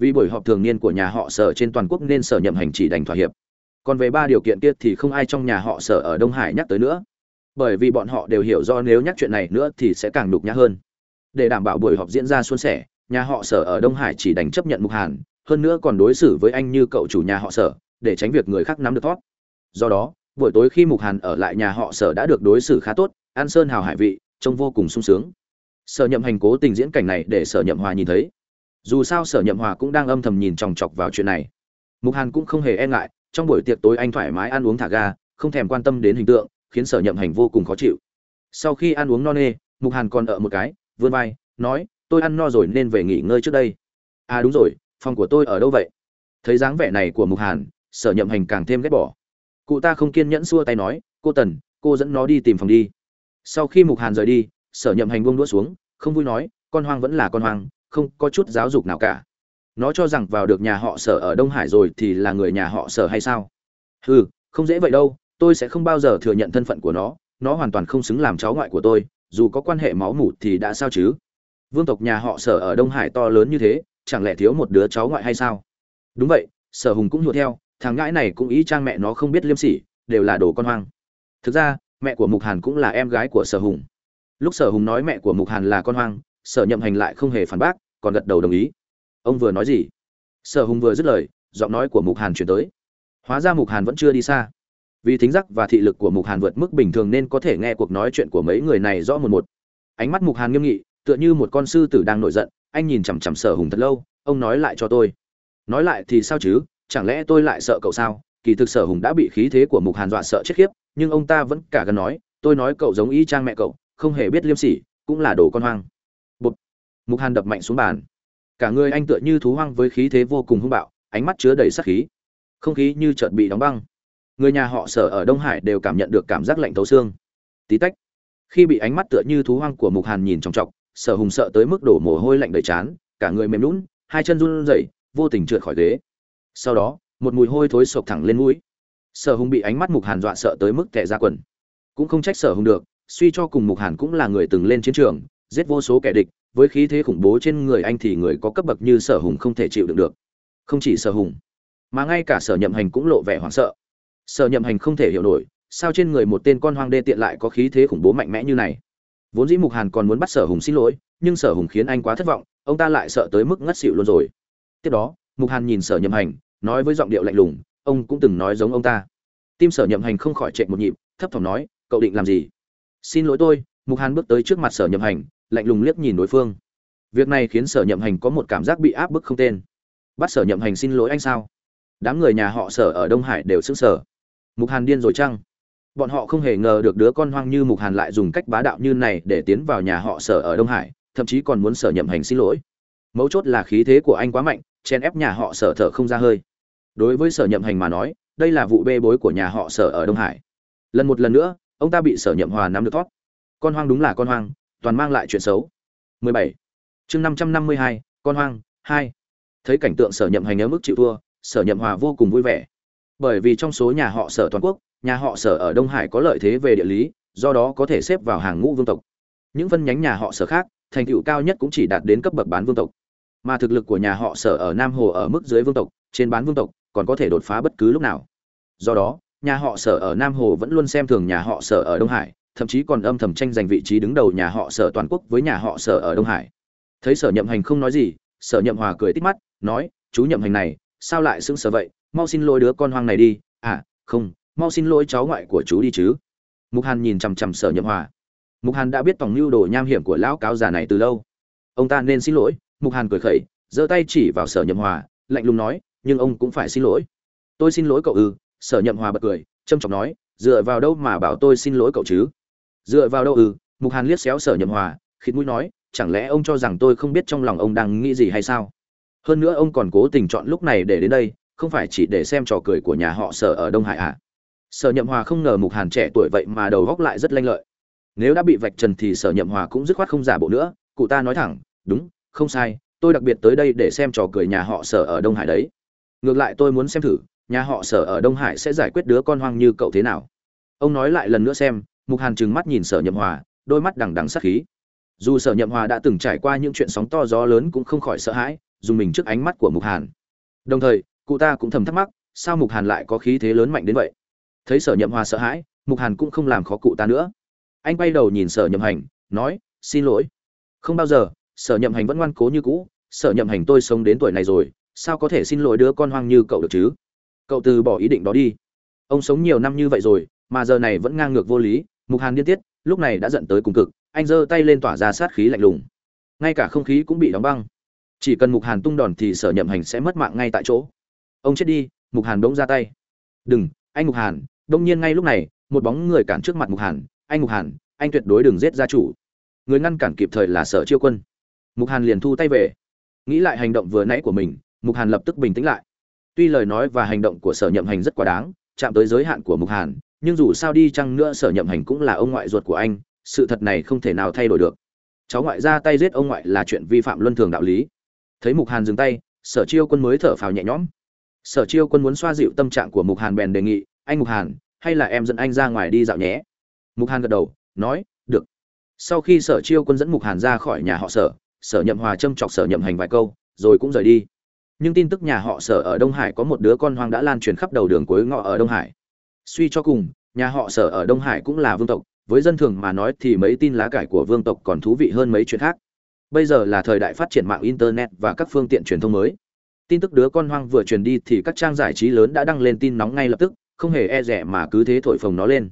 vì buổi họp thường niên của nhà họ sở trên toàn quốc nên sở nhậm hành chỉ đành thỏa hiệp. Còn về ba điều kiện kia thì không ai trong nhà họ sở ở đông hải nhắc tới nữa. Bởi vì bọn họ đều hiểu do nếu nhắc chuyện này nữa thì sẽ càng nhục nhã hơn. Để đảm bảo buổi họp diễn ra suôn sẻ, nhà họ sở ở đông hải chỉ đành chấp nhận mục hàn, hơn nữa còn đối xử với anh như cậu chủ nhà họ sở, để tránh việc người khác nắm được thoát do đó, buổi tối khi mục hàn ở lại nhà họ sở đã được đối xử khá tốt an sơn hào hải vị, trông vô cùng sung sướng. Sở nhậm hành cố tình diễn cảnh này để sở nhậm hòa nhìn thấy dù sao sở nhậm hòa cũng đang âm thầm nhìn chòng chọc vào chuyện này. Mục hàn cũng không hề e ngại, trong buổi tiệc tối anh thoải mái ăn uống thả ga, không thèm quan tâm đến hình tượng, khiến sở nhậm hành vô cùng khó chịu. Sau khi ăn uống no nê, mục hàn còn ở một cái, vươn vai, nói, tôi ăn no rồi nên về nghỉ ngơi trước đây. À đúng rồi, phòng của tôi ở đâu vậy? Thấy dáng vẻ này của mục hàn, sở nhậm hành càng thêm ghét bỏ. Cụ ta không kiên nhẫn xua tay nói, cô tần, cô dẫn nó đi tìm phòng đi. Sau khi mục hàn rời đi, sở nhậm hành buông đũa xuống, không vui nói, con hoang vẫn là con hoang không có chút giáo dục nào cả. Nó cho rằng vào được nhà họ sở ở đông hải rồi thì là người nhà họ sở hay sao? Ừ không dễ vậy đâu, tôi sẽ không bao giờ thừa nhận thân phận của nó nó hoàn toàn không xứng làm cháu ngoại của tôi, dù có quan hệ máu mủ thì đã sao chứ? Vương tộc nhà họ sở ở đông hải to lớn như thế, chẳng lẽ thiếu một đứa cháu ngoại hay sao? Đúng vậy, sở hùng cũng nhụa theo, thằng ngãi này cũng ý trang mẹ nó không biết liêm sỉ, đều là đồ con hoang. Thực ra, mẹ của mục hàn cũng là em gái của sở hùng. Lúc sở hùng nói mẹ của mục hàn là con hoang sở nhậm hành lại không hề phản bác, còn gật đầu đồng ý. Ông vừa nói gì? Sở hùng vừa dứt lời, giọng nói của mục hàn chuyển tới. Hóa ra mục hàn vẫn chưa đi xa. Vì thính giác và thị lực của mục hàn vượt mức bình thường nên có thể nghe cuộc nói chuyện của mấy người này rõ một một. Ánh mắt mục hàn nghiêm nghị, tựa như một con sư tử đang nổi giận, anh nhìn chằm chằm sở hùng thật lâu, ông nói lại cho tôi. Nói lại thì sao chứ? Chẳng lẽ tôi lại sợ cậu sao? Kỳ thực sở hùng đã bị khí thế của mục hàn dọa sợ chết khiếp, nhưng ông ta vẫn cả gần nói, tôi nói cậu giống y chang mẹ cậu, không hề biết liêm sỉ, cũng là đồ con hoang mục hàn đập mạnh xuống bàn. Cả người anh tựa như thú hoang với khí thế vô cùng hung bạo, ánh mắt chứa đầy sát khí. Không khí như chợt bị đóng băng. Người nhà họ sở ở đông hải đều cảm nhận được cảm giác lạnh thấu xương. Tí tách, khi bị ánh mắt tựa như thú hoang của mục hàn nhìn chòng chọc, sở hùng sợ tới mức đổ mồ hôi lạnh đầy chán, cả người mềm lún hai chân run rẩy, vô tình trượt khỏi ghế. Sau đó, một mùi hôi thối sộc thẳng lên mũi. Sở hùng bị ánh mắt mục hàn dọa sợ tới mức tệ ra quần. Cũng không trách sở hùng được, suy cho cùng mục hàn cũng là người từng lên chiến trường, giết vô số kẻ địch với khí thế khủng bố trên người anh thì người có cấp bậc như sở hùng không thể chịu đựng được. Không chỉ sở hùng, mà ngay cả sở nhậm hành cũng lộ vẻ hoảng sợ. Sở nhậm hành không thể hiểu nổi, sao trên người một tên con hoang đê tiện lại có khí thế khủng bố mạnh mẽ như này? Vốn dĩ mục hàn còn muốn bắt sở hùng xin lỗi, nhưng sở hùng khiến anh quá thất vọng, ông ta lại sợ tới mức ngất xỉu luôn rồi. Tiếp đó, mục hàn nhìn sở nhậm hành, nói với giọng điệu lạnh lùng, ông cũng từng nói giống ông ta. Tim sở nhậm hành không khỏi chạy một nhịp, thấp thỏm nói, cậu định làm gì? Xin lỗi tôi. Mục hàn bước tới trước mặt sở nhậm hành lạnh lùng liếc nhìn đối phương. Việc này khiến sở nhậm hành có một cảm giác bị áp bức không tên. Bắt sở nhậm hành xin lỗi anh sao? Đám người nhà họ sở ở đông hải đều sững sờ. Mục hàn điên rồi chăng? Bọn họ không hề ngờ được đứa con hoang như mục hàn lại dùng cách bá đạo như này để tiến vào nhà họ sở ở đông hải, thậm chí còn muốn sở nhậm hành xin lỗi. Mấu chốt là khí thế của anh quá mạnh chen ép nhà họ sở thở không ra hơi. Đối với sở nhậm hành mà nói, đây là vụ bê bối của nhà họ sở ở đông hải. Lần một lần nữa, ông ta bị sở nhậm hòa nắm được thoát con hoang đúng là con hoang toàn mang lại chuyện xấu. 17. chương 552, con hoang 2. thấy cảnh tượng sở nhậm hành ở mức chịu thua sở nhậm hòa vô cùng vui vẻ. Bởi vì trong số nhà họ sở toàn quốc nhà họ sở ở đông hải có lợi thế về địa lý do đó có thể xếp vào hàng ngũ vương tộc. Những phân nhánh nhà họ sở khác thành tựu cao nhất cũng chỉ đạt đến cấp bậc bán vương tộc. Mà thực lực của nhà họ sở ở nam hồ ở mức dưới vương tộc trên bán vương tộc còn có thể đột phá bất cứ lúc nào. Do đó nhà họ sở ở nam hồ vẫn luôn xem thường nhà họ sở ở đông hải thậm chí còn âm thầm tranh giành vị trí đứng đầu nhà họ sở toàn quốc với nhà họ sở ở đông hải. Thấy sở nhậm hành không nói gì, sở nhậm hòa cười tít mắt, nói, chú nhậm hành này, sao lại sững sờ vậy? Mau xin lỗi đứa con hoang này đi. À không, mau xin lỗi cháu ngoại của chú đi chứ. Mục hàn nhìn chằm chằm sở nhậm hòa. Mục hàn đã biết tổng mưu đồ nham hiểm của lão cáo già này từ lâu. Ông ta nên xin lỗi, mục hàn cười khẩy, giơ tay chỉ vào sở nhậm hòa, lạnh lùng nói, nhưng ông cũng phải xin lỗi. Tôi xin lỗi cậu ư sở nhậm hòa bật cười, trâm trọng nói, dựa vào đâu mà bảo tôi xin lỗi cậu chứ? Dựa vào đâu ư? Mục hàn liếc xéo sở nhậm hòa, khịt mũi nói, chẳng lẽ ông cho rằng tôi không biết trong lòng ông đang nghĩ gì hay sao? Hơn nữa ông còn cố tình chọn lúc này để đến đây, không phải chỉ để xem trò cười của nhà họ sở ở đông hải à? Sở nhậm hòa không ngờ mục hàn trẻ tuổi vậy mà đầu góc lại rất lanh lợi. Nếu đã bị vạch trần thì sở nhậm hòa cũng dứt khoát không giả bộ nữa, cụ ta nói thẳng, đúng, không sai, tôi đặc biệt tới đây để xem trò cười nhà họ sở ở đông hải đấy. Ngược lại tôi muốn xem thử, nhà họ sở ở đông hải sẽ giải quyết đứa con hoang như cậu thế nào. Ông nói lại lần nữa xem mục hàn trừng mắt nhìn sở nhậm hòa, đôi mắt đằng đằng sắc khí. Dù sở nhậm hòa đã từng trải qua những chuyện sóng to gió lớn cũng không khỏi sợ hãi, dùng mình trước ánh mắt của mục hàn. Đồng thời, cụ ta cũng thầm thắc mắc, sao mục hàn lại có khí thế lớn mạnh đến vậy? Thấy sở nhậm hòa sợ hãi, mục hàn cũng không làm khó cụ ta nữa. Anh quay đầu nhìn sở nhậm hành, nói, xin lỗi. Không bao giờ, sở nhậm hành vẫn ngoan cố như cũ. Sở nhậm hành tôi sống đến tuổi này rồi, sao có thể xin lỗi đứa con hoang như cậu được chứ? Cậu từ bỏ ý định đó đi. Ông sống nhiều năm như vậy rồi, mà giờ này vẫn ngang ngược vô lý mục hàn điên tiết, lúc này đã giận tới cùng cực, anh giơ tay lên tỏa ra sát khí lạnh lùng. Ngay cả không khí cũng bị đóng băng. Chỉ cần mục hàn tung đòn thì sở nhậm hành sẽ mất mạng ngay tại chỗ. Ông chết đi, mục hàn bỗng ra tay. Đừng, anh mục hàn, đông nhiên ngay lúc này, một bóng người cản trước mặt mục hàn, anh mục hàn, anh tuyệt đối đừng giết gia chủ. Người ngăn cản kịp thời là sở chiêu quân. Mục hàn liền thu tay về. Nghĩ lại hành động vừa nãy của mình, mục hàn lập tức bình tĩnh lại. Tuy lời nói và hành động của sở nhậm hành rất quá đáng, chạm tới giới hạn của mục hàn nhưng dù sao đi chăng nữa sở nhậm hành cũng là ông ngoại ruột của anh, sự thật này không thể nào thay đổi được. Cháu ngoại ra tay giết ông ngoại là chuyện vi phạm luân thường đạo lý. Thấy mục hàn dừng tay, sở chiêu quân mới thở phào nhẹ nhõm. Sở chiêu quân muốn xoa dịu tâm trạng của mục hàn bèn đề nghị, anh mục hàn, hay là em dẫn anh ra ngoài đi dạo nhé? Mục hàn gật đầu, nói, được. Sau khi sở chiêu quân dẫn mục hàn ra khỏi nhà họ sở sở nhậm hòa châm chọc sở nhậm hành vài câu, rồi cũng rời đi. Nhưng tin tức nhà họ sở ở đông hải có một đứa con hoang đã lan truyền khắp đầu đường cuối ngõ ở đông hải suy cho cùng, nhà họ sở ở đông hải cũng là vương tộc, với dân thường mà nói thì mấy tin lá cải của vương tộc còn thú vị hơn mấy chuyện khác. Bây giờ là thời đại phát triển mạng internet và các phương tiện truyền thông mới. Tin tức đứa con hoang vừa truyền đi thì các trang giải trí lớn đã đăng lên tin nóng ngay lập tức, không hề e rẻ mà cứ thế thổi phồng nó lên.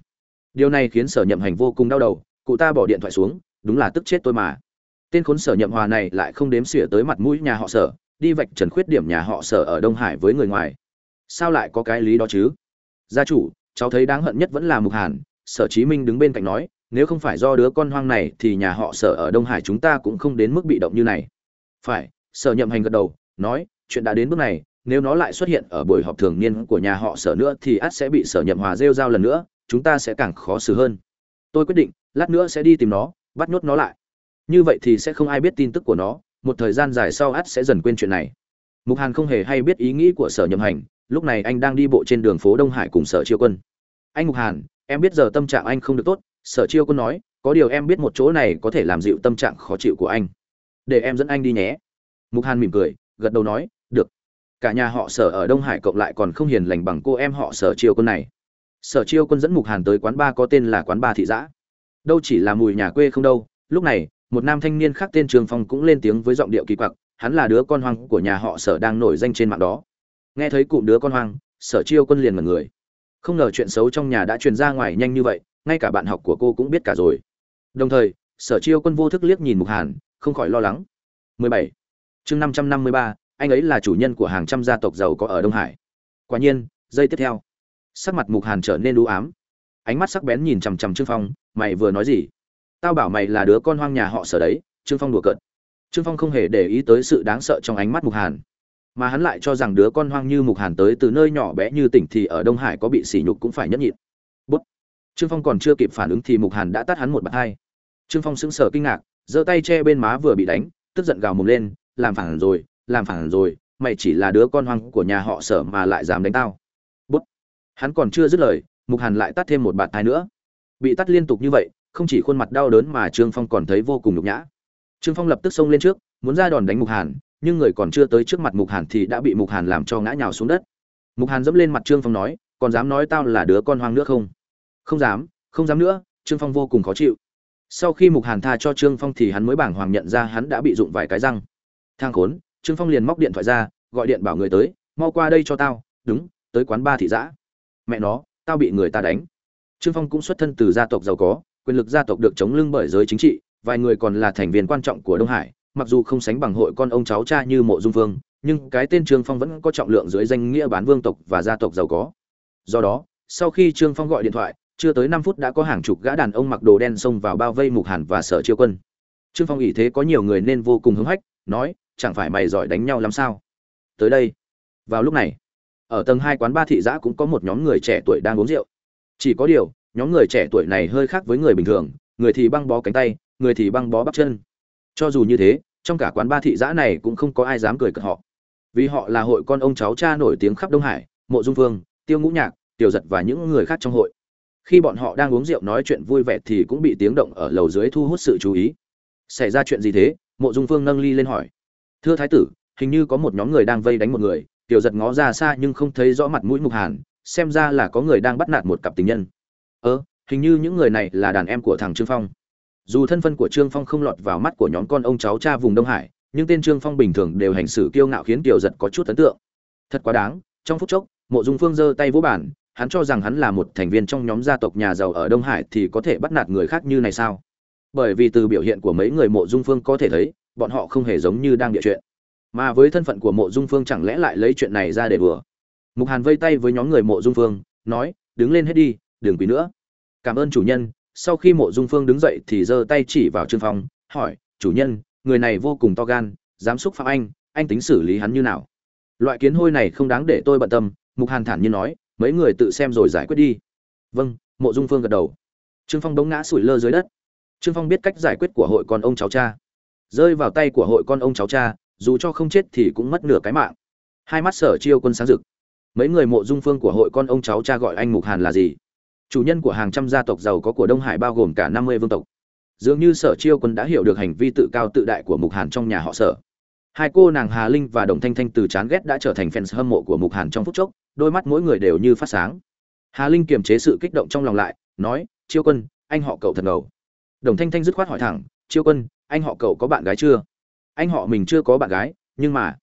Điều này khiến sở nhậm hành vô cùng đau đầu, cụ ta bỏ điện thoại xuống, đúng là tức chết tôi mà. Tên khốn sở nhậm hòa này lại không đếm xỉa tới mặt mũi nhà họ sở, đi vạch trần khuyết điểm nhà họ sở ở đông hải với người ngoài. Sao lại có cái lý đó chứ? Gia chủ cháu thấy đáng hận nhất vẫn là mục hàn, sở chí minh đứng bên cạnh nói, nếu không phải do đứa con hoang này thì nhà họ sở ở đông hải chúng ta cũng không đến mức bị động như này. Phải, sở nhậm hành gật đầu, nói, chuyện đã đến bước này, nếu nó lại xuất hiện ở buổi họp thường niên của nhà họ sở nữa thì ắt sẽ bị sở nhậm hòa rêu rao lần nữa, chúng ta sẽ càng khó xử hơn. Tôi quyết định, lát nữa sẽ đi tìm nó, bắt nhốt nó lại. Như vậy thì sẽ không ai biết tin tức của nó, một thời gian dài sau ắt sẽ dần quên chuyện này. Mục hàn không hề hay biết ý nghĩ của sở nhậm hành lúc này anh đang đi bộ trên đường phố đông hải cùng sở chiêu quân. Anh mục hàn, em biết giờ tâm trạng anh không được tốt. Sở chiêu quân nói, có điều em biết một chỗ này có thể làm dịu tâm trạng khó chịu của anh. Để em dẫn anh đi nhé. Mục hàn mỉm cười, gật đầu nói, được. Cả nhà họ sở ở đông hải cộng lại còn không hiền lành bằng cô em họ sở chiêu quân này. Sở chiêu quân dẫn mục hàn tới quán ba có tên là quán ba thị giã. Đâu chỉ là mùi nhà quê không đâu. Lúc này, một nam thanh niên khác tên trường phong cũng lên tiếng với giọng điệu kỳ quặc. Hắn là đứa con hoang của nhà họ sở đang nổi danh trên mạng đó nghe thấy cụm đứa con hoang sở chiêu quân liền mật người. Không ngờ chuyện xấu trong nhà đã truyền ra ngoài nhanh như vậy ngay cả bạn học của cô cũng biết cả rồi. Đồng thời sở chiêu quân vô thức liếc nhìn mục hàn không khỏi lo lắng. 17. chương 553, anh ấy là chủ nhân của hàng trăm gia tộc giàu có ở đông hải. Quả nhiên giây tiếp theo sắc mặt mục hàn trở nên đũ ám. Ánh mắt sắc bén nhìn chằm chằm trương phong mày vừa nói gì? Tao bảo mày là đứa con hoang nhà họ sở đấy trương phong đùa cợt. Trương phong không hề để ý tới sự đáng sợ trong ánh mắt mục hàn mà hắn lại cho rằng đứa con hoang như mục hàn tới từ nơi nhỏ bé như tỉnh thì ở đông hải có bị sỉ nhục cũng phải nhẫn nhịn. Bút. Trương phong còn chưa kịp phản ứng thì mục hàn đã tát hắn một bạt hai. Trương phong sững sờ kinh ngạc, giơ tay che bên má vừa bị đánh, tức giận gào mồm lên, làm phản rồi, làm phản rồi, mày chỉ là đứa con hoang của nhà họ sở mà lại dám đánh tao. Bút. Hắn còn chưa dứt lời, mục hàn lại tát thêm một bạt hai nữa. Bị tát liên tục như vậy, không chỉ khuôn mặt đau đớn mà trương phong còn thấy vô cùng nhục nhã. Trương phong lập tức xông lên trước, muốn ra đòn đánh mục hàn nhưng người còn chưa tới trước mặt mục hàn thì đã bị mục hàn làm cho ngã nhào xuống đất. Mục hàn dẫm lên mặt trương phong nói, còn dám nói tao là đứa con hoang nữa không? Không dám không dám nữa, trương phong vô cùng khó chịu. Sau khi mục hàn tha cho trương phong thì hắn mới bảng hoàng nhận ra hắn đã bị dụng vài cái răng. Thang khốn, trương phong liền móc điện thoại ra, gọi điện bảo người tới, mau qua đây cho tao, đúng, tới quán ba thị giã. Mẹ nó, tao bị người ta đánh. Trương phong cũng xuất thân từ gia tộc giàu có, quyền lực gia tộc được chống lưng bởi giới chính trị, vài người còn là thành viên quan trọng của đông hải mặc dù không sánh bằng hội con ông cháu cha như mộ dung vương, nhưng cái tên trương phong vẫn có trọng lượng dưới danh nghĩa bán vương tộc và gia tộc giàu có. Do đó, sau khi trương phong gọi điện thoại, chưa tới năm phút đã có hàng chục gã đàn ông mặc đồ đen xông vào bao vây mục hàn và sở chiêu quân. Trương phong ý thế có nhiều người nên vô cùng hứng hách, nói, chẳng phải mày giỏi đánh nhau lắm sao? Tới đây, vào lúc này, ở tầng hai quán ba thị giã cũng có một nhóm người trẻ tuổi đang uống rượu. Chỉ có điều, nhóm người trẻ tuổi này hơi khác với người bình thường, người thì băng bó cánh tay, người thì băng bó bắp chân cho dù như thế, trong cả quán ba thị giã này cũng không có ai dám cười cợt họ. Vì họ là hội con ông cháu cha nổi tiếng khắp đông hải, mộ dung vương, tiêu ngũ nhạc, tiểu giật và những người khác trong hội. Khi bọn họ đang uống rượu nói chuyện vui vẻ thì cũng bị tiếng động ở lầu dưới thu hút sự chú ý. Xảy ra chuyện gì thế? Mộ dung phương nâng ly lên hỏi. Thưa thái tử, hình như có một nhóm người đang vây đánh một người. Tiểu giật ngó ra xa nhưng không thấy rõ mặt mũi mục hàn, xem ra là có người đang bắt nạt một cặp tình nhân. Ơ, hình như những người này là đàn em của thằng trương phong dù thân phận của trương phong không lọt vào mắt của nhóm con ông cháu cha vùng đông hải, nhưng tên trương phong bình thường đều hành xử kiêu ngạo khiến kiều giật có chút ấn tượng. Thật quá đáng, trong phút chốc, mộ dung phương giơ tay vỗ bản hắn cho rằng hắn là một thành viên trong nhóm gia tộc nhà giàu ở đông hải thì có thể bắt nạt người khác như này sao? Bởi vì từ biểu hiện của mấy người mộ dung phương có thể thấy, bọn họ không hề giống như đang địa chuyện. Mà với thân phận của mộ dung phương chẳng lẽ lại lấy chuyện này ra để đùa? Mục hàn vây tay với nhóm người mộ dung phương, nói, đứng lên hết đi, đừng quý nữa. Cảm ơn chủ nhân sau khi mộ dung phương đứng dậy thì giơ tay chỉ vào trương phong, hỏi, chủ nhân, người này vô cùng to gan dám xúc phạm anh anh tính xử lý hắn như nào? Loại kiến hôi này không đáng để tôi bận tâm, mục hàn thản nhiên nói, mấy người tự xem rồi giải quyết đi. Vâng mộ dung phương gật đầu. Trương phong đống ngã sủi lơ dưới đất. Trương phong biết cách giải quyết của hội con ông cháu cha. Rơi vào tay của hội con ông cháu cha, dù cho không chết thì cũng mất nửa cái mạng. Hai mắt sở chiêu quân sáng rực. Mấy người mộ dung phương của hội con ông cháu cha gọi anh mục hàn là gì? Chủ nhân của hàng trăm gia tộc giàu có của đông hải bao gồm cả năm mươi vương tộc. Dường như sở chiêu quân đã hiểu được hành vi tự cao tự đại của mục hàn trong nhà họ sở. Hai cô nàng hà linh và đồng thanh thanh từ chán ghét đã trở thành fans hâm mộ của mục hàn trong phút chốc, đôi mắt mỗi người đều như phát sáng. Hà linh kiềm chế sự kích động trong lòng lại, nói, chiêu quân, anh họ cậu thật ngầu. Đồng thanh thanh dứt khoát hỏi thẳng, chiêu quân, anh họ cậu có bạn gái chưa? Anh họ mình chưa có bạn gái, nhưng mà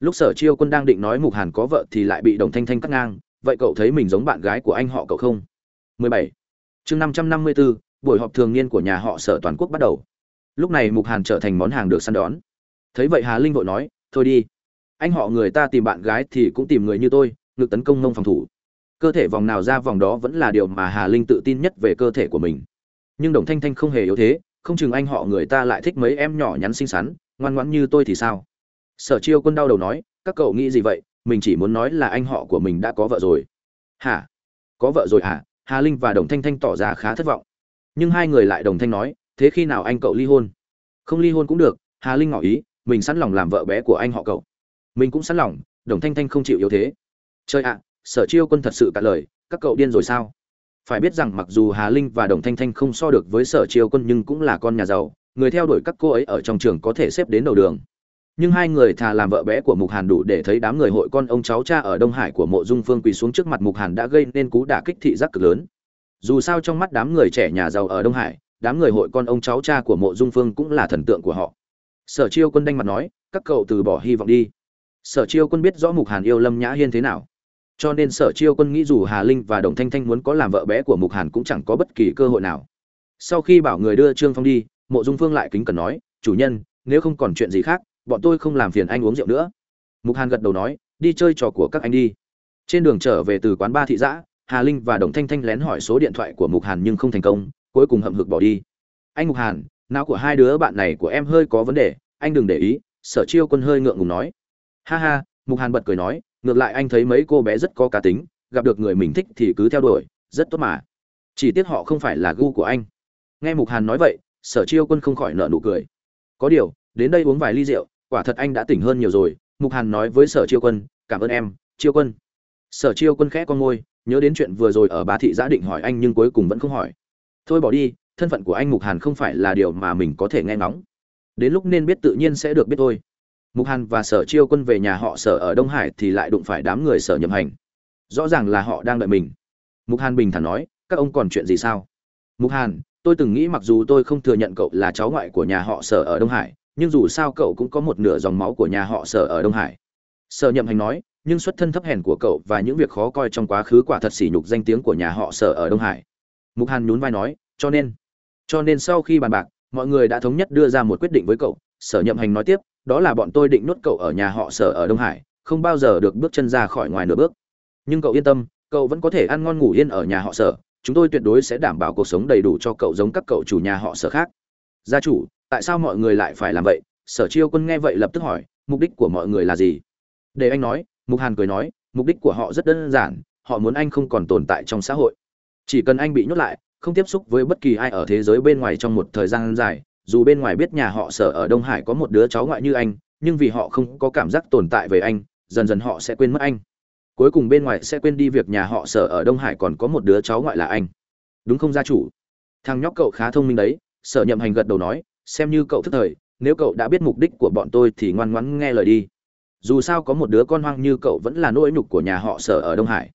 lúc sở chiêu quân đang định nói mục hàn có vợ thì lại bị đồng thanh thanh cắt ngang, vậy cậu thấy mình giống bạn gái của anh họ cậu không? 17. chương 554, buổi họp thường niên của nhà họ sở toàn quốc bắt đầu. Lúc này mục hàn trở thành món hàng được săn đón. Thấy vậy hà linh vội nói thôi đi. Anh họ người ta tìm bạn gái thì cũng tìm người như tôi ngược tấn công mông phòng thủ. Cơ thể vòng nào ra vòng đó vẫn là điều mà hà linh tự tin nhất về cơ thể của mình. Nhưng đồng thanh thanh không hề yếu thế không chừng anh họ người ta lại thích mấy em nhỏ nhắn xinh xắn ngoan ngoãn như tôi thì sao? Sở chiêu quân đau đầu nói các cậu nghĩ gì vậy? Mình chỉ muốn nói là anh họ của mình đã có vợ rồi. Hả? Có vợ rồi hả? Hà linh và đồng thanh thanh tỏ ra khá thất vọng. Nhưng hai người lại đồng thanh nói, thế khi nào anh cậu ly hôn? Không ly hôn cũng được. Hà linh ngỏ ý, mình sẵn lòng làm vợ bé của anh họ cậu. Mình cũng sẵn lòng. Đồng thanh thanh không chịu yếu thế. Chơi ạ, sở chiêu quân thật sự cả lời, các cậu điên rồi sao? Phải biết rằng mặc dù hà linh và đồng thanh thanh không so được với sở chiêu quân nhưng cũng là con nhà giàu, người theo đuổi các cô ấy ở trong trường có thể xếp đến đầu đường nhưng hai người thà làm vợ bé của mục hàn đủ để thấy đám người hội con ông cháu cha ở đông hải của mộ dung phương quỳ xuống trước mặt mục hàn đã gây nên cú đả kích thị giác cực lớn. Dù sao trong mắt đám người trẻ nhà giàu ở đông hải, đám người hội con ông cháu cha của mộ dung phương cũng là thần tượng của họ. Sở chiêu quân đanh mặt nói, các cậu từ bỏ hy vọng đi. Sở chiêu quân biết rõ mục hàn yêu lâm nhã hiên thế nào. Cho nên sở chiêu quân nghĩ dù hà linh và đồng thanh thanh muốn có làm vợ bé của mục hàn cũng chẳng có bất kỳ cơ hội nào. Sau khi bảo người đưa trương phong đi, mộ dung phương lại kính cần nói, chủ nhân, nếu không còn chuyện gì khác bọn tôi không làm phiền anh uống rượu nữa. Mục hàn gật đầu nói, đi chơi trò của các anh đi. Trên đường trở về từ quán ba thị giã, hà linh và đồng thanh thanh lén hỏi số điện thoại của mục hàn nhưng không thành công, cuối cùng hậm hực bỏ đi. Anh mục hàn, não của hai đứa bạn này của em hơi có vấn đề, anh đừng để ý, sở chiêu quân hơi ngượng ngùng nói. Ha ha, mục hàn bật cười nói, ngược lại anh thấy mấy cô bé rất có cá tính, gặp được người mình thích thì cứ theo đuổi, rất tốt mà. Chỉ tiếc họ không phải là gu của anh. Nghe mục hàn nói vậy, sở chiêu quân không khỏi nợ nụ cười. Có điều, đến đây uống vài ly rượu quả thật anh đã tỉnh hơn nhiều rồi, mục hàn nói với sở chiêu quân, cảm ơn em, chiêu quân. Sở chiêu quân khẽ con môi, nhớ đến chuyện vừa rồi ở bà thị giã định hỏi anh nhưng cuối cùng vẫn không hỏi. Thôi bỏ đi, thân phận của anh mục hàn không phải là điều mà mình có thể nghe ngóng. Đến lúc nên biết tự nhiên sẽ được biết thôi. Mục hàn và sở chiêu quân về nhà họ sở ở đông hải thì lại đụng phải đám người sở nhậm hành. Rõ ràng là họ đang đợi mình. Mục hàn bình thản nói, các ông còn chuyện gì sao? Mục hàn, tôi từng nghĩ mặc dù tôi không thừa nhận cậu là cháu ngoại của nhà họ sở ở đông hải nhưng dù sao cậu cũng có một nửa dòng máu của nhà họ sở ở đông hải. Sở nhậm hành nói, nhưng xuất thân thấp hèn của cậu và những việc khó coi trong quá khứ quả thật sỉ nhục danh tiếng của nhà họ sở ở đông hải. Mục hàn nhún vai nói, cho nên cho nên sau khi bàn bạc, mọi người đã thống nhất đưa ra một quyết định với cậu. Sở nhậm hành nói tiếp, đó là bọn tôi định nuốt cậu ở nhà họ sở ở đông hải, không bao giờ được bước chân ra khỏi ngoài nửa bước. Nhưng cậu yên tâm, cậu vẫn có thể ăn ngon ngủ yên ở nhà họ sở, chúng tôi tuyệt đối sẽ đảm bảo cuộc sống đầy đủ cho cậu giống các cậu chủ nhà họ sở khác. Gia chủ tại sao mọi người lại phải làm vậy? Sở chiêu quân nghe vậy lập tức hỏi, mục đích của mọi người là gì? Để anh nói, mục hàn cười nói, mục đích của họ rất đơn giản, họ muốn anh không còn tồn tại trong xã hội. Chỉ cần anh bị nhốt lại, không tiếp xúc với bất kỳ ai ở thế giới bên ngoài trong một thời gian dài, dù bên ngoài biết nhà họ sở ở đông hải có một đứa cháu ngoại như anh, nhưng vì họ không có cảm giác tồn tại về anh, dần dần họ sẽ quên mất anh. Cuối cùng bên ngoài sẽ quên đi việc nhà họ sở ở đông hải còn có một đứa cháu ngoại là anh. Đúng không, gia chủ? Thằng nhóc cậu khá thông minh đấy, sở nhậm hành gật đầu nói xem như cậu thức thời nếu cậu đã biết mục đích của bọn tôi thì ngoan ngoãn nghe lời đi. Dù sao có một đứa con hoang như cậu vẫn là nỗi nhục của nhà họ sở ở đông hải.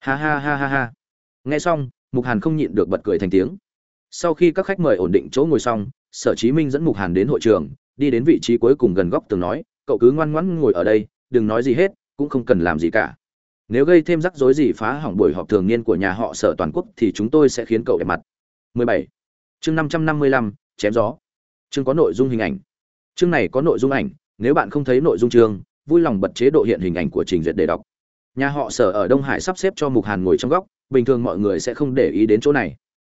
Ha ha ha ha ha. Nghe xong mục hàn không nhịn được bật cười thành tiếng. Sau khi các khách mời ổn định chỗ ngồi xong sở chí minh dẫn mục hàn đến hội trường đi đến vị trí cuối cùng gần góc tường nói cậu cứ ngoan ngoãn ngồi ở đây đừng nói gì hết cũng không cần làm gì cả. Nếu gây thêm rắc rối gì phá hỏng buổi họp thường niên của nhà họ sở toàn quốc thì chúng tôi sẽ khiến cậu đẹp mặt. 17. chương 555, chém gió chương có nội dung hình ảnh. Chương này có nội dung ảnh, nếu bạn không thấy nội dung chương, vui lòng bật chế độ hiện hình ảnh của trình duyệt để đọc. Nhà họ sở ở đông hải sắp xếp cho mục hàn ngồi trong góc, bình thường mọi người sẽ không để ý đến chỗ này.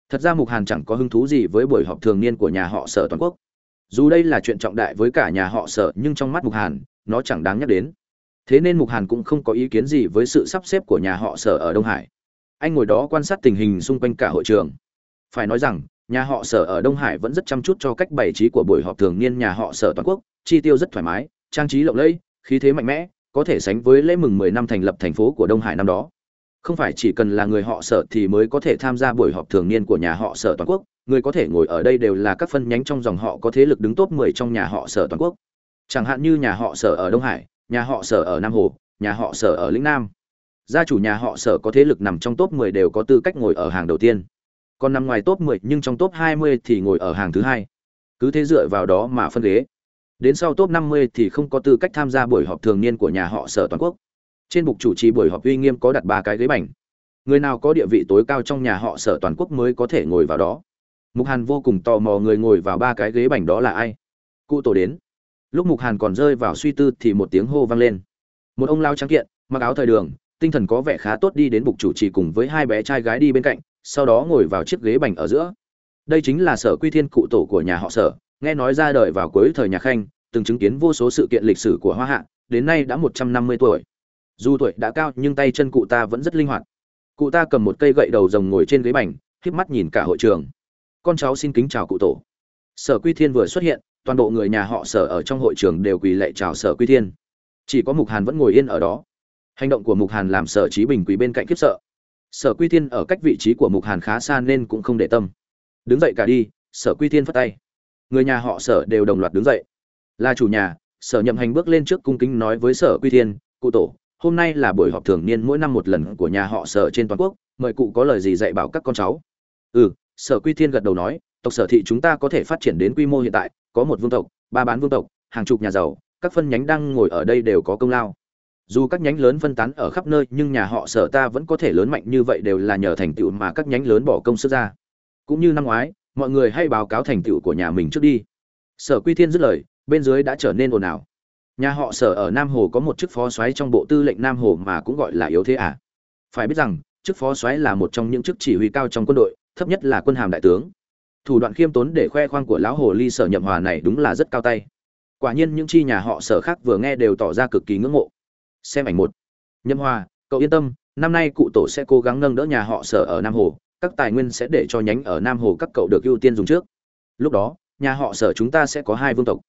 Thật ra mục hàn chẳng có hứng thú gì với buổi họp thường niên của nhà họ sở toàn quốc. Dù đây là chuyện trọng đại với cả nhà họ sở, nhưng trong mắt mục hàn, nó chẳng đáng nhắc đến. Thế nên mục hàn cũng không có ý kiến gì với sự sắp xếp của nhà họ sở ở đông hải. Anh ngồi đó quan sát tình hình xung quanh cả hội trường. Phải nói rằng nhà họ sở ở đông hải vẫn rất chăm chút cho cách bày trí của buổi họp thường niên nhà họ sở toàn quốc, chi tiêu rất thoải mái, trang trí lộng lẫy, khí thế mạnh mẽ, có thể sánh với lễ mừng 10 năm thành lập thành phố của đông hải năm đó. Không phải chỉ cần là người họ sở thì mới có thể tham gia buổi họp thường niên của nhà họ sở toàn quốc, người có thể ngồi ở đây đều là các phân nhánh trong dòng họ có thế lực đứng top 10 trong nhà họ sở toàn quốc. Chẳng hạn như nhà họ sở ở đông hải, nhà họ sở ở nam hồ, nhà họ sở ở lĩnh nam. Gia chủ nhà họ sở có thế lực nằm trong top 10 đều có tư cách ngồi ở hàng đầu tiên còn nằm ngoài top 10 nhưng trong top 20 thì ngồi ở hàng thứ hai. Cứ thế dựa vào đó mà phân ghế. Đến sau top 50 thì không có tư cách tham gia buổi họp thường niên của nhà họ sở toàn quốc. Trên bục chủ trì buổi họp uy nghiêm có đặt ba cái ghế bành. Người nào có địa vị tối cao trong nhà họ sở toàn quốc mới có thể ngồi vào đó. Mục hàn vô cùng tò mò người ngồi vào ba cái ghế bành đó là ai. Cụ tổ đến. Lúc mục hàn còn rơi vào suy tư thì một tiếng hô vang lên. Một ông lao trắng kiện, mặc áo thời đường, tinh thần có vẻ khá tốt đi đến bục chủ trì cùng với hai bé trai gái đi bên cạnh sau đó ngồi vào chiếc ghế bành ở giữa. Đây chính là sở quy thiên cụ tổ của nhà họ sở, nghe nói ra đời vào cuối thời nhà khanh, từng chứng kiến vô số sự kiện lịch sử của hoa hạ, đến nay đã một trăm năm mươi tuổi. Dù tuổi đã cao, nhưng tay chân cụ ta vẫn rất linh hoạt. Cụ ta cầm một cây gậy đầu rồng ngồi trên ghế bành, híp mắt nhìn cả hội trường. Con cháu xin kính chào cụ tổ. Sở quy thiên vừa xuất hiện, toàn bộ người nhà họ sở ở trong hội trường đều quỳ lạy chào sở quy thiên. Chỉ có mục hàn vẫn ngồi yên ở đó. Hành động của mục hàn làm sở trí bình quỳ bên cạnh khiếp sợ sở quy thiên ở cách vị trí của mục hàn khá xa nên cũng không để tâm. Đứng dậy cả đi, sở quy thiên phất tay. Người nhà họ sở đều đồng loạt đứng dậy. Là chủ nhà, sở nhậm hành bước lên trước cung kính nói với sở quy thiên, cụ tổ, hôm nay là buổi họp thường niên mỗi năm một lần của nhà họ sở trên toàn quốc, mời cụ có lời gì dạy bảo các con cháu. Ừ sở quy thiên gật đầu nói, tộc sở thị chúng ta có thể phát triển đến quy mô hiện tại, có một vương tộc, ba bán vương tộc, hàng chục nhà giàu, các phân nhánh đang ngồi ở đây đều có công lao dù các nhánh lớn phân tán ở khắp nơi, nhưng nhà họ sở ta vẫn có thể lớn mạnh như vậy đều là nhờ thành tựu mà các nhánh lớn bỏ công sức ra. Cũng như năm ngoái, mọi người hay báo cáo thành tựu của nhà mình trước đi. Sở quy thiên dứt lời, bên dưới đã trở nên ồn ào. Nhà họ sở ở nam hồ có một chức phó soái trong bộ tư lệnh nam hồ mà cũng gọi là yếu thế à? Phải biết rằng, chức phó soái là một trong những chức chỉ huy cao trong quân đội, thấp nhất là quân hàm đại tướng. Thủ đoạn khiêm tốn để khoe khoang của lão hồ ly sở nhậm hòa này đúng là rất cao tay. Quả nhiên những chi nhà họ sở khác vừa nghe đều tỏ ra cực kỳ ngưỡng mộ xem ảnh một. Nhậm hòa, cậu yên tâm, năm nay cụ tổ sẽ cố gắng nâng đỡ nhà họ sở ở nam hồ, các tài nguyên sẽ để cho nhánh ở nam hồ các cậu được ưu tiên dùng trước. Lúc đó, nhà họ sở chúng ta sẽ có hai vương tộc.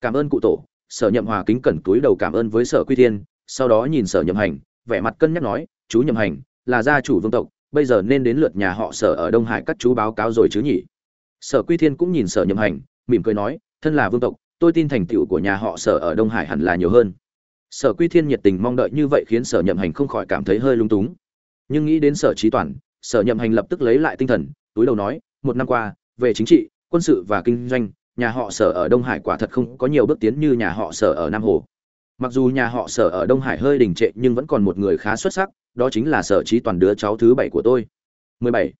Cảm ơn cụ tổ, sở nhậm hòa kính cẩn túi đầu cảm ơn với sở quy thiên, sau đó nhìn sở nhậm hành, vẻ mặt cân nhắc nói, chú nhậm hành, là gia chủ vương tộc, bây giờ nên đến lượt nhà họ sở ở đông hải các chú báo cáo rồi chứ nhỉ? Sở quy thiên cũng nhìn sở nhậm hành, mỉm cười nói, thân là vương tộc, tôi tin thành tựu của nhà họ sở ở đông hải hẳn là nhiều hơn sở quy thiên nhiệt tình mong đợi như vậy khiến sở nhậm hành không khỏi cảm thấy hơi lung túng. Nhưng nghĩ đến sở trí toàn sở nhậm hành lập tức lấy lại tinh thần túi đầu nói một năm qua về chính trị quân sự và kinh doanh nhà họ sở ở đông hải quả thật không có nhiều bước tiến như nhà họ sở ở nam hồ. Mặc dù nhà họ sở ở đông hải hơi đình trệ nhưng vẫn còn một người khá xuất sắc đó chính là sở trí toàn đứa cháu thứ bảy của tôi. 17.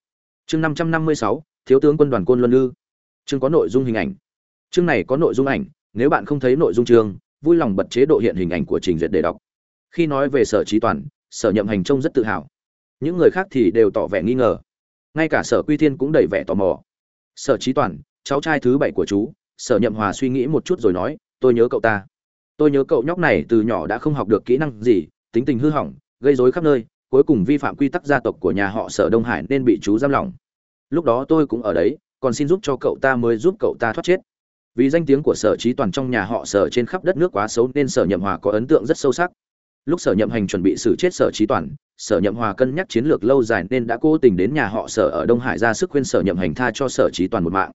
chương 556, thiếu tướng quân đoàn côn luân lư chương có nội dung hình ảnh. Chương này có nội dung ảnh nếu bạn không thấy nội dung chương vui lòng bật chế độ hiện hình ảnh của trình duyệt để đọc. Khi nói về sở trí toàn, sở nhậm hành trông rất tự hào. Những người khác thì đều tỏ vẻ nghi ngờ. Ngay cả sở quy thiên cũng đầy vẻ tò mò. Sở trí toàn, cháu trai thứ bảy của chú, sở nhậm hòa suy nghĩ một chút rồi nói, tôi nhớ cậu ta. Tôi nhớ cậu nhóc này từ nhỏ đã không học được kỹ năng gì, tính tình hư hỏng, gây rối khắp nơi, cuối cùng vi phạm quy tắc gia tộc của nhà họ sở đông hải nên bị chú giam lỏng. Lúc đó tôi cũng ở đấy, còn xin giúp cho cậu ta mới giúp cậu ta thoát chết vì danh tiếng của sở trí toàn trong nhà họ sở trên khắp đất nước quá xấu nên sở nhậm hòa có ấn tượng rất sâu sắc. Lúc sở nhậm hành chuẩn bị xử chết sở trí toàn, sở nhậm hòa cân nhắc chiến lược lâu dài nên đã cố tình đến nhà họ sở ở đông hải ra sức khuyên sở nhậm hành tha cho sở trí toàn một mạng.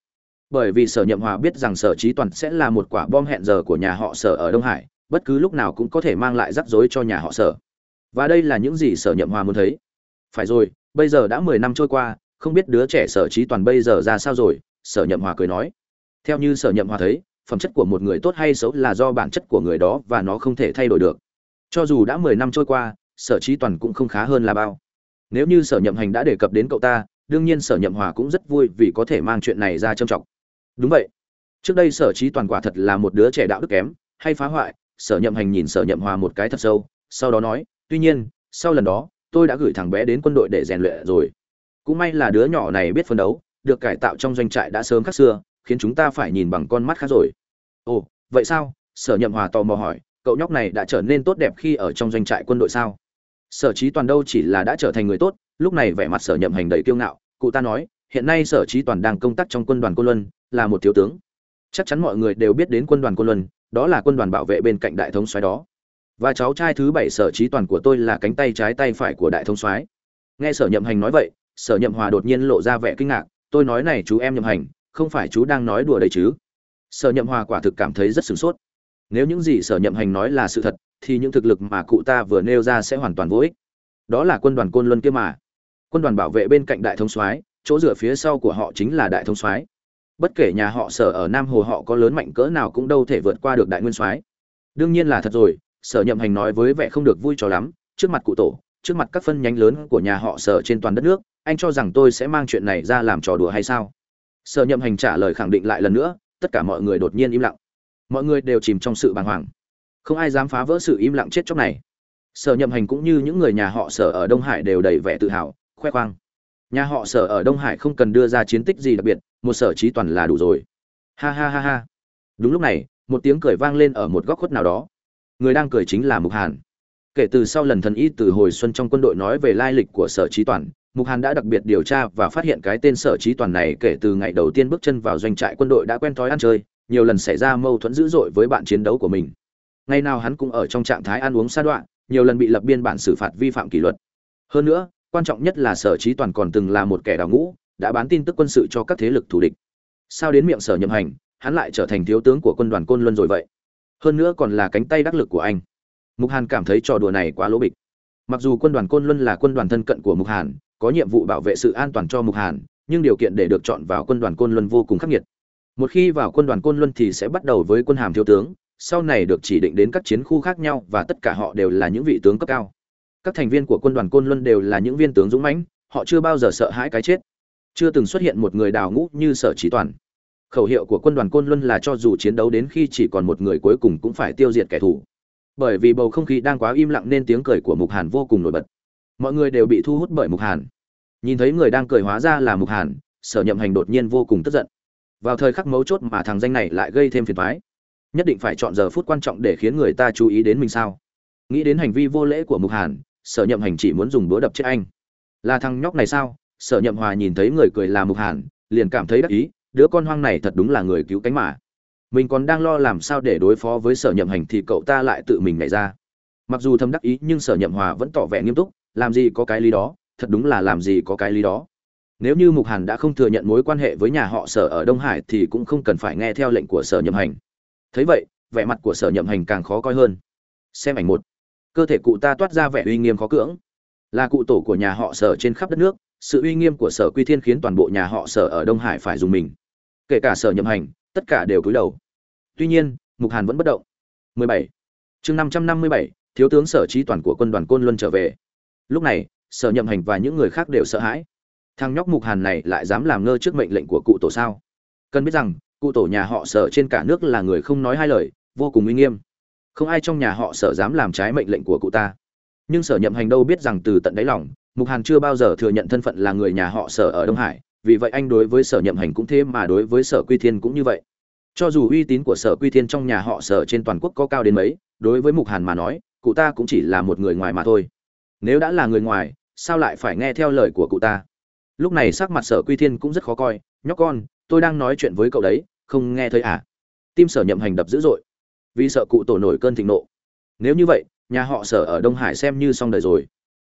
Bởi vì sở nhậm hòa biết rằng sở trí toàn sẽ là một quả bom hẹn giờ của nhà họ sở ở đông hải, bất cứ lúc nào cũng có thể mang lại rắc rối cho nhà họ sở. Và đây là những gì sở nhậm hòa muốn thấy. Phải rồi, bây giờ đã mười năm trôi qua, không biết đứa trẻ sở trí toàn bây giờ ra sao rồi, sở nhậm hòa cười nói theo như sở nhậm hòa thấy, phẩm chất của một người tốt hay xấu là do bản chất của người đó và nó không thể thay đổi được. Cho dù đã mười năm trôi qua, sở trí toàn cũng không khá hơn là bao. Nếu như sở nhậm hành đã đề cập đến cậu ta, đương nhiên sở nhậm hòa cũng rất vui vì có thể mang chuyện này ra trâm trọng đúng vậy. Trước đây sở trí toàn quả thật là một đứa trẻ đạo đức kém, hay phá hoại, sở nhậm hành nhìn sở nhậm hòa một cái thật sâu, sau đó nói, tuy nhiên, sau lần đó, tôi đã gửi thằng bé đến quân đội để rèn luyện rồi. Cũng may là đứa nhỏ này biết phấn đấu, được cải tạo trong doanh trại đã sớm khác xưa khiến chúng ta phải nhìn bằng con mắt khác rồi. Ồ, vậy sao? Sở nhậm hòa tò mò hỏi, cậu nhóc này đã trở nên tốt đẹp khi ở trong doanh trại quân đội sao? Sở trí toàn đâu chỉ là đã trở thành người tốt, lúc này vẻ mặt sở nhậm hành đầy kiêu ngạo, cụ ta nói, hiện nay sở trí toàn đang công tác trong quân đoàn côn luân, là một thiếu tướng. Chắc chắn mọi người đều biết đến quân đoàn côn luân, đó là quân đoàn bảo vệ bên cạnh đại thống soái đó. Và cháu trai thứ bảy sở trí toàn của tôi là cánh tay trái tay phải của đại thống soái. Nghe sở nhậm hành nói vậy, sở nhậm hòa đột nhiên lộ ra vẻ kinh ngạc, tôi nói này chú em nhậm hành không phải chú đang nói đùa đấy chứ? Sở nhậm hòa quả thực cảm thấy rất sửng sốt. Nếu những gì sở nhậm hành nói là sự thật, thì những thực lực mà cụ ta vừa nêu ra sẽ hoàn toàn vô ích. Đó là quân đoàn côn luân kia mà. Quân đoàn bảo vệ bên cạnh đại Thông soái, chỗ dựa phía sau của họ chính là đại Thông soái. Bất kể nhà họ sở ở nam hồ họ có lớn mạnh cỡ nào cũng đâu thể vượt qua được đại nguyên soái. Đương nhiên là thật rồi, sở nhậm hành nói với vẻ không được vui cho lắm, trước mặt cụ tổ, trước mặt các phân nhánh lớn của nhà họ sở trên toàn đất nước, anh cho rằng tôi sẽ mang chuyện này ra làm trò đùa hay sao? Sở nhậm hành trả lời khẳng định lại lần nữa, tất cả mọi người đột nhiên im lặng. Mọi người đều chìm trong sự bàng hoàng. Không ai dám phá vỡ sự im lặng chết chóc này. Sở nhậm hành cũng như những người nhà họ sở ở đông hải đều đầy vẻ tự hào, khoe khoang. Nhà họ sở ở đông hải không cần đưa ra chiến tích gì đặc biệt, một sở trí toàn là đủ rồi. Ha ha ha ha. Đúng lúc này, một tiếng cười vang lên ở một góc khuất nào đó. Người đang cười chính là mục hàn. Kể từ sau lần thần y từ hồi xuân trong quân đội nói về lai lịch của sở trí toàn mục hàn đã đặc biệt điều tra và phát hiện cái tên sở trí toàn này kể từ ngày đầu tiên bước chân vào doanh trại quân đội đã quen thói ăn chơi, nhiều lần xảy ra mâu thuẫn dữ dội với bạn chiến đấu của mình. Ngày nào hắn cũng ở trong trạng thái ăn uống sa đoạn nhiều lần bị lập biên bản xử phạt vi phạm kỷ luật. Hơn nữa, quan trọng nhất là sở trí toàn còn từng là một kẻ đào ngũ, đã bán tin tức quân sự cho các thế lực thù địch. Sao đến miệng sở nhậm hành, hắn lại trở thành thiếu tướng của quân đoàn côn luân rồi vậy? Hơn nữa còn là cánh tay đắc lực của anh. Mục hàn cảm thấy trò đùa này quá lỗ bịch. Mặc dù quân đoàn côn luân là quân đoàn thân cận của mục hàn có nhiệm vụ bảo vệ sự an toàn cho mục hàn, nhưng điều kiện để được chọn vào quân đoàn côn luân vô cùng khắc nghiệt. Một khi vào quân đoàn côn luân thì sẽ bắt đầu với quân hàm thiếu tướng, sau này được chỉ định đến các chiến khu khác nhau và tất cả họ đều là những vị tướng cấp cao. Các thành viên của quân đoàn côn luân đều là những viên tướng dũng mãnh, họ chưa bao giờ sợ hãi cái chết. Chưa từng xuất hiện một người đào ngũ như sở trí toàn. Khẩu hiệu của quân đoàn côn luân là cho dù chiến đấu đến khi chỉ còn một người cuối cùng cũng phải tiêu diệt kẻ thù. Bởi vì bầu không khí đang quá im lặng nên tiếng cười của mục hàn vô cùng nổi bật mọi người đều bị thu hút bởi mục hàn. Nhìn thấy người đang cười hóa ra là mục hàn, sở nhậm hành đột nhiên vô cùng tức giận. Vào thời khắc mấu chốt mà thằng danh này lại gây thêm phiền toái. Nhất định phải chọn giờ phút quan trọng để khiến người ta chú ý đến mình sao? Nghĩ đến hành vi vô lễ của mục hàn, sở nhậm hành chỉ muốn dùng búa đập chết anh. Là thằng nhóc này sao? Sở nhậm hòa nhìn thấy người cười là mục hàn, liền cảm thấy đắc ý, đứa con hoang này thật đúng là người cứu cánh mà. Mình còn đang lo làm sao để đối phó với sở nhậm hành thì cậu ta lại tự mình nhảy ra. Mặc dù thâm đắc ý nhưng sở nhậm hòa vẫn tỏ vẻ nghiêm túc làm gì có cái lý đó thật đúng là làm gì có cái lý đó. Nếu như mục hàn đã không thừa nhận mối quan hệ với nhà họ sở ở đông hải thì cũng không cần phải nghe theo lệnh của sở nhậm hành. Thấy vậy vẻ mặt của sở nhậm hành càng khó coi hơn. Xem ảnh một. Cơ thể cụ ta toát ra vẻ uy nghiêm khó cưỡng. Là cụ tổ của nhà họ sở trên khắp đất nước sự uy nghiêm của sở quy thiên khiến toàn bộ nhà họ sở ở đông hải phải dùng mình. Kể cả sở nhậm hành tất cả đều cúi đầu. Tuy nhiên mục hàn vẫn bất động. 17. chương 557, thiếu tướng sở trí toàn của quân đoàn côn luân trở về lúc này, sở nhậm hành và những người khác đều sợ hãi. Thằng nhóc mục hàn này lại dám làm ngơ trước mệnh lệnh của cụ tổ sao? Cần biết rằng, cụ tổ nhà họ sở trên cả nước là người không nói hai lời, vô cùng uy nghiêm. Không ai trong nhà họ sở dám làm trái mệnh lệnh của cụ ta. Nhưng sở nhậm hành đâu biết rằng từ tận đáy lòng, mục hàn chưa bao giờ thừa nhận thân phận là người nhà họ sở ở đông hải. Vì vậy anh đối với sở nhậm hành cũng thế mà đối với sở quy thiên cũng như vậy. Cho dù uy tín của sở quy thiên trong nhà họ sở trên toàn quốc có cao đến mấy, đối với mục hàn mà nói, cụ ta cũng chỉ là một người ngoài mà thôi nếu đã là người ngoài, sao lại phải nghe theo lời của cụ ta? Lúc này sắc mặt sở quy thiên cũng rất khó coi. Nhóc con, tôi đang nói chuyện với cậu đấy, không nghe thấy à? Tim sở nhậm hành đập dữ dội. Vì sợ cụ tổ nổi cơn thịnh nộ. Nếu như vậy, nhà họ sở ở đông hải xem như xong đời rồi.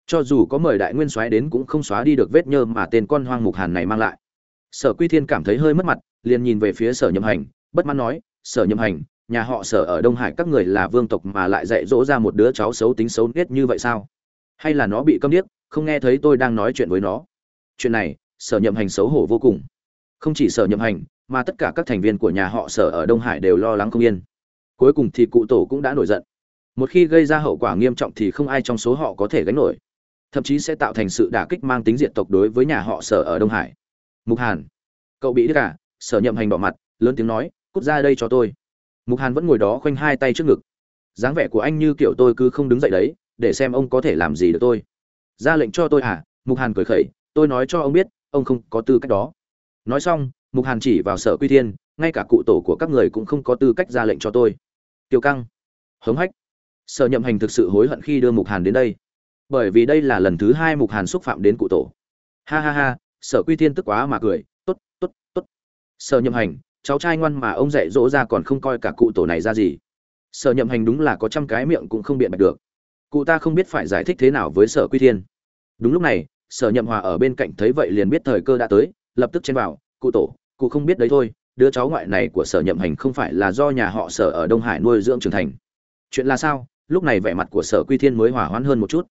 Cho dù có mời đại nguyên soái đến cũng không xóa đi được vết nhơ mà tên con hoang mục hàn này mang lại. Sở quy thiên cảm thấy hơi mất mặt, liền nhìn về phía sở nhậm hành, bất mãn nói, sở nhậm hành, nhà họ sở ở đông hải các người là vương tộc mà lại dạy dỗ ra một đứa cháu xấu tính xấu nết như vậy sao? Hay là nó bị câm điếc, không nghe thấy tôi đang nói chuyện với nó. Chuyện này, sở nhậm hành xấu hổ vô cùng. Không chỉ sở nhậm hành, mà tất cả các thành viên của nhà họ sở ở đông hải đều lo lắng không yên. Cuối cùng thì cụ tổ cũng đã nổi giận. Một khi gây ra hậu quả nghiêm trọng thì không ai trong số họ có thể gánh nổi. Thậm chí sẽ tạo thành sự đả kích mang tính diện tộc đối với nhà họ sở ở đông hải. Mục hàn. Cậu bị đứt cả à? sở nhậm hành bỏ mặt, lớn tiếng nói, cút ra đây cho tôi. Mục hàn vẫn ngồi đó khoanh hai tay trước ngực. Dáng vẻ của anh như kiểu tôi cứ không đứng dậy đấy để xem ông có thể làm gì được tôi. Ra lệnh cho tôi hả? Mục hàn cười khẩy, tôi nói cho ông biết, ông không có tư cách đó. Nói xong, mục hàn chỉ vào sở quy thiên, ngay cả cụ tổ của các người cũng không có tư cách ra lệnh cho tôi. Tiêu căng, hống hách. Sở nhậm hành thực sự hối hận khi đưa mục hàn đến đây. Bởi vì đây là lần thứ hai mục hàn xúc phạm đến cụ tổ. Ha ha ha, sở quy thiên tức quá mà cười t ố t t ố t t ố t sở nhậm hành, cháu trai ngoan mà ông dạy dỗ ra còn không coi cả cụ tổ này ra gì. Sở nhậm hành đúng là có trăm cái miệng cũng không biện bạch được cụ ta không biết phải giải thích thế nào với sở quy thiên. Đúng lúc này, sở nhậm hòa ở bên cạnh thấy vậy liền biết thời cơ đã tới, lập tức chen vào, cụ tổ, cụ không biết đấy thôi, đứa cháu ngoại này của sở nhậm hành không phải là do nhà họ sở ở đông hải nuôi dưỡng trưởng thành. Chuyện là sao? Lúc này vẻ mặt của sở quy thiên mới hòa hoãn hơn một chút.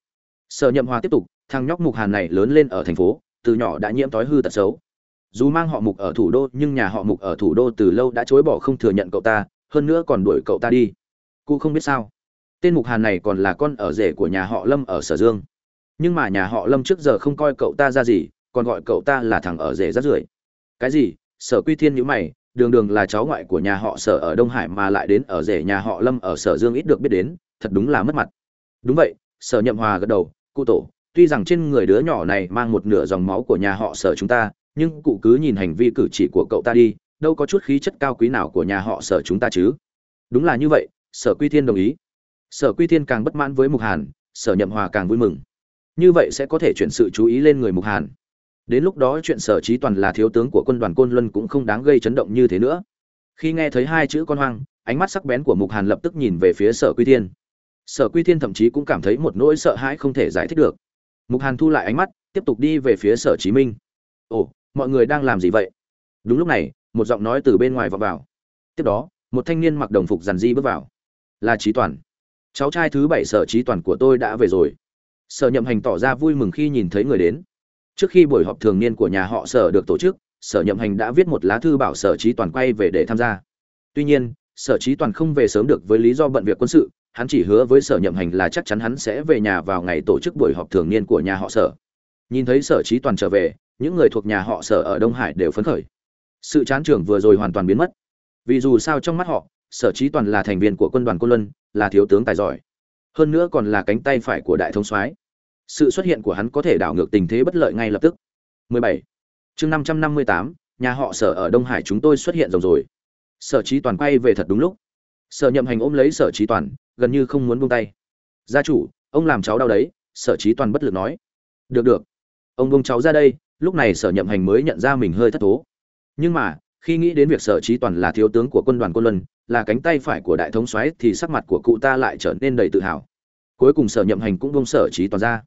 Sở nhậm hòa tiếp tục, thằng nhóc mục hàn này lớn lên ở thành phố, từ nhỏ đã nhiễm thói hư tật xấu. Dù mang họ mục ở thủ đô, nhưng nhà họ mục ở thủ đô từ lâu đã chối bỏ không thừa nhận cậu ta, hơn nữa còn đuổi cậu ta đi. Cụ không biết sao? Tên mục hàn này còn là con ở rể của nhà họ lâm ở sở dương. Nhưng mà nhà họ lâm trước giờ không coi cậu ta ra gì, còn gọi cậu ta là thằng ở rể rát rưởi. Cái gì? Sở quy thiên nhữ mày, đường đường là cháu ngoại của nhà họ sở ở đông hải mà lại đến ở rể nhà họ lâm ở sở dương ít được biết đến, thật đúng là mất mặt. Đúng vậy, sở nhậm hòa gật đầu, cụ tổ, tuy rằng trên người đứa nhỏ này mang một nửa dòng máu của nhà họ sở chúng ta, nhưng cụ cứ nhìn hành vi cử chỉ của cậu ta đi, đâu có chút khí chất cao quý nào của nhà họ sở chúng ta chứ. Đúng là như vậy, sở quy thiên đồng ý sở quy thiên càng bất mãn với mục hàn, sở nhậm hòa càng vui mừng. Như vậy sẽ có thể chuyển sự chú ý lên người mục hàn. Đến lúc đó chuyện sở trí toàn là thiếu tướng của quân đoàn côn luân cũng không đáng gây chấn động như thế nữa. Khi nghe thấy hai chữ con hoang, ánh mắt sắc bén của mục hàn lập tức nhìn về phía sở quy thiên. Sở quy thiên thậm chí cũng cảm thấy một nỗi sợ hãi không thể giải thích được. Mục hàn thu lại ánh mắt, tiếp tục đi về phía sở chí minh. Ồ, mọi người đang làm gì vậy? Đúng lúc này, một giọng nói từ bên ngoài vọng vào. Tiếp đó, một thanh niên mặc đồng phục dàn di bước vào. Là trí toàn cháu trai thứ bảy sở trí toàn của tôi đã về rồi. Sở nhậm hành tỏ ra vui mừng khi nhìn thấy người đến. Trước khi buổi họp thường niên của nhà họ sở được tổ chức, sở nhậm hành đã viết một lá thư bảo sở trí toàn quay về để tham gia. Tuy nhiên, sở trí toàn không về sớm được với lý do bận việc quân sự, hắn chỉ hứa với sở nhậm hành là chắc chắn hắn sẽ về nhà vào ngày tổ chức buổi họp thường niên của nhà họ sở. Nhìn thấy sở trí toàn trở về, những người thuộc nhà họ sở ở đông hải đều phấn khởi. Sự chán trường vừa rồi hoàn toàn biến mất. Vì dù sao trong mắt họ sở trí toàn là thành viên của quân đoàn quân luân là thiếu tướng tài giỏi. Hơn nữa còn là cánh tay phải của đại thống soái. Sự xuất hiện của hắn có thể đảo ngược tình thế bất lợi ngay lập tức. 17. chương 558, nhà họ sở ở đông hải chúng tôi xuất hiện rồng rồi. Sở trí toàn quay về thật đúng lúc. Sở nhậm hành ôm lấy sở trí toàn gần như không muốn buông tay. Gia chủ ông làm cháu đau đấy sở trí toàn bất lực nói. Được được. Ông bông cháu ra đây. Lúc này sở nhậm hành mới nhận ra mình hơi thất thố. Nhưng mà khi nghĩ đến việc sở trí toàn là thiếu tướng của quân đoàn quân luân, là cánh tay phải của đại thống soái, thì sắc mặt của cụ ta lại trở nên đầy tự hào. Cuối cùng sở nhậm hành cũng bông sở trí toàn ra.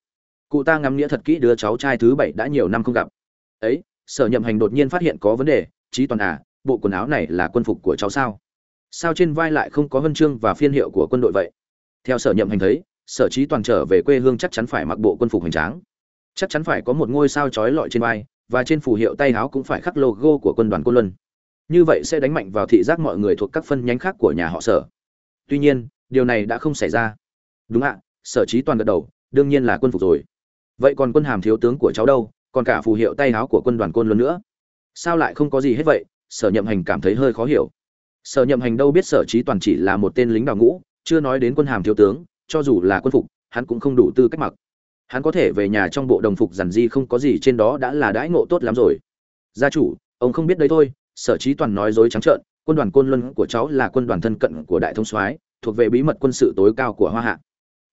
Cụ ta ngắm nghĩa thật kỹ đứa cháu trai thứ bảy đã nhiều năm không gặp. Ấy, sở nhậm hành đột nhiên phát hiện có vấn đề. Trí toàn à bộ quần áo này là quân phục của cháu sao? Sao trên vai lại không có huân chương và phiên hiệu của quân đội vậy? Theo sở nhậm hành thấy, sở trí toàn trở về quê hương chắc chắn phải mặc bộ quân phục hoành tráng. Chắc chắn phải có một ngôi sao trói lọi trên vai, và trên phù hiệu tay áo cũng phải khắc logo của quân đoàn côn luân như vậy sẽ đánh mạnh vào thị giác mọi người thuộc các phân nhánh khác của nhà họ sở. Tuy nhiên, điều này đã không xảy ra. Đúng ạ, sở trí toàn gật đầu, đương nhiên là quân phục rồi. Vậy còn quân hàm thiếu tướng của cháu đâu, còn cả phù hiệu tay áo của quân đoàn côn luôn nữa. Sao lại không có gì hết vậy, sở nhậm hành cảm thấy hơi khó hiểu. Sở nhậm hành đâu biết sở trí toàn chỉ là một tên lính đào ngũ, chưa nói đến quân hàm thiếu tướng, cho dù là quân phục, hắn cũng không đủ tư cách mặc. Hắn có thể về nhà trong bộ đồng phục giản di không có gì trên đó đã là đãi ngộ tốt lắm rồi. Gia chủ, ông không biết đấy thôi sở trí toàn nói dối trắng trợn, quân đoàn côn luân của cháu là quân đoàn thân cận của đại thông soái, thuộc về bí mật quân sự tối cao của hoa hạ.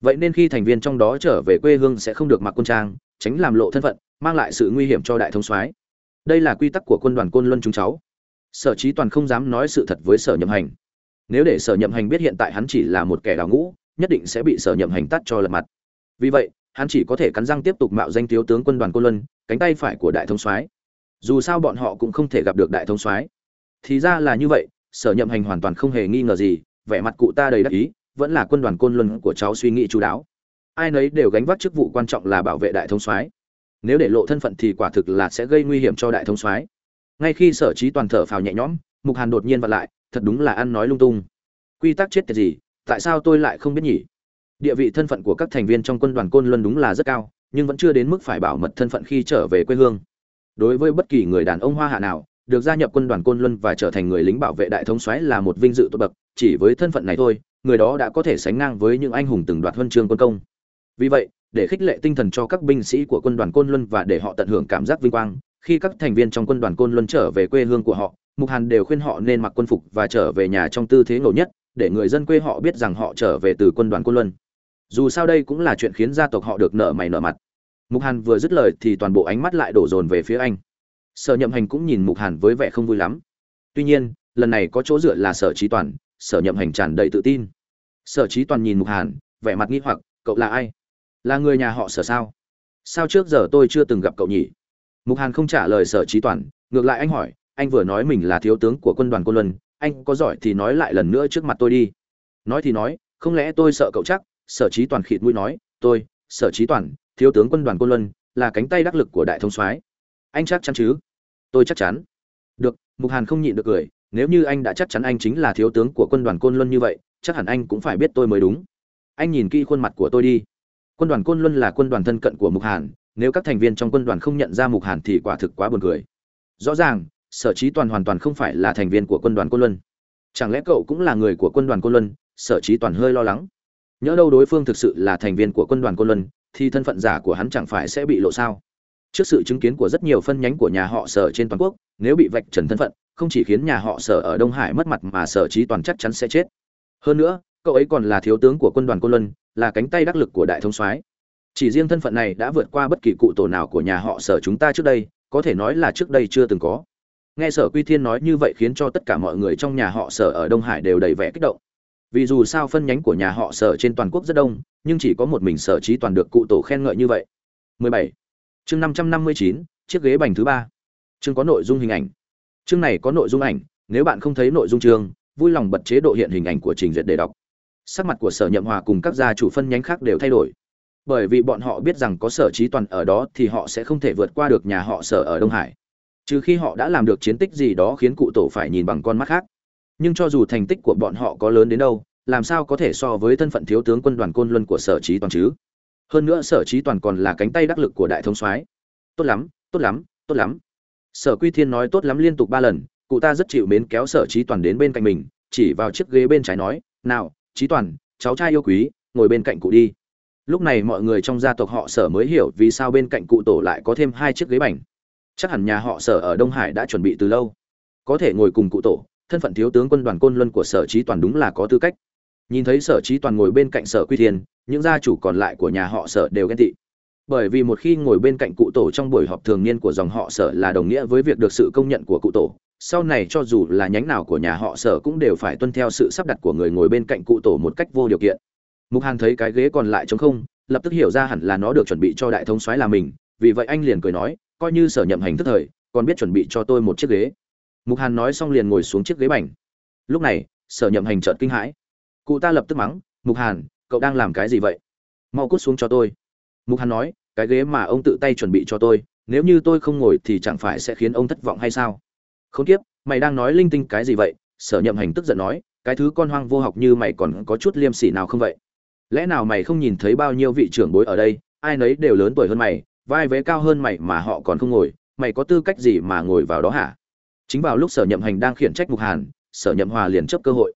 Vậy nên khi thành viên trong đó trở về quê hương sẽ không được mặc quân trang, tránh làm lộ thân phận, mang lại sự nguy hiểm cho đại thông soái. Đây là quy tắc của quân đoàn côn luân chúng cháu. Sở trí toàn không dám nói sự thật với sở nhậm hành. Nếu để sở nhậm hành biết hiện tại hắn chỉ là một kẻ đào ngũ, nhất định sẽ bị sở nhậm hành tắt cho lật mặt. Vì vậy, hắn chỉ có thể cắn răng tiếp tục mạo danh thiếu tướng quân đoàn côn luân, cánh tay phải của đại thống soái dù sao bọn họ cũng không thể gặp được đại thống soái. Thì ra là như vậy, sở nhậm hành hoàn toàn không hề nghi ngờ gì, vẻ mặt cụ ta đầy đắc ý, vẫn là quân đoàn côn luân của cháu suy nghĩ chú đáo. Ai nấy đều gánh vác chức vụ quan trọng là bảo vệ đại thống soái. Nếu để lộ thân phận thì quả thực là sẽ gây nguy hiểm cho đại thống soái. Ngay khi sở trí toàn thở phào nhẹ nhõm, mục hàn đột nhiên vặn lại, thật đúng là ăn nói lung tung. Quy tắc chết tiệt gì, tại sao tôi lại không biết nhỉ? Địa vị thân phận của các thành viên trong quân đoàn côn luân đúng là rất cao, nhưng vẫn chưa đến mức phải bảo mật thân phận khi trở về quê hương đối với bất kỳ người đàn ông hoa hạ nào, được gia nhập quân đoàn côn luân và trở thành người lính bảo vệ đại thống soái là một vinh dự tốt bậc, chỉ với thân phận này thôi, người đó đã có thể sánh ngang với những anh hùng từng đoạt huân chương quân công. Vì vậy, để khích lệ tinh thần cho các binh sĩ của quân đoàn côn luân và để họ tận hưởng cảm giác vinh quang, khi các thành viên trong quân đoàn côn luân trở về quê hương của họ, mục hàn đều khuyên họ nên mặc quân phục và trở về nhà trong tư thế ngầu nhất, để người dân quê họ biết rằng họ trở về từ quân đoàn côn luân. Dù sao đây cũng là chuyện khiến gia tộc họ được nợ mày nợ mặt mục hàn vừa dứt lời thì toàn bộ ánh mắt lại đổ dồn về phía anh. Sở nhậm hành cũng nhìn mục hàn với vẻ không vui lắm. Tuy nhiên, lần này có chỗ dựa là sở trí toàn, sở nhậm hành tràn đầy tự tin. Sở trí toàn nhìn mục hàn, vẻ mặt nghi hoặc, cậu là ai? Là người nhà họ sở sao? Sao trước giờ tôi chưa từng gặp cậu nhỉ? Mục hàn không trả lời sở trí toàn, ngược lại anh hỏi, anh vừa nói mình là thiếu tướng của quân đoàn côn luân, anh có giỏi thì nói lại lần nữa trước mặt tôi đi. Nói thì nói, không lẽ tôi sợ cậu chắc? Sở trí toàn khịt mũi nói, tôi, sở trí toàn thiếu tướng quân đoàn côn luân là cánh tay đắc lực của đại thông soái. Anh chắc chắn chứ? Tôi chắc chắn. Được, mục hàn không nhịn được cười, nếu như anh đã chắc chắn anh chính là thiếu tướng của quân đoàn côn luân như vậy, chắc hẳn anh cũng phải biết tôi mới đúng. Anh nhìn kỹ khuôn mặt của tôi đi. Quân đoàn côn luân là quân đoàn thân cận của mục hàn, nếu các thành viên trong quân đoàn không nhận ra mục hàn thì quả thực quá buồn cười. Rõ ràng, sở trí toàn hoàn toàn không phải là thành viên của quân đoàn côn luân. Chẳng lẽ cậu cũng là người của quân đoàn côn luân, sở trí toàn hơi lo lắng. Nhỡ đâu đối phương thực sự là thành viên của quân đoàn côn luân thì thân phận giả của hắn chẳng phải sẽ bị lộ sao? Trước sự chứng kiến của rất nhiều phân nhánh của nhà họ sở trên toàn quốc, nếu bị vạch trần thân phận, không chỉ khiến nhà họ sở ở đông hải mất mặt mà sở trí toàn chắc chắn sẽ chết. Hơn nữa, cậu ấy còn là thiếu tướng của quân đoàn côn luân, là cánh tay đắc lực của đại thông soái. Chỉ riêng thân phận này đã vượt qua bất kỳ cụ tổ nào của nhà họ sở chúng ta trước đây, có thể nói là trước đây chưa từng có. Nghe sở quy thiên nói như vậy khiến cho tất cả mọi người trong nhà họ sở ở đông hải đều đầy vẻ kích động vì dù sao phân nhánh của nhà họ sở trên toàn quốc rất đông nhưng chỉ có một mình sở trí toàn được cụ tổ khen ngợi như vậy. 17. chương 559, chiếc ghế bành thứ ba. Chương có nội dung hình ảnh. Chương này có nội dung ảnh nếu bạn không thấy nội dung chương vui lòng bật chế độ hiện hình ảnh của trình duyệt để đọc. Sắc mặt của sở nhậm hòa cùng các gia chủ phân nhánh khác đều thay đổi. Bởi vì bọn họ biết rằng có sở trí toàn ở đó thì họ sẽ không thể vượt qua được nhà họ sở ở đông hải. Trừ khi họ đã làm được chiến tích gì đó khiến cụ tổ phải nhìn bằng con mắt khác nhưng cho dù thành tích của bọn họ có lớn đến đâu, làm sao có thể so với thân phận thiếu tướng quân đoàn côn luân của sở trí toàn chứ? Hơn nữa sở trí toàn còn là cánh tay đắc lực của đại thống soái. Tốt lắm tốt lắm tốt lắm. Sở quy thiên nói tốt lắm liên tục ba lần, cụ ta rất chịu mến kéo sở trí toàn đến bên cạnh mình, chỉ vào chiếc ghế bên trái nói, nào trí toàn, cháu trai yêu quý, ngồi bên cạnh cụ đi. Lúc này mọi người trong gia tộc họ sở mới hiểu vì sao bên cạnh cụ tổ lại có thêm hai chiếc ghế bành. Chắc hẳn nhà họ sở ở đông hải đã chuẩn bị từ lâu. Có thể ngồi cùng cụ tổ thân phận thiếu tướng quân đoàn côn luân của sở trí toàn đúng là có tư cách. Nhìn thấy sở trí toàn ngồi bên cạnh sở quy thiên, những gia chủ còn lại của nhà họ sở đều ghen tị. Bởi vì một khi ngồi bên cạnh cụ tổ trong buổi họp thường niên của dòng họ sở là đồng nghĩa với việc được sự công nhận của cụ tổ, sau này cho dù là nhánh nào của nhà họ sở cũng đều phải tuân theo sự sắp đặt của người ngồi bên cạnh cụ tổ một cách vô điều kiện. Mục hàn thấy cái ghế còn lại trống không, lập tức hiểu ra hẳn là nó được chuẩn bị cho đại thống soái là mình, vì vậy anh liền cười nói, coi như sở nhậm hành thức thời, còn biết chuẩn bị cho tôi một chiếc ghế mục hàn nói xong liền ngồi xuống chiếc ghế bành. Lúc này, sở nhậm hành trợn kinh hãi. Cụ ta lập tức mắng, mục hàn, cậu đang làm cái gì vậy? Mau cút xuống cho tôi. Mục hàn nói, cái ghế mà ông tự tay chuẩn bị cho tôi, nếu như tôi không ngồi thì chẳng phải sẽ khiến ông thất vọng hay sao? Không tiếp mày đang nói linh tinh cái gì vậy? Sở nhậm hành tức giận nói, cái thứ con hoang vô học như mày còn có chút liêm sỉ nào không vậy? Lẽ nào mày không nhìn thấy bao nhiêu vị trưởng bối ở đây, ai nấy đều lớn tuổi hơn mày, vai vế cao hơn mày mà họ còn không ngồi, mày có tư cách gì mà ngồi vào đó hả? Chính vào lúc sở nhậm hành đang khiển trách mục hàn, sở nhậm hòa liền chấp cơ hội.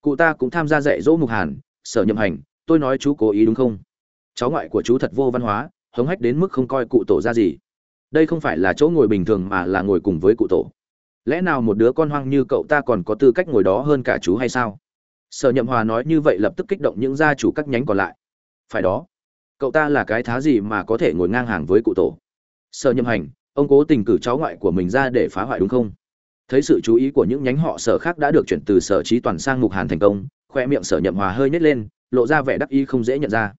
Cụ ta cũng tham gia dạy dỗ mục hàn, sở nhậm hành, tôi nói chú cố ý đúng không? Cháu ngoại của chú thật vô văn hóa, hống hách đến mức không coi cụ tổ ra gì. Đây không phải là chỗ ngồi bình thường mà là ngồi cùng với cụ tổ. Lẽ nào một đứa con hoang như cậu ta còn có tư cách ngồi đó hơn cả chú hay sao? Sở nhậm hòa nói như vậy lập tức kích động những gia chủ các nhánh còn lại. Phải đó, cậu ta là cái thá gì mà có thể ngồi ngang hàng với cụ tổ? Sở nhậm hành, ông cố tình cử cháu ngoại của mình ra để phá hoại đúng không? Thấy sự chú ý của những nhánh họ sở khác đã được chuyển từ sở trí toàn sang mục hàn thành công, khoe miệng sở nhậm hòa hơi nhét lên, lộ ra vẻ đắc ý không dễ nhận ra.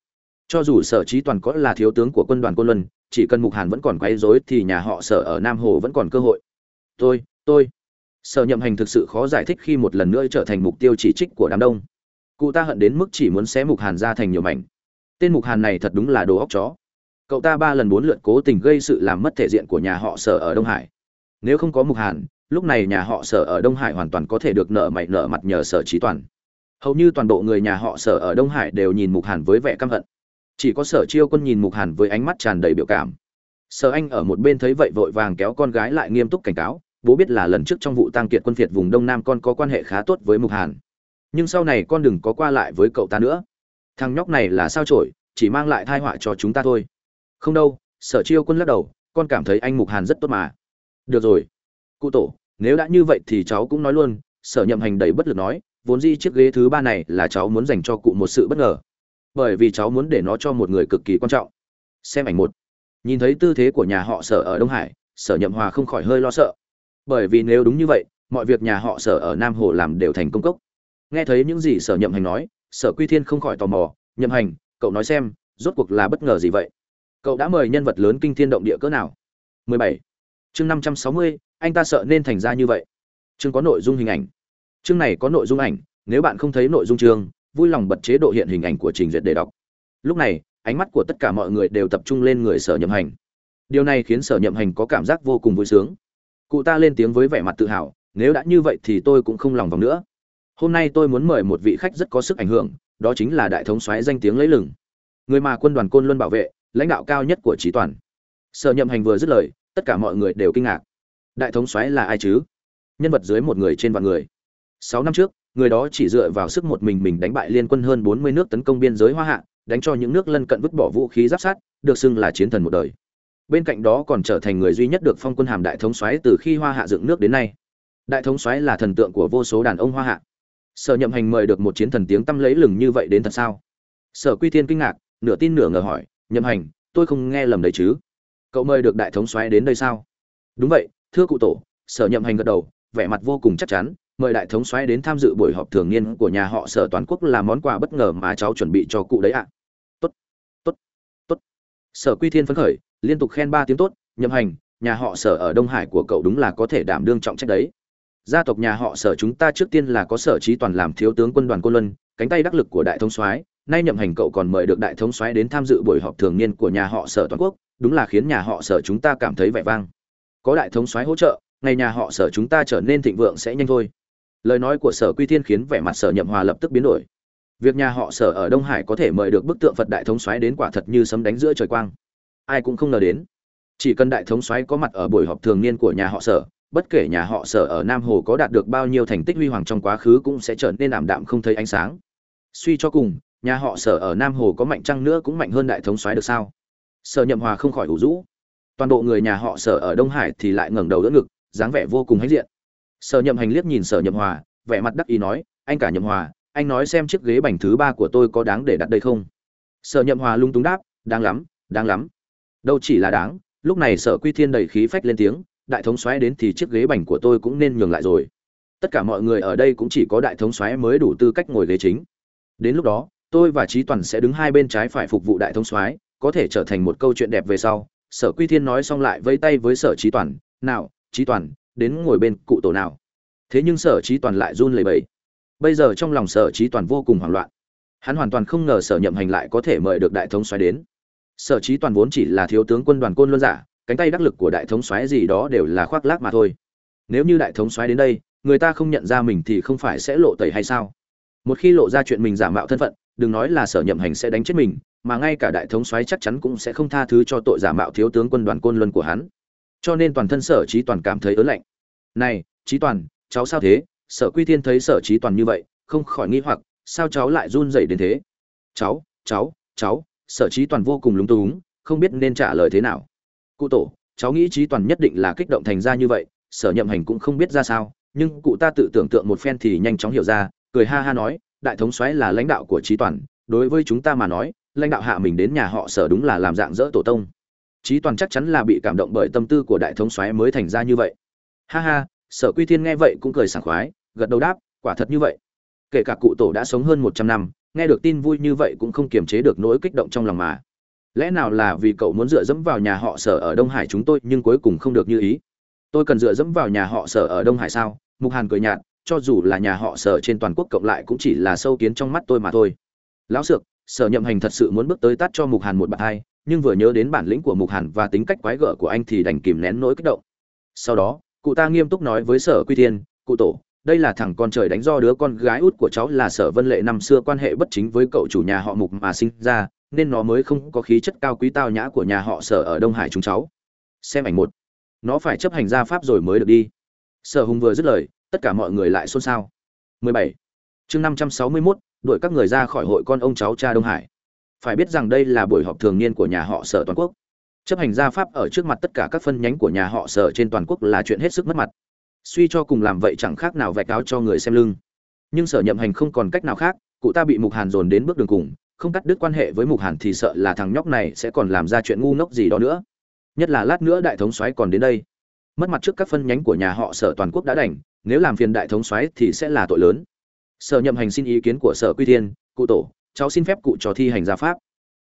Cho dù sở trí toàn có là thiếu tướng của quân đoàn Côn luân, chỉ cần mục hàn vẫn còn quấy rối thì nhà họ sở ở nam hồ vẫn còn cơ hội. Tôi tôi. Sở nhậm hành thực sự khó giải thích khi một lần nữa trở thành mục tiêu chỉ trích của đám đông. Cụ ta hận đến mức chỉ muốn xé mục hàn ra thành nhiều mảnh. Tên mục hàn này thật đúng là đồ óc chó. Cậu ta ba lần bốn lượt cố tình gây sự làm mất thể diện của nhà họ sở ở đông hải. Nếu không có mục hàn lúc này nhà họ sở ở đông hải hoàn toàn có thể được nợ mày nợ mặt nhờ sở trí toàn. Hầu như toàn bộ người nhà họ sở ở đông hải đều nhìn mục hàn với vẻ căm hận. Chỉ có sở chiêu quân nhìn mục hàn với ánh mắt tràn đầy biểu cảm. Sở anh ở một bên thấy vậy vội vàng kéo con gái lại nghiêm túc cảnh cáo, bố biết là lần trước trong vụ tăng kiệt quân phiệt vùng đông nam con có quan hệ khá tốt với mục hàn. Nhưng sau này con đừng có qua lại với cậu ta nữa. Thằng nhóc này là sao trổi chỉ mang lại thai họa cho chúng ta thôi. Không đâu, sở chiêu quân lắc đầu, con cảm thấy anh mục hàn rất tốt mà. Được rồi cụ tổ nếu đã như vậy thì cháu cũng nói luôn sở nhậm hành đầy bất lực nói vốn dĩ chiếc ghế thứ ba này là cháu muốn dành cho cụ một sự bất ngờ. Bởi vì cháu muốn để nó cho một người cực kỳ quan trọng. Xem ảnh một. Nhìn thấy tư thế của nhà họ sở ở đông hải sở nhậm hòa không khỏi hơi lo sợ. Bởi vì nếu đúng như vậy mọi việc nhà họ sở ở nam hồ làm đều thành công cốc. Nghe thấy những gì sở nhậm hành nói sở quy thiên không khỏi tò mò nhậm hành cậu nói xem rốt cuộc là bất ngờ gì vậy? Cậu đã mời nhân vật lớn kinh thiên động địa cỡ nào? 17. chương 560, anh ta sợ nên thành ra như vậy. Chương có nội dung hình ảnh. Chương này có nội dung ảnh, nếu bạn không thấy nội dung chương, vui lòng bật chế độ hiện hình ảnh của trình duyệt để đọc. Lúc này, ánh mắt của tất cả mọi người đều tập trung lên người sở nhậm hành. Điều này khiến sở nhậm hành có cảm giác vô cùng vui sướng. Cụ ta lên tiếng với vẻ mặt tự hào, nếu đã như vậy thì tôi cũng không lòng vòng nữa. Hôm nay tôi muốn mời một vị khách rất có sức ảnh hưởng, đó chính là đại thống soái danh tiếng lấy lừng. Người mà quân đoàn côn luân bảo vệ, lãnh đạo cao nhất của trí toàn. Sở nhậm hành vừa dứt lời, tất cả mọi người đều kinh ngạc đại thống soái là ai chứ? Nhân vật dưới một người trên vạn người. Sáu năm trước, người đó chỉ dựa vào sức một mình mình đánh bại liên quân hơn bốn mươi nước tấn công biên giới hoa hạ, đánh cho những nước lân cận vứt bỏ vũ khí giáp sát, được xưng là chiến thần một đời. Bên cạnh đó còn trở thành người duy nhất được phong quân hàm đại thống soái từ khi hoa hạ dựng nước đến nay. Đại thống soái là thần tượng của vô số đàn ông hoa hạ. Sở nhậm hành mời được một chiến thần tiếng tăm lấy lừng như vậy đến thật sao? Sở quy thiên kinh ngạc, nửa tin nửa ngờ hỏi, nhậm hành, tôi không nghe lầm đấy chứ? Cậu mời được đại thống soái đến đây sao? Đúng vậy thưa cụ tổ, sở nhậm hành gật đầu, vẻ mặt vô cùng chắc chắn, mời đại thống soái đến tham dự buổi họp thường niên của nhà họ sở toàn quốc là món quà bất ngờ mà cháu chuẩn bị cho cụ đấy ạ. Tốt tốt tốt. Sở quy thiên phấn khởi, liên tục khen ba tiếng tốt, nhậm hành, nhà họ sở ở đông hải của cậu đúng là có thể đảm đương trọng trách đấy. Gia tộc nhà họ sở chúng ta trước tiên là có sở trí toàn làm thiếu tướng quân đoàn cô luân, cánh tay đắc lực của đại thống soái. Nay nhậm hành cậu còn mời được đại thống soái đến tham dự buổi họp thường niên của nhà họ sở toàn quốc, đúng là khiến nhà họ sở chúng ta cảm thấy vẻ vang có đại thống soái hỗ trợ, ngày nhà họ sở chúng ta trở nên thịnh vượng sẽ nhanh thôi. Lời nói của sở quy thiên khiến vẻ mặt sở nhậm hòa lập tức biến đổi. Việc nhà họ sở ở đông hải có thể mời được bức tượng phật đại thống soái đến quả thật như sấm đánh giữa trời quang. Ai cũng không ngờ đến. Chỉ cần đại thống soái có mặt ở buổi họp thường niên của nhà họ sở, bất kể nhà họ sở ở nam hồ có đạt được bao nhiêu thành tích huy hoàng trong quá khứ cũng sẽ trở nên ảm đạm không thấy ánh sáng. Suy cho cùng, nhà họ sở ở nam hồ có mạnh trăng nữa cũng mạnh hơn đại thống soái được sao? Sở nhậm hòa không khỏi ủ rũ toàn bộ người nhà họ sở ở đông hải thì lại ngẩng đầu đỡ ngực, dáng vẻ vô cùng hãnh diện. Sở nhậm hành liếc nhìn sở nhậm hòa, vẻ mặt đắc ý nói, anh cả nhậm hòa, anh nói xem chiếc ghế bành thứ ba của tôi có đáng để đặt đây không? Sở nhậm hòa lung túng đáp, đáng lắm đáng lắm. Đâu chỉ là đáng, lúc này sở quy thiên đầy khí phách lên tiếng, đại thống xoáy đến thì chiếc ghế bành của tôi cũng nên nhường lại rồi. Tất cả mọi người ở đây cũng chỉ có đại thống xoáy mới đủ tư cách ngồi ghế chính. Đến lúc đó, tôi và trí toàn sẽ đứng hai bên trái phải phục vụ đại thống soái, có thể trở thành một câu chuyện đẹp về sau sở quy thiên nói xong lại vẫy tay với sở trí toàn, nào trí toàn, đến ngồi bên cụ tổ nào? Thế nhưng sở trí toàn lại run lẩy bẩy. Bây giờ trong lòng sở trí toàn vô cùng hoảng loạn. Hắn hoàn toàn không ngờ sở nhậm hành lại có thể mời được đại thống xoáy đến. Sở trí toàn vốn chỉ là thiếu tướng quân đoàn côn luân giả, cánh tay đắc lực của đại thống xoáy gì đó đều là khoác lác mà thôi. Nếu như đại thống xoáy đến đây, người ta không nhận ra mình thì không phải sẽ lộ tẩy hay sao? Một khi lộ ra chuyện mình giả mạo thân phận, đừng nói là sở nhậm hành sẽ đánh chết mình mà ngay cả đại thống soái chắc chắn cũng sẽ không tha thứ cho tội giả mạo thiếu tướng quân đoàn côn luân của hắn. Cho nên toàn thân sở trí toàn cảm thấy ớn lạnh. Này, trí toàn, cháu sao thế? Sở quy thiên thấy sở trí toàn như vậy, không khỏi nghi hoặc, sao cháu lại run rẩy đến thế? Cháu cháu cháu, sở trí toàn vô cùng lúng túng, không biết nên trả lời thế nào. Cụ tổ, cháu nghĩ trí toàn nhất định là kích động thành ra như vậy, sở nhậm hành cũng không biết ra sao, nhưng cụ ta tự tưởng tượng một phen thì nhanh chóng hiểu ra, cười ha ha nói, đại thống soái là lãnh đạo của trí toàn, đối với chúng ta mà nói lãnh đạo hạ mình đến nhà họ sở đúng là làm dạng dỡ tổ tông. Trí toàn chắc chắn là bị cảm động bởi tâm tư của đại thống soái mới thành ra như vậy. Ha ha, sở quy thiên nghe vậy cũng cười sảng khoái, gật đầu đáp, quả thật như vậy. Kể cả cụ tổ đã sống hơn một trăm năm, nghe được tin vui như vậy cũng không kiềm chế được nỗi kích động trong lòng mà. Lẽ nào là vì cậu muốn dựa dẫm vào nhà họ sở ở đông hải chúng tôi nhưng cuối cùng không được như ý? Tôi cần dựa dẫm vào nhà họ sở ở đông hải sao? Mục hàn cười nhạt, cho dù là nhà họ sở trên toàn quốc cộng lại cũng chỉ là sâu kiến trong mắt tôi mà thôi. Lão sược sở nhậm hành thật sự muốn bước tới tắt cho mục hàn một bạt hai nhưng vừa nhớ đến bản lĩnh của mục hàn và tính cách quái gở của anh thì đành kìm nén nỗi kích động. Sau đó cụ ta nghiêm túc nói với sở quy thiên cụ tổ đây là thằng con trời đánh do đứa con gái út của cháu là sở vân lệ năm xưa quan hệ bất chính với cậu chủ nhà họ mục mà sinh ra nên nó mới không có khí chất cao quý tao nhã của nhà họ sở ở đông hải chúng cháu. Xem ảnh một. Nó phải chấp hành gia pháp rồi mới được đi. Sở hùng vừa dứt lời tất cả mọi người lại xôn xao. 17. chương 561, đuổi các người ra khỏi hội con ông cháu cha đông hải. Phải biết rằng đây là buổi họp thường niên của nhà họ sở toàn quốc. Chấp hành gia pháp ở trước mặt tất cả các phân nhánh của nhà họ sở trên toàn quốc là chuyện hết sức mất mặt. Suy cho cùng làm vậy chẳng khác nào vạch áo cho người xem lưng. Nhưng sở nhậm hành không còn cách nào khác, cụ ta bị mục hàn dồn đến bước đường cùng, không cắt đứt quan hệ với mục hàn thì sợ là thằng nhóc này sẽ còn làm ra chuyện ngu ngốc gì đó nữa. Nhất là lát nữa đại thống soái còn đến đây. Mất mặt trước các phân nhánh của nhà họ sở toàn quốc đã đành, nếu làm phiền đại thống soái thì sẽ là tội lớn sở nhậm hành xin ý kiến của sở quy thiên, cụ tổ, cháu xin phép cụ cho thi hành gia pháp.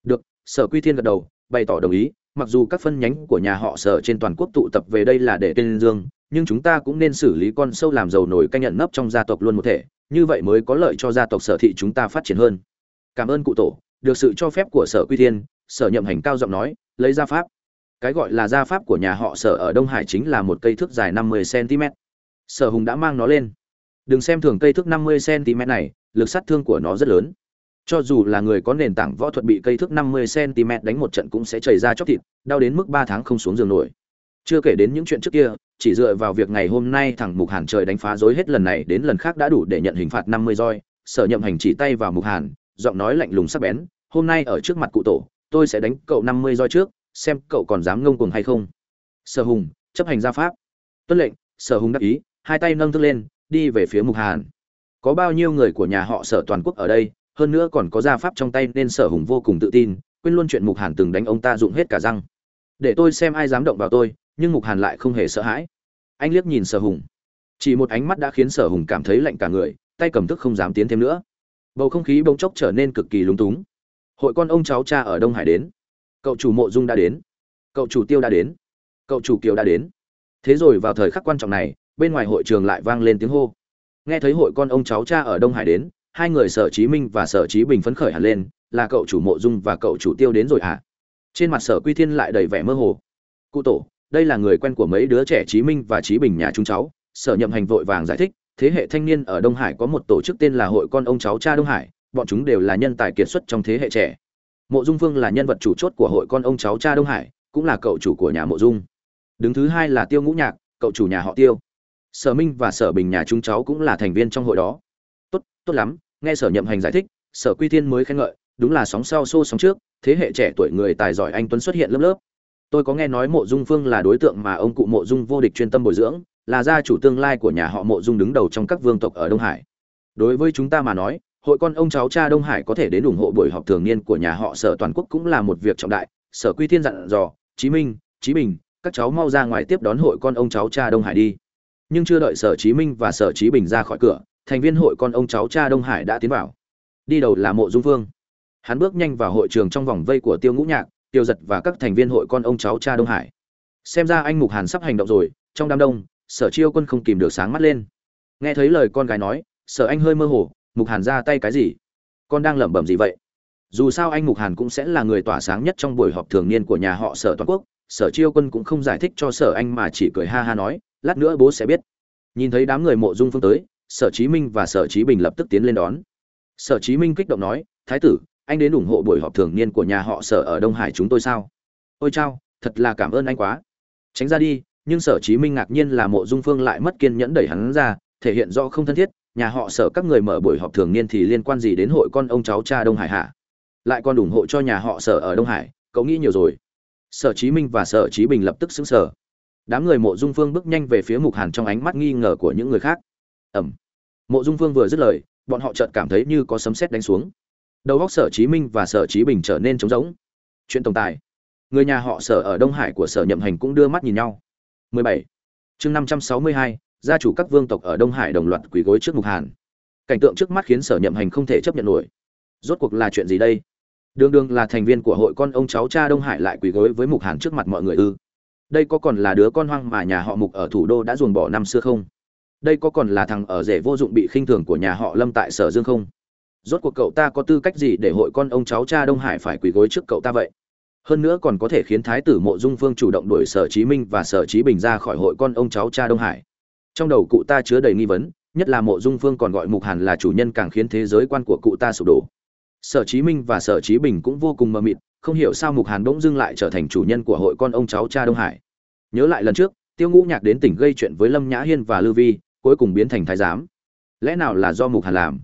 Được, sở quy thiên gật đầu, bày tỏ đồng ý, mặc dù các phân nhánh của nhà họ sở trên toàn quốc tụ tập về đây là để tên dương, nhưng chúng ta cũng nên xử lý con sâu làm giàu nổi canh nhận nấp trong gia tộc luôn một thể, như vậy mới có lợi cho gia tộc sở thị chúng ta phát triển hơn. Cảm ơn cụ tổ, được sự cho phép của sở quy thiên, sở nhậm hành cao giọng nói, lấy gia pháp. Cái gọi là gia pháp của nhà họ sở ở đông hải chính là một cây thước dài năm mươi cm sở hùng đã mang nó lên đừng xem thường cây thước năm mươi cm này lực sát thương của nó rất lớn cho dù là người có nền tảng võ thuật bị cây thước 50 cm đánh một trận cũng sẽ chảy ra chóc thịt, đau đến mức 3 tháng không xuống giường nổi. Chưa kể đến những chuyện trước kia, chỉ dựa vào việc ngày hôm nay thằng Mục Hàn trời đánh phá rối hết lần này đến lần khác đã đủ để nhận hình phạt 50 roi. Sở Nhậm Hành chỉ tay vào Mục Hàn, giọng nói lạnh lùng sắc bén, "Hôm nay ở trước mặt cụ tổ, tôi sẽ đánh cậu 50 roi trước, xem cậu còn dám ngông cuồng hay không." Sở Hùng, chấp hành gia pháp. Tuân lệnh, Sở Hùng đáp ý, hai tay nâng thức lên, đi về phía Mục Hàn. Có bao nhiêu người của nhà họ Sở toàn quốc ở đây, hơn nữa còn có gia pháp trong tay nên sở hùng vô cùng tự tin quên luôn chuyện mục hàn từng đánh ông ta dụng hết cả răng. Để tôi xem ai dám động vào tôi nhưng mục hàn lại không hề sợ hãi. Anh liếc nhìn sở hùng. Chỉ một ánh mắt đã khiến sở hùng cảm thấy lạnh cả người tay cầm thức không dám tiến thêm nữa. Bầu không khí bỗng chốc trở nên cực kỳ lúng túng. Hội con ông cháu cha ở đông hải đến. Cậu chủ mộ dung đã đến. Cậu chủ tiêu đã đến. Cậu chủ kiều đã đến. Thế rồi vào thời khắc quan trọng này bên ngoài hội trường lại vang lên tiếng hô. Nghe thấy hội con ông cháu cha ở đông hải đến, hai người sở chí minh và sở chí bình phấn khởi hẳn lên, là cậu chủ mộ dung và cậu chủ tiêu đến rồi à trên mặt sở quy thiên lại đầy vẻ mơ hồ. Cụ tổ, đây là người quen của mấy đứa trẻ chí minh và chí bình nhà chúng cháu, sở nhậm hành vội vàng giải thích, thế hệ thanh niên ở đông hải có một tổ chức tên là hội con ông cháu cha đông hải, bọn chúng đều là nhân tài kiệt xuất trong thế hệ trẻ. Mộ dung phương là nhân vật chủ chốt của hội con ông cháu cha đông hải, cũng là cậu chủ của nhà mộ dung. Đứng thứ hai là tiêu ngũ nhạc, cậu chủ nhà họ tiêu sở minh và sở bình nhà chúng cháu cũng là thành viên trong hội đó. Tốt tốt lắm, nghe sở nhậm hành giải thích, sở quy thiên mới khen ngợi, đúng là sóng sau xô sóng trước, thế hệ trẻ tuổi người tài giỏi anh tuấn xuất hiện lớp lớp. Tôi có nghe nói mộ dung phương là đối tượng mà ông cụ mộ dung vô địch chuyên tâm bồi dưỡng, là gia chủ tương lai của nhà họ mộ dung đứng đầu trong các vương tộc ở đông hải. Đối với chúng ta mà nói, hội con ông cháu cha đông hải có thể đến ủng hộ buổi họp thường niên của nhà họ sở toàn quốc cũng là một việc trọng đại, sở quy thiên dặn dò, chí minh, chí bình, các cháu mau ra ngoài tiếp đón hội con ông cháu cha đông hải đi nhưng chưa đợi sở chí minh và sở chí bình ra khỏi cửa thành viên hội con ông cháu cha Đông Hải đã tiến vào. Đi đầu là Mộ Dung vương. Hắn bước nhanh vào hội trường trong vòng vây của Tiêu Ngũ Nhạc, Tiêu Giật và các thành viên hội con ông cháu cha Đông Hải. Xem ra anh Mục Hàn sắp hành động rồi, trong đám đông, Sở Chiêu Quân không kìm được sáng mắt lên. Nghe thấy lời con gái nói, Sở Anh hơi mơ hồ, Mục Hàn ra tay cái gì? Con đang lẩm bẩm gì vậy? Dù sao anh Mục Hàn cũng sẽ là người tỏa sáng nhất trong buổi họp thường niên của nhà họ Sở toàn quốc, Sở Chiêu Quân cũng không giải thích cho Sở Anh mà chỉ cười ha ha nói, lát nữa bố sẽ biết. Nhìn thấy đám người Mộ Dung Phương tới, sở chí minh và sở chí bình lập tức tiến lên đón. Sở chí minh kích động nói thái tử anh đến ủng hộ buổi họp thường niên của nhà họ sở ở đông hải chúng tôi sao? Ôi chao thật là cảm ơn anh quá. Tránh ra đi nhưng sở chí minh ngạc nhiên là mộ dung phương lại mất kiên nhẫn đẩy hắn ra thể hiện rõ không thân thiết nhà họ sở các người mở buổi họp thường niên thì liên quan gì đến hội con ông cháu cha đông hải hả? Lại còn ủng hộ cho nhà họ sở ở đông hải cậu nghĩ nhiều rồi. Sở chí minh và sở chí bình lập tức xứng sở đám người mộ dung phương bước nhanh về phía mục hàn trong ánh mắt nghi ngờ của những người khác. Ẩm mộ dung vương vừa dứt lời bọn họ chợt cảm thấy như có sấm sét đánh xuống. Đầu góc sở chí minh và sở chí bình trở nên trống rỗng. Chuyện tổng tài. Người nhà họ sở ở đông hải của sở nhậm hành cũng đưa mắt nhìn nhau. 17. chương 562, gia chủ các vương tộc ở đông hải đồng loạt quỳ gối trước mục hàn. Cảnh tượng trước mắt khiến sở nhậm hành không thể chấp nhận nổi. Rốt cuộc là chuyện gì đây? Đương đương là thành viên của hội con ông cháu cha đông hải lại quỳ gối với mục hàn trước mặt mọi người ư? Đây có còn là đứa con hoang mà nhà họ mục ở thủ đô đã ruồng bỏ năm xưa không? Đây có còn là thằng ở rể vô dụng bị khinh thường của nhà họ lâm tại sở dương không? Rốt cuộc cậu ta có tư cách gì để hội con ông cháu cha đông hải phải quỳ gối trước cậu ta vậy? Hơn nữa còn có thể khiến thái tử mộ dung phương chủ động đuổi sở chí minh và sở chí bình ra khỏi hội con ông cháu cha đông hải. Trong đầu cụ ta chứa đầy nghi vấn, nhất là mộ dung phương còn gọi mục hàn là chủ nhân càng khiến thế giới quan của cụ ta sụp đổ. Sở chí minh và sở chí bình cũng vô cùng mờ mịt không hiểu sao mục hàn bỗng dưng lại trở thành chủ nhân của hội con ông cháu cha đông hải. Nhớ lại lần trước, tiêu ngũ nhạc đến tỉnh gây chuyện với lâm nhã hiên và lư vi, cuối cùng biến thành thái giám. Lẽ nào là do mục hàn làm?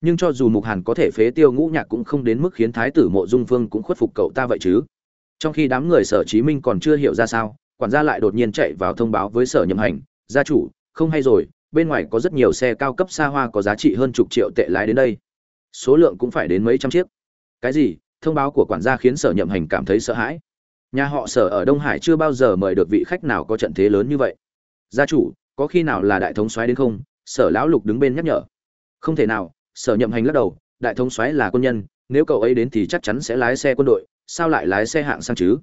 Nhưng cho dù mục hàn có thể phế tiêu ngũ nhạc cũng không đến mức khiến thái tử mộ dung vương cũng khuất phục cậu ta vậy chứ. Trong khi đám người sở chí minh còn chưa hiểu ra sao, quản gia lại đột nhiên chạy vào thông báo với sở nhậm hành, gia chủ, không hay rồi, bên ngoài có rất nhiều xe cao cấp xa hoa có giá trị hơn chục triệu tệ lái đến đây. Số lượng cũng phải đến mấy trăm chiếc. Cái gì? Thông báo của quản gia khiến sở nhậm hành cảm thấy sợ hãi. Nhà họ sở ở đông hải chưa bao giờ mời được vị khách nào có trận thế lớn như vậy. Gia chủ, có khi nào là đại thống soái đến không? Sở lão lục đứng bên nhắc nhở. Không thể nào, sở nhậm hành lắc đầu, đại thống soái là quân nhân, nếu cậu ấy đến thì chắc chắn sẽ lái xe quân đội, sao lại lái xe hạng sang chứ?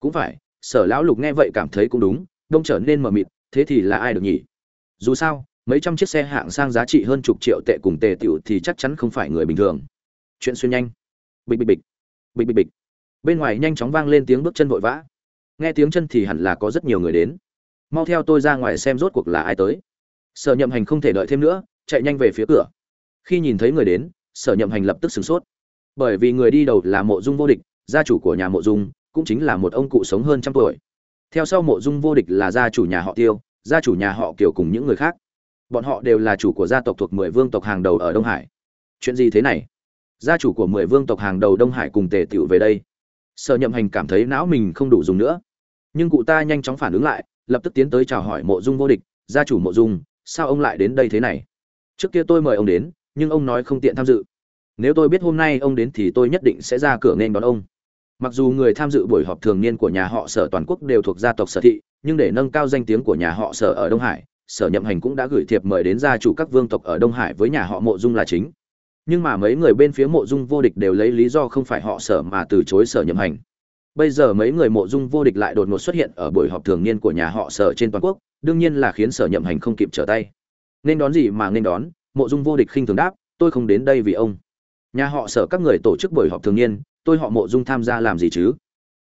Cũng phải, sở lão lục nghe vậy cảm thấy cũng đúng, đông trở nên mờ mịt, thế thì là ai được nhỉ? Dù sao, mấy trăm chiếc xe hạng sang giá trị hơn chục triệu tệ cùng tề tiểu thì chắc chắn không phải người bình thường. Chuyện xuyên nhanh. Bịch bịch bịch bịch bịch bịch. Bên ngoài nhanh chóng vang lên tiếng bước chân vội vã. Nghe tiếng chân thì hẳn là có rất nhiều người đến. Mau theo tôi ra ngoài xem rốt cuộc là ai tới. Sở nhậm hành không thể đợi thêm nữa, chạy nhanh về phía cửa. Khi nhìn thấy người đến, sở nhậm hành lập tức sửng sốt. Bởi vì người đi đầu là mộ dung vô địch, gia chủ của nhà mộ dung cũng chính là một ông cụ sống hơn trăm tuổi. Theo sau mộ dung vô địch là gia chủ nhà họ tiêu, gia chủ nhà họ kiều cùng những người khác. Bọn họ đều là chủ của gia tộc thuộc mười vương tộc hàng đầu ở đông hải. Chuyện gì thế này? Gia chủ của mười vương tộc hàng đầu đông hải cùng tề tựu về đây. Sở nhậm hành cảm thấy não mình không đủ dùng nữa. Nhưng cụ ta nhanh chóng phản ứng lại, lập tức tiến tới chào hỏi mộ dung vô địch. Gia chủ mộ dung, sao ông lại đến đây thế này? Trước kia tôi mời ông đến, nhưng ông nói không tiện tham dự. Nếu tôi biết hôm nay ông đến thì tôi nhất định sẽ ra cửa nên đón ông. Mặc dù người tham dự buổi họp thường niên của nhà họ sở toàn quốc đều thuộc gia tộc sở thị, nhưng để nâng cao danh tiếng của nhà họ sở ở đông hải, sở nhậm hành cũng đã gửi thiệp mời đến gia chủ các vương tộc ở đông hải với nhà họ mộ dung là chính nhưng mà mấy người bên phía mộ dung vô địch đều lấy lý do không phải họ sở mà từ chối sở nhậm hành. Bây giờ mấy người mộ dung vô địch lại đột ngột xuất hiện ở buổi họp thường niên của nhà họ sở trên toàn quốc, đương nhiên là khiến sở nhậm hành không kịp trở tay. Nên đón gì mà nên đón, mộ dung vô địch khinh thường đáp, tôi không đến đây vì ông. Nhà họ sở các người tổ chức buổi họp thường niên, tôi họ mộ dung tham gia làm gì chứ?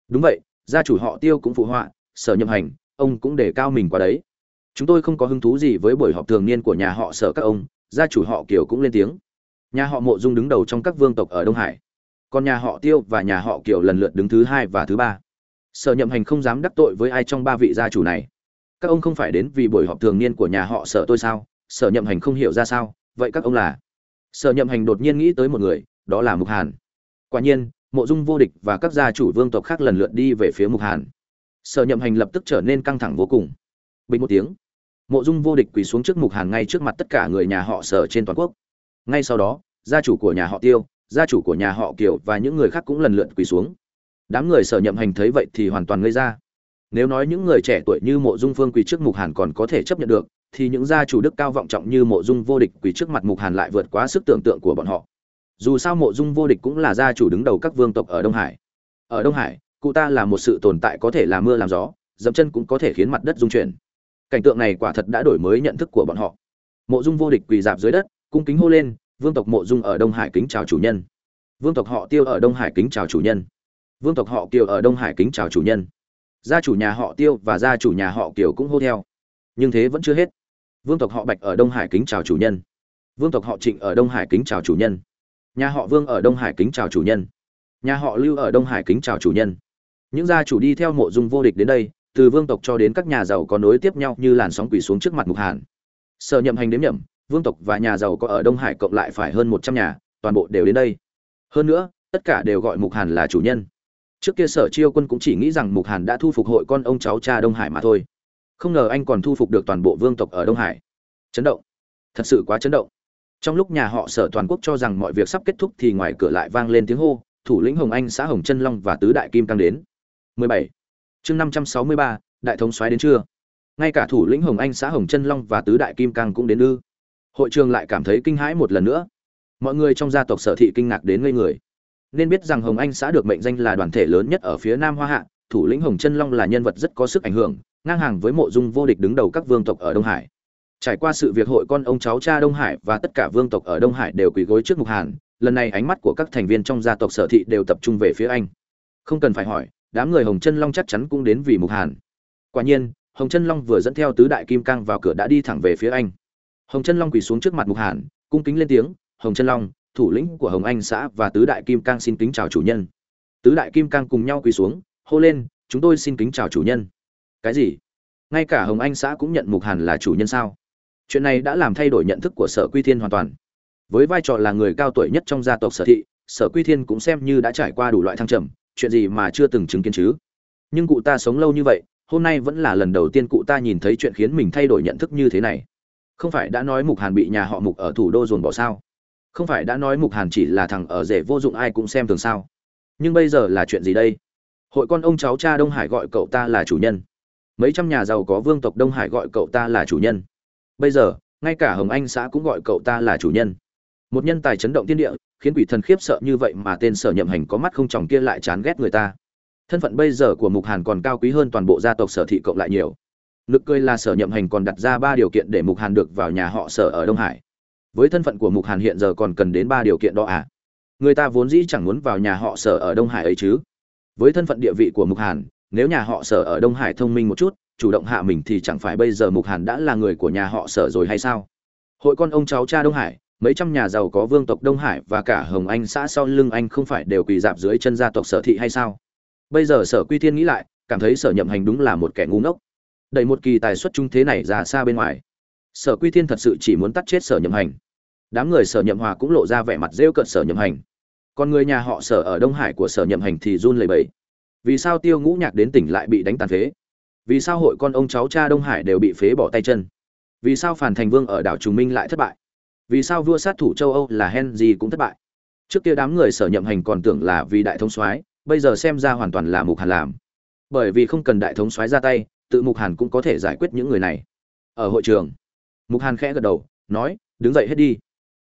Đúng vậy, gia chủ họ tiêu cũng phụ họa, sở nhậm hành, ông cũng để cao mình qua đấy. Chúng tôi không có hứng thú gì với buổi họp thường niên của nhà họ sở các ông, gia chủ họ kiều cũng lên tiếng nhà họ mộ dung đứng đầu trong các vương tộc ở đông hải. Còn nhà họ tiêu và nhà họ kiều lần lượt đứng thứ hai và thứ ba. Sở nhậm hành không dám đắc tội với ai trong ba vị gia chủ này. Các ông không phải đến vì buổi họp thường niên của nhà họ sở tôi sao? Sở nhậm hành không hiểu ra sao. Vậy các ông là? Sở nhậm hành đột nhiên nghĩ tới một người, đó là mục hàn. Quả nhiên, mộ dung vô địch và các gia chủ vương tộc khác lần lượt đi về phía mục hàn. Sở nhậm hành lập tức trở nên căng thẳng vô cùng. Bình một tiếng, mộ dung vô địch quỳ xuống trước mục hàn ngay trước mặt tất cả người nhà họ sở trên toàn quốc ngay sau đó, gia chủ của nhà họ tiêu, gia chủ của nhà họ kiều và những người khác cũng lần lượt quỳ xuống. Đám người sở nhậm hành thấy vậy thì hoàn toàn ngây ra. Nếu nói những người trẻ tuổi như mộ dung phương quỳ trước mục hàn còn có thể chấp nhận được, thì những gia chủ đức cao vọng trọng như mộ dung vô địch quỳ trước mặt mục hàn lại vượt quá sức tưởng tượng của bọn họ. Dù sao mộ dung vô địch cũng là gia chủ đứng đầu các vương tộc ở đông hải. Ở đông hải, cụ ta là một sự tồn tại có thể làm mưa làm gió dẫm chân cũng có thể khiến mặt đất rung chuyển. Cảnh tượng này quả thật đã đổi mới nhận thức của bọn họ. Mộ dung vô địch quỳ dạp dưới đất cung kính hô lên, vương tộc mộ dung ở đông hải kính chào chủ nhân. Vương tộc họ tiêu ở đông hải kính chào chủ nhân. Vương tộc họ kiều ở đông hải kính chào chủ nhân. Gia chủ nhà họ tiêu và gia chủ nhà họ kiều cũng hô theo. Nhưng thế vẫn chưa hết. Vương tộc họ bạch ở đông hải kính chào chủ nhân. Vương tộc họ trịnh ở đông hải kính chào chủ nhân. Nhà họ vương ở đông hải kính chào chủ nhân. Nhà họ lưu ở đông hải kính chào chủ nhân. Những gia chủ đi theo mộ dung vô địch đến đây, từ vương tộc cho đến các nhà giàu có nối tiếp nhau như làn sóng quỷ xuống trước mặt mục hàn. Sở nhậm hành đếm nhậm vương tộc và nhà giàu có ở đông hải cộng lại phải hơn một trăm nhà toàn bộ đều đến đây. Hơn nữa tất cả đều gọi mục hàn là chủ nhân. Trước kia sở chiêu quân cũng chỉ nghĩ rằng mục hàn đã thu phục hội con ông cháu cha đông hải mà thôi. Không ngờ anh còn thu phục được toàn bộ vương tộc ở đông hải. Chấn động. Thật sự quá chấn động. Trong lúc nhà họ sở toàn quốc cho rằng mọi việc sắp kết thúc thì ngoài cửa lại vang lên tiếng hô thủ lĩnh hồng anh xã hồng Trân long và tứ đại kim cang đến. 17. chương 563, đại thống soái đến chưa? Ngay cả thủ lĩnh hồng anh xã hồng Trân long và tứ đại kim cang cũng đến ư? Hội trường lại cảm thấy kinh hãi một lần nữa. Mọi người trong gia tộc sở thị kinh ngạc đến ngây người. Nên biết rằng hồng anh xã được mệnh danh là đoàn thể lớn nhất ở phía nam hoa hạ, thủ lĩnh hồng chân long là nhân vật rất có sức ảnh hưởng, ngang hàng với mộ dung vô địch đứng đầu các vương tộc ở đông hải. Trải qua sự việc hội con ông cháu cha đông hải và tất cả vương tộc ở đông hải đều quỳ gối trước mục hàn, lần này ánh mắt của các thành viên trong gia tộc sở thị đều tập trung về phía anh. Không cần phải hỏi, đám người hồng chân long chắc chắn cũng đến vì mục hàn. Quả nhiên, hồng chân long vừa dẫn theo tứ đại kim cang vào cửa đã đi thẳng về phía anh hồng chân long quỳ xuống trước mặt mục hàn, cung kính lên tiếng, hồng chân long, thủ lĩnh của hồng anh xã và tứ đại kim cang xin kính chào chủ nhân. Tứ đại kim cang cùng nhau quỳ xuống, hô lên, chúng tôi xin kính chào chủ nhân. Cái gì? Ngay cả hồng anh xã cũng nhận mục hàn là chủ nhân sao? Chuyện này đã làm thay đổi nhận thức của sở quy thiên hoàn toàn. Với vai trò là người cao tuổi nhất trong gia tộc sở thị, sở quy thiên cũng xem như đã trải qua đủ loại thăng trầm, chuyện gì mà chưa từng chứng kiến chứ? Nhưng cụ ta sống lâu như vậy, hôm nay vẫn là lần đầu tiên cụ ta nhìn thấy chuyện khiến mình thay đổi nhận thức như thế này không phải đã nói mục hàn bị nhà họ mục ở thủ đô dồn bỏ sao? Không phải đã nói mục hàn chỉ là thằng ở rể vô dụng ai cũng xem thường sao? Nhưng bây giờ là chuyện gì đây? Hội con ông cháu cha đông hải gọi cậu ta là chủ nhân. Mấy trăm nhà giàu có vương tộc đông hải gọi cậu ta là chủ nhân. Bây giờ, ngay cả hồng anh xã cũng gọi cậu ta là chủ nhân. Một nhân tài chấn động thiên địa, khiến quỷ thần khiếp sợ như vậy mà tên sở nhậm hành có mắt không tròng kia lại chán ghét người ta. Thân phận bây giờ của mục hàn còn cao quý hơn toàn bộ gia tộc sở thị cộng lại nhiều nực cười là sở nhậm hành còn đặt ra ba điều kiện để mục hàn được vào nhà họ sở ở đông hải. Với thân phận của mục hàn hiện giờ còn cần đến ba điều kiện đó à? Người ta vốn dĩ chẳng muốn vào nhà họ sở ở đông hải ấy chứ. Với thân phận địa vị của mục hàn, nếu nhà họ sở ở đông hải thông minh một chút, chủ động hạ mình thì chẳng phải bây giờ mục hàn đã là người của nhà họ sở rồi hay sao? Hội con ông cháu cha đông hải, mấy trăm nhà giàu có vương tộc đông hải và cả hồng anh xã sau lưng anh không phải đều quỳ dạp dưới chân gia tộc sở thị hay sao? Bây giờ sở quy thiên nghĩ lại, cảm thấy sở nhậm hành đúng là một kẻ ngu ngốc đẩy một kỳ tài xuất trung thế này ra xa bên ngoài. Sở quy thiên thật sự chỉ muốn tắt chết sở nhậm hành. Đám người sở nhậm hòa cũng lộ ra vẻ mặt rêu cận sở nhậm hành. Còn người nhà họ sở ở đông hải của sở nhậm hành thì run lẩy bẩy. Vì sao tiêu ngũ nhạc đến tỉnh lại bị đánh tàn phế? Vì sao hội con ông cháu cha đông hải đều bị phế bỏ tay chân? Vì sao phản thành vương ở đảo trùng minh lại thất bại? Vì sao vua sát thủ châu âu là hen gì cũng thất bại? Trước kia đám người sở nhậm hành còn tưởng là vì đại thống soái, bây giờ xem ra hoàn toàn là mục hàn làm. Bởi vì không cần đại thống soái ra tay tự mục hàn cũng có thể giải quyết những người này. Ở hội trường, mục hàn khẽ gật đầu, nói, đứng dậy hết đi.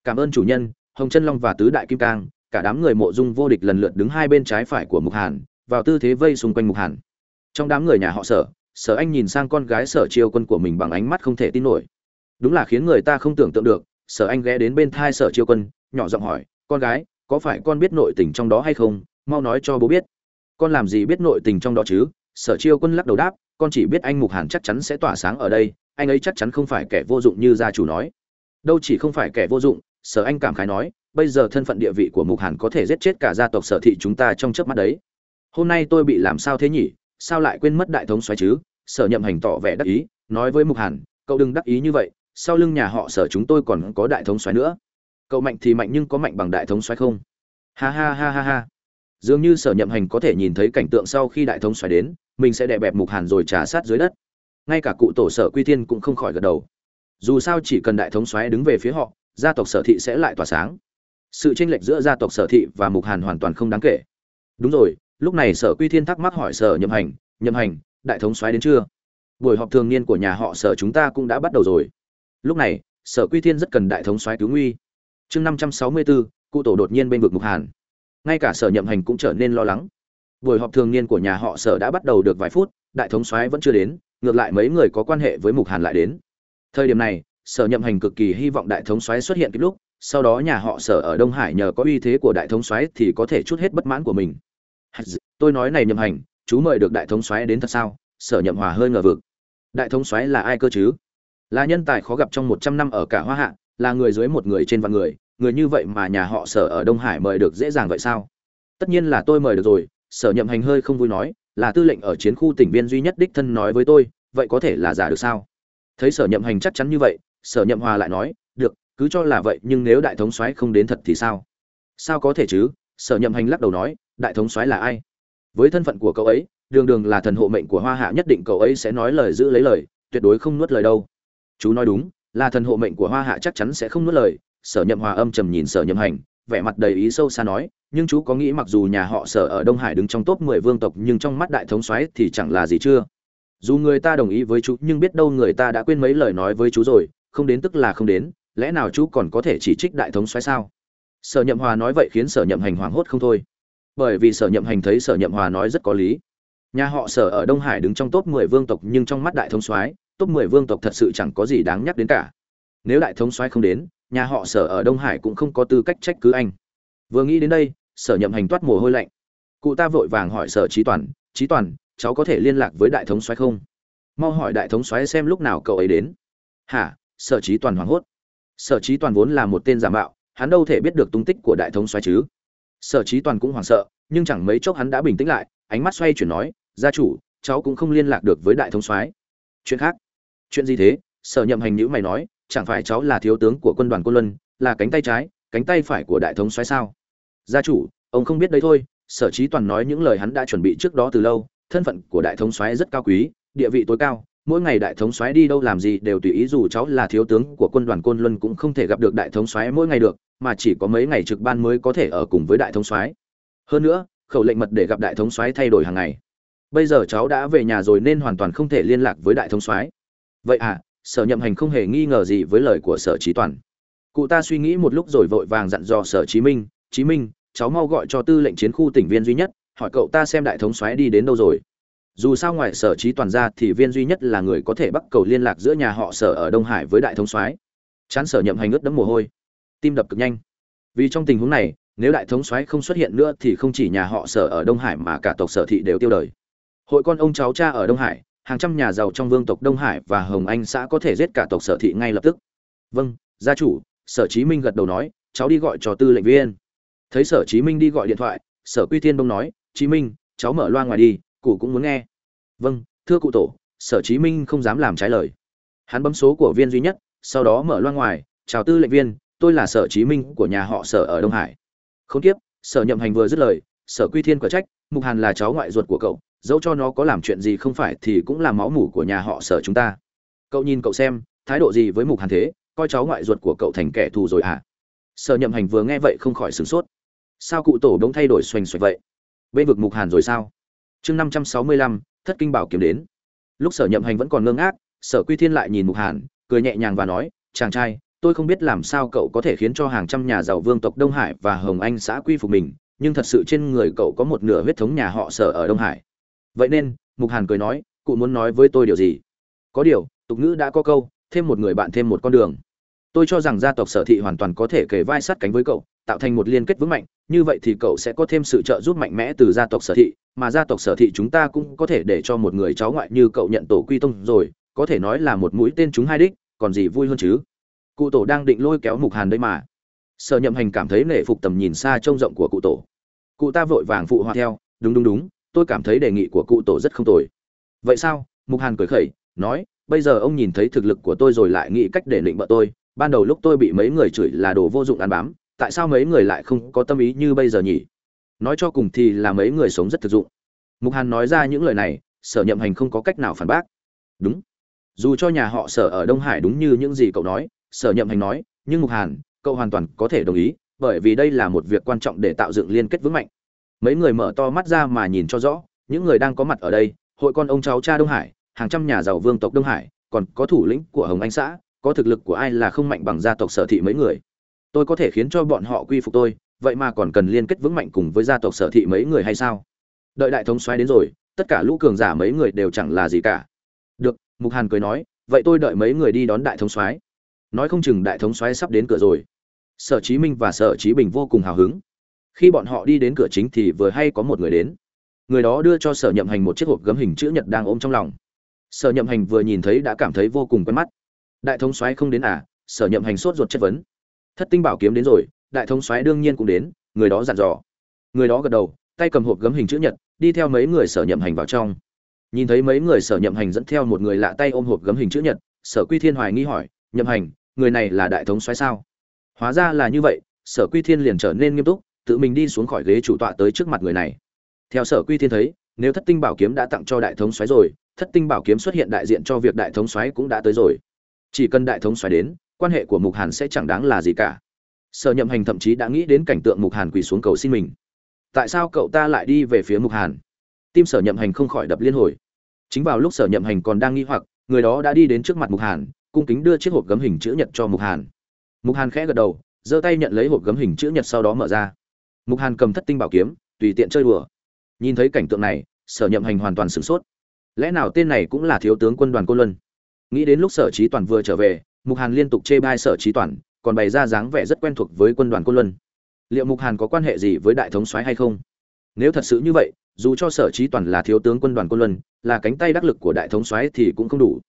Cảm ơn chủ nhân, hồng chân long và tứ đại kim cang, cả đám người mộ dung vô địch lần lượt đứng hai bên trái phải của mục hàn, vào tư thế vây xung quanh mục hàn. Trong đám người nhà họ sở sở anh nhìn sang con gái sở chiêu quân của mình bằng ánh mắt không thể tin nổi. Đúng là khiến người ta không tưởng tượng được, sở anh ghé đến bên thai sở chiêu quân, nhỏ giọng hỏi, con gái, có phải con biết nội tình trong đó hay không? Mau nói cho bố biết. Con làm gì biết nội tình trong đó chứ? Sở chiêu quân lắc đầu đáp con chỉ biết anh mục hàn chắc chắn sẽ tỏa sáng ở đây, anh ấy chắc chắn không phải kẻ vô dụng như gia chủ nói. Đâu chỉ không phải kẻ vô dụng, sở anh cảm khái nói, bây giờ thân phận địa vị của mục hàn có thể giết chết cả gia tộc sở thị chúng ta trong chớp mắt đấy. Hôm nay tôi bị làm sao thế nhỉ? Sao lại quên mất đại thống xoáy chứ? Sở nhậm hành tỏ vẻ đắc ý, nói với mục hàn, cậu đừng đắc ý như vậy, sau lưng nhà họ sở chúng tôi còn có đại thống xoáy nữa. Cậu mạnh thì mạnh nhưng có mạnh bằng đại thống xoáy không? Ha ha ha ha ha. Dường như sở nhậm hành có thể nhìn thấy cảnh tượng sau khi đại thống xoáy đến mình sẽ đè bẹp mục hàn rồi trả sát dưới đất. Ngay cả cụ tổ sở quy tiên cũng không khỏi gật đầu. Dù sao chỉ cần đại thống xoáy đứng về phía họ, gia tộc sở thị sẽ lại tỏa sáng. Sự tranh lệch giữa gia tộc sở thị và mục hàn hoàn toàn không đáng kể. Đúng rồi, lúc này sở quy thiên thắc mắc hỏi sở nhậm hành nhậm hành, đại thống xoáy đến chưa? Buổi họp thường niên của nhà họ sở chúng ta cũng đã bắt đầu rồi. Lúc này, sở quy thiên rất cần đại thống xoáy cứu nguy. Chương năm trăm sáu mươi bốn, cụ tổ đột nhiên bên vực mục hàn. Ngay cả sở nhậm hành cũng trở nên lo lắng buổi họp thường niên của nhà họ sở đã bắt đầu được vài phút, đại thống soái vẫn chưa đến, ngược lại mấy người có quan hệ với mục hàn lại đến. Thời điểm này, sở nhậm hành cực kỳ hy vọng đại thống soái xuất hiện kịp lúc, sau đó nhà họ sở ở đông hải nhờ có uy thế của đại thống soái thì có thể chút hết bất mãn của mình. Tôi nói này nhậm hành, chú mời được đại thống soái đến thật sao? Sở nhậm hòa hơi ngờ vực. Đại thống soái là ai cơ chứ? Là nhân tài khó gặp trong một trăm năm ở cả hoa hạ, là người dưới một người trên vạn người người như vậy mà nhà họ sở ở đông hải mời được dễ dàng vậy sao? Tất nhiên là tôi mời được rồi sở nhậm hành hơi không vui nói, là tư lệnh ở chiến khu tỉnh viên duy nhất đích thân nói với tôi, vậy có thể là giả được sao? Thấy sở nhậm hành chắc chắn như vậy, sở nhậm hòa lại nói, được, cứ cho là vậy, nhưng nếu đại thống soái không đến thật thì sao? Sao có thể chứ? Sở nhậm hành lắc đầu nói, đại thống soái là ai? Với thân phận của cậu ấy, đường đường là thần hộ mệnh của hoa hạ nhất định cậu ấy sẽ nói lời giữ lấy lời, tuyệt đối không nuốt lời đâu. Chú nói đúng, là thần hộ mệnh của hoa hạ chắc chắn sẽ không nuốt lời. Sở nhậm hòa âm trầm nhìn sở nhậm hành vẻ mặt đầy ý sâu xa nói, nhưng chú có nghĩ mặc dù nhà họ sở ở đông hải đứng trong top mười vương tộc nhưng trong mắt đại thống soái thì chẳng là gì chưa? Dù người ta đồng ý với chú, nhưng biết đâu người ta đã quên mấy lời nói với chú rồi, không đến tức là không đến, lẽ nào chú còn có thể chỉ trích đại thống soái sao? Sở nhậm hòa nói vậy khiến sở nhậm hành hoảng hốt không thôi. Bởi vì sở nhậm hành thấy sở nhậm hòa nói rất có lý. Nhà họ sở ở đông hải đứng trong top mười vương tộc nhưng trong mắt đại thống soái, top 10 vương tộc thật sự chẳng có gì đáng nhắc đến cả. Nếu đại thống soái không đến nhà họ sở ở đông hải cũng không có tư cách trách cứ anh. Vừa nghĩ đến đây, sở nhậm hành toát mồ hôi lạnh. Cụ ta vội vàng hỏi sở trí toàn trí toàn, cháu có thể liên lạc với đại thống soái không? Mau hỏi đại thống soái xem lúc nào cậu ấy đến. Hả? Sở trí toàn hoảng hốt. Sở trí toàn vốn là một tên giả mạo, hắn đâu thể biết được tung tích của đại thống soái chứ? Sở trí toàn cũng hoảng sợ, nhưng chẳng mấy chốc hắn đã bình tĩnh lại, ánh mắt xoay chuyển nói, gia chủ, cháu cũng không liên lạc được với đại thống soái. Chuyện khác. Chuyện gì thế? Sở nhậm hành nhữ mày nói chẳng phải cháu là thiếu tướng của quân đoàn côn luân, là cánh tay trái, cánh tay phải của đại thống soái sao? Gia chủ, ông không biết đấy thôi, sở trí toàn nói những lời hắn đã chuẩn bị trước đó từ lâu, thân phận của đại thống soái rất cao quý, địa vị tối cao, mỗi ngày đại thống soái đi đâu làm gì đều tùy ý dù cháu là thiếu tướng của quân đoàn côn luân cũng không thể gặp được đại thống soái mỗi ngày được, mà chỉ có mấy ngày trực ban mới có thể ở cùng với đại thống soái hơn nữa, khẩu lệnh mật để gặp đại thống soái thay đổi hàng ngày. Bây giờ cháu đã về nhà rồi nên hoàn toàn không thể liên lạc với đại thống soái vậy à sở nhậm hành không hề nghi ngờ gì với lời của sở trí toàn. Cụ ta suy nghĩ một lúc rồi vội vàng dặn dò sở chí minh chí minh, cháu mau gọi cho tư lệnh chiến khu tỉnh viên duy nhất, hỏi cậu ta xem đại thống soái đi đến đâu rồi. Dù sao ngoài sở trí toàn ra thì viên duy nhất là người có thể bắt cầu liên lạc giữa nhà họ sở ở đông hải với đại thống soái. Chán sở nhậm hành ướt đẫm mồ hôi, tim đập cực nhanh. Vì trong tình huống này, nếu đại thống soái không xuất hiện nữa thì không chỉ nhà họ sở ở đông hải mà cả tộc sở thị đều tiêu đời. Hội con ông cháu cha ở đông hải hàng trăm nhà giàu trong vương tộc đông hải và hồng anh xã có thể giết cả tộc sở thị ngay lập tức. Vâng gia chủ, sở chí minh gật đầu nói, cháu đi gọi cho tư lệnh viên. Thấy sở chí minh đi gọi điện thoại, sở quy thiên Đông nói, chí minh, cháu mở loa ngoài đi, cụ cũng muốn nghe. Vâng thưa cụ tổ, sở chí minh không dám làm trái lời. Hắn bấm số của viên duy nhất, sau đó mở loa ngoài, chào tư lệnh viên, tôi là sở chí minh của nhà họ sở ở đông hải. Không tiếp, sở nhậm hành vừa dứt lời, sở quy thiên quả trách, mục hàn là cháu ngoại ruột của cậu dẫu cho nó có làm chuyện gì không phải thì cũng là máu mủ của nhà họ sở chúng ta. Cậu nhìn cậu xem, thái độ gì với mục hàn thế? Coi cháu ngoại ruột của cậu thành kẻ thù rồi à sở nhậm hành vừa nghe vậy không khỏi sửng sốt. Sao cụ tổ đống thay đổi xoành xoạch vậy? Bên vực mục hàn rồi sao? Chương năm trăm sáu mươi lăm, thất kinh bảo kiếm đến. Lúc sở nhậm hành vẫn còn ngơ ngác, sở quy thiên lại nhìn mục hàn, cười nhẹ nhàng và nói, chàng trai, tôi không biết làm sao cậu có thể khiến cho hàng trăm nhà giàu vương tộc đông hải và hồng anh xã quy phục mình, nhưng thật sự trên người cậu có một nửa huyết thống nhà họ sở ở đông hải vậy nên, mục hàn cười nói, cụ muốn nói với tôi điều gì? Có điều, tục ngữ đã có câu, thêm một người bạn thêm một con đường. Tôi cho rằng gia tộc sở thị hoàn toàn có thể kể vai sát cánh với cậu, tạo thành một liên kết vững mạnh, như vậy thì cậu sẽ có thêm sự trợ giúp mạnh mẽ từ gia tộc sở thị, mà gia tộc sở thị chúng ta cũng có thể để cho một người cháu ngoại như cậu nhận tổ quy tông rồi, có thể nói là một mũi tên chúng hai đích, còn gì vui hơn chứ? Cụ tổ đang định lôi kéo mục hàn đây mà. Sở nhậm hành cảm thấy nể phục tầm nhìn xa trông rộng của cụ tổ. Cụ ta vội vàng phụ họa theo, đúng đúng đúng tôi cảm thấy đề nghị của cụ tổ rất không tồi. Vậy sao? Mục hàn cười khẩy, nói, bây giờ ông nhìn thấy thực lực của tôi rồi lại nghĩ cách để định vợ tôi. Ban đầu lúc tôi bị mấy người chửi là đồ vô dụng ăn bám, tại sao mấy người lại không có tâm ý như bây giờ nhỉ? Nói cho cùng thì là mấy người sống rất thực dụng. Mục hàn nói ra những lời này, sở nhậm hành không có cách nào phản bác. Đúng. Dù cho nhà họ sở ở đông hải đúng như những gì cậu nói, sở nhậm hành nói, nhưng mục hàn, cậu hoàn toàn có thể đồng ý, bởi vì đây là một việc quan trọng để tạo dựng liên kết vững mạnh mấy người mở to mắt ra mà nhìn cho rõ, những người đang có mặt ở đây, hội con ông cháu cha đông hải, hàng trăm nhà giàu vương tộc đông hải, còn có thủ lĩnh của hồng anh xã, có thực lực của ai là không mạnh bằng gia tộc sở thị mấy người. Tôi có thể khiến cho bọn họ quy phục tôi, vậy mà còn cần liên kết vững mạnh cùng với gia tộc sở thị mấy người hay sao? Đợi đại thống xoáy đến rồi, tất cả lũ cường giả mấy người đều chẳng là gì cả. Được, mục hàn cười nói, vậy tôi đợi mấy người đi đón đại thống soái nói không chừng đại thống soái sắp đến cửa rồi. Sở chí minh và sở chí bình vô cùng hào hứng khi bọn họ đi đến cửa chính thì vừa hay có một người đến. Người đó đưa cho sở nhậm hành một chiếc hộp gấm hình chữ nhật đang ôm trong lòng. Sở nhậm hành vừa nhìn thấy đã cảm thấy vô cùng quen mắt. Đại thống soái không đến à? Sở nhậm hành sốt ruột chất vấn. Thất tinh bảo kiếm đến rồi, đại thống soái đương nhiên cũng đến, người đó dặn dò. Người đó gật đầu, tay cầm hộp gấm hình chữ nhật, đi theo mấy người sở nhậm hành vào trong. Nhìn thấy mấy người sở nhậm hành dẫn theo một người lạ tay ôm hộp gấm hình chữ nhật, sở quy thiên hoài nghi hỏi, nhậm hành, người này là đại thống soái sao? Hóa ra là như vậy, sở quy thiên liền trở nên nghiêm túc tự mình đi xuống khỏi ghế chủ tọa tới trước mặt người này. Theo sở quy thiên thấy, nếu thất tinh bảo kiếm đã tặng cho đại thống soái rồi, thất tinh bảo kiếm xuất hiện đại diện cho việc đại thống soái cũng đã tới rồi. Chỉ cần đại thống soái đến, quan hệ của mục hàn sẽ chẳng đáng là gì cả. Sở nhậm hành thậm chí đã nghĩ đến cảnh tượng mục hàn quỳ xuống cầu xin mình. Tại sao cậu ta lại đi về phía mục hàn? Tim sở nhậm hành không khỏi đập liên hồi. Chính vào lúc sở nhậm hành còn đang nghi hoặc, người đó đã đi đến trước mặt mục hàn, cung kính đưa chiếc hộp gấm hình chữ nhật cho mục hàn. Mục hàn khẽ gật đầu, giơ tay nhận lấy hộp gấm hình chữ nhật sau đó mở ra mục hàn cầm thất tinh bảo kiếm, tùy tiện chơi đùa. Nhìn thấy cảnh tượng này, sở nhậm hành hoàn toàn sửng sốt. Lẽ nào tên này cũng là thiếu tướng quân đoàn cô luân? Nghĩ đến lúc sở trí toàn vừa trở về, mục hàn liên tục chê bai sở trí toàn, còn bày ra dáng vẻ rất quen thuộc với quân đoàn côn luân. Liệu mục hàn có quan hệ gì với đại thống soái hay không? Nếu thật sự như vậy, dù cho sở trí toàn là thiếu tướng quân đoàn côn luân, là cánh tay đắc lực của đại thống soái thì cũng không đủ.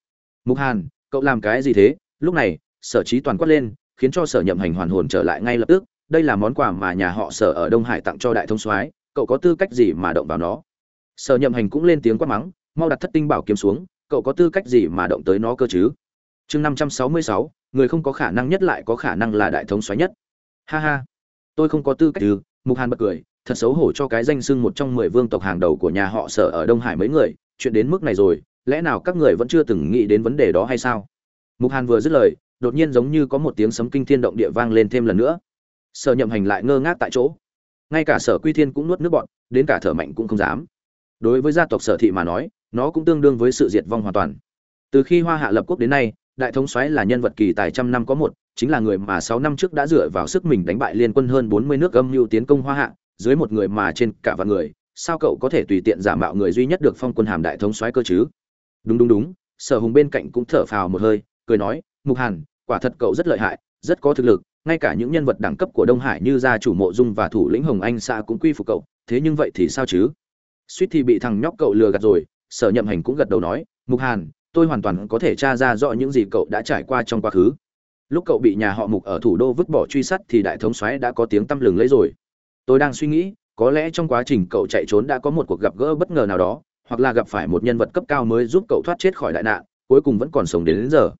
Mục hàn, cậu làm cái gì thế? Lúc này, sở trí toàn quát lên, khiến cho sở nhậm hành hoàn hồn trở lại ngay lập tức đây là món quà mà nhà họ sở ở đông hải tặng cho đại thống soái, cậu có tư cách gì mà động vào nó? Sở nhậm hành cũng lên tiếng quát mắng, mau đặt thất tinh bảo kiếm xuống, cậu có tư cách gì mà động tới nó cơ chứ? Chương năm trăm sáu mươi sáu, người không có khả năng nhất lại có khả năng là đại thống xoáy nhất. Ha ha, tôi không có tư cách ư mục hàn bật cười, thật xấu hổ cho cái danh sưng một trong mười vương tộc hàng đầu của nhà họ sở ở đông hải mấy người, chuyện đến mức này rồi, lẽ nào các người vẫn chưa từng nghĩ đến vấn đề đó hay sao? Mục hàn vừa dứt lời, đột nhiên giống như có một tiếng sấm kinh thiên động địa vang lên thêm lần nữa sở nhậm hành lại ngơ ngác tại chỗ. Ngay cả sở quy thiên cũng nuốt nước bọn đến cả thở mạnh cũng không dám. Đối với gia tộc sở thị mà nói, nó cũng tương đương với sự diệt vong hoàn toàn. Từ khi hoa hạ lập quốc đến nay, đại thống soái là nhân vật kỳ tài trăm năm có một, chính là người mà sáu năm trước đã dựa vào sức mình đánh bại liên quân hơn bốn mươi nước âm mưu tiến công hoa hạ, dưới một người mà trên cả vạn người, sao cậu có thể tùy tiện giả mạo người duy nhất được phong quân hàm đại thống soái cơ chứ? Đúng đúng đúng, sở hùng bên cạnh cũng thở phào một hơi, cười nói, mục hàn, quả thật cậu rất lợi hại, rất có thực lực ngay cả những nhân vật đẳng cấp của đông hải như gia chủ mộ dung và thủ lĩnh hồng anh xã cũng quy phục cậu thế nhưng vậy thì sao chứ? Suýt thì bị thằng nhóc cậu lừa gạt rồi sở nhậm hành cũng gật đầu nói mục hàn tôi hoàn toàn có thể tra ra rõ những gì cậu đã trải qua trong quá khứ. Lúc cậu bị nhà họ mục ở thủ đô vứt bỏ truy sát thì đại thống soái đã có tiếng tăm lừng lấy rồi. Tôi đang suy nghĩ có lẽ trong quá trình cậu chạy trốn đã có một cuộc gặp gỡ bất ngờ nào đó hoặc là gặp phải một nhân vật cấp cao mới giúp cậu thoát chết khỏi đại nạn cuối cùng vẫn còn sống đến, đến giờ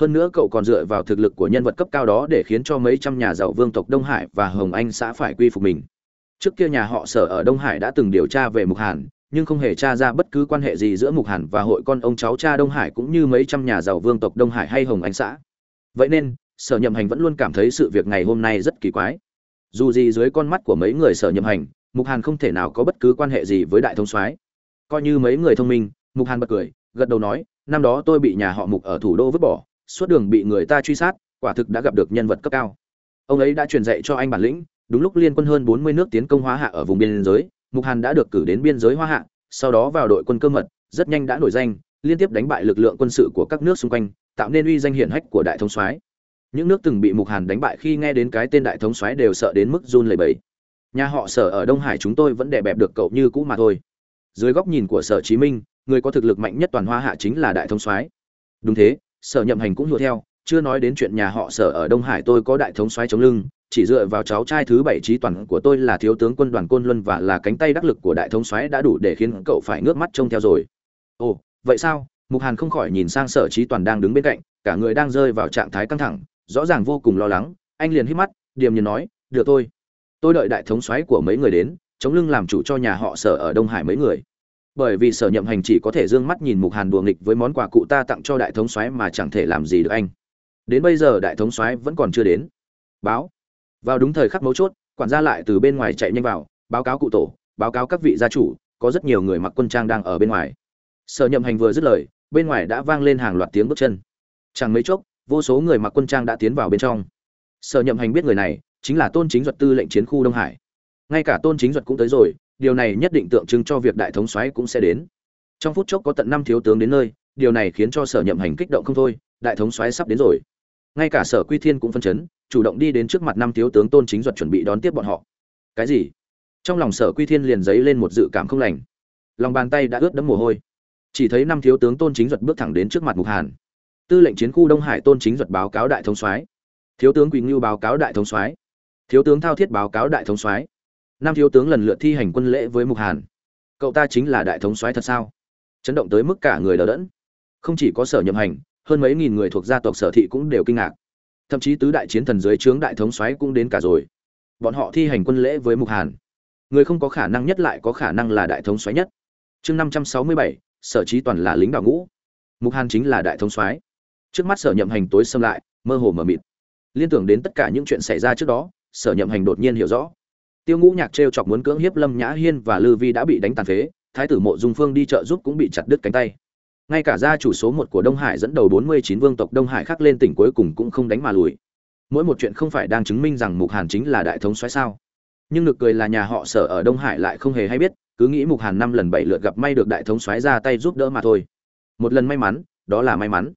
hơn nữa cậu còn dựa vào thực lực của nhân vật cấp cao đó để khiến cho mấy trăm nhà giàu vương tộc đông hải và hồng anh xã phải quy phục mình. Trước kia nhà họ sở ở đông hải đã từng điều tra về mục hàn, nhưng không hề tra ra bất cứ quan hệ gì giữa mục hàn và hội con ông cháu cha đông hải cũng như mấy trăm nhà giàu vương tộc đông hải hay hồng anh xã. Vậy nên, sở nhậm hành vẫn luôn cảm thấy sự việc ngày hôm nay rất kỳ quái. Dù gì dưới con mắt của mấy người sở nhậm hành, mục hàn không thể nào có bất cứ quan hệ gì với đại thông soái. Coi như mấy người thông minh, mục hàn bật cười, gật đầu nói, năm đó tôi bị nhà họ mục ở thủ đô vứt bỏ suốt đường bị người ta truy sát, quả thực đã gặp được nhân vật cấp cao. Ông ấy đã truyền dạy cho anh bản lĩnh, đúng lúc liên quân hơn bốn mươi nước tiến công Hoa hạ ở vùng biên giới, mục hàn đã được cử đến biên giới hoa hạ, sau đó vào đội quân cơ mật, rất nhanh đã nổi danh, liên tiếp đánh bại lực lượng quân sự của các nước xung quanh, tạo nên uy danh hiển hách của đại thống soái. Những nước từng bị mục hàn đánh bại khi nghe đến cái tên đại thống soái đều sợ đến mức run lẩy bẩy. Nhà họ sở ở đông hải chúng tôi vẫn đè bẹp được cậu như cũ mà thôi. Dưới góc nhìn của sở chí minh, người có thực lực mạnh nhất toàn hoa hạ chính là đại thống soái. Đúng thế sở nhậm hành cũng hùa theo, chưa nói đến chuyện nhà họ sở ở đông hải tôi có đại thống soái chống lưng, chỉ dựa vào cháu trai thứ bảy trí toàn của tôi là thiếu tướng quân đoàn côn luân và là cánh tay đắc lực của đại thống soái đã đủ để khiến cậu phải ngước mắt trông theo rồi. Ồ, vậy sao? Mục hàn không khỏi nhìn sang sở trí toàn đang đứng bên cạnh, cả người đang rơi vào trạng thái căng thẳng, rõ ràng vô cùng lo lắng. Anh liền hít mắt, điềm nhiên nói, được tôi tôi đợi đại thống soái của mấy người đến, chống lưng làm chủ cho nhà họ sở ở đông hải mấy người bởi vì sở nhậm hành chỉ có thể d ư ơ n g mắt nhìn mục hàn đùa nghịch với món quà cụ ta tặng cho đại thống soái mà chẳng thể làm gì được anh. Đến bây giờ đại thống soái vẫn còn chưa đến. Báo. Vào đúng thời khắc mấu chốt, quản gia lại từ bên ngoài chạy nhanh vào, báo cáo cụ tổ, báo cáo các vị gia chủ, có rất nhiều người mặc quân trang đang ở bên ngoài. Sở nhậm hành vừa dứt lời, bên ngoài đã vang lên hàng loạt tiếng bước chân. Chẳng mấy chốc, vô số người mặc quân trang đã tiến vào bên trong. Sở nhậm hành biết người này, chính là tôn chính duật tư lệnh chiến khu đông hải. Ngay cả tôn chính duật cũng tới rồi điều này nhất định tượng trưng cho việc đại thống soái cũng sẽ đến. Trong phút chốc có tận năm thiếu tướng đến nơi, điều này khiến cho sở nhậm hành kích động không thôi, đại thống soái sắp đến rồi. Ngay cả sở quy thiên cũng phân chấn, chủ động đi đến trước mặt năm thiếu tướng tôn chính duật chuẩn bị đón tiếp bọn họ. Cái gì? Trong lòng sở quy thiên liền dấy lên một dự cảm không lành. Lòng bàn tay đã ướt đẫm mồ hôi. Chỉ thấy năm thiếu tướng tôn chính duật bước thẳng đến trước mặt mục hàn. Tư lệnh chiến khu đông hải tôn chính duật báo cáo đại thống soái. Thiếu tướng quỳnh Nưu báo cáo đại thống soái. Thiếu tướng thao thiết báo cáo đại thống soái năm thiếu tướng lần lượt thi hành quân lễ với mục hàn. Cậu ta chính là đại thống soái thật sao? Chấn động tới mức cả người đờ đẫn. Không chỉ có sở nhậm hành, hơn mấy nghìn người thuộc gia tộc sở thị cũng đều kinh ngạc. Thậm chí tứ đại chiến thần dưới trướng đại thống soái cũng đến cả rồi. Bọn họ thi hành quân lễ với mục hàn. Người không có khả năng nhất lại có khả năng là đại thống soái nhất. Chương năm trăm sáu mươi bảy, sở trí toàn là lính đào ngũ. Mục hàn chính là đại thống soái. Trước mắt sở nhậm hành tối xâm lại, mơ hồ mờ mịt. Liên tưởng đến tất cả những chuyện xảy ra trước đó, sở nhậm hành đột nhiên hiểu rõ tiêu ngũ nhạc t chọc muốn cưỡng hiếp lâm nhã hiên và lư vi đã bị đánh tàn phế, thái tử mộ dung phương đi trợ giúp cũng bị chặt đứt cánh tay. Ngay cả gia chủ số một của đông hải dẫn đầu bốn mươi chín vương tộc đông hải khác lên tỉnh cuối cùng cũng không đánh mà lùi. Mỗi một chuyện không phải đang chứng minh rằng mục hàn chính là đại thống xoáy sao. Nhưng được cười là nhà họ sở ở đông hải lại không hề hay biết, cứ nghĩ mục hàn năm lần bảy lượt gặp may được đại thống xoáy ra tay giúp đỡ mà thôi. Một lần may mắn, đó là may mắn.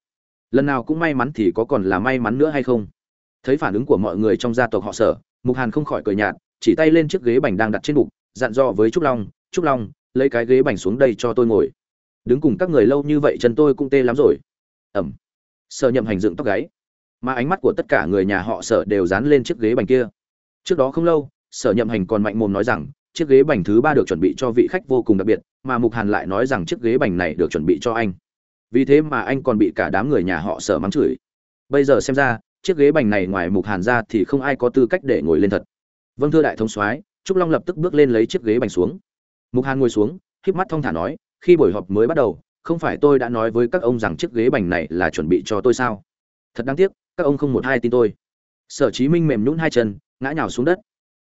Lần nào cũng may mắn thì có còn là may mắn nữa hay không? Thấy phản ứng của mọi người trong gia tộc họ sở, mục hàn không khỏi cười nhạt chỉ tay lên chiếc ghế bành đang đặt trên bục, dặn dò với trúc long trúc long, lấy cái ghế bành xuống đây cho tôi ngồi. Đứng cùng các người lâu như vậy chân tôi cũng tê lắm rồi. Ẩm. Sợ nhậm hành dựng tóc gáy. Mà ánh mắt của tất cả người nhà họ sợ đều dán lên chiếc ghế bành kia. Trước đó không lâu, sở nhậm hành còn mạnh mồm nói rằng, chiếc ghế bành thứ ba được chuẩn bị cho vị khách vô cùng đặc biệt, mà mục hàn lại nói rằng chiếc ghế bành này được chuẩn bị cho anh. Vì thế mà anh còn bị cả đám người nhà họ sở mắng chửi. Bây giờ xem ra, chiếc ghế bành này ngoài mục hàn ra thì không ai có tư cách để ngồi lên thật vâng thưa đại thống soái, trúc long lập tức bước lên lấy chiếc ghế bành xuống. Mục hàn ngồi xuống, híp mắt thong thả nói, khi buổi họp mới bắt đầu, không phải tôi đã nói với các ông rằng chiếc ghế bành này là chuẩn bị cho tôi sao? Thật đáng tiếc, các ông không một hai tin tôi. Sở chí minh mềm nhũn hai chân, ngã nhào xuống đất.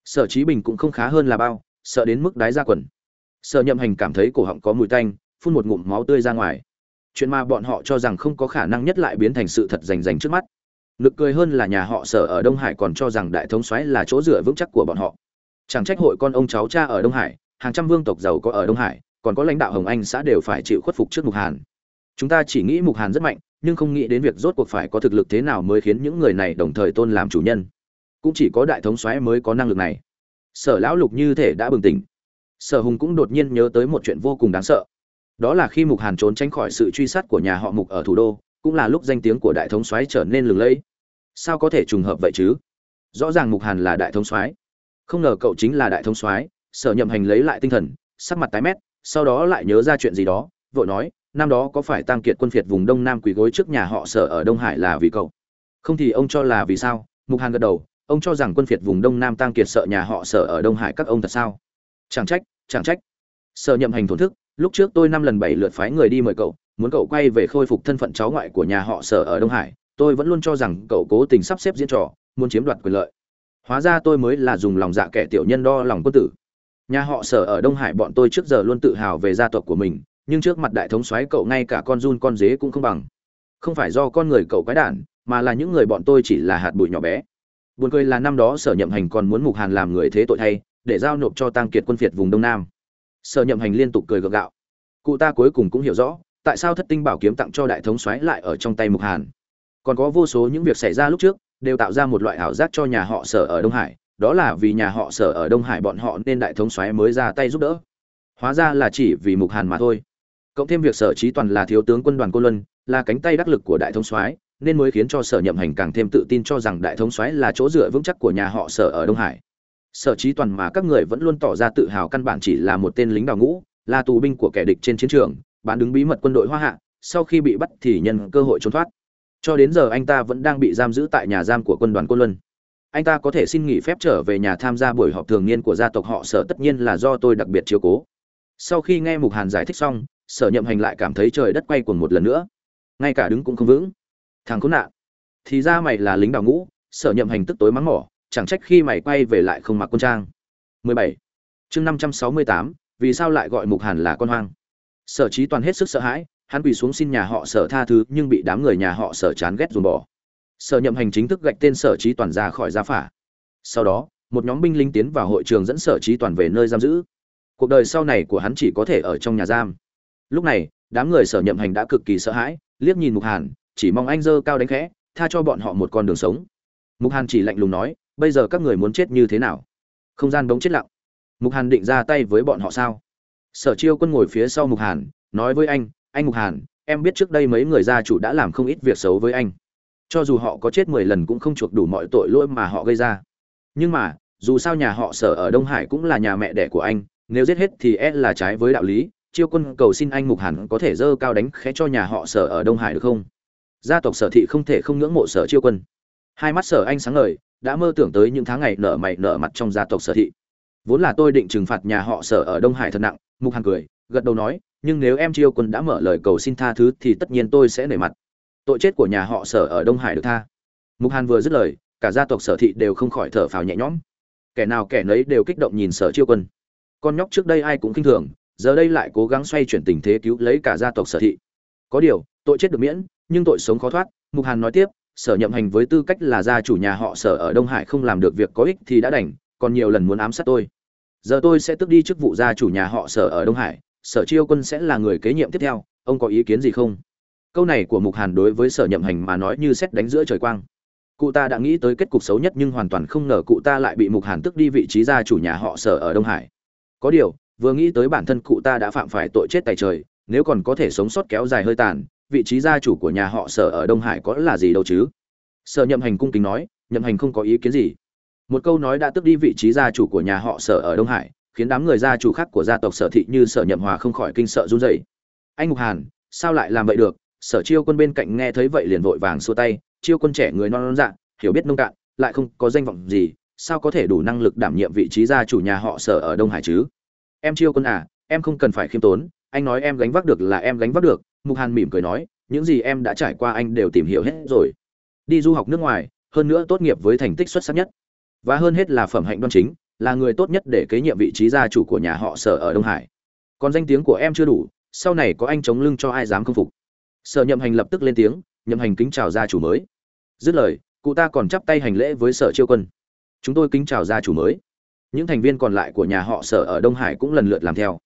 Sở chí bình cũng không khá hơn là bao, sợ đến mức đái ra quần. Sở nhậm hành cảm thấy cổ họng có mùi tanh, phun một ngụm máu tươi ra ngoài. Chuyện mà bọn họ cho rằng không có khả năng nhất lại biến thành sự thật rành rành trước mắt nực cười hơn là nhà họ sở ở đông hải còn cho rằng đại thống soái là chỗ dựa vững chắc của bọn họ. Chẳng trách hội con ông cháu cha ở đông hải, hàng trăm vương tộc giàu có ở đông hải, còn có lãnh đạo hồng anh xã đều phải chịu khuất phục trước mục hàn. Chúng ta chỉ nghĩ mục hàn rất mạnh, nhưng không nghĩ đến việc rốt cuộc phải có thực lực thế nào mới khiến những người này đồng thời tôn làm chủ nhân. Cũng chỉ có đại thống soái mới có năng lực này. Sở lão lục như thể đã bừng tỉnh. Sở hùng cũng đột nhiên nhớ tới một chuyện vô cùng đáng sợ. Đó là khi mục hàn trốn tránh khỏi sự truy sát của nhà họ mục ở thủ đô, cũng là lúc danh tiếng của đại thống soái trở nên lừng lẫy sao có thể trùng hợp vậy chứ? Rõ ràng mục hàn là đại thống soái. Không ngờ cậu chính là đại thống soái, sở nhậm hành lấy lại tinh thần, sắc mặt tái mét, sau đó lại nhớ ra chuyện gì đó, vội nói, năm đó có phải tăng kiệt quân phiệt vùng đông nam quỳ gối trước nhà họ sở ở đông hải là vì cậu? Không thì ông cho là vì sao? Mục hàn gật đầu, ông cho rằng quân phiệt vùng đông nam tăng kiệt sợ nhà họ sở ở đông hải các ông thật sao? Chẳng trách chẳng trách. Sở nhậm hành thổn thức, lúc trước tôi năm lần bảy lượt phái người đi mời cậu, muốn cậu quay về khôi phục thân phận cháu ngoại của nhà họ sở ở đông hải tôi vẫn luôn cho rằng cậu cố tình sắp xếp diễn trò, muốn chiếm đoạt quyền lợi. Hóa ra tôi mới là dùng lòng dạ kẻ tiểu nhân đo lòng quân tử. Nhà họ sở ở đông hải bọn tôi trước giờ luôn tự hào về gia tộc của mình, nhưng trước mặt đại thống soái cậu ngay cả con run con dế cũng không bằng. Không phải do con người cậu quái đản, mà là những người bọn tôi chỉ là hạt bụi nhỏ bé. Buồn cười là năm đó sở nhậm hành còn muốn mục hàn làm người thế tội thay, để giao nộp cho tăng kiệt quân phiệt vùng đông nam. Sở nhậm hành liên tục cười gượng gạo. Cụ ta cuối cùng cũng hiểu rõ, tại sao thất tinh bảo kiếm tặng cho đại thống soái lại ở trong tay mục hàn còn có vô số những việc xảy ra lúc trước, đều tạo ra một loại ảo giác cho nhà họ sở ở đông hải, đó là vì nhà họ sở ở đông hải bọn họ nên đại thống soái mới ra tay giúp đỡ. Hóa ra là chỉ vì mục hàn mà thôi. Cộng thêm việc sở trí toàn là thiếu tướng quân đoàn cô luân, là cánh tay đắc lực của đại thống soái, nên mới khiến cho sở nhậm hành càng thêm tự tin cho rằng đại thống soái là chỗ dựa vững chắc của nhà họ sở ở đông hải. Sở trí toàn mà các người vẫn luôn tỏ ra tự hào căn bản chỉ là một tên lính đào ngũ, là tù binh của kẻ địch trên chiến trường, bán đứng bí mật quân đội hoa hạ, sau khi bị bắt thì nhân cơ hội trốn thoát cho đến giờ anh ta vẫn đang bị giam giữ tại nhà giam của quân đoàn Côn luân. Anh ta có thể xin nghỉ phép trở về nhà tham gia buổi họp thường niên của gia tộc họ sở tất nhiên là do tôi đặc biệt chiếu cố. Sau khi nghe mục hàn giải thích xong sở nhậm hành lại cảm thấy trời đất quay cuồng một lần nữa. Ngay cả đứng cũng không vững. Thằng khốn nạn. Thì ra mày là lính đào ngũ sở nhậm hành tức tối mắng mỏ chẳng trách khi mày quay về lại không mặc quân trang. 17. chương 568, vì sao lại gọi mục hàn là con hoang? Sở trí toàn hết sức sợ hãi hắn quỳ xuống xin nhà họ sở tha thứ, nhưng bị đám người nhà họ sở chán ghét dồn bỏ. Sở nhậm hành chính thức gạch tên sở trí toàn ra khỏi gia phả. Sau đó, một nhóm binh lính tiến vào hội trường dẫn sở trí toàn về nơi giam giữ. Cuộc đời sau này của hắn chỉ có thể ở trong nhà giam. Lúc này, đám người sở nhậm hành đã cực kỳ sợ hãi, liếc nhìn mục hàn, chỉ mong anh dơ cao đánh khẽ, tha cho bọn họ một con đường sống. Mục hàn chỉ lạnh lùng nói, bây giờ các người muốn chết như thế nào? Không gian bỗng chết lặng. Mục hàn định ra tay với bọn họ sao? Sở chiêu quân ngồi phía sau mục hàn, nói với anh anh Ngục hàn, em biết trước đây mấy người gia chủ đã làm không ít việc xấu với anh. Cho dù họ có chết mười lần cũng không chuộc đủ mọi tội lỗi mà họ gây ra. Nhưng mà, dù sao nhà họ sở ở đông hải cũng là nhà mẹ đẻ của anh, nếu giết hết thì e là trái với đạo lý. Chiêu quân cầu xin anh mục hàn có thể dơ cao đánh khẽ cho nhà họ sở ở đông hải được không? Gia tộc sở thị không thể không ngưỡng mộ sở chiêu quân. Hai mắt sở anh sáng ngời, đã mơ tưởng tới những tháng ngày nở mày nở mặt trong gia tộc sở thị. Vốn là tôi định trừng phạt nhà họ sở ở đông hải thật nặng, mục hàn cười, gật đầu nói nhưng nếu em chiêu quân đã mở lời cầu xin tha thứ thì tất nhiên tôi sẽ nể mặt. Tội chết của nhà họ sở ở đông hải được tha. Mục hàn vừa dứt lời, cả gia tộc sở thị đều không khỏi thở phào nhẹ nhõm. Kẻ nào kẻ nấy đều kích động nhìn sở chiêu quân. Con nhóc trước đây ai cũng kinh thường, giờ đây lại cố gắng xoay chuyển tình thế cứu lấy cả gia tộc sở thị. Có điều, tội chết được miễn, nhưng tội sống khó thoát. Mục hàn nói tiếp, sở nhậm hành với tư cách là gia chủ nhà họ sở ở đông hải không làm được việc có ích thì đã đành, còn nhiều lần muốn ám sát tôi. Giờ tôi sẽ tước đi chức vụ gia chủ nhà họ sở ở đông hải sở chiêu quân sẽ là người kế nhiệm tiếp theo, ông có ý kiến gì không? Câu này của mục hàn đối với sở nhậm hành mà nói như xét đánh giữa trời quang. Cụ ta đã nghĩ tới kết cục xấu nhất nhưng hoàn toàn không ngờ cụ ta lại bị mục hàn tức đi vị trí gia chủ nhà họ sở ở đông hải. Có điều, vừa nghĩ tới bản thân cụ ta đã phạm phải tội chết tại trời, nếu còn có thể sống sót kéo dài hơi tàn, vị trí gia chủ của nhà họ sở ở đông hải có là gì đâu chứ? Sở nhậm hành cung kính nói, nhậm hành không có ý kiến gì. Một câu nói đã tức đi vị trí gia chủ của nhà họ sở ở đông hải khiến đám người gia chủ khác của gia tộc sở thị như sở nhậm hòa không khỏi kinh sợ run rẩy. Anh ngục hàn, sao lại làm vậy được? Sở chiêu quân bên cạnh nghe thấy vậy liền vội vàng xua tay. Chiêu quân trẻ người non non dạ hiểu biết nông cạn, lại không có danh vọng gì, sao có thể đủ năng lực đảm nhiệm vị trí gia chủ nhà họ sở ở đông hải chứ? Em chiêu quân à em không cần phải khiêm tốn. Anh nói em gánh vác được là em gánh vác được. Mục hàn mỉm cười nói, những gì em đã trải qua anh đều tìm hiểu hết rồi. Đi du học nước ngoài, hơn nữa tốt nghiệp với thành tích xuất sắc nhất. Và hơn hết là phẩm hạnh đoan chính là người tốt nhất để kế nhiệm vị trí gia chủ của nhà họ sở ở đông hải. Còn danh tiếng của em chưa đủ, sau này có anh chống lưng cho ai dám không phục. Sở nhậm hành lập tức lên tiếng, nhậm hành kính chào gia chủ mới. Dứt lời, cụ ta còn chắp tay hành lễ với sở chiêu quân. Chúng tôi kính chào gia chủ mới. Những thành viên còn lại của nhà họ sở ở đông hải cũng lần lượt làm theo.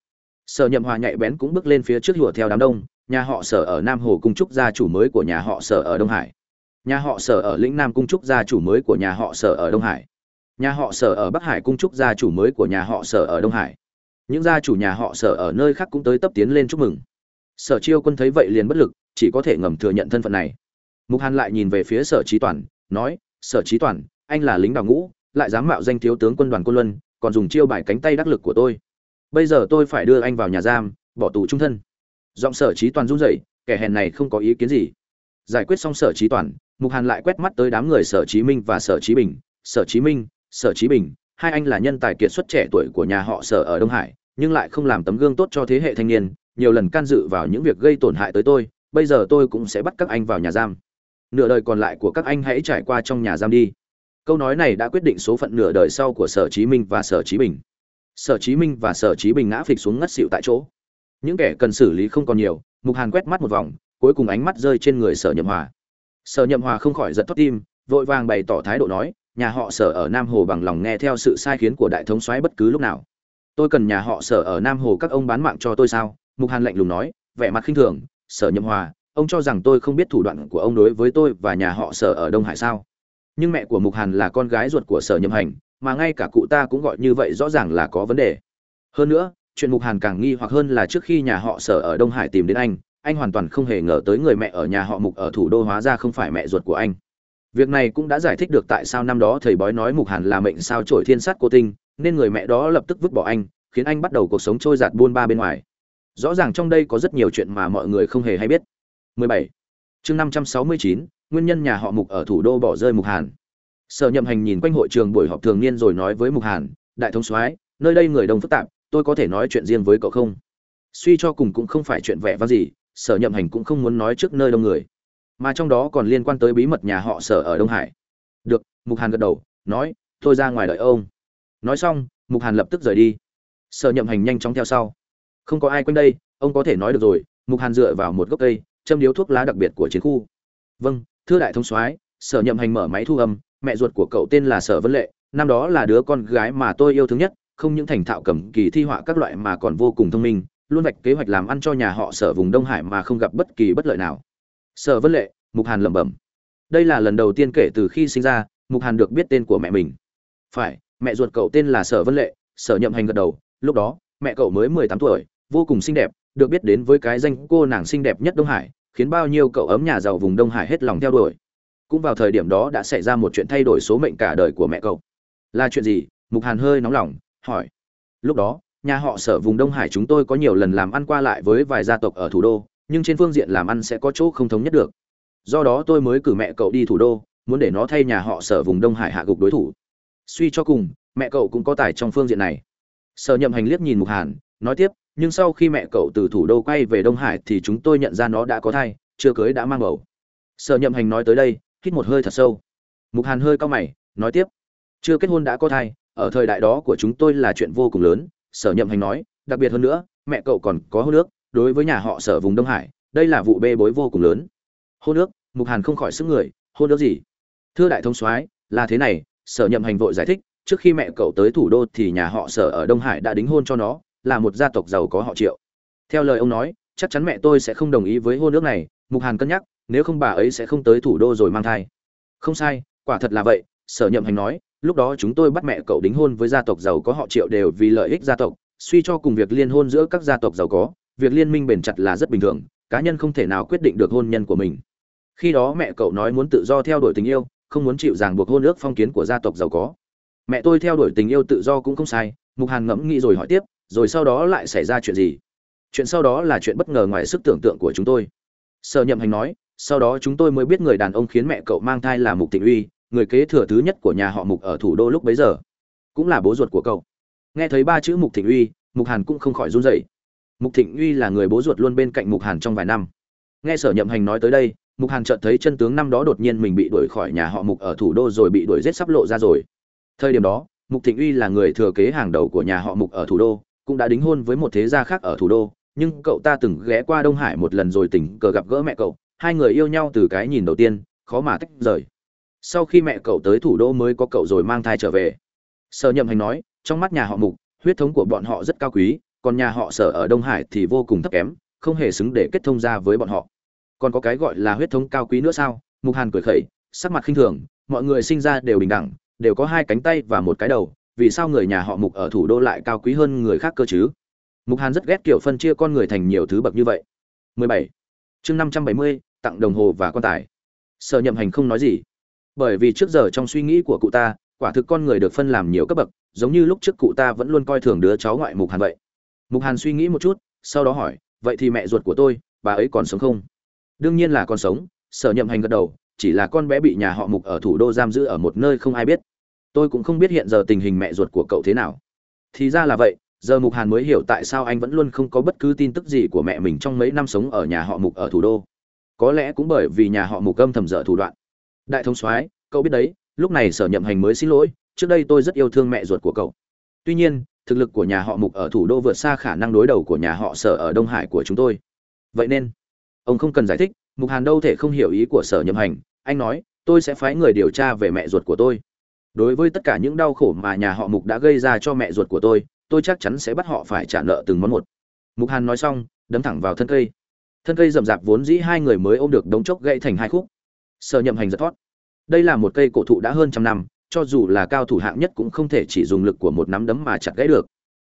Sở nhậm hòa nhạy bén cũng bước lên phía trước hùa theo đám đông, nhà họ sở ở nam hồ cung trúc gia chủ mới của nhà họ sở ở đông hải. Nhà họ sở ở lĩnh nam cung trúc gia chủ mới của nhà họ sở ở đông hải nhà họ sở ở bắc hải cung chúc gia chủ mới của nhà họ sở ở đông hải. Những gia chủ nhà họ sở ở nơi khác cũng tới tấp tiến lên chúc mừng. Sở chiêu quân thấy vậy liền bất lực, chỉ có thể ngầm thừa nhận thân phận này. Mục hàn lại nhìn về phía sở trí toàn, nói, sở trí toàn, anh là lính đào ngũ, lại dám mạo danh thiếu tướng quân đoàn quân luân, còn dùng chiêu bài cánh tay đắc lực của tôi. Bây giờ tôi phải đưa anh vào nhà giam, bỏ tù trung thân. Giọng sở trí toàn run rẩy, kẻ hèn này không có ý kiến gì. Giải quyết xong sở trí toàn, mục hàn lại quét mắt tới đám người sở chí minh và sở chí bình. Sở chí minh sở chí bình, hai anh là nhân tài kiệt xuất trẻ tuổi của nhà họ sở ở đông hải, nhưng lại không làm tấm gương tốt cho thế hệ thanh niên, nhiều lần can dự vào những việc gây tổn hại tới tôi, bây giờ tôi cũng sẽ bắt các anh vào nhà giam. Nửa đời còn lại của các anh hãy trải qua trong nhà giam đi. Câu nói này đã quyết định số phận nửa đời sau của sở chí minh và sở chí bình. Sở chí minh và sở chí bình ngã phịch xuống ngất xỉu tại chỗ. Những kẻ cần xử lý không còn nhiều, mục hàn quét mắt một vòng, cuối cùng ánh mắt rơi trên người sở nhậm hòa. Sở nhậm hòa không khỏi giật thót tim, vội vàng bày tỏ thái độ nói nhà họ sở ở nam hồ bằng lòng nghe theo sự sai khiến của đại thống soái bất cứ lúc nào. Tôi cần nhà họ sở ở nam hồ các ông bán mạng cho tôi sao? Mục hàn lạnh lùng nói, vẻ mặt khinh thường, sở nhậm hòa, ông cho rằng tôi không biết thủ đoạn của ông đối với tôi và nhà họ sở ở đông hải sao? Nhưng mẹ của mục hàn là con gái ruột của sở nhậm hành, mà ngay cả cụ ta cũng gọi như vậy rõ ràng là có vấn đề. Hơn nữa, chuyện mục hàn càng nghi hoặc hơn là trước khi nhà họ sở ở đông hải tìm đến anh anh hoàn toàn không hề ngờ tới người mẹ ở nhà họ mục ở thủ đô hóa ra không phải mẹ ruột của anh việc này cũng đã giải thích được tại sao năm đó thầy bói nói mục hàn là mệnh sao trổi thiên sát cô tinh nên người mẹ đó lập tức vứt bỏ anh khiến anh bắt đầu cuộc sống trôi giạt buôn ba bên ngoài. Rõ ràng trong đây có rất nhiều chuyện mà mọi người không hề hay biết. 17. chương 569, nguyên nhân nhà họ mục ở thủ đô bỏ rơi mục hàn. Sở nhậm hành nhìn quanh hội trường buổi họp thường niên rồi nói với mục hàn đại thống soái nơi đây người đông phức tạp tôi có thể nói chuyện riêng với cậu không? Suy cho cùng cũng không phải chuyện vẻ vang gì sở nhậm hành cũng không muốn nói trước nơi đông người mà trong đó còn liên quan tới bí mật nhà họ sở ở đông hải. Được, mục hàn gật đầu, nói, tôi ra ngoài đợi ông. Nói xong, mục hàn lập tức rời đi. Sở nhậm hành nhanh chóng theo sau. Không có ai quanh đây, ông có thể nói được rồi. Mục hàn dựa vào một gốc cây, châm điếu thuốc lá đặc biệt của chiến khu. Vâng thưa đại thông soái. Sở nhậm hành mở máy thu âm, mẹ ruột của cậu tên là sở vân lệ, năm đó là đứa con gái mà tôi yêu thương nhất, không những thành thạo cầm kỳ thi họa các loại mà còn vô cùng thông minh, luôn vạch kế hoạch làm ăn cho nhà họ sở vùng đông hải mà không gặp bất kỳ bất lợi nào sở vân lệ, mục hàn lẩm bẩm. Đây là lần đầu tiên kể từ khi sinh ra, mục hàn được biết tên của mẹ mình. Phải, mẹ ruột cậu tên là sở vân lệ, sở nhậm hành gật đầu, lúc đó, mẹ cậu mới mười tám tuổi, vô cùng xinh đẹp, được biết đến với cái danh cô nàng xinh đẹp nhất đông hải, khiến bao nhiêu cậu ấm nhà giàu vùng đông hải hết lòng theo đuổi. Cũng vào thời điểm đó đã xảy ra một chuyện thay đổi số mệnh cả đời của mẹ cậu. Là chuyện gì? Mục hàn hơi nóng lòng, hỏi. Lúc đó, nhà họ sở vùng đông hải chúng tôi có nhiều lần làm ăn qua lại với vài gia tộc ở thủ đô nhưng trên phương diện làm ăn sẽ có chỗ không thống nhất được. Do đó tôi mới cử mẹ cậu đi thủ đô, muốn để nó thay nhà họ sở vùng đông hải hạ gục đối thủ. Suy cho cùng, mẹ cậu cũng có tài trong phương diện này. Sở nhậm hành liếc nhìn mục hàn, nói tiếp, nhưng sau khi mẹ cậu từ thủ đô quay về đông hải thì chúng tôi nhận ra nó đã có thai, chưa cưới đã mang bầu. Sở nhậm hành nói tới đây, hít một hơi thật sâu. Mục hàn hơi cao mày, nói tiếp, chưa kết hôn đã có thai, ở thời đại đó của chúng tôi là chuyện vô cùng lớn, sở nhậm hành nói, đặc biệt hơn nữa, mẹ cậu còn có hôn nước đối với nhà họ sở vùng đông hải, đây là vụ bê bối vô cùng lớn. Hôn nước, mục hàn không khỏi sức người hôn nước gì? Thưa đại thông soái, là thế này, sở nhậm hành vội giải thích, trước khi mẹ cậu tới thủ đô thì nhà họ sở ở đông hải đã đính hôn cho nó, là một gia tộc giàu có họ triệu. Theo lời ông nói, chắc chắn mẹ tôi sẽ không đồng ý với hôn nước này, mục hàn cân nhắc, nếu không bà ấy sẽ không tới thủ đô rồi mang thai. Không sai, quả thật là vậy, sở nhậm hành nói, lúc đó chúng tôi bắt mẹ cậu đính hôn với gia tộc giàu có họ triệu đều vì lợi ích gia tộc, suy cho cùng việc liên hôn giữa các gia tộc giàu có việc liên minh bền chặt là rất bình thường, cá nhân không thể nào quyết định được hôn nhân của mình. Khi đó mẹ cậu nói muốn tự do theo đuổi tình yêu, không muốn chịu ràng buộc hôn ước phong kiến của gia tộc giàu có. Mẹ tôi theo đuổi tình yêu tự do cũng không sai, mục hàn ngẫm nghĩ rồi hỏi tiếp, rồi sau đó lại xảy ra chuyện gì? Chuyện sau đó là chuyện bất ngờ ngoài sức tưởng tượng của chúng tôi. Sở nhậm hành nói, sau đó chúng tôi mới biết người đàn ông khiến mẹ cậu mang thai là mục thịnh uy, người kế thừa thứ nhất của nhà họ mục ở thủ đô lúc bấy giờ. Cũng là bố ruột của cậu. Nghe thấy ba chữ mục thịnh uy, mục hàn cũng không khỏi run rẩy mục thịnh uy là người bố ruột luôn bên cạnh mục hàn trong vài năm. Nghe sở nhậm hành nói tới đây, mục hàn chợt thấy chân tướng năm đó đột nhiên mình bị đuổi khỏi nhà họ mục ở thủ đô rồi bị đuổi giết sắp lộ ra rồi. Thời điểm đó, mục thịnh uy là người thừa kế hàng đầu của nhà họ mục ở thủ đô, cũng đã đính hôn với một thế gia khác ở thủ đô, nhưng cậu ta từng ghé qua đông hải một lần rồi tình cờ gặp gỡ mẹ cậu, hai người yêu nhau từ cái nhìn đầu tiên, khó mà tách rời. Sau khi mẹ cậu tới thủ đô mới có cậu rồi mang thai trở về. Sở nhậm hành nói, trong mắt nhà họ mục, huyết thống của bọn họ rất cao quý còn nhà họ sở ở đông hải thì vô cùng thấp kém không hề xứng để kết thông ra với bọn họ. Còn có cái gọi là huyết thống cao quý nữa sao? Mục hàn cười khẩy sắc mặt khinh thường mọi người sinh ra đều bình đẳng đều có hai cánh tay và một cái đầu vì sao người nhà họ mục ở thủ đô lại cao quý hơn người khác cơ chứ? Mục hàn rất ghét kiểu phân chia con người thành nhiều thứ bậc như vậy. 17. chương 570, tặng đồng hồ và quan tài. Sở nhậm hành không nói gì. Bởi vì trước giờ trong suy nghĩ của cụ ta quả thực con người được phân làm nhiều cấp bậc giống như lúc trước cụ ta vẫn luôn coi thường đứa cháu ngoại mục hàn vậy mục hàn suy nghĩ một chút, sau đó hỏi, vậy thì mẹ ruột của tôi, bà ấy còn sống không? Đương nhiên là còn sống. Sở nhậm hành gật đầu, chỉ là con bé bị nhà họ mục ở thủ đô giam giữ ở một nơi không ai biết. Tôi cũng không biết hiện giờ tình hình mẹ ruột của cậu thế nào. Thì ra là vậy, giờ mục hàn mới hiểu tại sao anh vẫn luôn không có bất cứ tin tức gì của mẹ mình trong mấy năm sống ở nhà họ mục ở thủ đô. Có lẽ cũng bởi vì nhà họ mục âm thầm dở thủ đoạn. Đại thống soái, cậu biết đấy, lúc này sở nhậm hành mới xin lỗi, trước đây tôi rất yêu thương mẹ ruột của cậu. Tuy nhiên thực lực của nhà họ mục ở thủ đô vượt xa khả năng đối đầu của nhà họ sở ở đông hải của chúng tôi. Vậy nên, ông không cần giải thích, mục hàn đâu thể không hiểu ý của sở nhậm hành. Anh nói, tôi sẽ phái người điều tra về mẹ ruột của tôi. Đối với tất cả những đau khổ mà nhà họ mục đã gây ra cho mẹ ruột của tôi tôi chắc chắn sẽ bắt họ phải trả nợ từng món một. Mục hàn nói xong, đấm thẳng vào thân cây. Thân cây rậm rạp vốn dĩ hai người mới ôm được đống chốc gãy thành hai khúc. Sở nhậm hành giật thoát đây là một cây cổ thụ đã hơn trăm năm cho dù là cao thủ hạng nhất cũng không thể chỉ dùng lực của một nắm đấm mà chặt gãy được.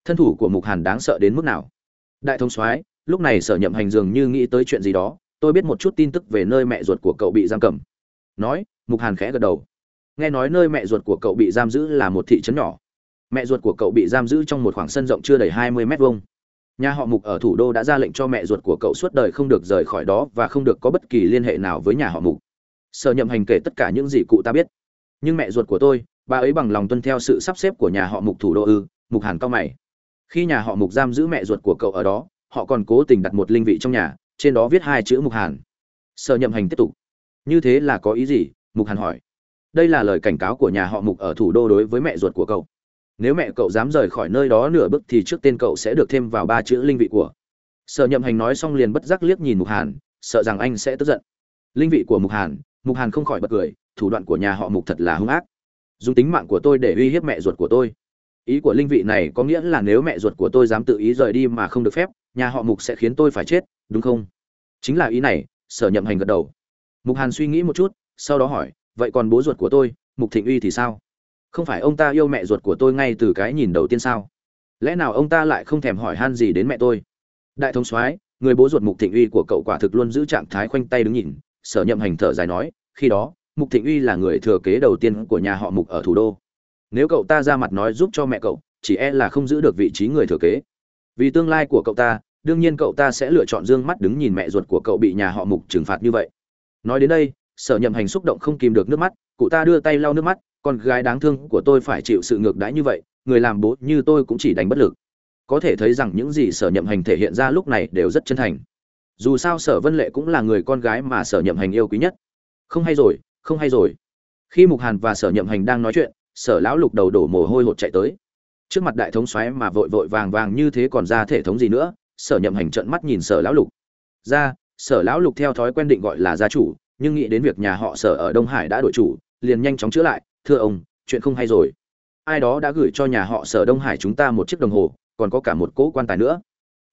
Thân thủ của mục hàn đáng sợ đến mức nào? Đại thông soái, lúc này sở nhậm hành dường như nghĩ tới chuyện gì đó, tôi biết một chút tin tức về nơi mẹ ruột của cậu bị giam cầm. Nói, mục hàn khẽ gật đầu. Nghe nói nơi mẹ ruột của cậu bị giam giữ là một thị trấn nhỏ. Mẹ ruột của cậu bị giam giữ trong một khoảng sân rộng chưa đầy hai mươi mét vuông. Nhà họ mục ở thủ đô đã ra lệnh cho mẹ ruột của cậu suốt đời không được rời khỏi đó và không được có bất kỳ liên hệ nào với nhà họ mục. Sở nhậm hành kể tất cả những gì cụ ta biết nhưng mẹ ruột của tôi, bà ấy bằng lòng tuân theo sự sắp xếp của nhà họ mục thủ đô ư, mục hàn cao mày. Khi nhà họ mục giam giữ mẹ ruột của cậu ở đó, họ còn cố tình đặt một linh vị trong nhà, trên đó viết hai chữ mục hàn. Sở nhậm hành tiếp tục. Như thế là có ý gì? Mục hàn hỏi. Đây là lời cảnh cáo của nhà họ mục ở thủ đô đối với mẹ ruột của cậu. Nếu mẹ cậu dám rời khỏi nơi đó nửa bước thì trước tên cậu sẽ được thêm vào ba chữ linh vị của. Sở nhậm hành nói xong liền bất giác liếc nhìn mục hàn, sợ rằng anh sẽ tức giận. Linh vị của mục hàn mục hàn không khỏi bật cười thủ đoạn của nhà họ mục thật là hung ác. Dùng tính mạng của tôi để uy hiếp mẹ ruột của tôi. Ý của linh vị này có nghĩa là nếu mẹ ruột của tôi dám tự ý rời đi mà không được phép, nhà họ mục sẽ khiến tôi phải chết, đúng không? Chính là ý này, sở nhậm hành gật đầu. Mục hàn suy nghĩ một chút, sau đó hỏi, vậy còn bố ruột của tôi, mục thịnh uy thì sao? Không phải ông ta yêu mẹ ruột của tôi ngay từ cái nhìn đầu tiên sao? Lẽ nào ông ta lại không thèm hỏi han gì đến mẹ tôi? Đại thống soái, người bố ruột mục thịnh uy của cậu quả thực luôn giữ trạng thái khoanh tay đứng nhìn, sở nhậm hành thở dài nói, khi đó mục thịnh uy là người thừa kế đầu tiên của nhà họ mục ở thủ đô. Nếu cậu ta ra mặt nói giúp cho mẹ cậu, chỉ e là không giữ được vị trí người thừa kế. Vì tương lai của cậu ta, đương nhiên cậu ta sẽ lựa chọn d ư ơ n g mắt đứng nhìn mẹ ruột của cậu bị nhà họ mục trừng phạt như vậy. Nói đến đây, sở nhậm hành xúc động không kìm được nước mắt, cụ ta đưa tay lau nước mắt, con gái đáng thương của tôi phải chịu sự ngược đãi như vậy, người làm bố như tôi cũng chỉ đánh bất lực. Có thể thấy rằng những gì sở nhậm hành thể hiện ra lúc này đều rất chân thành. Dù sao sở vân lệ cũng là người con gái mà sở nhậm hành yêu quý nhất. Không hay rồi không hay rồi. Khi mục hàn và sở nhậm hành đang nói chuyện, sở lão lục đầu đổ mồ hôi hột chạy tới. Trước mặt đại thống xoáy mà vội vội vàng vàng như thế còn ra thể thống gì nữa, sở nhậm hành trợn mắt nhìn sở lão lục. Ra, sở lão lục theo thói quen định gọi là gia chủ, nhưng nghĩ đến việc nhà họ sở ở đông hải đã đổi chủ, liền nhanh chóng chữa lại, thưa ông, chuyện không hay rồi. Ai đó đã gửi cho nhà họ sở đông hải chúng ta một chiếc đồng hồ, còn có cả một cỗ quan tài nữa.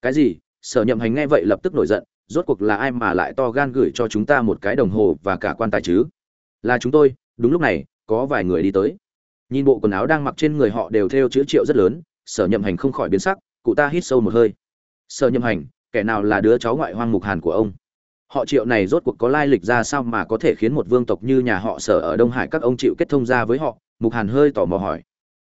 Cái gì? Sở nhậm hành nghe vậy lập tức nổi giận, rốt cuộc là ai mà lại to gan gửi cho chúng ta một cái đồng hồ và cả quan tài chứ? Là chúng tôi, đúng lúc này, có vài người đi tới. Nhìn bộ quần áo đang mặc trên người họ đều theo chữ triệu rất lớn, sở nhậm hành không khỏi biến sắc, cụ ta hít sâu một hơi. Sở nhậm hành, kẻ nào là đứa cháu ngoại hoang mục hàn của ông? Họ triệu này rốt cuộc có lai lịch ra sao mà có thể khiến một vương tộc như nhà họ sở ở đông hải các ông chịu kết thông ra với họ? Mục hàn hơi tò mò hỏi.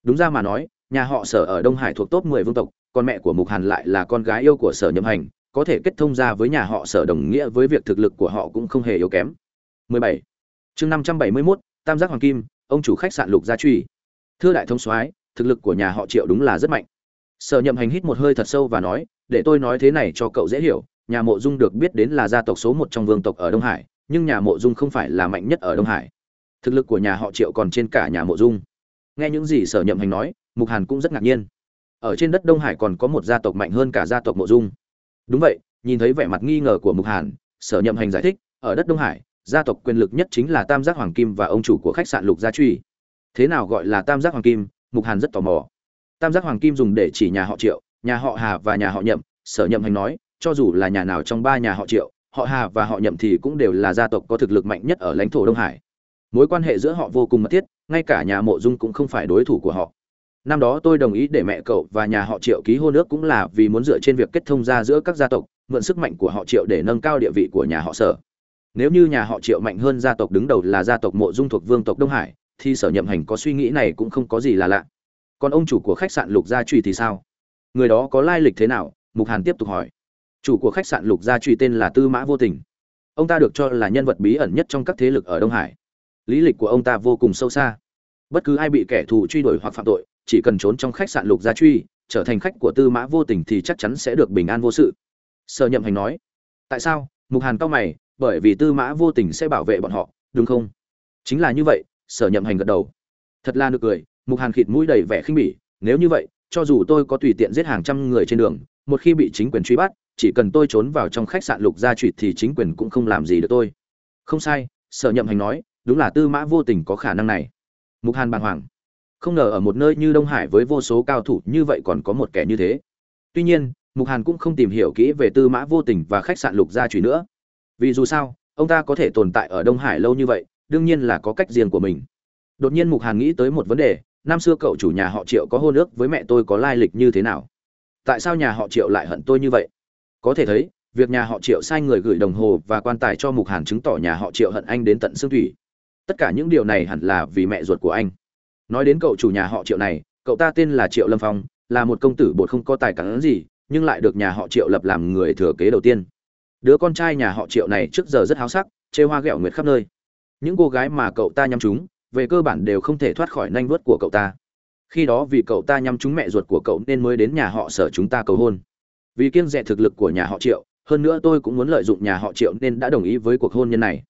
Đúng ra mà nói, nhà họ sở ở đông hải thuộc top mười vương tộc, còn mẹ của mục hàn lại là con gái yêu của sở nhậm hành, có thể kết thông ra với nhà họ sở đồng nghĩa với việc thực lực của họ cũng không hề yếu kém. 17 chương 571, tam giác hoàng kim ông chủ khách sạn lục gia truy. Thưa đại thông soái thực lực của nhà họ triệu đúng là rất mạnh. Sở nhậm hành hít một hơi thật sâu và nói để tôi nói thế này cho cậu dễ hiểu nhà mộ dung được biết đến là gia tộc số một trong vương tộc ở đông hải nhưng nhà mộ dung không phải là mạnh nhất ở đông hải. Thực lực của nhà họ triệu còn trên cả nhà mộ dung. Nghe những gì sở nhậm hành nói mục hàn cũng rất ngạc nhiên. Ở trên đất đông hải còn có một gia tộc mạnh hơn cả gia tộc mộ dung. Đúng vậy nhìn thấy vẻ mặt nghi ngờ của mục hàn sở nhậm hành giải thích ở đất đông hải gia tộc quyền lực nhất chính là tam giác hoàng kim và ông chủ của khách sạn lục gia truy. Thế nào gọi là tam giác hoàng kim? Mục hàn rất tò mò. Tam giác hoàng kim dùng để chỉ nhà họ triệu, nhà họ hà và nhà họ nhậm, sở nhậm hành nói, cho dù là nhà nào trong ba nhà họ triệu, họ hà và họ nhậm thì cũng đều là gia tộc có thực lực mạnh nhất ở lãnh thổ đông hải. Mối quan hệ giữa họ vô cùng mật thiết, ngay cả nhà mộ dung cũng không phải đối thủ của họ. Năm đó tôi đồng ý để mẹ cậu và nhà họ triệu ký hôn ước cũng là vì muốn dựa trên việc kết thông ra giữa các gia tộc, mượn sức mạnh của họ triệu để nâng cao địa vị của nhà họ sở nếu như nhà họ triệu mạnh hơn gia tộc đứng đầu là gia tộc mộ dung thuộc vương tộc đông hải, thì sở nhậm hành có suy nghĩ này cũng không có gì là lạ. Còn ông chủ của khách sạn lục gia truy thì sao? Người đó có lai lịch thế nào? Mục hàn tiếp tục hỏi. Chủ của khách sạn lục gia truy tên là tư mã vô tình. Ông ta được cho là nhân vật bí ẩn nhất trong các thế lực ở đông hải. Lý lịch của ông ta vô cùng sâu xa. Bất cứ ai bị kẻ thù truy đuổi hoặc phạm tội, chỉ cần trốn trong khách sạn lục gia truy, trở thành khách của tư mã vô tình thì chắc chắn sẽ được bình an vô sự. Sở nhậm hành nói. Tại sao? Mục hàn cao mày bởi vì tư mã vô tình sẽ bảo vệ bọn họ, đúng không? Chính là như vậy, sở nhậm hành gật đầu. Thật là nực cười, mục hàn khịt mũi đầy vẻ khinh bỉ, nếu như vậy, cho dù tôi có tùy tiện giết hàng trăm người trên đường, một khi bị chính quyền truy bắt, chỉ cần tôi trốn vào trong khách sạn lục gia trụy thì chính quyền cũng không làm gì được tôi. Không sai, sở nhậm hành nói, đúng là tư mã vô tình có khả năng này. Mục hàn bàng hoàng. Không ngờ ở một nơi như đông hải với vô số cao thủ như vậy còn có một kẻ như thế. Tuy nhiên, mục hàn cũng không tìm hiểu kỹ về tư mã vô tình và khách sạn lục gia trụy nữa vì dù sao, ông ta có thể tồn tại ở đông hải lâu như vậy, đương nhiên là có cách riêng của mình. Đột nhiên mục hàn nghĩ tới một vấn đề, năm xưa cậu chủ nhà họ triệu có hôn ước với mẹ tôi có lai lịch như thế nào? Tại sao nhà họ triệu lại hận tôi như vậy? Có thể thấy, việc nhà họ triệu sai người gửi đồng hồ và quan tài cho mục hàn chứng tỏ nhà họ triệu hận anh đến tận xương thủy. Tất cả những điều này hẳn là vì mẹ ruột của anh. Nói đến cậu chủ nhà họ triệu này, cậu ta tên là triệu lâm phong, là một công tử bột không có tài cán gì, nhưng lại được nhà họ triệu lập làm người thừa kế đầu tiên đứa con trai nhà họ triệu này trước giờ rất háo sắc, chê hoa ghẹo nguyệt khắp nơi. Những cô gái mà cậu ta nhắm chúng, về cơ bản đều không thể thoát khỏi nanh vuốt của cậu ta. Khi đó vì cậu ta nhắm chúng mẹ ruột của cậu nên mới đến nhà họ sở chúng ta cầu hôn. Vì kiêng dè thực lực của nhà họ triệu, hơn nữa tôi cũng muốn lợi dụng nhà họ triệu nên đã đồng ý với cuộc hôn nhân này.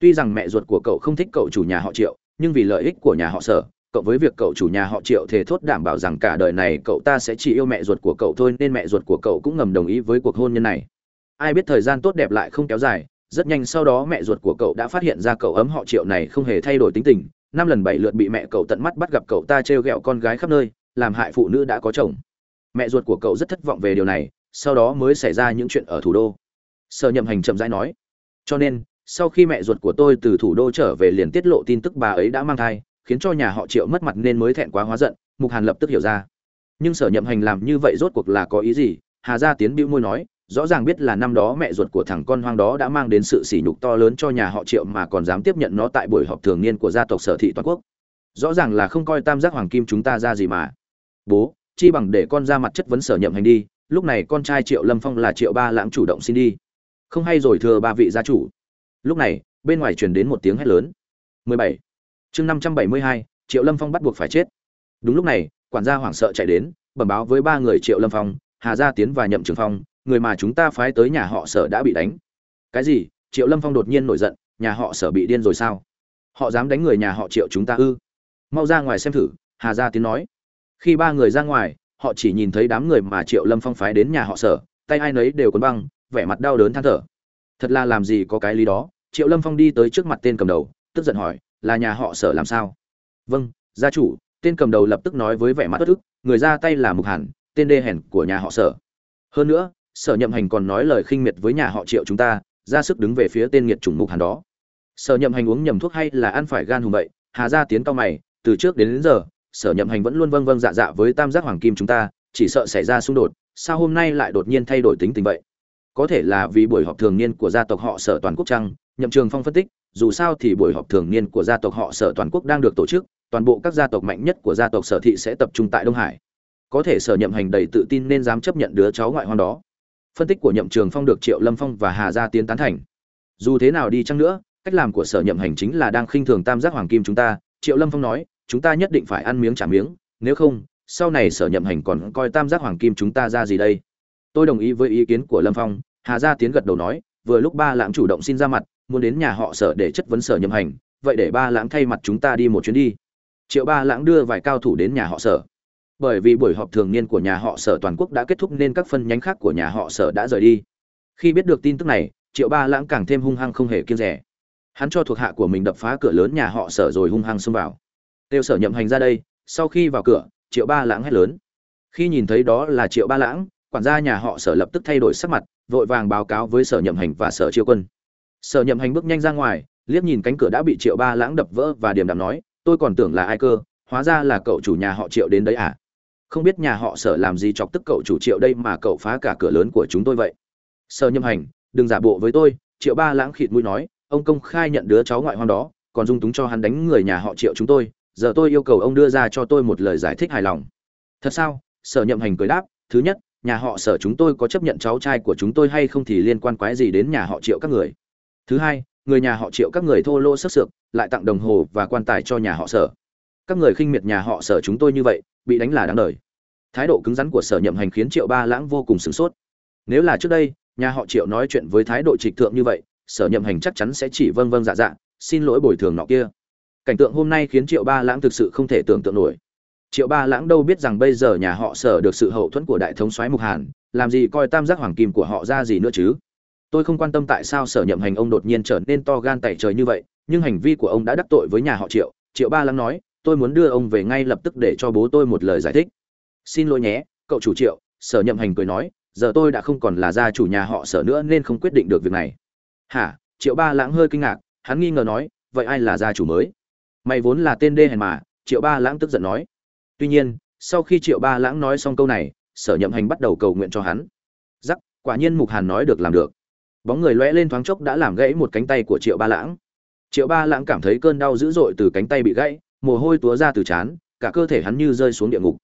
Tuy rằng mẹ ruột của cậu không thích cậu chủ nhà họ triệu, nhưng vì lợi ích của nhà họ sở cậu với việc cậu chủ nhà họ triệu thề thốt đảm bảo rằng cả đời này cậu ta sẽ chỉ yêu mẹ ruột của cậu thôi nên mẹ ruột của cậu cũng ngầm đồng ý với cuộc hôn nhân này ai biết thời gian tốt đẹp lại không kéo dài, rất nhanh sau đó mẹ ruột của cậu đã phát hiện ra cậu ấm họ triệu này không hề thay đổi tính tình, năm lần bảy lượt bị mẹ cậu tận mắt bắt gặp cậu ta trêu ghẹo con gái khắp nơi, làm hại phụ nữ đã có chồng. Mẹ ruột của cậu rất thất vọng về điều này, sau đó mới xảy ra những chuyện ở thủ đô. Sở nhậm hành chậm rãi nói, cho nên, sau khi mẹ ruột của tôi từ thủ đô trở về liền tiết lộ tin tức bà ấy đã mang thai, khiến cho nhà họ triệu mất mặt nên mới thẹn quá hóa giận, mục hàn lập tức hiểu ra. Nhưng sở nhậm hành làm như vậy rốt cuộc là có ý gì? Hà gia tiến bĩu môi nói rõ ràng biết là năm đó mẹ ruột của thằng con hoang đó đã mang đến sự sỉ nhục to lớn cho nhà họ triệu mà còn dám tiếp nhận nó tại buổi họp thường niên của gia tộc sở thị toàn quốc. Rõ ràng là không coi tam giác hoàng kim chúng ta ra gì mà. Bố chi bằng để con ra mặt chất vấn sở nhậm hành đi lúc này con trai triệu lâm phong là triệu ba lãng chủ động xin đi. Không hay rồi thưa ba vị gia chủ. Lúc này bên ngoài truyền đến một tiếng hét lớn. 17. chương 572, triệu lâm phong bắt buộc phải chết. Đúng lúc này quản gia hoảng sợ chạy đến bẩm báo với ba người triệu lâm phong hà gia tiến và nhậm trường phong người mà chúng ta phái tới nhà họ sở đã bị đánh. Cái gì? Triệu lâm phong đột nhiên nổi giận, nhà họ sở bị điên rồi sao? Họ dám đánh người nhà họ triệu chúng ta ư? Mau ra ngoài xem thử, hà gia tiến nói. Khi ba người ra ngoài, họ chỉ nhìn thấy đám người mà triệu lâm phong phái đến nhà họ sở, tay ai nấy đều quấn băng, vẻ mặt đau đớn than thở. Thật là làm gì có cái lý đó? Triệu lâm phong đi tới trước mặt tên cầm đầu, tức giận hỏi, là nhà họ sở làm sao? Vâng gia chủ. Tên cầm đầu lập tức nói với vẻ mặt bất ức, người ra tay là mục hẳn tên đê hèn của nhà họ sở. Hơn nữa sở nhậm hành còn nói lời khinh miệt với nhà họ triệu chúng ta ra sức đứng về phía tên nghiệt chủng mục hàn đó. Sở nhậm hành uống nhầm thuốc hay là ăn phải gan hùng vậy hà gia tiến cao mày từ trước đến, đến giờ sở nhậm hành vẫn luôn vâng vâng dạ dạ với tam giác hoàng kim chúng ta chỉ sợ xảy ra xung đột sao hôm nay lại đột nhiên thay đổi tính tình vậy? Có thể là vì buổi họp thường niên của gia tộc họ sở toàn quốc trăng nhậm trường phong phân tích dù sao thì buổi họp thường niên của gia tộc họ sở toàn quốc đang được tổ chức toàn bộ các gia tộc mạnh nhất của gia tộc sở thị sẽ tập trung tại đông hải. Có thể sở nhậm hành đầy tự tin nên dám chấp nhận đứa cháu ngoại hoang đó phân tích của nhậm trường phong được triệu lâm phong và hà gia tiến tán thành. Dù thế nào đi chăng nữa, cách làm của sở nhậm hành chính là đang khinh thường tam giác hoàng kim chúng ta. Triệu lâm phong nói, chúng ta nhất định phải ăn miếng trả miếng, nếu không, sau này sở nhậm hành còn coi tam giác hoàng kim chúng ta ra gì đây? Tôi đồng ý với ý kiến của lâm phong, hà gia tiến gật đầu nói, vừa lúc ba lãng chủ động xin ra mặt, muốn đến nhà họ sở để chất vấn sở nhậm hành, vậy để ba lãng thay mặt chúng ta đi một chuyến đi. Triệu ba lãng đưa vài cao thủ đến nhà họ sở bởi vì buổi họp thường niên của nhà họ sở toàn quốc đã kết thúc nên các phân nhánh khác của nhà họ sở đã rời đi. Khi biết được tin tức này, triệu ba lãng càng thêm hung hăng không hề kiêng rẻ. Hắn cho thuộc hạ của mình đập phá cửa lớn nhà họ sở rồi hung hăng xông vào. Tiêu sở nhậm hành ra đây, sau khi vào cửa, triệu ba lãng hét lớn. Khi nhìn thấy đó là triệu ba lãng, quản gia nhà họ sở lập tức thay đổi sắc mặt, vội vàng báo cáo với sở nhậm hành và sở chiêu quân. Sở nhậm hành bước nhanh ra ngoài, liếc nhìn cánh cửa đã bị triệu ba lãng đập vỡ và điềm đạm nói, tôi còn tưởng là ai cơ, hóa ra là cậu chủ nhà họ triệu đến đấy à? Không biết nhà họ sở làm gì chọc tức cậu chủ triệu đây mà cậu phá cả cửa lớn của chúng tôi vậy? Sở Nhâm hành, đừng giả bộ với tôi, triệu ba lãng khịt mũi nói, ông công khai nhận đứa cháu ngoại hoang đó, còn dung túng cho hắn đánh người nhà họ triệu chúng tôi, giờ tôi yêu cầu ông đưa ra cho tôi một lời giải thích hài lòng. Thật sao? Sở nhậm hành cười đáp, thứ nhất, nhà họ sở chúng tôi có chấp nhận cháu trai của chúng tôi hay không thì liên quan quái gì đến nhà họ triệu các người? Thứ hai, người nhà họ triệu các người thô lô sức sược, lại tặng đồng hồ và quan tài cho nhà họ sở. Các người khinh miệt nhà họ sở chúng tôi như vậy bị đánh là đáng đời. Thái độ cứng rắn của sở nhậm hành khiến triệu ba lãng vô cùng sửng sốt. Nếu là trước đây, nhà họ triệu nói chuyện với thái độ trịch thượng như vậy, sở nhậm hành chắc chắn sẽ chỉ vâng vâng dạ dạ xin lỗi bồi thường nọ kia. Cảnh tượng hôm nay khiến triệu ba lãng thực sự không thể tưởng tượng nổi. Triệu ba lãng đâu biết rằng bây giờ nhà họ sở được sự hậu thuẫn của đại thống soái mục hàn, làm gì coi tam giác hoàng kim của họ ra gì nữa chứ? Tôi không quan tâm tại sao sở nhậm hành ông đột nhiên trở nên to gan tẩy trời như vậy, nhưng hành vi của ông đã đắc tội với nhà họ triệu triệu ba lãng nói tôi muốn đưa ông về ngay lập tức để cho bố tôi một lời giải thích. Xin lỗi nhé, cậu chủ triệu, sở nhậm hành cười nói, giờ tôi đã không còn là gia chủ nhà họ sở nữa nên không quyết định được việc này. Hả, triệu ba lãng hơi kinh ngạc, hắn nghi ngờ nói, vậy ai là gia chủ mới? Mày vốn là tên đê hèn mà, triệu ba lãng tức giận nói. Tuy nhiên, sau khi triệu ba lãng nói xong câu này, sở nhậm hành bắt đầu cầu nguyện cho hắn. Giắc quả nhiên mục hàn nói được làm được. Bóng người lóe lên thoáng chốc đã làm gãy một cánh tay của triệu ba lãng. Triệu ba lãng cảm thấy cơn đau dữ dội từ cánh tay bị gãy mồ hôi túa ra từ chán, cả cơ thể hắn như rơi xuống địa ngục.